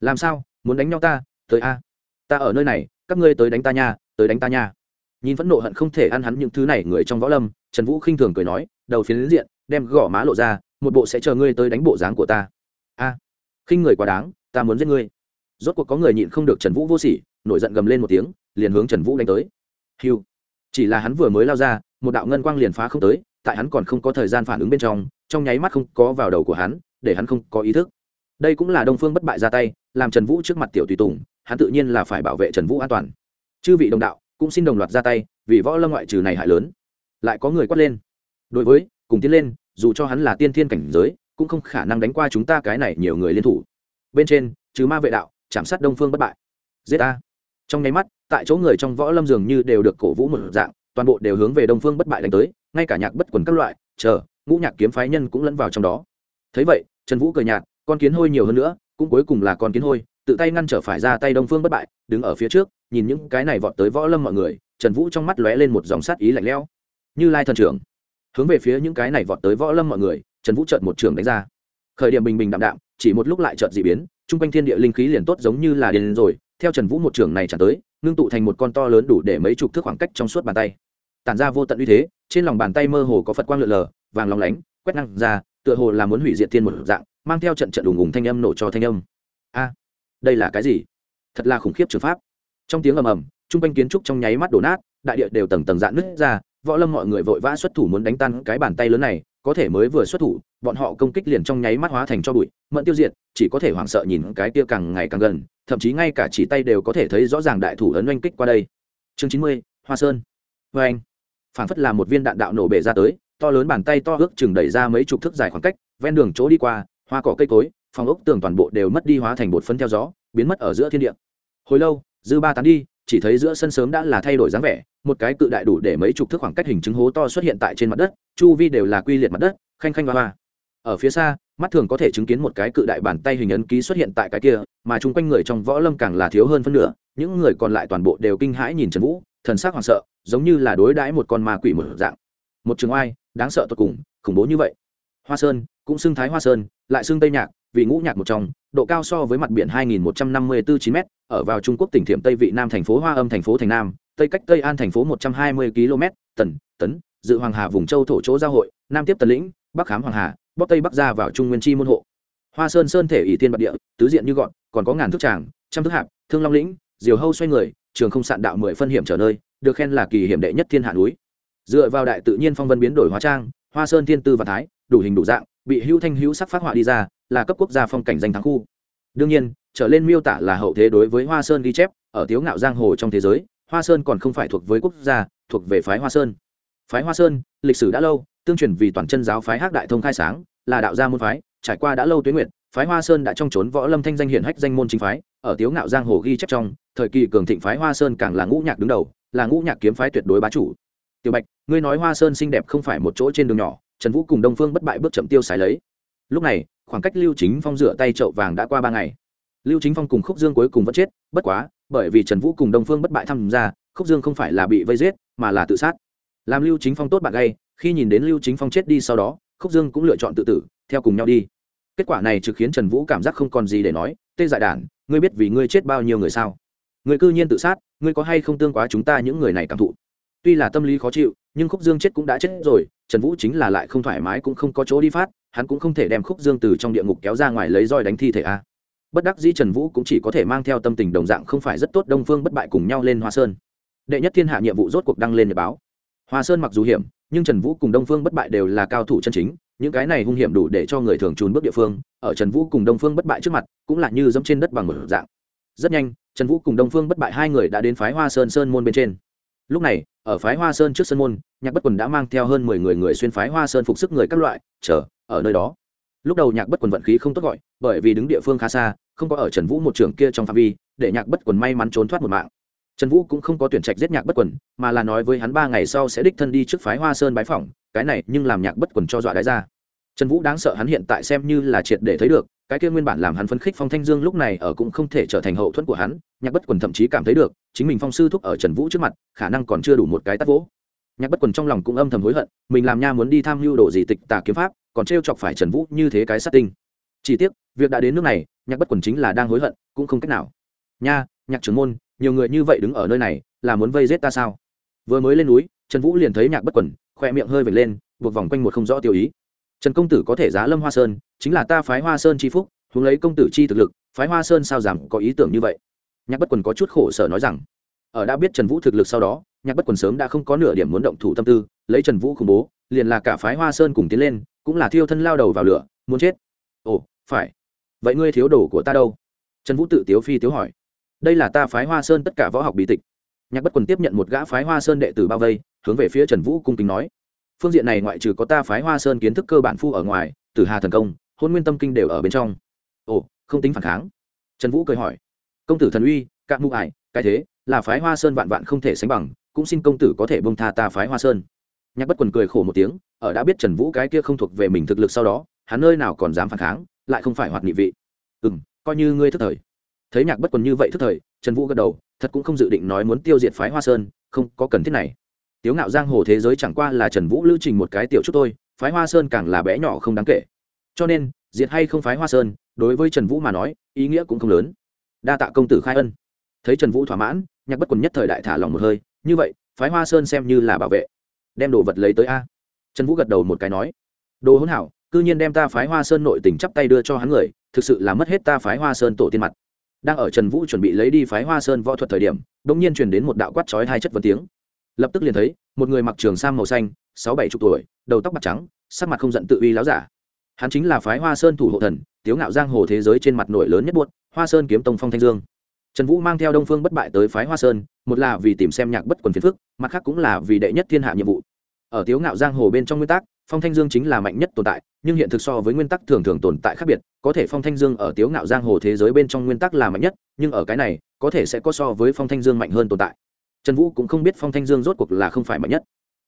Làm sao? Muốn đánh nhau ta? Tới a. Ta ở nơi này, các ngươi tới đánh ta nha, tới đánh ta nha nhìn phẫn nộ hận không thể ăn hắn những thứ này người trong võ lâm, trần vũ khinh thường cười nói, đầu phiến diện, đem gõ má lộ ra, một bộ sẽ chờ ngươi tới đánh bộ dáng của ta. A, khinh người quá đáng, ta muốn giết ngươi. Rốt cuộc có người nhịn không được trần vũ vô sỉ, nổi giận gầm lên một tiếng, liền hướng trần vũ đánh tới. Hiu chỉ là hắn vừa mới lao ra, một đạo ngân quang liền phá không tới, tại hắn còn không có thời gian phản ứng bên trong trong nháy mắt không có vào đầu của hắn, để hắn không có ý thức. Đây cũng là đông phương bất bại ra tay, làm trần vũ trước mặt tiểu tùy tùng, hắn tự nhiên là phải bảo vệ trần vũ an toàn. Chư vị đồng đạo cũng xin đồng loạt ra tay, vì võ lâm ngoại trừ này hại lớn. Lại có người quát lên. Đối với, cùng tiến lên, dù cho hắn là tiên thiên cảnh giới, cũng không khả năng đánh qua chúng ta cái này nhiều người liên thủ. Bên trên, trừ ma vệ đạo, chạm sát đông phương bất bại. Giết a trong nháy mắt, tại chỗ người trong võ lâm dường như đều được cổ vũ một dạng, toàn bộ đều hướng về đông phương bất bại đánh tới, ngay cả nhạc bất quần các loại, chờ, ngũ nhạc kiếm phái nhân cũng lẫn vào trong đó. Thấy vậy, trần vũ cười nhạt, con kiến hôi nhiều hơn nữa, cũng cuối cùng là con kiến hôi, tự tay ngăn trở phải ra tay đông phương bất bại, đứng ở phía trước nhìn những cái này vọt tới võ lâm mọi người, trần vũ trong mắt lóe lên một dòng sát ý lạnh lẽo. Như lai thần trưởng. Hướng về phía những cái này vọt tới võ lâm mọi người, trần vũ trợt một trường đánh ra. Khởi điểm bình bình đạm đạm, chỉ một lúc lại trợt dị biến, chung quanh thiên địa linh khí liền tốt giống như là điền rồi, theo trần vũ một trường này trả tới, ngưng tụ thành một con to lớn đủ để mấy chục thước khoảng cách trong suốt bàn tay. Tản ra vô tận uy thế, trên lòng bàn tay mơ hồ có phật quang lượn lờ, vàng lòng lánh, quét năng ra, tựa hồ là muốn hủy diệt thiên một dạng, mang theo trận trận đùng ùng thanh âm nổ cho thanh âm. A, đây là cái gì? Thật là khủng khiếp trừng pháp trong tiếng ầm ầm chung quanh kiến trúc trong nháy mắt đổ nát, đại địa đều tầng tầng dạn nứt ra, võ lâm mọi người vội vã xuất thủ muốn đánh tan cái bàn tay lớn này, có thể mới vừa xuất thủ, bọn họ công kích liền trong nháy mắt hóa thành cho bụi, mẫn tiêu diệt, chỉ có thể hoảng sợ nhìn cái kia càng ngày càng gần, thậm chí ngay cả chỉ tay đều có thể thấy rõ ràng đại thủ ấn oanh kích qua đây. Chương chín mươi, hoa sơn. Vê anh phản phất là một viên đạn đạo nổ bể ra tới, to lớn bàn tay to ước chừng đẩy ra mấy chục thước dài khoảng cách, ven đường chỗ đi qua, hoa cỏ cây cối, phòng ốc tường toàn bộ đều mất đi hóa thành bột phấn theo gió, biến mất ở giữa thiên địa. Hồi lâu dư ba tán đi, chỉ thấy giữa sân sớm đã là thay đổi dáng vẻ, một cái cự đại đủ để mấy chục thước khoảng cách hình chứng hố to xuất hiện tại trên mặt đất, chu vi đều là quy liệt mặt đất, khanh khanh hoa hoa. Ở phía xa, mắt thường có thể chứng kiến một cái cự đại bàn tay hình ấn ký xuất hiện tại cái kia, mà chung quanh người trong võ lâm càng là thiếu hơn phân nửa, những người còn lại toàn bộ đều kinh hãi nhìn trần vũ, thần sắc hoảng sợ, giống như là đối đãi một con ma quỷ một dạng. Một trường oai, đáng sợ tột cùng, khủng bố như vậy. Hoa sơn, cũng xưng thái hoa sơn, lại xưng tây nhạc, vì ngũ nhạc một trong độ cao so với mặt biển 2154 9 m ở vào trung quốc tỉnh thiểm tây vị nam thành phố hoa âm thành phố thành nam, tây cách tây an thành phố 120 km, tần, tấn, dự hoàng hà vùng châu thổ chỗ giao hội, nam tiếp tần lĩnh, bắc khám hoàng hà, bắc tây bắc ra vào trung nguyên chi môn hộ. Hoa sơn sơn thể ỷ tiên bạc địa, tứ diện như gọn, còn có ngàn thước tràng, trăm thước hạp, thương long lĩnh, diều hâu xoay người, trường không sạn đạo mười phân hiểm trở nơi, được khen là kỳ hiểm đệ nhất thiên hạ núi. Dựa vào đại tự nhiên phong vân biến đổi hóa trang, hoa sơn thiên tư và thái, đủ hình đủ dạng bị hữu thanh hữu sắc phát họa đi ra, là cấp quốc gia phong cảnh danh thắng khu. Đương nhiên, trở lên miêu tả là hậu thế đối với hoa sơn ghi chép, ở tiếu ngạo giang hồ trong thế giới, hoa sơn còn không phải thuộc với quốc gia, thuộc về phái hoa sơn. Phái hoa sơn, lịch sử đã lâu, tương truyền vì toàn chân giáo phái hắc đại thông khai sáng, là đạo gia môn phái, trải qua đã lâu tuyến nguyện, phái hoa sơn đã trong trốn võ lâm thanh danh hiển hách danh môn chính phái, ở tiếu ngạo giang hồ ghi chép trong, thời kỳ cường thịnh phái hoa sơn càng là ngũ nhạc đứng đầu, là ngũ nhạc kiếm phái tuyệt đối bá chủ. Tiểu bạch, ngươi nói hoa sơn xinh đẹp không phải một chỗ trên đường nhỏ trần vũ cùng đông phương bất bại bước chậm tiêu xài lấy. Lúc này, khoảng cách lưu chính phong rửa tay trậu vàng đã qua ba ngày. Lưu chính phong cùng khúc dương cuối cùng vẫn chết, bất quá, bởi vì trần vũ cùng đông phương bất bại tham gia, khúc dương không phải là bị vây giết, mà là tự sát. Làm lưu chính phong tốt bạn gay, khi nhìn đến lưu chính phong chết đi sau đó, khúc dương cũng lựa chọn tự tử, theo cùng nhau đi. Kết quả này trực khiến trần vũ cảm giác không còn gì để nói, tê dại đản, ngươi biết vì ngươi chết bao nhiêu người sao? Người cư nhiên tự sát, ngươi có hay không tương quá chúng ta những người này cảm thụ? Tuy là tâm lý khó chịu, nhưng khúc dương chết cũng đã chết rồi trần vũ chính là lại không thoải mái cũng không có chỗ đi phát, hắn cũng không thể đem khúc dương từ trong địa ngục kéo ra ngoài lấy roi đánh thi thể a. Bất đắc dĩ trần vũ cũng chỉ có thể mang theo tâm tình đồng dạng không phải rất tốt đông phương bất bại cùng nhau lên hoa sơn. Đệ nhất thiên hạ nhiệm vụ rốt cuộc đăng lên nhật báo. Hoa sơn mặc dù hiểm, nhưng trần vũ cùng đông phương bất bại đều là cao thủ chân chính, những cái này hung hiểm đủ để cho người thường trốn bước địa phương, ở trần vũ cùng đông phương bất bại trước mặt, cũng là như dẫm trên đất bằng một dạng. Rất nhanh, trần vũ cùng đông phương bất bại hai người đã đến phái hoa sơn sơn môn bên trên. Lúc này ở phái hoa sơn trước sân môn, nhạc bất quần đã mang theo hơn mười người người xuyên phái hoa sơn phục sức người các loại, chờ, ở nơi đó. Lúc đầu nhạc bất quần vận khí không tốt gọi, bởi vì đứng địa phương khá xa, không có ở trần vũ một trường kia trong phạm vi, để nhạc bất quần may mắn trốn thoát một mạng. Trần vũ cũng không có tuyển trạch giết nhạc bất quần, mà là nói với hắn ba ngày sau sẽ đích thân đi trước phái hoa sơn bái phỏng, cái này nhưng làm nhạc bất quần cho dọa đáy ra. Trần vũ đáng sợ hắn hiện tại xem như là triệt để thấy được cái kia nguyên bản làm hắn phấn khích phong thanh dương lúc này ở cũng không thể trở thành hậu thuẫn của hắn, nhạc bất quần thậm chí cảm thấy được, chính mình phong sư thúc ở trần vũ trước mặt, khả năng còn chưa đủ một cái tắt vỗ. Nhạc bất quần trong lòng cũng âm thầm hối hận, mình làm nha muốn đi tham mưu đồ gì tịch tà kiếm pháp, còn t chọc phải trần vũ như thế cái sát tinh. Chỉ tiếc, việc đã đến nước này, nhạc bất quần chính là đang hối hận, cũng không cách nào. Nha, nhạc trưởng môn, nhiều người như vậy đứng ở nơi này, là muốn vây giết ta sao? Vừa mới lên núi, trần vũ liền thấy nhạc bất quần, khoe miệng hơi vệt lên, buộc vòng quanh một không rõ tiêu ý trần công tử có thể giá lâm hoa sơn, chính là ta phái hoa sơn c h i phúc hướng lấy công tử chi thực lực, phái hoa sơn sao rằng có ý tưởng như vậy? Nhạc bất quần có chút khổ sở nói rằng, ở đã biết trần vũ thực lực sau đó, nhạc bất quần sớm đã không có nửa điểm muốn động thủ tâm tư, lấy trần vũ khủng bố, liền là cả phái hoa sơn cùng tiến lên, cũng là thiêu thân lao đầu vào lửa, muốn chết. Ồ, phải. Vậy ngươi thiếu đồ của ta đâu? Trần vũ tự tiếu phi tiếu hỏi. Đây là ta phái hoa sơn tất cả võ học bí tịch. Nhạc bất quần tiếp nhận một gã phái hoa sơn đệ tử bao vây, hướng về phía trần vũ cung kính nói phương diện này ngoại trừ có ta phái hoa sơn kiến thức cơ bản phu ở ngoài, tử hà thần công, hôn nguyên tâm kinh đều ở bên trong. Ồ, không tính phản kháng. Trần vũ cười hỏi. Công tử thần uy cạn mụ ải, cái thế, là phái hoa sơn vạn vạn không thể sánh bằng, cũng xin công tử có thể bông tha ta phái hoa sơn. Nhạc bất quần cười khổ một tiếng, ở đã biết trần vũ cái kia không thuộc về mình thực lực sau đó, hắn nơi nào còn dám phản kháng, lại không phải hoạt nghị vị. Ừ m coi như ngươi thức thời. Thấy nhạc bất quần như vậy thức thời, trần vũ gật đầu, thật cũng không dự định nói muốn tiêu diệt phái hoa sơn, không có cần thiết này tiếu ngạo giang hồ thế giới chẳng qua là trần vũ lữ trình một cái tiểu chút thôi, phái hoa sơn càng là bé nhỏ không đáng kể. Cho nên, diệt hay không phái hoa sơn, đối với trần vũ mà nói, ý nghĩa cũng không lớn. Đa tạ công tử khai ân. Thấy trần vũ thỏa mãn, nhạc bất quần nhất thời đại thả lòng một hơi, như vậy, phái hoa sơn xem như là bảo vệ. Đem đồ vật lấy tới a. Trần vũ gật đầu một cái nói, đồ hỗn hảo, cư nhiên đem ta phái hoa sơn nội tình chắp tay đưa cho hắn người, thực sự là mất hết ta phái hoa sơn tổ tiên mặt. Đang ở trần vũ chuẩn bị lấy đi phái hoa sơn võ thuật thời điểm đ ỗ n g nhiên truyền đến một đạo quát trói hai chất vấn tiếng lập tức liền thấy một người mặc trường sam màu xanh, sáu bảy chục tuổi, đầu tóc bạc trắng, sắc mặt không giận tự uy láo giả. Hắn chính là phái hoa sơn thủ hộ thần, tiếu ngạo giang hồ thế giới trên mặt nổi lớn nhất buốt, hoa sơn kiếm tông phong thanh dương. Trần vũ mang theo đông phương bất bại tới phái hoa sơn, một là vì tìm xem nhạc bất quần phiền phức, mặt khác cũng là vì đệ nhất thiên hạ nhiệm vụ. Ở tiếu ngạo giang hồ bên trong nguyên tắc, phong thanh dương chính là mạnh nhất tồn tại, nhưng hiện thực so với nguyên tắc thường thường tồn tại khác biệt, có thể phong thanh dương ở tiếu ngạo giang hồ thế giới bên trong nguyên tắc là mạnh nhất, nhưng ở cái này, có thể sẽ có so với phong thanh dương mạnh hơn tồn tại trần vũ cũng không biết phong thanh dương rốt cuộc là không phải mạnh nhất.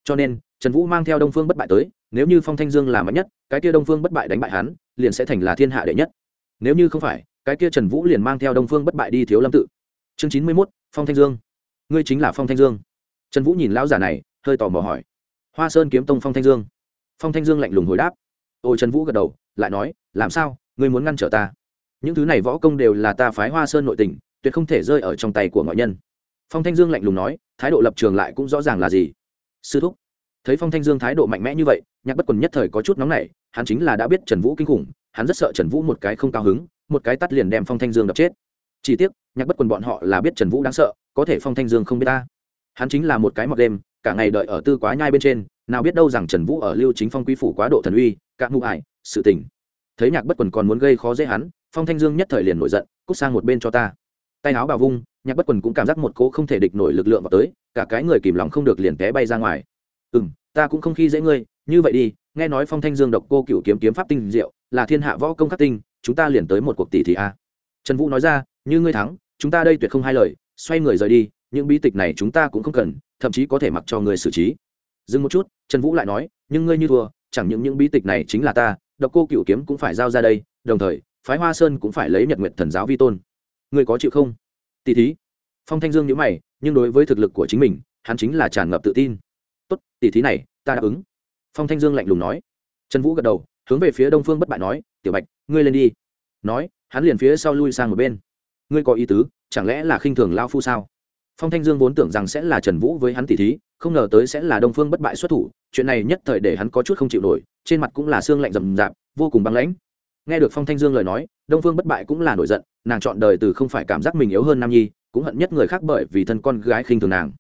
Cho nên, trần vũ mang theo đông phương bất bại tới, nếu như phong thanh dương là mạnh nhất, cái kia đông phương bất bại đánh bại hắn, liền sẽ thành là thiên hạ đệ nhất. Nếu như không phải, cái kia trần vũ liền mang theo đông phương bất bại đi thiếu lâm tự. Chương chín mươi mốt, phong thanh dương. Ngươi chính là phong thanh dương. Trần vũ nhìn lão giả này, hơi tò mò hỏi. Hoa sơn kiếm tông phong thanh dương. Phong thanh dương lạnh lùng hồi đáp. Ôi, trần vũ gật đầu, lại nói, làm sao, ngươi muốn ngăn trở ta? Những thứ này võ công đều là ta phái hoa sơn nội tình, tuyệt không thể rơi ở trong tay của ngoại nhân phong thanh dương lạnh lùng nói, thái độ lập trường lại cũng rõ ràng là gì? Sư thúc. Thấy phong thanh dương thái độ mạnh mẽ như vậy, nhạc bất quần nhất thời có chút nóng nảy, hắn chính là đã biết trần vũ kinh khủng, hắn rất sợ trần vũ một cái không cao hứng, một cái tắt liền đem phong thanh dương đập chết. Chỉ tiếc, nhạc bất quần bọn họ là biết trần vũ đáng sợ, có thể phong thanh dương không biết ta. Hắn chính là một cái mọc đêm, cả ngày đợi ở tư quá nhai bên trên, nào biết đâu rằng trần vũ ở lưu chính phong quý phủ quá độ thần uy các mụ ải, sự tình. Thấy nhạc bất quần còn muốn gây khó dễ hắn, phong thanh dương nhất thời liền nổi giận, cút sang một bên cho ta. Tay áo bào vung nhạc bất quần cũng cảm giác một cỗ không thể địch nổi lực lượng vào tới, cả cái người kìm lòng không được liền té bay ra ngoài. Ừ m ta cũng không khi dễ ngươi, như vậy đi, nghe nói phong thanh dương độc cô cựu kiếm kiếm pháp tinh diệu, là thiên hạ võ công khắc tinh, chúng ta liền tới một cuộc tỷ thị a. Trần vũ nói ra, như ngươi thắng, chúng ta đây tuyệt không hai lời, xoay người rời đi, những bí tịch này chúng ta cũng không cần, thậm chí có thể mặc cho người xử trí. Dừng một chút, trần vũ lại nói, nhưng ngươi như thua, chẳng những những bí tịch này chính là ta, độc cô cựu kiếm cũng phải giao ra đây, đồng thời, phái hoa sơn cũng phải lấy nhật nguyện thần giáo vi tôn. Ngươi có chịu không? Tỷ thí. Phong thanh dương nhữ mày, nhưng đối với thực lực của chính mình, hắn chính là tràn ngập tự tin. Tốt tỷ thí này, ta đáp ứng. Phong thanh dương lạnh lùng nói. Trần vũ gật đầu, hướng về phía đông phương bất bại nói, tiểu bạch, ngươi lên đi. Nói, hắn liền phía sau lui sang một bên. Ngươi có ý tứ, chẳng lẽ là khinh thường lao phu sao? Phong thanh dương vốn tưởng rằng sẽ là trần vũ với hắn tỷ thí, không ngờ tới sẽ là đông phương bất bại xuất thủ, chuyện này nhất thời để hắn có chút không chịu nổi, trên mặt cũng là xương lạnh rầm rạp, vô cùng băng lãnh. Nghe được phong thanh dương lời nói đông phương bất bại cũng là nổi giận, nàng chọn đời từ không phải cảm giác mình yếu hơn nam nhi, cũng hận nhất người khác bởi vì thân con gái khinh thường nàng.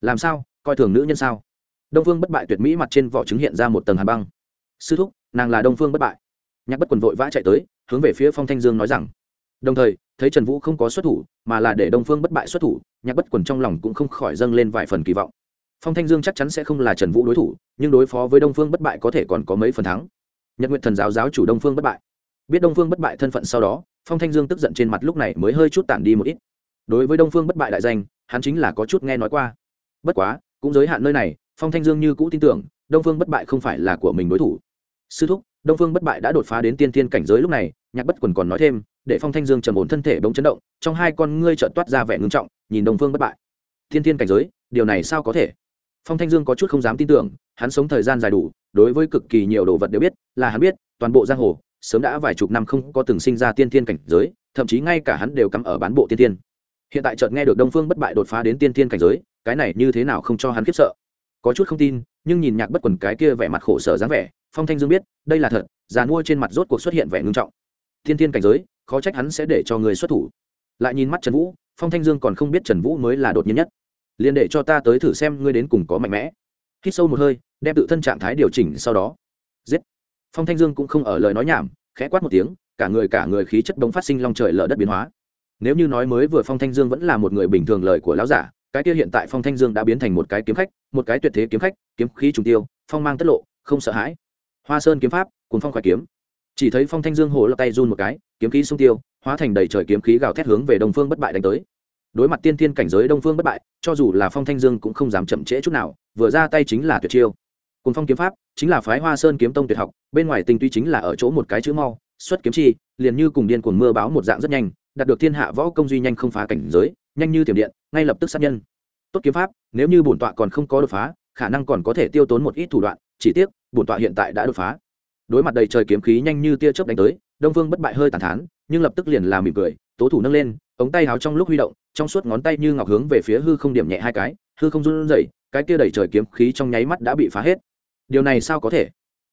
Làm sao? Coi thường nữ nhân sao? Đông phương bất bại tuyệt mỹ mặt trên vỏ trứng hiện ra một tầng hàn băng. Sư thúc, nàng là đông phương bất bại. Nhạc bất quần vội vã chạy tới, hướng về phía phong thanh dương nói rằng, đồng thời, thấy trần vũ không có xuất thủ, mà là để đông phương bất bại xuất thủ, nhạc bất quần trong lòng cũng không khỏi dâng lên vài phần kỳ vọng. Phong thanh dương chắc chắn sẽ không là trần vũ đối thủ, nhưng đối phó với đông phương bất bại có thể còn có mấy phần thắng. Nhật nguyện thần giáo giáo chủ đông phương bất bại biết đông phương bất bại thân phận sau đó, phong thanh dương tức giận trên mặt lúc này mới hơi chút tản đi một ít. Đối với đông phương bất bại đại danh, hắn chính là có chút nghe nói qua. Bất quá, cũng giới hạn nơi này, phong thanh dương như cũ tin tưởng, đông phương bất bại không phải là của mình đối thủ. Sư thúc, đông phương bất bại đã đột phá đến tiên thiên cảnh giới lúc này, nhạc bất quần còn nói thêm, để phong thanh dương trầm ổn thân thể bỗng chấn động, trong hai con ngươi trợn toát ra vẻ ngưng trọng, nhìn đông phương bất bại. Thiên thiên cảnh giới, điều này sao có thể? Phong thanh dương có chút không dám tin tưởng, hắn sống thời gian dài đủ, đối với cực kỳ nhiều đồ vật đều biết, là hắn biết, toàn bộ giang hồ sớm đã vài chục năm không có từng sinh ra tiên thiên cảnh giới, thậm chí ngay cả hắn đều cắm ở bán bộ tiên thiên. Hiện tại chợt nghe được đông phương bất bại đột phá đến tiên thiên cảnh giới, cái này như thế nào không cho hắn khiếp sợ. Có chút không tin, nhưng nhìn nhạc bất quần cái kia vẻ mặt khổ sở dáng vẻ, phong thanh dương biết, đây là thật, già mua trên mặt rốt cuộc xuất hiện vẻ ngưng trọng. Thiên thiên cảnh giới, khó trách hắn sẽ để cho người xuất thủ. Lại nhìn mắt trần vũ, phong thanh dương còn không biết trần vũ mới là đột nhiên nhất. Liền để cho ta tới thử xem ngươi đến cùng có mạnh mẽ. Hít sâu một hơi, đem tự thân trạng thái điều chỉnh sau đó. Giết phong thanh dương cũng không ở lời nói nhảm, khẽ quát một tiếng, cả người cả người khí chất bóng phát sinh long trời lở đất biến hóa. Nếu như nói mới vừa phong thanh dương vẫn là một người bình thường lời của lão giả, cái kia hiện tại phong thanh dương đã biến thành một cái kiếm khách, một cái tuyệt thế kiếm khách, kiếm khí trùng tiêu, phong mang tất lộ, không sợ hãi. Hoa sơn kiếm pháp cùng phong khoái kiếm. Chỉ thấy phong thanh dương hồ lập tay run một cái, kiếm khí sung tiêu, hóa thành đầy trời kiếm khí gào thét hướng về đông phương bất bại đánh tới. Đối mặt tiên thiên cảnh giới đông phương bất bại, cho dù là phong thanh dương cũng không dám chậm trễ chút nào, vừa ra tay chính là tuyệt chiêu cùng phong kiếm pháp, chính là phái hoa sơn kiếm tông tuyệt học, bên ngoài tình tuy chính là ở chỗ một cái chữ mau, xuất kiếm chi, liền như cùng điên cuồng mưa báo một dạng rất nhanh, đạt được thiên hạ võ công duy nhanh không phá cảnh giới, nhanh như tiềm điện, ngay lập tức sát nhân. Tốt kiếm pháp, nếu như bổn tọa còn không có đột phá, khả năng còn có thể tiêu tốn một ít thủ đoạn, chỉ tiếc, bổn tọa hiện tại đã đột phá. Đối mặt đầy trời kiếm khí nhanh như tia chớp đánh tới, đông vương bất bại hơi tàn thán, nhưng lập tức liền làm mỉm cười, tố thủ nâng lên, ống tay háo trong lúc huy động, trong suốt ngón tay như ngọc hướng về phía hư không điểm nhẹ hai cái, hư không run rẩy, cái kia đầy trời kiếm khí trong nháy mắt đã bị phá hết điều này sao có thể?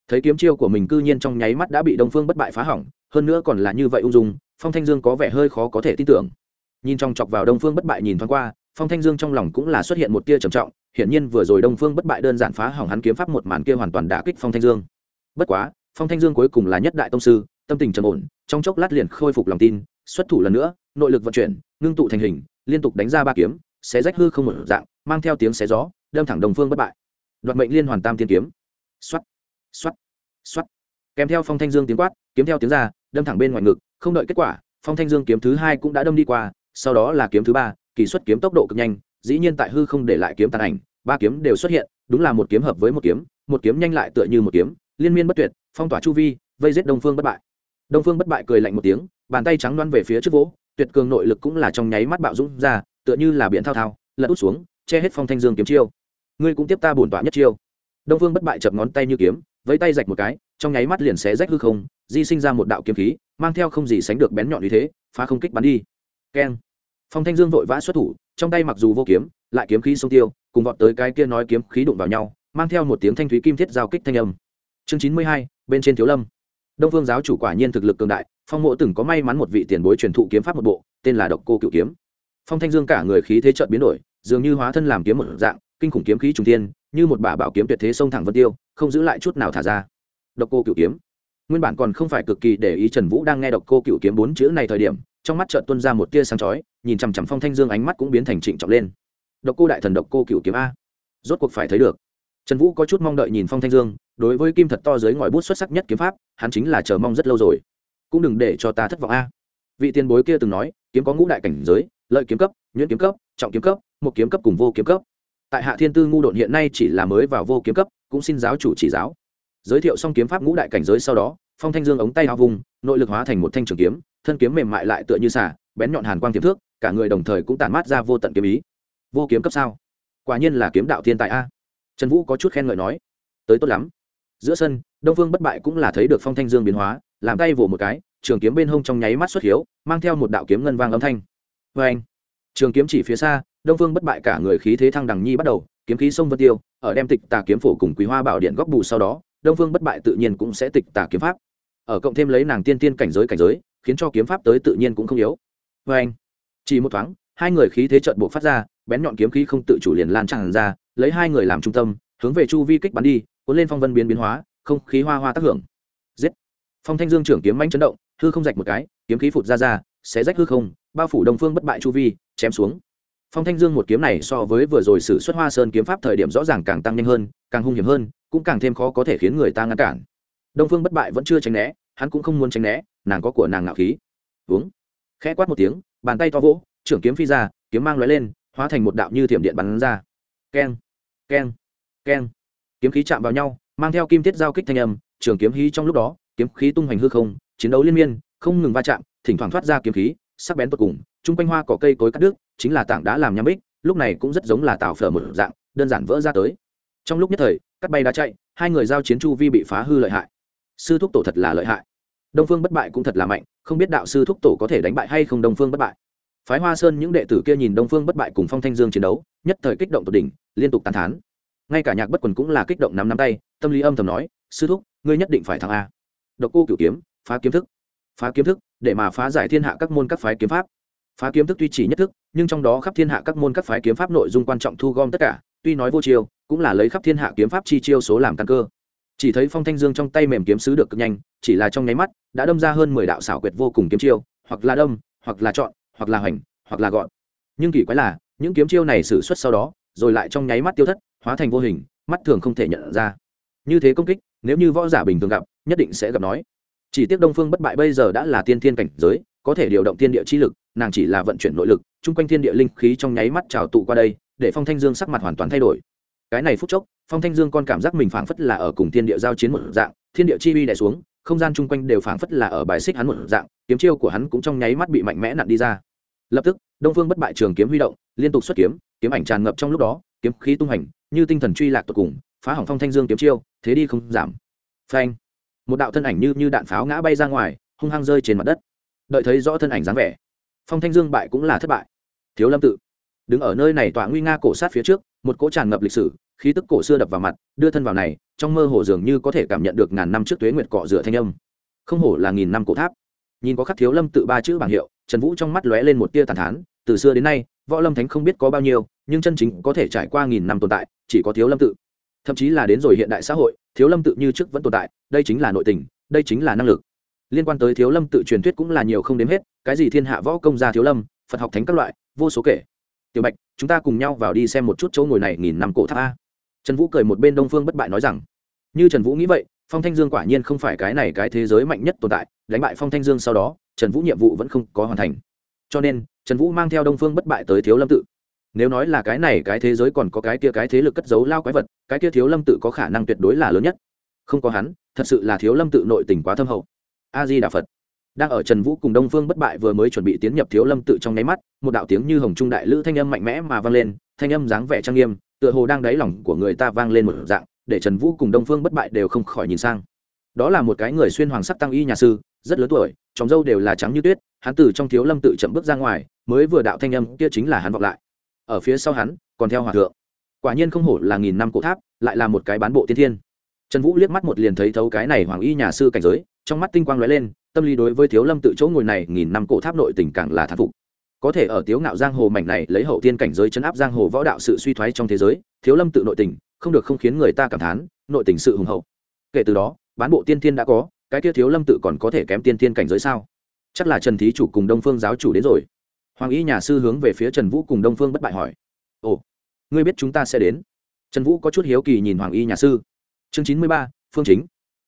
Thấy kiếm chiêu của mình cư nhiên trong nháy mắt đã bị đông phương bất bại phá hỏng, hơn nữa còn là như vậy ung dung, phong thanh dương có vẻ hơi khó có thể tin tưởng. Nhìn trong chọc vào đông phương bất bại nhìn thoáng qua, phong thanh dương trong lòng cũng là xuất hiện một tia trầm trọng, hiển nhiên vừa rồi đông phương bất bại đơn giản phá hỏng hắn kiếm pháp một màn kia hoàn toàn đã kích phong thanh dương. Bất quá, phong thanh dương cuối cùng là nhất đại tông sư, tâm tình trầm ổn, trong chốc lát liền khôi phục lòng tin, xuất thủ lần nữa, nội lực vận chuyển, ngưng tụ thành hình, liên tục đánh ra ba kiếm, xé rách hư không một dạng, mang theo tiếng xé gió, đâm thẳng đồng phương bất bại. Đoạt mệnh liên hoàn tam tiên kiếm xoắt xoắt xoắt kèm theo phong thanh dương tiếng quát, kiếm theo tiếng ra, đâm thẳng bên ngoài ngực, không đợi kết quả, phong thanh dương kiếm thứ hai cũng đã đâm đi qua, sau đó là kiếm thứ ba, kỳ xuất kiếm tốc độ cực nhanh, dĩ nhiên tại hư không để lại kiếm tàn ảnh, ba kiếm đều xuất hiện, đúng là một kiếm hợp với một kiếm một kiếm nhanh lại tựa như một kiếm, liên miên bất tuyệt, phong tỏa chu vi, vây giết đông phương bất bại. Đông phương bất bại cười lạnh một tiếng, bàn tay trắng đoan về phía trước vỗ, tuyệt cường nội lực cũng là trong nháy mắt bạo dũng ra, tựa như là biển thao thao, lật út xuống, che hết phong thanh dương kiếm chiêu. Ngươi cũng tiếp ta bổn tỏa nhất chiêu đông phương bất bại chập ngón tay như kiếm, vẫy tay rạch một cái, trong nháy mắt liền xé rách hư không, di sinh ra một đạo kiếm khí, mang theo không gì sánh được bén nhọn như thế, phá không kích bắn đi. Keng. Phong thanh dương vội vã xuất thủ, trong tay mặc dù vô kiếm, lại kiếm khí sông tiêu, cùng vọt tới cái kia nói kiếm khí đụng vào nhau, mang theo một tiếng thanh thúy kim thiết giao kích thanh âm. Chương chín mươi hai, bên trên thiếu lâm. Đông vương giáo chủ quả nhiên thực lực cường đại, phong mộ từng có may mắn một vị tiền bối truyền thụ kiếm pháp một bộ, tên là độc cô cựu kiếm. Phong thanh dương cả người khí thế trợn biến đổi, dường như hóa thân làm kiếm một dạng kinh khủng kiếm khí trùng thiên, như một bả bảo kiếm tuyệt thế sông thẳng vân tiêu, không giữ lại chút nào thả ra. Độc cô cựu kiếm. Nguyên bản còn không phải cực kỳ để ý trần vũ đang nghe độc cô cựu kiếm bốn chữ này thời điểm, trong mắt trợn tuân ra một tia sáng chói, nhìn chằm chằm phong thanh dương ánh mắt cũng biến thành trịnh trọng lên. Độc cô đại thần độc cô cựu kiếm a. Rốt cuộc phải thấy được. Trần vũ có chút mong đợi nhìn phong thanh dương, đối với kim thật to dưới ngòi bút xuất sắc nhất kiếm pháp, hắn chính là chờ mong rất lâu rồi. Cũng đừng để cho ta thất vọng a. Vị tiền bối kia từng nói, kiếm có ngũ đại cảnh giới, lợi kiếm cấp, nhuyễn kiếm cấp, trọng kiếm cấp, một kiếm cấp cùng vô kiếm cấp tại hạ thiên tư ngu độn hiện nay chỉ là mới vào vô kiếm cấp, cũng xin giáo chủ chỉ giáo. Giới thiệu xong kiếm pháp ngũ đại cảnh giới sau đó, phong thanh dương ống tay hao vùng, nội lực hóa thành một thanh trường kiếm, thân kiếm mềm mại lại tựa như xả bén nhọn hàn quang tiềm thước, cả người đồng thời cũng tản mát ra vô tận kiếm ý. Vô kiếm cấp sao? Quả nhiên là kiếm đạo thiên tài a. Trần vũ có chút khen ngợi nói. Tới tốt lắm. Giữa sân, đông phương bất bại cũng là thấy được phong thanh dương biến hóa, làm tay vỗ một cái, trường kiếm bên hông trong nháy mắt xuất hiếu, mang theo một đạo kiếm ngân vang âm thanh. Vê anh trường kiếm chỉ phía xa đông phương bất bại cả người khí thế thăng đằng nhi bắt đầu, kiếm khí sông vân tiêu, ở đem tịch tà kiếm phổ cùng quý hoa bảo điện góc bù sau đó, đông phương bất bại tự nhiên cũng sẽ tịch tà kiếm pháp. Ở cộng thêm lấy nàng tiên tiên cảnh giới cảnh giới, khiến cho kiếm pháp tới tự nhiên cũng không yếu. Vê anh, chỉ một thoáng, hai người khí thế trợn buộc phát ra, bén nhọn kiếm khí không tự chủ liền lan tràn ra, lấy hai người làm trung tâm, hướng về chu vi kích bắn đi, cuốn lên phong vân biến biến hóa, không khí hoa hoa tác hưởng. Giết. Phong thanh dương trưởng kiếm manh chấn động, hư không rạch một cái, kiếm khí phụt ra ra sẽ rách hư không, bao phủ đồng phương bất bại chu vi, chém xuống phong thanh dương một kiếm này so với vừa rồi sử xuất hoa sơn kiếm pháp thời điểm rõ ràng càng tăng nhanh hơn, càng hung hiểm hơn, cũng càng thêm khó có thể khiến người ta ngăn cản. Đông phương bất bại vẫn chưa tránh né, hắn cũng không muốn tránh né, nàng có của nàng ngạo khí. Uống khẽ quát một tiếng, bàn tay to vỗ, trưởng kiếm phi ra, kiếm mang lóe lên, hóa thành một đạo như thiểm điện bắn ra. Keng keng keng. Kiếm khí chạm vào nhau, mang theo kim tiết giao kích thanh âm, trường kiếm hí trong lúc đó, kiếm khí tung hoành hư không, chiến đấu liên miên, không ngừng va chạm, thỉnh thoảng thoát ra kiếm khí, sắc bén tột cùng chung quanh hoa cỏ cây cối cắt đứt, chính là tảng đá làm nham bích, lúc này cũng rất giống là tạo phở một dạng, đơn giản vỡ ra tới. Trong lúc nhất thời, cắt bay đá chạy, hai người giao chiến chu vi bị phá hư lợi hại. Sư thúc tổ thật là lợi hại. Đông phương bất bại cũng thật là mạnh, không biết đạo sư thúc tổ có thể đánh bại hay không đông phương bất bại. Phái hoa sơn những đệ tử kia nhìn đông phương bất bại cùng phong thanh dương chiến đấu, nhất thời kích động tột đỉnh, liên tục tàn thán. Ngay cả nhạc bất quần cũng là kích động nắm nắm tay, tâm lý âm thầm nói, sư thúc, ngươi nhất định phải thắng a. Độc cô cửu kiếm, phá kiếm thức. Phá kiếm thức, để mà phá giải thiên hạ các môn các phái kiếm pháp phá kiếm thức tuy chỉ nhất thức, nhưng trong đó khắp thiên hạ các môn các phái kiếm pháp nội dung quan trọng thu gom tất cả, tuy nói vô chiêu, cũng là lấy khắp thiên hạ kiếm pháp chi chiêu số làm căn cơ. Chỉ thấy phong thanh dương trong tay mềm kiếm sứ được cực nhanh, chỉ là trong nháy mắt, đã đâm ra hơn mười đạo xảo quyệt vô cùng kiếm chiêu, hoặc là đâm, hoặc là chọn, hoặc là hoành, hoặc là gọn. Nhưng kỳ quái là, những kiếm chiêu này xử suất sau đó, rồi lại trong nháy mắt tiêu thất, hóa thành vô hình, mắt thường không thể nhận ra. Như thế công kích, nếu như võ giả bình thường gặp, nhất định sẽ gặp nói. Chỉ tiếc đông phương bất bại bây giờ đã là tiên thiên cảnh giới có thể điều động thiên địa chi lực, nàng chỉ là vận chuyển nội lực, chung quanh thiên địa linh khí trong nháy mắt trào tụ qua đây, để phong thanh dương sắc mặt hoàn toàn thay đổi. Cái này phút chốc, phong thanh dương con cảm giác mình phảng phất là ở cùng thiên địa giao chiến một dạng, thiên địa chi uy đè xuống, không gian chung quanh đều phảng phất là ở bài xích hắn một dạng, kiếm chiêu của hắn cũng trong nháy mắt bị mạnh mẽ nặn đi ra. Lập tức, đông phương bất bại trường kiếm huy động, liên tục xuất kiếm kiếm ảnh tràn ngập trong lúc đó, kiếm khí tung hành, như tinh thần truy lạc tột cùng, phá hỏng phong thanh dương kiếm chiêu, thế đi không giảm. Phanh! Một đạo thân ảnh như như đạn pháo ngã bay ra ngoài, hung hăng rơi trên mặt đất đợi thấy rõ thân ảnh dáng vẻ. Phong thanh dương bại cũng là thất bại. Thiếu lâm tự đứng ở nơi này tọa nguy nga cổ sát phía trước, một cỗ tràn ngập lịch sử, khí tức cổ xưa đập vào mặt, đưa thân vào này, trong mơ hồ dường như có thể cảm nhận được ngàn năm trước tuế nguyệt cọ rửa thanh âm. Không hổ là nghìn năm cổ tháp. Nhìn có khắc thiếu lâm tự ba chữ bảng hiệu, trần vũ trong mắt lóe lên một tia tàn thán, từ xưa đến nay, võ lâm thánh không biết có bao nhiêu, nhưng chân chính có thể trải qua nghìn năm tồn tại, chỉ có thiếu lâm tự. Thậm chí là đến rồi hiện đại xã hội, thiếu lâm tự như trước vẫn tồn tại, đây chính là nội tình, đây chính là năng lực liên quan tới thiếu lâm tự truyền thuyết cũng là nhiều không đếm hết, cái gì thiên hạ võ công gia thiếu lâm, phật học thánh các loại, vô số kể. Tiểu bạch, chúng ta cùng nhau vào đi xem một chút chỗ ngồi này nghìn năm cổ tháp a. Trần vũ cười một bên đông phương bất bại nói rằng, như trần vũ nghĩ vậy, phong thanh dương quả nhiên không phải cái này cái thế giới mạnh nhất tồn tại, đánh bại phong thanh dương sau đó, trần vũ nhiệm vụ vẫn không có hoàn thành. Cho nên, trần vũ mang theo đông phương bất bại tới thiếu lâm tự. Nếu nói là cái này cái thế giới còn có cái kia cái thế lực cất giấu lao quái vật, cái kia thiếu lâm tự có khả năng tuyệt đối là lớn nhất. Không có hắn, thật sự là thiếu lâm tự nội tình quá thâm hậu a di đà phật. Đang ở trần vũ cùng đông phương bất bại vừa mới chuẩn bị tiến nhập thiếu lâm tự trong nháy mắt, một đạo tiếng như hồng trung đại lữ thanh âm mạnh mẽ mà vang lên, thanh âm dáng vẻ trang nghiêm, tựa hồ đang đáy lòng của người ta vang lên một dạng, để trần vũ cùng đông phương bất bại đều không khỏi nhìn sang. Đó là một cái người xuyên hoàng sắc tăng y nhà sư, rất lớn tuổi tròng dâu đều là trắng như tuyết, hắn từ trong thiếu lâm tự chậm bước ra ngoài, mới vừa đạo thanh âm kia chính là hắn vọng lại. Ở phía sau hắn, còn theo hòa thượng. Quả nhiên không hổ là nghìn năm cổ tháp, lại là một cái bán bộ tiên thiên. Trần vũ liếc mắt một liền thấy thấu cái này hoàng y nhà sư cảnh giới trong mắt tinh quang lóe lên, tâm lý đối với thiếu lâm tự chỗ ngồi này nghìn năm cổ tháp nội tình càng là thán phục. Có thể ở tiếu ngạo giang hồ mảnh này lấy hậu tiên cảnh giới chấn áp giang hồ võ đạo sự suy thoái trong thế giới, thiếu lâm tự nội tình, không được không khiến người ta cảm thán, nội tình sự hùng hậu. Kể từ đó, bán bộ tiên tiên đã có, cái kia thiếu lâm tự còn có thể kém tiên tiên cảnh giới sao? Chắc là trần thí chủ cùng đông phương giáo chủ đến rồi. Hoàng y nhà sư hướng về phía trần vũ cùng đông phương bất bại hỏi. Ồ, ngươi biết chúng ta sẽ đến? Trần vũ có chút hiếu kỳ nhìn hoàng y nhà sư. Chương chín mươi ba, phương chính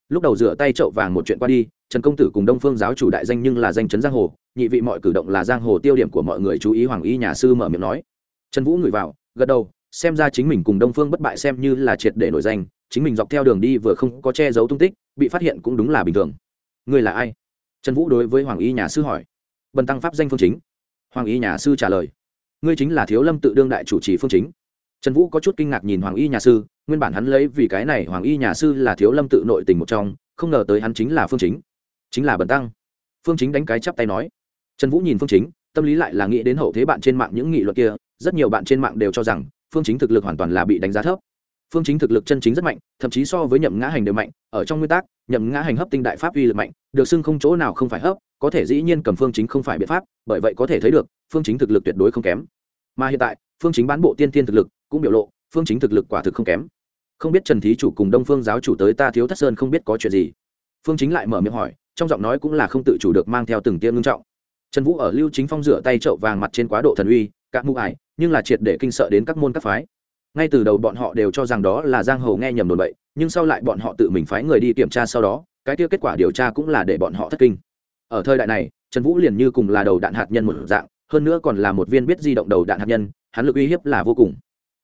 lúc đầu rửa tay trậu vàng một chuyện qua đi, trần công tử cùng đông phương giáo chủ đại danh nhưng là danh chấn giang hồ, nhị vị mọi cử động là giang hồ tiêu điểm của mọi người chú ý hoàng y nhà sư mở miệng nói. Trần vũ ngửi vào, gật đầu, xem ra chính mình cùng đông phương bất bại xem như là triệt để nổi danh, chính mình dọc theo đường đi vừa không có che giấu tung tích, bị phát hiện cũng đúng là bình thường. Ngươi là ai? Trần vũ đối với hoàng y nhà sư hỏi. Bần tăng pháp danh phương chính. Hoàng y nhà sư trả lời. Ngươi chính là thiếu lâm tự đương đại chủ trì phương chính trần vũ có chút kinh ngạc nhìn hoàng y nhà sư, nguyên bản hắn lấy vì cái này hoàng y nhà sư là thiếu lâm tự nội tình một trong, không ngờ tới hắn chính là phương chính. Chính là bần tăng. Phương chính đánh cái chắp tay nói. Trần vũ nhìn phương chính, tâm lý lại là nghĩ đến hậu thế bạn trên mạng những nghị luận kia, rất nhiều bạn trên mạng đều cho rằng phương chính thực lực hoàn toàn là bị đánh giá thấp. Phương chính thực lực chân chính rất mạnh, thậm chí so với nhậm ngã hành đều mạnh, ở trong nguyên tắc, nhậm ngã hành hấp tinh đại pháp uy lực mạnh, được xưng không chỗ nào không phải hấp, có thể dĩ nhiên cầm phương chính không phải biện pháp, bởi vậy có thể thấy được, phương chính thực lực tuyệt đối không kém. Mà hiện tại, phương chính bán bộ tiên tiên thực lực cũng biểu lộ, phương chính thực lực quả thực không kém. Không biết trần thí chủ cùng đông phương giáo chủ tới ta thiếu thất sơn không biết có chuyện gì. Phương chính lại mở miệng hỏi, trong giọng nói cũng là không tự chủ được mang theo từng tiêm ngưng trọng. Trần vũ ở lưu chính phong rửa tay trậu vàng mặt trên quá độ thần uy các mưu ải, nhưng là triệt để kinh sợ đến các môn các phái. Ngay từ đầu bọn họ đều cho rằng đó là giang hồ nghe nhầm đồn bậy, nhưng sau lại bọn họ tự mình phái người đi kiểm tra sau đó, cái kia kết quả điều tra cũng là để bọn họ thất kinh. Ở thời đại này, trần vũ liền như cùng là đầu đạn hạt nhân một dạng, hơn nữa còn là một viên biết di động đầu đạn hạt nhân, hắn lực uy hiếp là vô cùng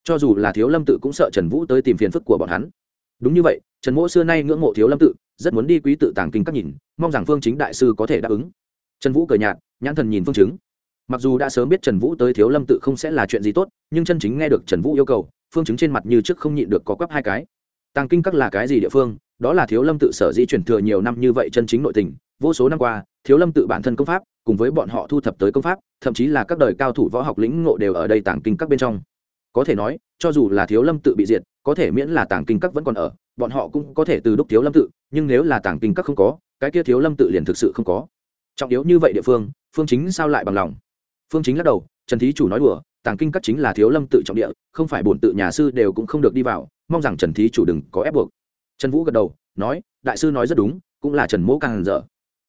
cho dù là thiếu lâm tự cũng sợ trần vũ tới tìm phiền phức của bọn hắn đúng như vậy trần mỗ xưa nay ngưỡng mộ thiếu lâm tự rất muốn đi quý tự tàng kinh các nhìn mong rằng phương chính đại sư có thể đáp ứng trần vũ cười nhạt nhãn thần nhìn phương chứng mặc dù đã sớm biết trần vũ tới thiếu lâm tự không sẽ là chuyện gì tốt nhưng chân chính nghe được trần vũ yêu cầu phương chứng trên mặt như trước không nhịn được có quắp hai cái tàng kinh các là cái gì địa phương đó là thiếu lâm tự sở di chuyển thừa nhiều năm như vậy chân chính nội tình vô số năm qua thiếu lâm tự bản thân công pháp cùng với bọn họ thu thập tới công pháp thậm chí là các đời cao thủ võ học lĩnh ngộ đều ở đây tàng kinh các bên trong có thể nói, cho dù là thiếu lâm tự bị diệt, có thể miễn là tàng kinh các vẫn còn ở, bọn họ cũng có thể từ đúc thiếu lâm tự, nhưng nếu là tàng kinh các không có, cái kia thiếu lâm tự liền thực sự không có. Trọng yếu như vậy địa phương phương chính sao lại bằng lòng? Phương chính lắc đầu, trần thí chủ nói đùa, tàng kinh các chính là thiếu lâm tự trọng địa, không phải bổn tự nhà sư đều cũng không được đi vào, mong rằng trần thí chủ đừng có ép buộc. Trần vũ gật đầu, nói, đại sư nói rất đúng, cũng là trần mỗ càng hẳn dở.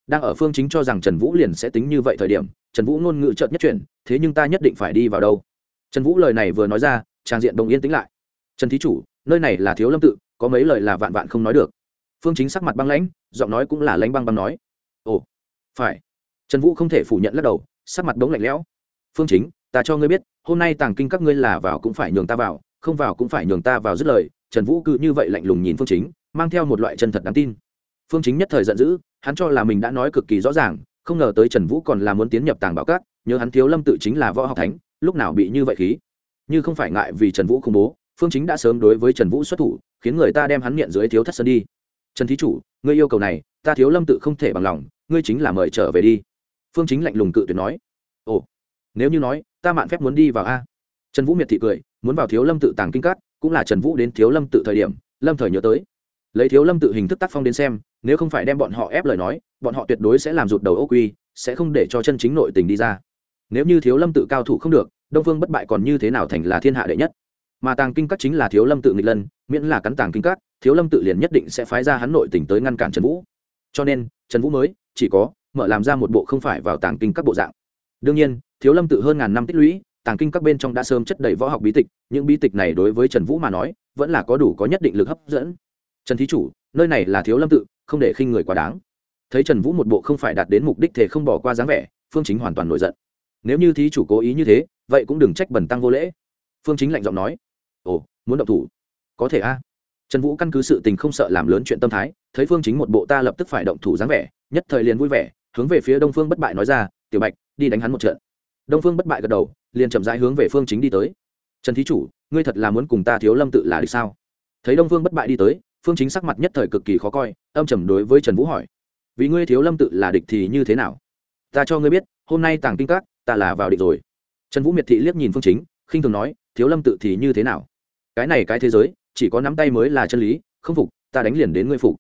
Đang ở phương chính cho rằng trần vũ liền sẽ tính như vậy thời điểm, trần vũ ngôn ngữ trợt nhất chuyển, thế nhưng ta nhất định phải đi vào đâu? Trần vũ lời này vừa nói ra, trang diện đồng yên tĩnh lại. Trần thí chủ, nơi này là thiếu lâm tự, có mấy lời là vạn vạn không nói được. Phương chính sắc mặt băng lãnh, giọng nói cũng là lãnh băng băng nói. Ồ, phải. Trần vũ không thể phủ nhận lắc đầu, sắc mặt bỗng lạnh lẽo. Phương chính, ta cho ngươi biết, hôm nay tàng kinh các ngươi là vào cũng phải nhường ta vào, không vào cũng phải nhường ta vào dứt lời. Trần vũ cứ như vậy lạnh lùng nhìn phương chính, mang theo một loại chân thật đáng tin. Phương chính nhất thời giận dữ, hắn cho là mình đã nói cực kỳ rõ ràng, không ngờ tới trần vũ còn là muốn tiến nhập tàng bảo cát nhớ hắn thiếu lâm tự chính là võ học thánh lúc nào bị như vậy khí? Như không phải ngại vì trần vũ khủng bố, phương chính đã sớm đối với trần vũ xuất thủ, khiến người ta đem hắn nghiện dưới thiếu thất sơn đi. Trần thí chủ, ngươi yêu cầu này, ta thiếu lâm tự không thể bằng lòng, ngươi chính là mời trở về đi. Phương chính lạnh lùng cự tuyệt nói. Ồ, nếu như nói, ta mạn phép muốn đi vào a. Trần vũ miệt thị cười, muốn vào thiếu lâm tự tàng kinh cát cũng là trần vũ đến thiếu lâm tự thời điểm, lâm thời nhớ tới. Lấy thiếu lâm tự hình thức tác phong đến xem, nếu không phải đem bọn họ ép lời nói, bọn họ tuyệt đối sẽ làm rụt đầu ô quy, sẽ không để cho chân chính nội tình đi ra nếu như thiếu lâm tự cao thủ không được, đông phương bất bại còn như thế nào thành là thiên hạ đệ nhất? Mà tàng kinh các chính là thiếu lâm tự nghịch lân, miễn là cắn tàng kinh các, thiếu lâm tự liền nhất định sẽ phái ra hắn nội tình tới ngăn cản trần vũ. Cho nên, trần vũ mới, chỉ có, mở làm ra một bộ không phải vào tàng kinh các bộ dạng. Đương nhiên, thiếu lâm tự hơn ngàn năm tích lũy, tàng kinh các bên trong đã sớm chất đầy võ học bí tịch, những bí tịch này đối với trần vũ mà nói, vẫn là có đủ có nhất định lực hấp dẫn. Trần thí chủ, nơi này là thiếu lâm tự, không để khinh người quá đáng. Thấy trần vũ một bộ không phải đạt đến mục đích thể không bỏ qua dáng vẻ, phương chính hoàn toàn nổi giận nếu như thí chủ cố ý như thế, vậy cũng đừng trách bẩn tăng vô lễ. Phương chính lạnh giọng nói. Ồ, muốn động thủ? Có thể a. À. Trần vũ căn cứ sự tình không sợ làm lớn chuyện tâm thái, thấy phương chính một bộ ta lập tức phải động thủ dáng vẻ, nhất thời liền vui vẻ, hướng về phía đông phương bất bại nói ra, tiểu bạch, đi đánh hắn một trận. Đông phương bất bại gật đầu, liền chậm rãi hướng về phương chính đi tới. Trần thí chủ, ngươi thật là muốn cùng ta thiếu lâm tự là địch sao? Thấy đông phương bất bại đi tới, phương chính sắc mặt nhất thời cực kỳ khó coi, âm trầm đối với trần vũ hỏi. Vì ngươi thiếu lâm tự là địch thì như thế nào? Ta cho ngươi biết, hôm nay tàng kinh các ta là vào định rồi. Trần vũ miệt thị liếc nhìn phương chính, khinh thường nói, thiếu lâm tự thì như thế nào? Cái này cái thế giới, chỉ có nắm tay mới là chân lý, không phục, ta đánh liền đến ngươi phục.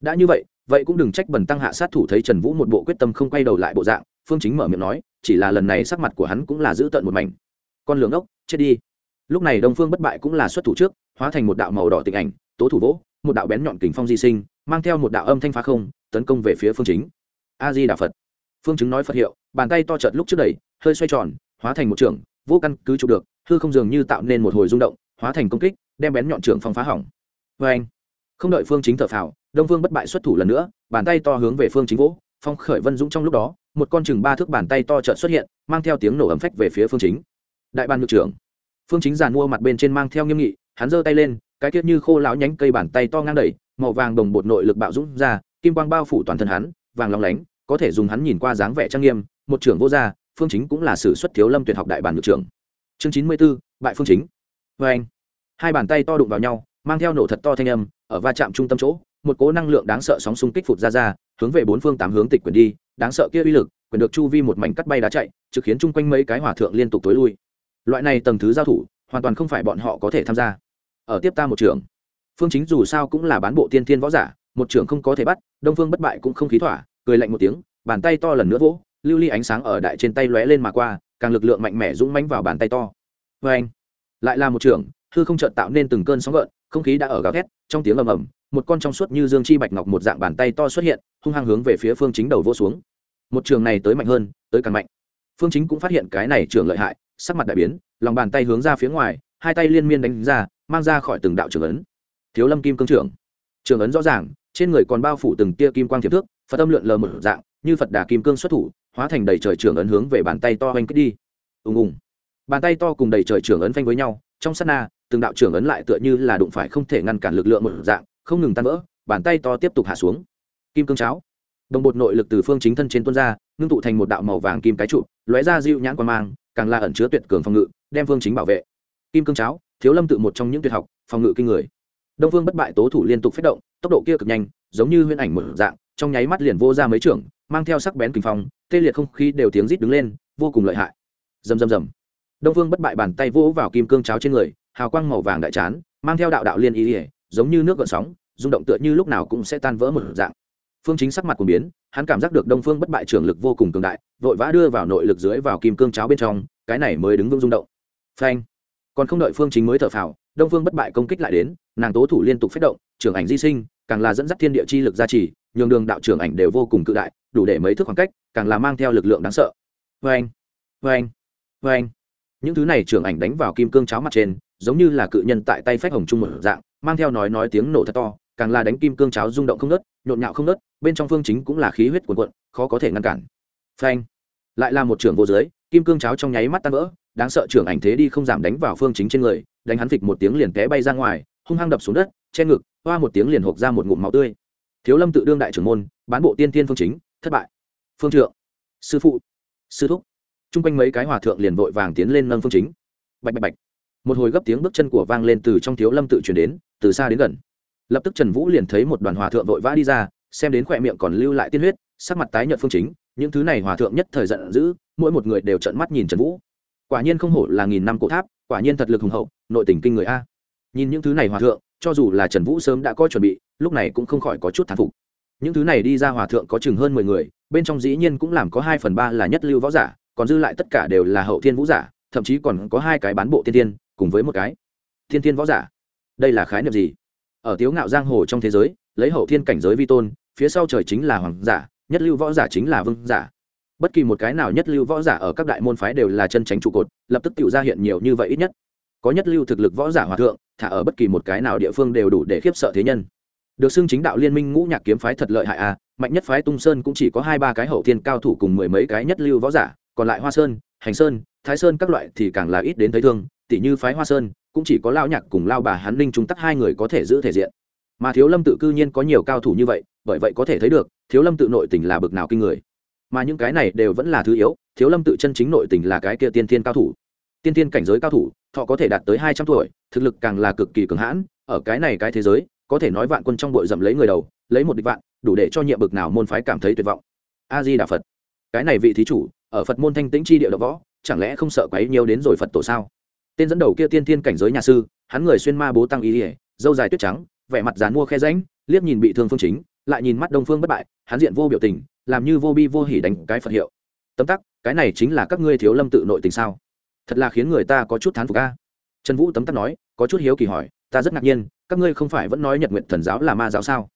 Đã như vậy vậy cũng đừng trách bần tăng hạ sát thủ thấy trần vũ một bộ quyết tâm không quay đầu lại bộ dạng, phương chính mở miệng nói, chỉ là lần này sắc mặt của hắn cũng là giữ tận một mảnh. Con lường ốc, chết đi. Lúc này đông phương bất bại cũng là xuất thủ trước, hóa thành một đạo màu đỏ tịnh ảnh, tố thủ vỗ, một đạo bén nhọn kình phong di sinh, mang theo một đạo âm thanh phá không, tấn công về phía phương chính. A di đà phật. Phương chứng nói phật hiệu bàn tay to chợt lúc trước đẩy, hơi xoay tròn, hóa thành một trường, vô căn cứ chụp được, hư không dường như tạo nên một hồi rung động, hóa thành công kích, đem bén nhọn trường phong phá hỏng. Vê anh, không đợi phương chính thở phào, đông phương bất bại xuất thủ lần nữa, bàn tay to hướng về phương chính vỗ, phong khởi vân dũng trong lúc đó, một con chừng ba thước bàn tay to chợt xuất hiện, mang theo tiếng nổ ấm phách về phía phương chính. Đại ban nhược trưởng, phương chính giàn mua mặt bên trên mang theo nghiêm nghị, hắn giơ tay lên, cái tiết như khô láo nhánh cây bàn tay to ngang đẩy, màu vàng đồng bột nội lực bạo dũng ra, kim quang bao phủ toàn thân hắn, vàng lóng lánh có thể dùng hắn nhìn qua dáng vẻ trang nghiêm, một trưởng vô gia, phương chính cũng là sử xuất thiếu lâm tuyệt học đại bản nhược trưởng. Chương chín mươi b ố bại phương chính. Vê anh, hai bàn tay to đụng vào nhau, mang theo nổ thật to thanh âm, ở va chạm trung tâm chỗ, một cố năng lượng đáng sợ sóng xung kích phụt ra ra, hướng về bốn phương tám hướng tịch quyền đi, đáng sợ kia uy lực, quyền được chu vi một mảnh cắt bay đá chạy, trực khiến chung quanh mấy cái hỏa thượng liên tục tối lui. Loại này tầng thứ giao thủ, hoàn toàn không phải bọn họ có thể tham gia. Ở tiếp ta một trường phương chính dù sao cũng là bán bộ tiên thiên võ giả, một trường không có thể bắt, đông phương bất bại cũng không khí thỏa cười lạnh một tiếng, bàn tay to lần nữa vỗ, lưu ly ánh sáng ở đại trên tay lóe lên mà qua, càng lực lượng mạnh mẽ dũng mãnh vào bàn tay to. Vê anh, lại là một trường hư không chợt tạo nên từng cơn sóng gợn, không khí đã ở gào thét, trong tiếng ầm ầm, một con trong suốt như dương chi bạch ngọc một dạng bàn tay to xuất hiện, hung hăng hướng về phía phương chính đầu vỗ xuống. Một trường này tới mạnh hơn, tới càng mạnh. Phương chính cũng phát hiện cái này trường lợi hại, sắc mặt đại biến, lòng bàn tay hướng ra phía ngoài, hai tay liên miên đánh ra, mang ra khỏi từng đạo trường ấn. Thiếu lâm kim cương trưởng. Trường ấn rõ ràng, trên người còn bao phủ từng tia kim quang thiệp thước phật âm lượn lờ một dạng, như phật đà kim cương xuất thủ, hóa thành đầy trời trường ấn hướng về bàn tay to oanh kích đi. Ùng ùng. Bàn tay to cùng đầy trời trường ấn phanh với nhau, trong sát na, từng đạo trường ấn lại tựa như là đụng phải không thể ngăn cản lực lượng một dạng, không ngừng tan vỡ, bàn tay to tiếp tục hạ xuống. Kim cương cháo. Đồng bột nội lực từ phương chính thân trên tuôn ra, ngưng tụ thành một đạo màu vàng kim cái trụ, lóe ra dịu nhãn quan mang, càng là ẩn chứa tuyệt cường phòng ngự, đem phương chính bảo vệ. Kim cương cháo, thiếu lâm tự một trong những tuyệt học, phòng ngự kinh người. Đông phương bất bại tố thủ liên tục phát động tốc độ kia cực nhanh, giống như huyễn ảnh một dạng, trong nháy mắt liền vô ra mấy trưởng, mang theo sắc bén kinh phong, tê liệt không khí đều tiếng rít đứng lên, vô cùng lợi hại. Rầm rầm rầm. Đông phương bất bại bàn tay vỗ vào kim cương cháo trên người, hào quang màu vàng đại chán, mang theo đạo đạo liên ý ỉa giống như nước gợn sóng, rung động tựa như lúc nào cũng sẽ tan vỡ một dạng. Phương chính sắc mặt của biến, hắn cảm giác được đông phương bất bại trưởng lực vô cùng cường đại, vội vã đưa vào nội lực dưới vào kim cương cháo bên trong, cái này mới đứng vững rung động. Phanh. Còn không đợi phương chính mới thở phào, đông phương bất bại công kích lại đến, nàng tố thủ liên tục phát động, trưởng ảnh di sinh càng là dẫn dắt thiên địa chi lực gia trì, nhường đường đạo trưởng ảnh đều vô cùng cự đại, đủ để mấy thước khoảng cách, càng là mang theo lực lượng đáng sợ. Vê anh vê anh vê anh những thứ này trưởng ảnh đánh vào kim cương cháo mặt trên, giống như là cự nhân tại tay phách hồng trung một dạng, mang theo nói nói tiếng nổ thật to, càng là đánh kim cương cháo rung động không nớt nhộn nhạo không nớt bên trong phương chính cũng là khí huyết cuồn cuộn, khó có thể ngăn cản. Phanh. Lại là một trưởng vô giới kim cương cháo trong nháy mắt tan vỡ, đáng sợ trưởng ảnh thế đi không giảm đánh vào phương chính trên người, đánh hắn phịch một tiếng liền té bay ra ngoài, hung hăng đập xuống đất, che ngực hoa một tiếng liền hộp ra một ngụm máu tươi. Thiếu lâm tự đương đại trưởng môn, bán bộ tiên tiên phương chính, thất bại. Phương trượng. Sư phụ. Sư thúc. Chung quanh mấy cái hòa thượng liền vội vàng tiến lên nâng phương chính. Bạch bạch bạch. Một hồi gấp tiếng bước chân của vang lên từ trong thiếu lâm tự chuyển đến, từ xa đến gần. Lập tức trần vũ liền thấy một đoàn hòa thượng vội vã đi ra, xem đến khỏe miệng còn lưu lại tiên huyết, sắc mặt tái nhợt phương chính, những thứ này hòa thượng nhất thời giận dữ, mỗi một người đều trợn mắt nhìn trần vũ. Quả nhiên không hổ là nghìn năm cổ tháp, quả nhiên thật lực hùng hậu, nội tình kinh người a. Nhìn những thứ này hòa thượng cho dù là trần vũ sớm đã có chuẩn bị, lúc này cũng không khỏi có chút thán phục. Những thứ này đi ra hòa thượng có chừng hơn mười người, bên trong dĩ nhiên cũng làm có hai phần ba là nhất lưu võ giả, còn dư lại tất cả đều là hậu thiên vũ giả, thậm chí còn có hai cái bán bộ tiên tiên, cùng với một cái thiên thiên võ giả. Đây là khái niệm gì? Ở tiếu ngạo giang hồ trong thế giới, lấy hậu thiên cảnh giới vi tôn, phía sau trời chính là hoàng giả, nhất lưu võ giả chính là vương giả. Bất kỳ một cái nào nhất lưu võ giả ở các đại môn phái đều là chân tránh trụ cột, lập tức tự ra hiện nhiều như vậy ít nhất có nhất lưu thực lực võ giả hòa thượng, thả ở bất kỳ một cái nào địa phương đều đủ để khiếp sợ thế nhân. Được xưng chính đạo liên minh ngũ nhạc kiếm phái thật lợi hại à mạnh nhất phái tung sơn cũng chỉ có hai ba cái hậu thiên cao thủ cùng mười mấy cái nhất lưu võ giả, còn lại hoa sơn, hành sơn, thái sơn các loại thì càng là ít đến thấy thương tỷ như phái hoa sơn, cũng chỉ có lao nhạc cùng lao bà hán ninh chúng tắc hai người có thể giữ thể diện. Mà thiếu lâm tự cư nhiên có nhiều cao thủ như vậy, bởi vậy có thể thấy được, thiếu lâm tự nội tình là bực nào kinh người. Mà những cái này đều vẫn là thứ yếu, thiếu lâm tự chân chính nội tình là cái kia tiên thiên cao thủ tiên tiên cảnh giới cao thủ, thọ có thể đạt tới hai trăm tuổi, thực lực càng là cực kỳ cường hãn, ở cái này cái thế giới, có thể nói vạn quân trong bội dậm lấy người đầu, lấy một địch vạn, đủ để cho nhiệm bực nào môn phái cảm thấy tuyệt vọng. A di đà phật. Cái này vị thí chủ, ở phật môn thanh tĩnh chi địa đ võ, chẳng lẽ không sợ quấy nhiều đến rồi phật tổ sao? Tên dẫn đầu kia tiên tiên cảnh giới nhà sư, hắn người xuyên ma bố tăng ý ỉa dâu dài tuyết trắng, vẻ mặt dán mua khe ránh liếc nhìn bị thương phương chính, lại nhìn mắt đông phương bất bại, hắn diện vô biểu tình, làm như vô bi vô hỉ đánh cái phật hiệu. Tấm tắc, cái này chính là các ngươi thiếu lâm tự nội tình sao? Thật là khiến người ta có chút thán phục ca trần vũ tấm tắc nói, có chút hiếu kỳ hỏi, ta rất ngạc nhiên, các ngươi không phải vẫn nói nhật nguyện thần giáo là ma giáo sao?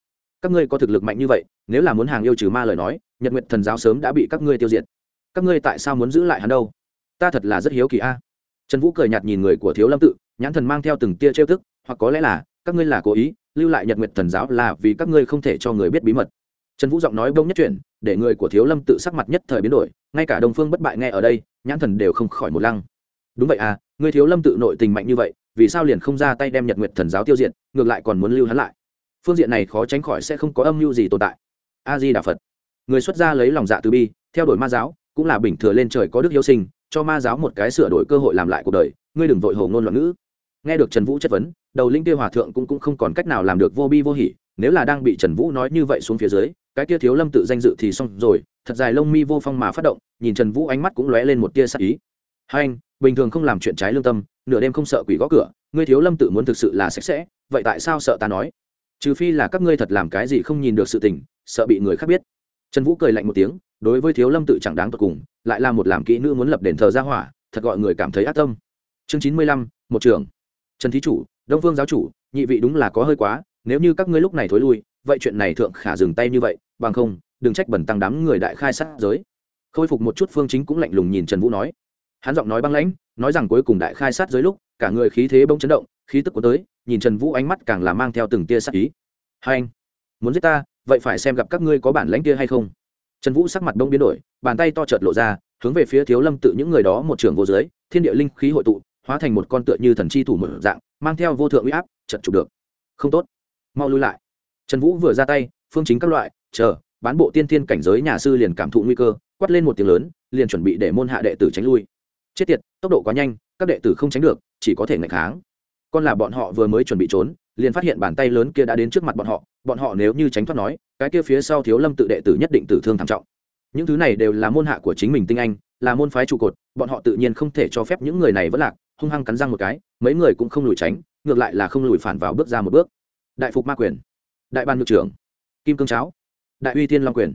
Các ngươi có thực lực mạnh như vậy, nếu là muốn hàng yêu trừ ma lời nói, nhật nguyện thần giáo sớm đã bị các ngươi tiêu diệt. Các ngươi tại sao muốn giữ lại hắn đâu? Ta thật là rất hiếu kỳ a. Trần vũ cười nhạt nhìn người của thiếu lâm tự, nhãn thần mang theo từng tia trêu tức, hoặc có lẽ là, các ngươi là cố ý, lưu lại nhật nguyện thần giáo là vì các ngươi không thể cho người biết bí mật. Trần vũ giọng nói bông nhất chuyển, để người của thiếu lâm tự sắc mặt nhất thời biến đổi, ngay cả đồng phương bất bại nghe ở đây, nhãn thần đều không khỏi một lăng đúng vậy à người thiếu lâm tự nội tình mạnh như vậy vì sao liền không ra tay đem nhật nguyệt thần giáo tiêu diệt ngược lại còn muốn lưu hắn lại? Phương diện này khó tránh khỏi sẽ không có âm mưu gì tồn tại. A di đà phật. Người xuất gia lấy lòng dạ từ bi theo đuổi ma giáo cũng là bình thừa lên trời có đức hiếu sinh cho ma giáo một cái sửa đổi cơ hội làm lại cuộc đời ngươi đừng vội hồ ngôn loạn ngữ. Nghe được trần vũ chất vấn đầu linh kia hòa thượng cũng, cũng không còn cách nào làm được vô bi vô hỉ nếu là đang bị trần vũ nói như vậy xuống phía dưới cái kia thiếu lâm tự danh dự thì xong rồi thật dài lông mi vô phong mà phát động nhìn trần vũ ánh mắt cũng lóe lên một tia sắc ý. Hai anh bình thường không làm chuyện trái lương tâm, nửa đêm không sợ quỷ gõ cửa, ngươi thiếu lâm tự muốn thực sự là sạch sẽ, vậy tại sao sợ ta nói? Trừ phi là các ngươi thật làm cái gì không nhìn được sự tình, sợ bị người khác biết. Trần vũ cười lạnh một tiếng, đối với thiếu lâm tự chẳng đáng tột cùng, lại là một làm kỹ nữ muốn lập đền thờ ra hỏa, thật gọi người cảm thấy ác tâm. Chương chín mươi lăm, một trưởng. Trần thí chủ, đông phương giáo chủ, nhị vị đúng là có hơi quá, nếu như các ngươi lúc này thối lui, vậy chuyện này thượng khả dừng tay như vậy, bằng không, đừng trách bẩn tăng đám người đại khai sát giới. Khôi phục một chút phương chính cũng lạnh lùng nhìn trần vũ nói hắn giọng nói băng lãnh, nói rằng cuối cùng đại khai sát giới lúc, cả người khí thế bỗng chấn động, khí tức của tới, nhìn trần vũ ánh mắt càng là mang theo từng tia sát ý. Hai anh, muốn giết ta, vậy phải xem gặp các ngươi có bản lãnh kia hay không. Trần vũ sắc mặt bông biến đổi, bàn tay to chợt lộ ra, hướng về phía thiếu lâm tự những người đó một trường vô giới thiên địa linh khí hội tụ, hóa thành một con tựa như thần chi thủ một dạng, mang theo vô thượng uy áp chật chụp được. Không tốt, mau lui lại. Trần vũ vừa ra tay, phương chính các loại, chờ, bán bộ tiên thiên cảnh giới nhà sư liền cảm thụ nguy cơ, quát lên một tiếng lớn, liền chuẩn bị để môn hạ đệ tử tránh lui chết tiệt, tốc độ quá nhanh, các đệ tử không tránh được, chỉ có thể ngạch kháng. Con là bọn họ vừa mới chuẩn bị trốn, liền phát hiện bàn tay lớn kia đã đến trước mặt bọn họ bọn họ nếu như tránh thoát nói, cái kia phía sau thiếu lâm tự đệ tử nhất định tử thương thảm trọng. Những thứ này đều là môn hạ của chính mình tinh anh, là môn phái trụ cột, bọn họ tự nhiên không thể cho phép những người này vất lạc, hung hăng cắn răng một cái, mấy người cũng không lùi tránh, ngược lại là không lùi phản vào bước ra một bước. Đại phục ma quyền, đại ban ngược trưởng, kim cương cháo, đại uy tiên long quyền.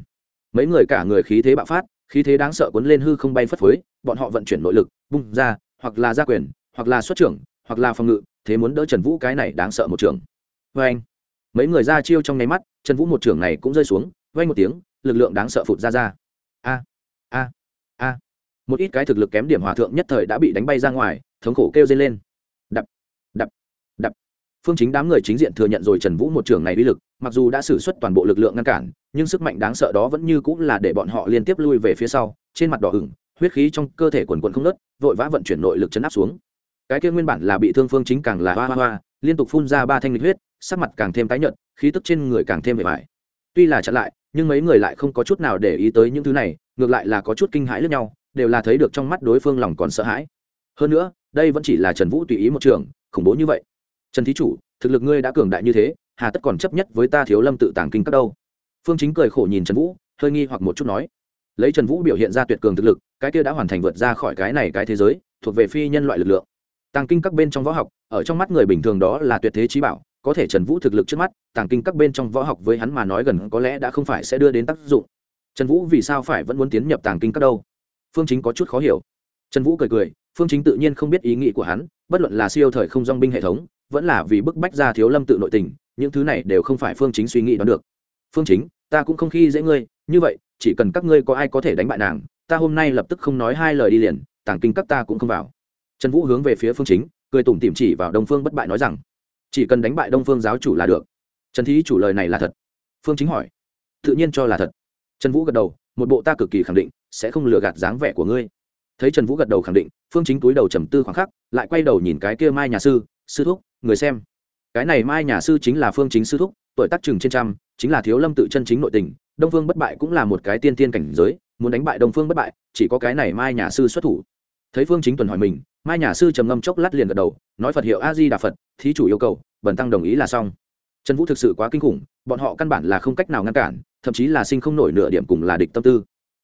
Mấy người cả người khí thế bạo phát, khí thế đáng sợ cuốn lên hư không bay phất phới bọn họ vận chuyển nội lực, bung ra, hoặc là gia quyền, hoặc là xuất trưởng, hoặc là phòng ngự, thế muốn đỡ trần vũ cái này đáng sợ một trường vê vâng anh. Mấy người ra chiêu trong nháy mắt, trần vũ một trưởng này cũng rơi xuống vay một tiếng, lực lượng đáng sợ phụt ra ra. A a a. Một ít cái thực lực kém điểm hòa thượng nhất thời đã bị đánh bay ra ngoài, thống khổ kêu dây lên. Đập đập đập. Phương chính đám người chính diện thừa nhận rồi trần vũ một trường này uy lực, mặc dù đã xử suất toàn bộ lực lượng ngăn cản, nhưng sức mạnh đáng sợ đó vẫn như cũng là để bọn họ liên tiếp lui về phía sau, trên mặt đỏ hửng huyết khí trong cơ thể quần quần không nớt, vội vã vận chuyển nội lực chấn áp xuống. Cái kia nguyên bản là bị thương phương chính càng là hoa hoa hoa, liên tục phun ra ba thanh lịch huyết, sắc mặt càng thêm tái nhợt, khí tức trên người càng thêm vẻ vải tuy là chặn lại, nhưng mấy người lại không có chút nào để ý tới những thứ này, ngược lại là có chút kinh hãi lẫn nhau, đều là thấy được trong mắt đối phương lòng còn sợ hãi. Hơn nữa, đây vẫn chỉ là trần vũ tùy ý một trường, khủng bố như vậy. Trần thí chủ, thực lực ngươi đã cường đại như thế, hà tất còn chấp nhất với ta thiếu lâm tự tàng kinh các đâu? Phương chính cười khổ nhìn trần vũ, hơi nghi hoặc một chút nói. Lấy trần vũ biểu hiện ra tuyệt cường thực lực cái kia đã hoàn thành vượt ra khỏi cái này cái thế giới, thuộc về phi nhân loại lực lượng. Tàng kinh các bên trong võ học, ở trong mắt người bình thường đó là tuyệt thế trí bảo, có thể trần vũ thực lực trước mắt, tàng kinh các bên trong võ học với hắn mà nói gần có lẽ đã không phải sẽ đưa đến tác dụng. Trần vũ vì sao phải vẫn muốn tiến nhập tàng kinh các đâu? Phương chính có chút khó hiểu. Trần vũ cười cười, phương chính tự nhiên không biết ý nghĩ của hắn, bất luận là siêu thời không dong binh hệ thống, vẫn là vì bức bách ra thiếu lâm tự nội tình, những thứ này đều không phải phương chính suy nghĩ đoán được. Phương chính, ta cũng không khi dễ ngươi, như vậy, chỉ cần các ngươi có ai có thể đánh bại nàng ta hôm nay lập tức không nói hai lời đi liền, tàng kinh các ta cũng không vào. Trần vũ hướng về phía phương chính, cười tủm tỉm chỉ vào đông phương bất bại nói rằng, chỉ cần đánh bại đông phương giáo chủ là được. Trần thí chủ lời này là thật. Phương chính hỏi, tự nhiên cho là thật. Trần vũ gật đầu, một bộ ta cực kỳ khẳng định, sẽ không lừa gạt dáng vẻ của ngươi. Thấy trần vũ gật đầu khẳng định, phương chính túi đầu trầm tư khoảng khắc, lại quay đầu nhìn cái kia mai nhà sư sư thúc, người xem. Cái này mai nhà sư chính là phương chính sư thúc, tuổi tác chừng trên trăm, chính là thiếu lâm tự chân chính nội tình, đông phương bất bại cũng là một cái tiên tiên cảnh giới muốn đánh bại đông phương bất bại, chỉ có cái này mai nhà sư xuất thủ. Thấy phương chính tuần hỏi mình, mai nhà sư trầm ngâm chốc lát liền gật đầu, nói phật hiệu a di đà phật, thí chủ yêu cầu, bần tăng đồng ý là xong. Trần vũ thực sự quá kinh khủng, bọn họ căn bản là không cách nào ngăn cản, thậm chí là sinh không nổi nửa điểm cùng là địch tâm tư.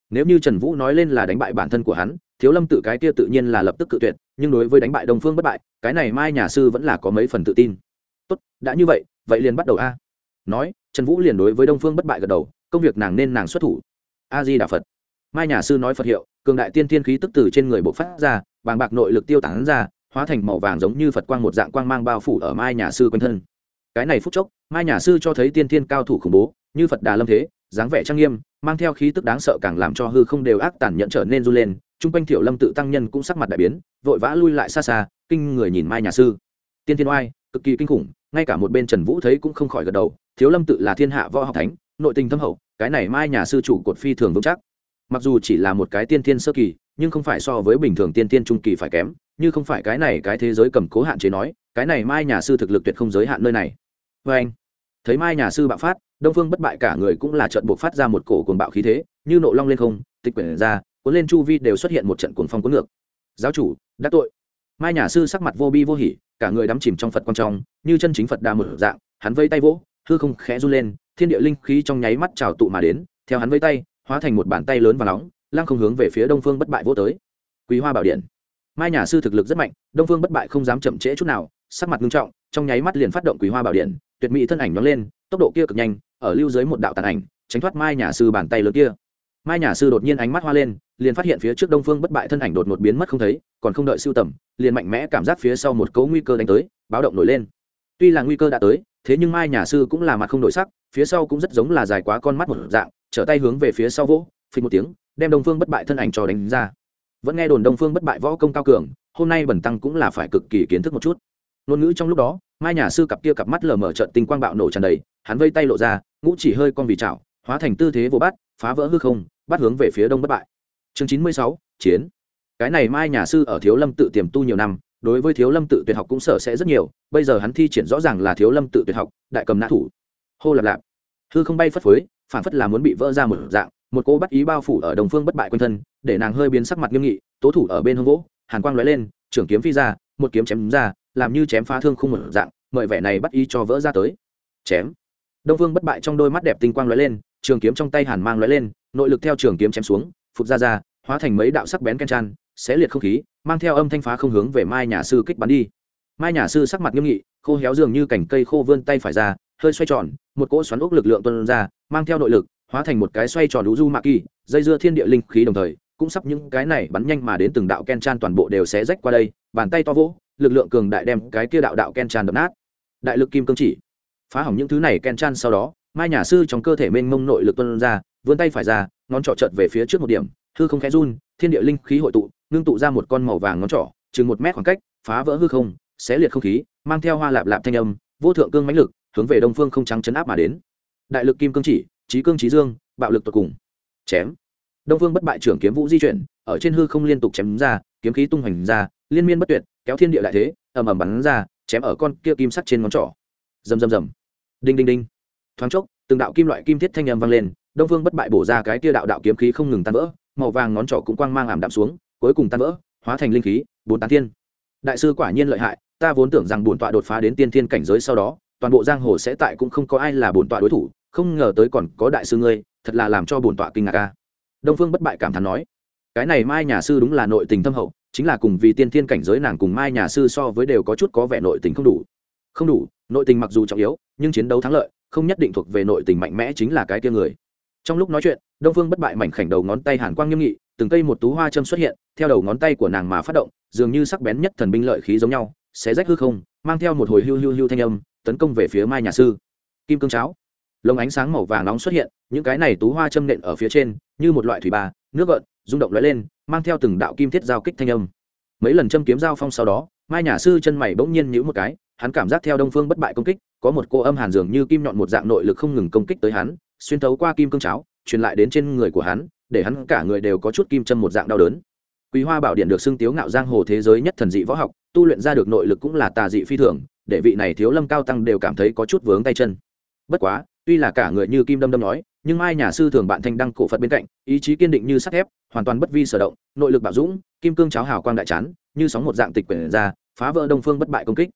Nếu như trần vũ nói lên là đánh bại bản thân của hắn, thiếu lâm tự cái kia tự nhiên là lập tức cự tuyệt, nhưng đối với đánh bại đông phương bất bại, cái này mai nhà sư vẫn là có mấy phần tự tin. Tốt, đã như vậy vậy liền bắt đầu a. Nói, trần vũ liền đối với đông phương bất bại gật đầu, công việc nàng nên nàng xuất thủ. A di đà phật mai nhà sư nói phật hiệu, cường đại tiên thiên khí tức từ trên người bộ phát ra, bàng bạc nội lực tiêu tán ra, hóa thành màu vàng giống như phật quang một dạng quang mang bao phủ ở mai nhà sư quanh thân. Cái này phút chốc, mai nhà sư cho thấy tiên thiên cao thủ khủng bố, như phật đà lâm thế, dáng vẻ trang nghiêm, mang theo khí tức đáng sợ càng làm cho hư không đều ác tàn nhẫn trở nên run lên, chung quanh thiểu lâm tự tăng nhân cũng sắc mặt đại biến, vội vã lui lại xa xa, kinh người nhìn mai nhà sư. Tiên thiên oai, cực kỳ kinh khủng, ngay cả một bên trần vũ thấy cũng không khỏi gật đầu thiếu lâm tự là thiên hạ võ học thánh, nội tình thâm hậu, cái này mai nhà sư chủ cột phi thường vững chắc mặc dù chỉ là một cái tiên tiên sơ kỳ, nhưng không phải so với bình thường tiên tiên trung kỳ phải kém, như không phải cái này cái thế giới cầm cố hạn chế nói, cái này mai nhà sư thực lực tuyệt không giới hạn nơi này. Vê anh, thấy mai nhà sư bạo phát, đông phương bất bại cả người cũng là trận buộc phát ra một cổ cuồng bạo khí thế, như nộ long lên không, tịch quyển ra, cuốn lên chu vi đều xuất hiện một trận cuồng phong cuốn ngược. Giáo chủ đắc tội. Mai nhà sư sắc mặt vô bi vô hỉ, cả người đắm chìm trong phật quan trong, như chân chính phật đa mở dạng, hắn vây tay vỗ, hư không khẽ run lên, thiên địa linh khí trong nháy mắt trào tụ mà đến, theo hắn vây tay hóa thành một bàn tay lớn và nóng, lăng không hướng về phía đông phương bất bại vô tới. Quý hoa bảo điện. Mai nhà sư thực lực rất mạnh, đông phương bất bại không dám chậm trễ chút nào, sắc mặt nghiêm trọng, trong nháy mắt liền phát động quý hoa bảo điện, tuyệt mỹ thân ảnh nhóng lên, tốc độ kia cực nhanh, ở lưu dưới một đạo tàn ảnh, tránh thoát mai nhà sư bàn tay lớn kia. Mai nhà sư đột nhiên ánh mắt hoa lên, liền phát hiện phía trước đông phương bất bại thân ảnh đột một biến mất không thấy, còn không đợi siêu tầm, liền mạnh mẽ cảm giác phía sau một cấu nguy cơ đánh tới, báo động nổi lên. Tuy là nguy cơ đã tới, thế nhưng mai nhà sư cũng là mặt không đổi sắc, phía sau cũng rất giống là dài quá con mắt một dạng trở tay hướng về phía sau vỗ, phình một tiếng, đem đông phương bất bại thân ảnh cho đánh ra. Vẫn nghe đồn đông phương bất bại võ công cao cường, hôm nay bẩn tăng cũng là phải cực kỳ kiến thức một chút. Ngôn ngữ trong lúc đó, mai nhà sư cặp kia cặp mắt lờ mở trận tinh quang bạo nổ tràn đầy, hắn vây tay lộ ra, ngũ chỉ hơi con vì chảo, hóa thành tư thế vô bắt phá vỡ hư không, bắt hướng về phía đông bất bại. Chương chín mươi sáu, chiến. Cái này mai nhà sư ở thiếu lâm tự tiềm tu nhiều năm, đối với thiếu lâm tự tuyệt học cũng sở sẽ rất nhiều, bây giờ hắn thi triển rõ ràng là thiếu lâm tự tuyệt học, đại cầm nã thủ. Hô lạp lạp. Hư không bay phất phới phản phất là muốn bị vỡ ra một dạng, một cô bắt ý bao phủ ở đồng phương bất bại quanh thân, để nàng hơi biến sắc mặt nghiêm nghị, tố thủ ở bên hông gỗ, hàn quang lóe lên, trưởng kiếm phi ra, một kiếm chém ra, làm như chém phá thương khung một dạng, mời vẻ này bắt ý cho vỡ ra tới. Chém. Đông phương bất bại trong đôi mắt đẹp tinh quang lóe lên, trường kiếm trong tay hàn mang lóe lên, nội lực theo trường kiếm chém xuống phục ra ra, hóa thành mấy đạo sắc bén ken chan, xé liệt không khí, mang theo âm thanh phá không hướng về mai nhà sư kích bắn đi. Mai nhà sư sắc mặt nghiêm nghị, khô héo dường như cành cây khô vươn tay phải ra, hơi xoay tròn một cỗ xoắn ốc lực lượng tuân ra, mang theo nội lực, hóa thành một cái xoay tròn lũ du mạ kỳ, dây dưa thiên địa linh khí đồng thời, cũng sắp những cái này bắn nhanh mà đến từng đạo ken chan toàn bộ đều sẽ rách qua đây, bàn tay to vỗ, lực lượng cường đại đem cái kia đạo đạo ken chan đập nát. Đại lực kim cương chỉ, phá hỏng những thứ này ken chan sau đó, mai nhà sư trong cơ thể mênh mông nội lực tuân ra, vươn tay phải ra, ngón trỏ trợt về phía trước một điểm, hư không khẽ run, thiên địa linh khí hội tụ, ngưng tụ ra một con màu vàng ngón trỏ, chừng một mét khoảng cách, phá vỡ hư không, xé liệt không khí, mang theo hoa lạp lạp thanh âm, vô thượng cương mãnh lực hướng về đông phương không trắng chấn áp mà đến. Đại lực kim cương chỉ trí cương trí dương, bạo lực tột cùng. Chém. Đông phương bất bại trưởng kiếm vũ di chuyển, ở trên hư không liên tục chém ra, kiếm khí tung hoành ra, liên miên bất tuyệt, kéo thiên địa lại thế, ầm ầm bắn ra, chém ở con kia kim sắt trên ngón trỏ. Rầm rầm rầm. Đinh đinh đinh. Thoáng chốc, từng đạo kim loại kim thiết thanh âm vang lên, đông phương bất bại bổ ra cái kia đạo đạo kiếm khí không ngừng tan vỡ, màu vàng ngón trỏ cũng quang mang ảm đạm xuống, cuối cùng tan vỡ, hóa thành linh khí, bốn tán thiên. Đại sư quả nhiên lợi hại, ta vốn tưởng rằng bổn tọa đột phá đến tiên thiên cảnh giới sau đó toàn bộ giang hồ sẽ tại cũng không có ai là bổn tọa đối thủ, không ngờ tới còn có đại sư ngươi, thật là làm cho bổn tọa kinh ngạc ca đông phương bất bại cảm thán nói, cái này mai nhà sư đúng là nội tình thâm hậu, chính là cùng vì tiên thiên cảnh giới nàng cùng mai nhà sư so với đều có chút có vẻ nội tình không đủ. Không đủ, nội tình mặc dù trọng yếu, nhưng chiến đấu thắng lợi, không nhất định thuộc về nội tình mạnh mẽ chính là cái tia người. Trong lúc nói chuyện, đông phương bất bại mảnh khảnh đầu ngón tay hàn quang nghiêm nghị, từng cây một tú hoa châm xuất hiện, theo đầu ngón tay của nàng mà phát động, dường như sắc bén nhất thần binh lợi khí giống nhau, xé rách hư không, mang theo một hồi hưu hưu hưu thanh âm tấn công về phía mai nhà sư. Kim cương cháo. Lồng ánh sáng màu vàng nóng xuất hiện, những cái này tú hoa châm nện ở phía trên, như một loại thủy ba nước gợn, rung động lóe lên, mang theo từng đạo kim thiết giao kích thanh âm. Mấy lần châm kiếm giao phong sau đó, mai nhà sư chân mày bỗng nhiên nhữ một cái, hắn cảm giác theo đông phương bất bại công kích, có một cô âm hàn dường như kim nhọn một dạng nội lực không ngừng công kích tới hắn, xuyên thấu qua kim cương cháo, truyền lại đến trên người của hắn, để hắn cả người đều có chút kim châm một dạng đau đớn. Quý hoa bảo điện được xưng tiếu ngạo giang hồ thế giới nhất thần dị võ học, tu luyện ra được nội lực cũng là tà dị phi thường để vị này thiếu lâm cao tăng đều cảm thấy có chút vướng tay chân. Bất quá, tuy là cả người như kim đâm đâm nói, nhưng mai nhà sư thường bạn thanh đăng cổ phật bên cạnh, ý chí kiên định như sắt thép, hoàn toàn bất vi sở động, nội lực bảo dũng, kim cương cháo hào quang đại chán, như sóng một dạng tịch quyển ra, phá vỡ đông phương bất bại công kích.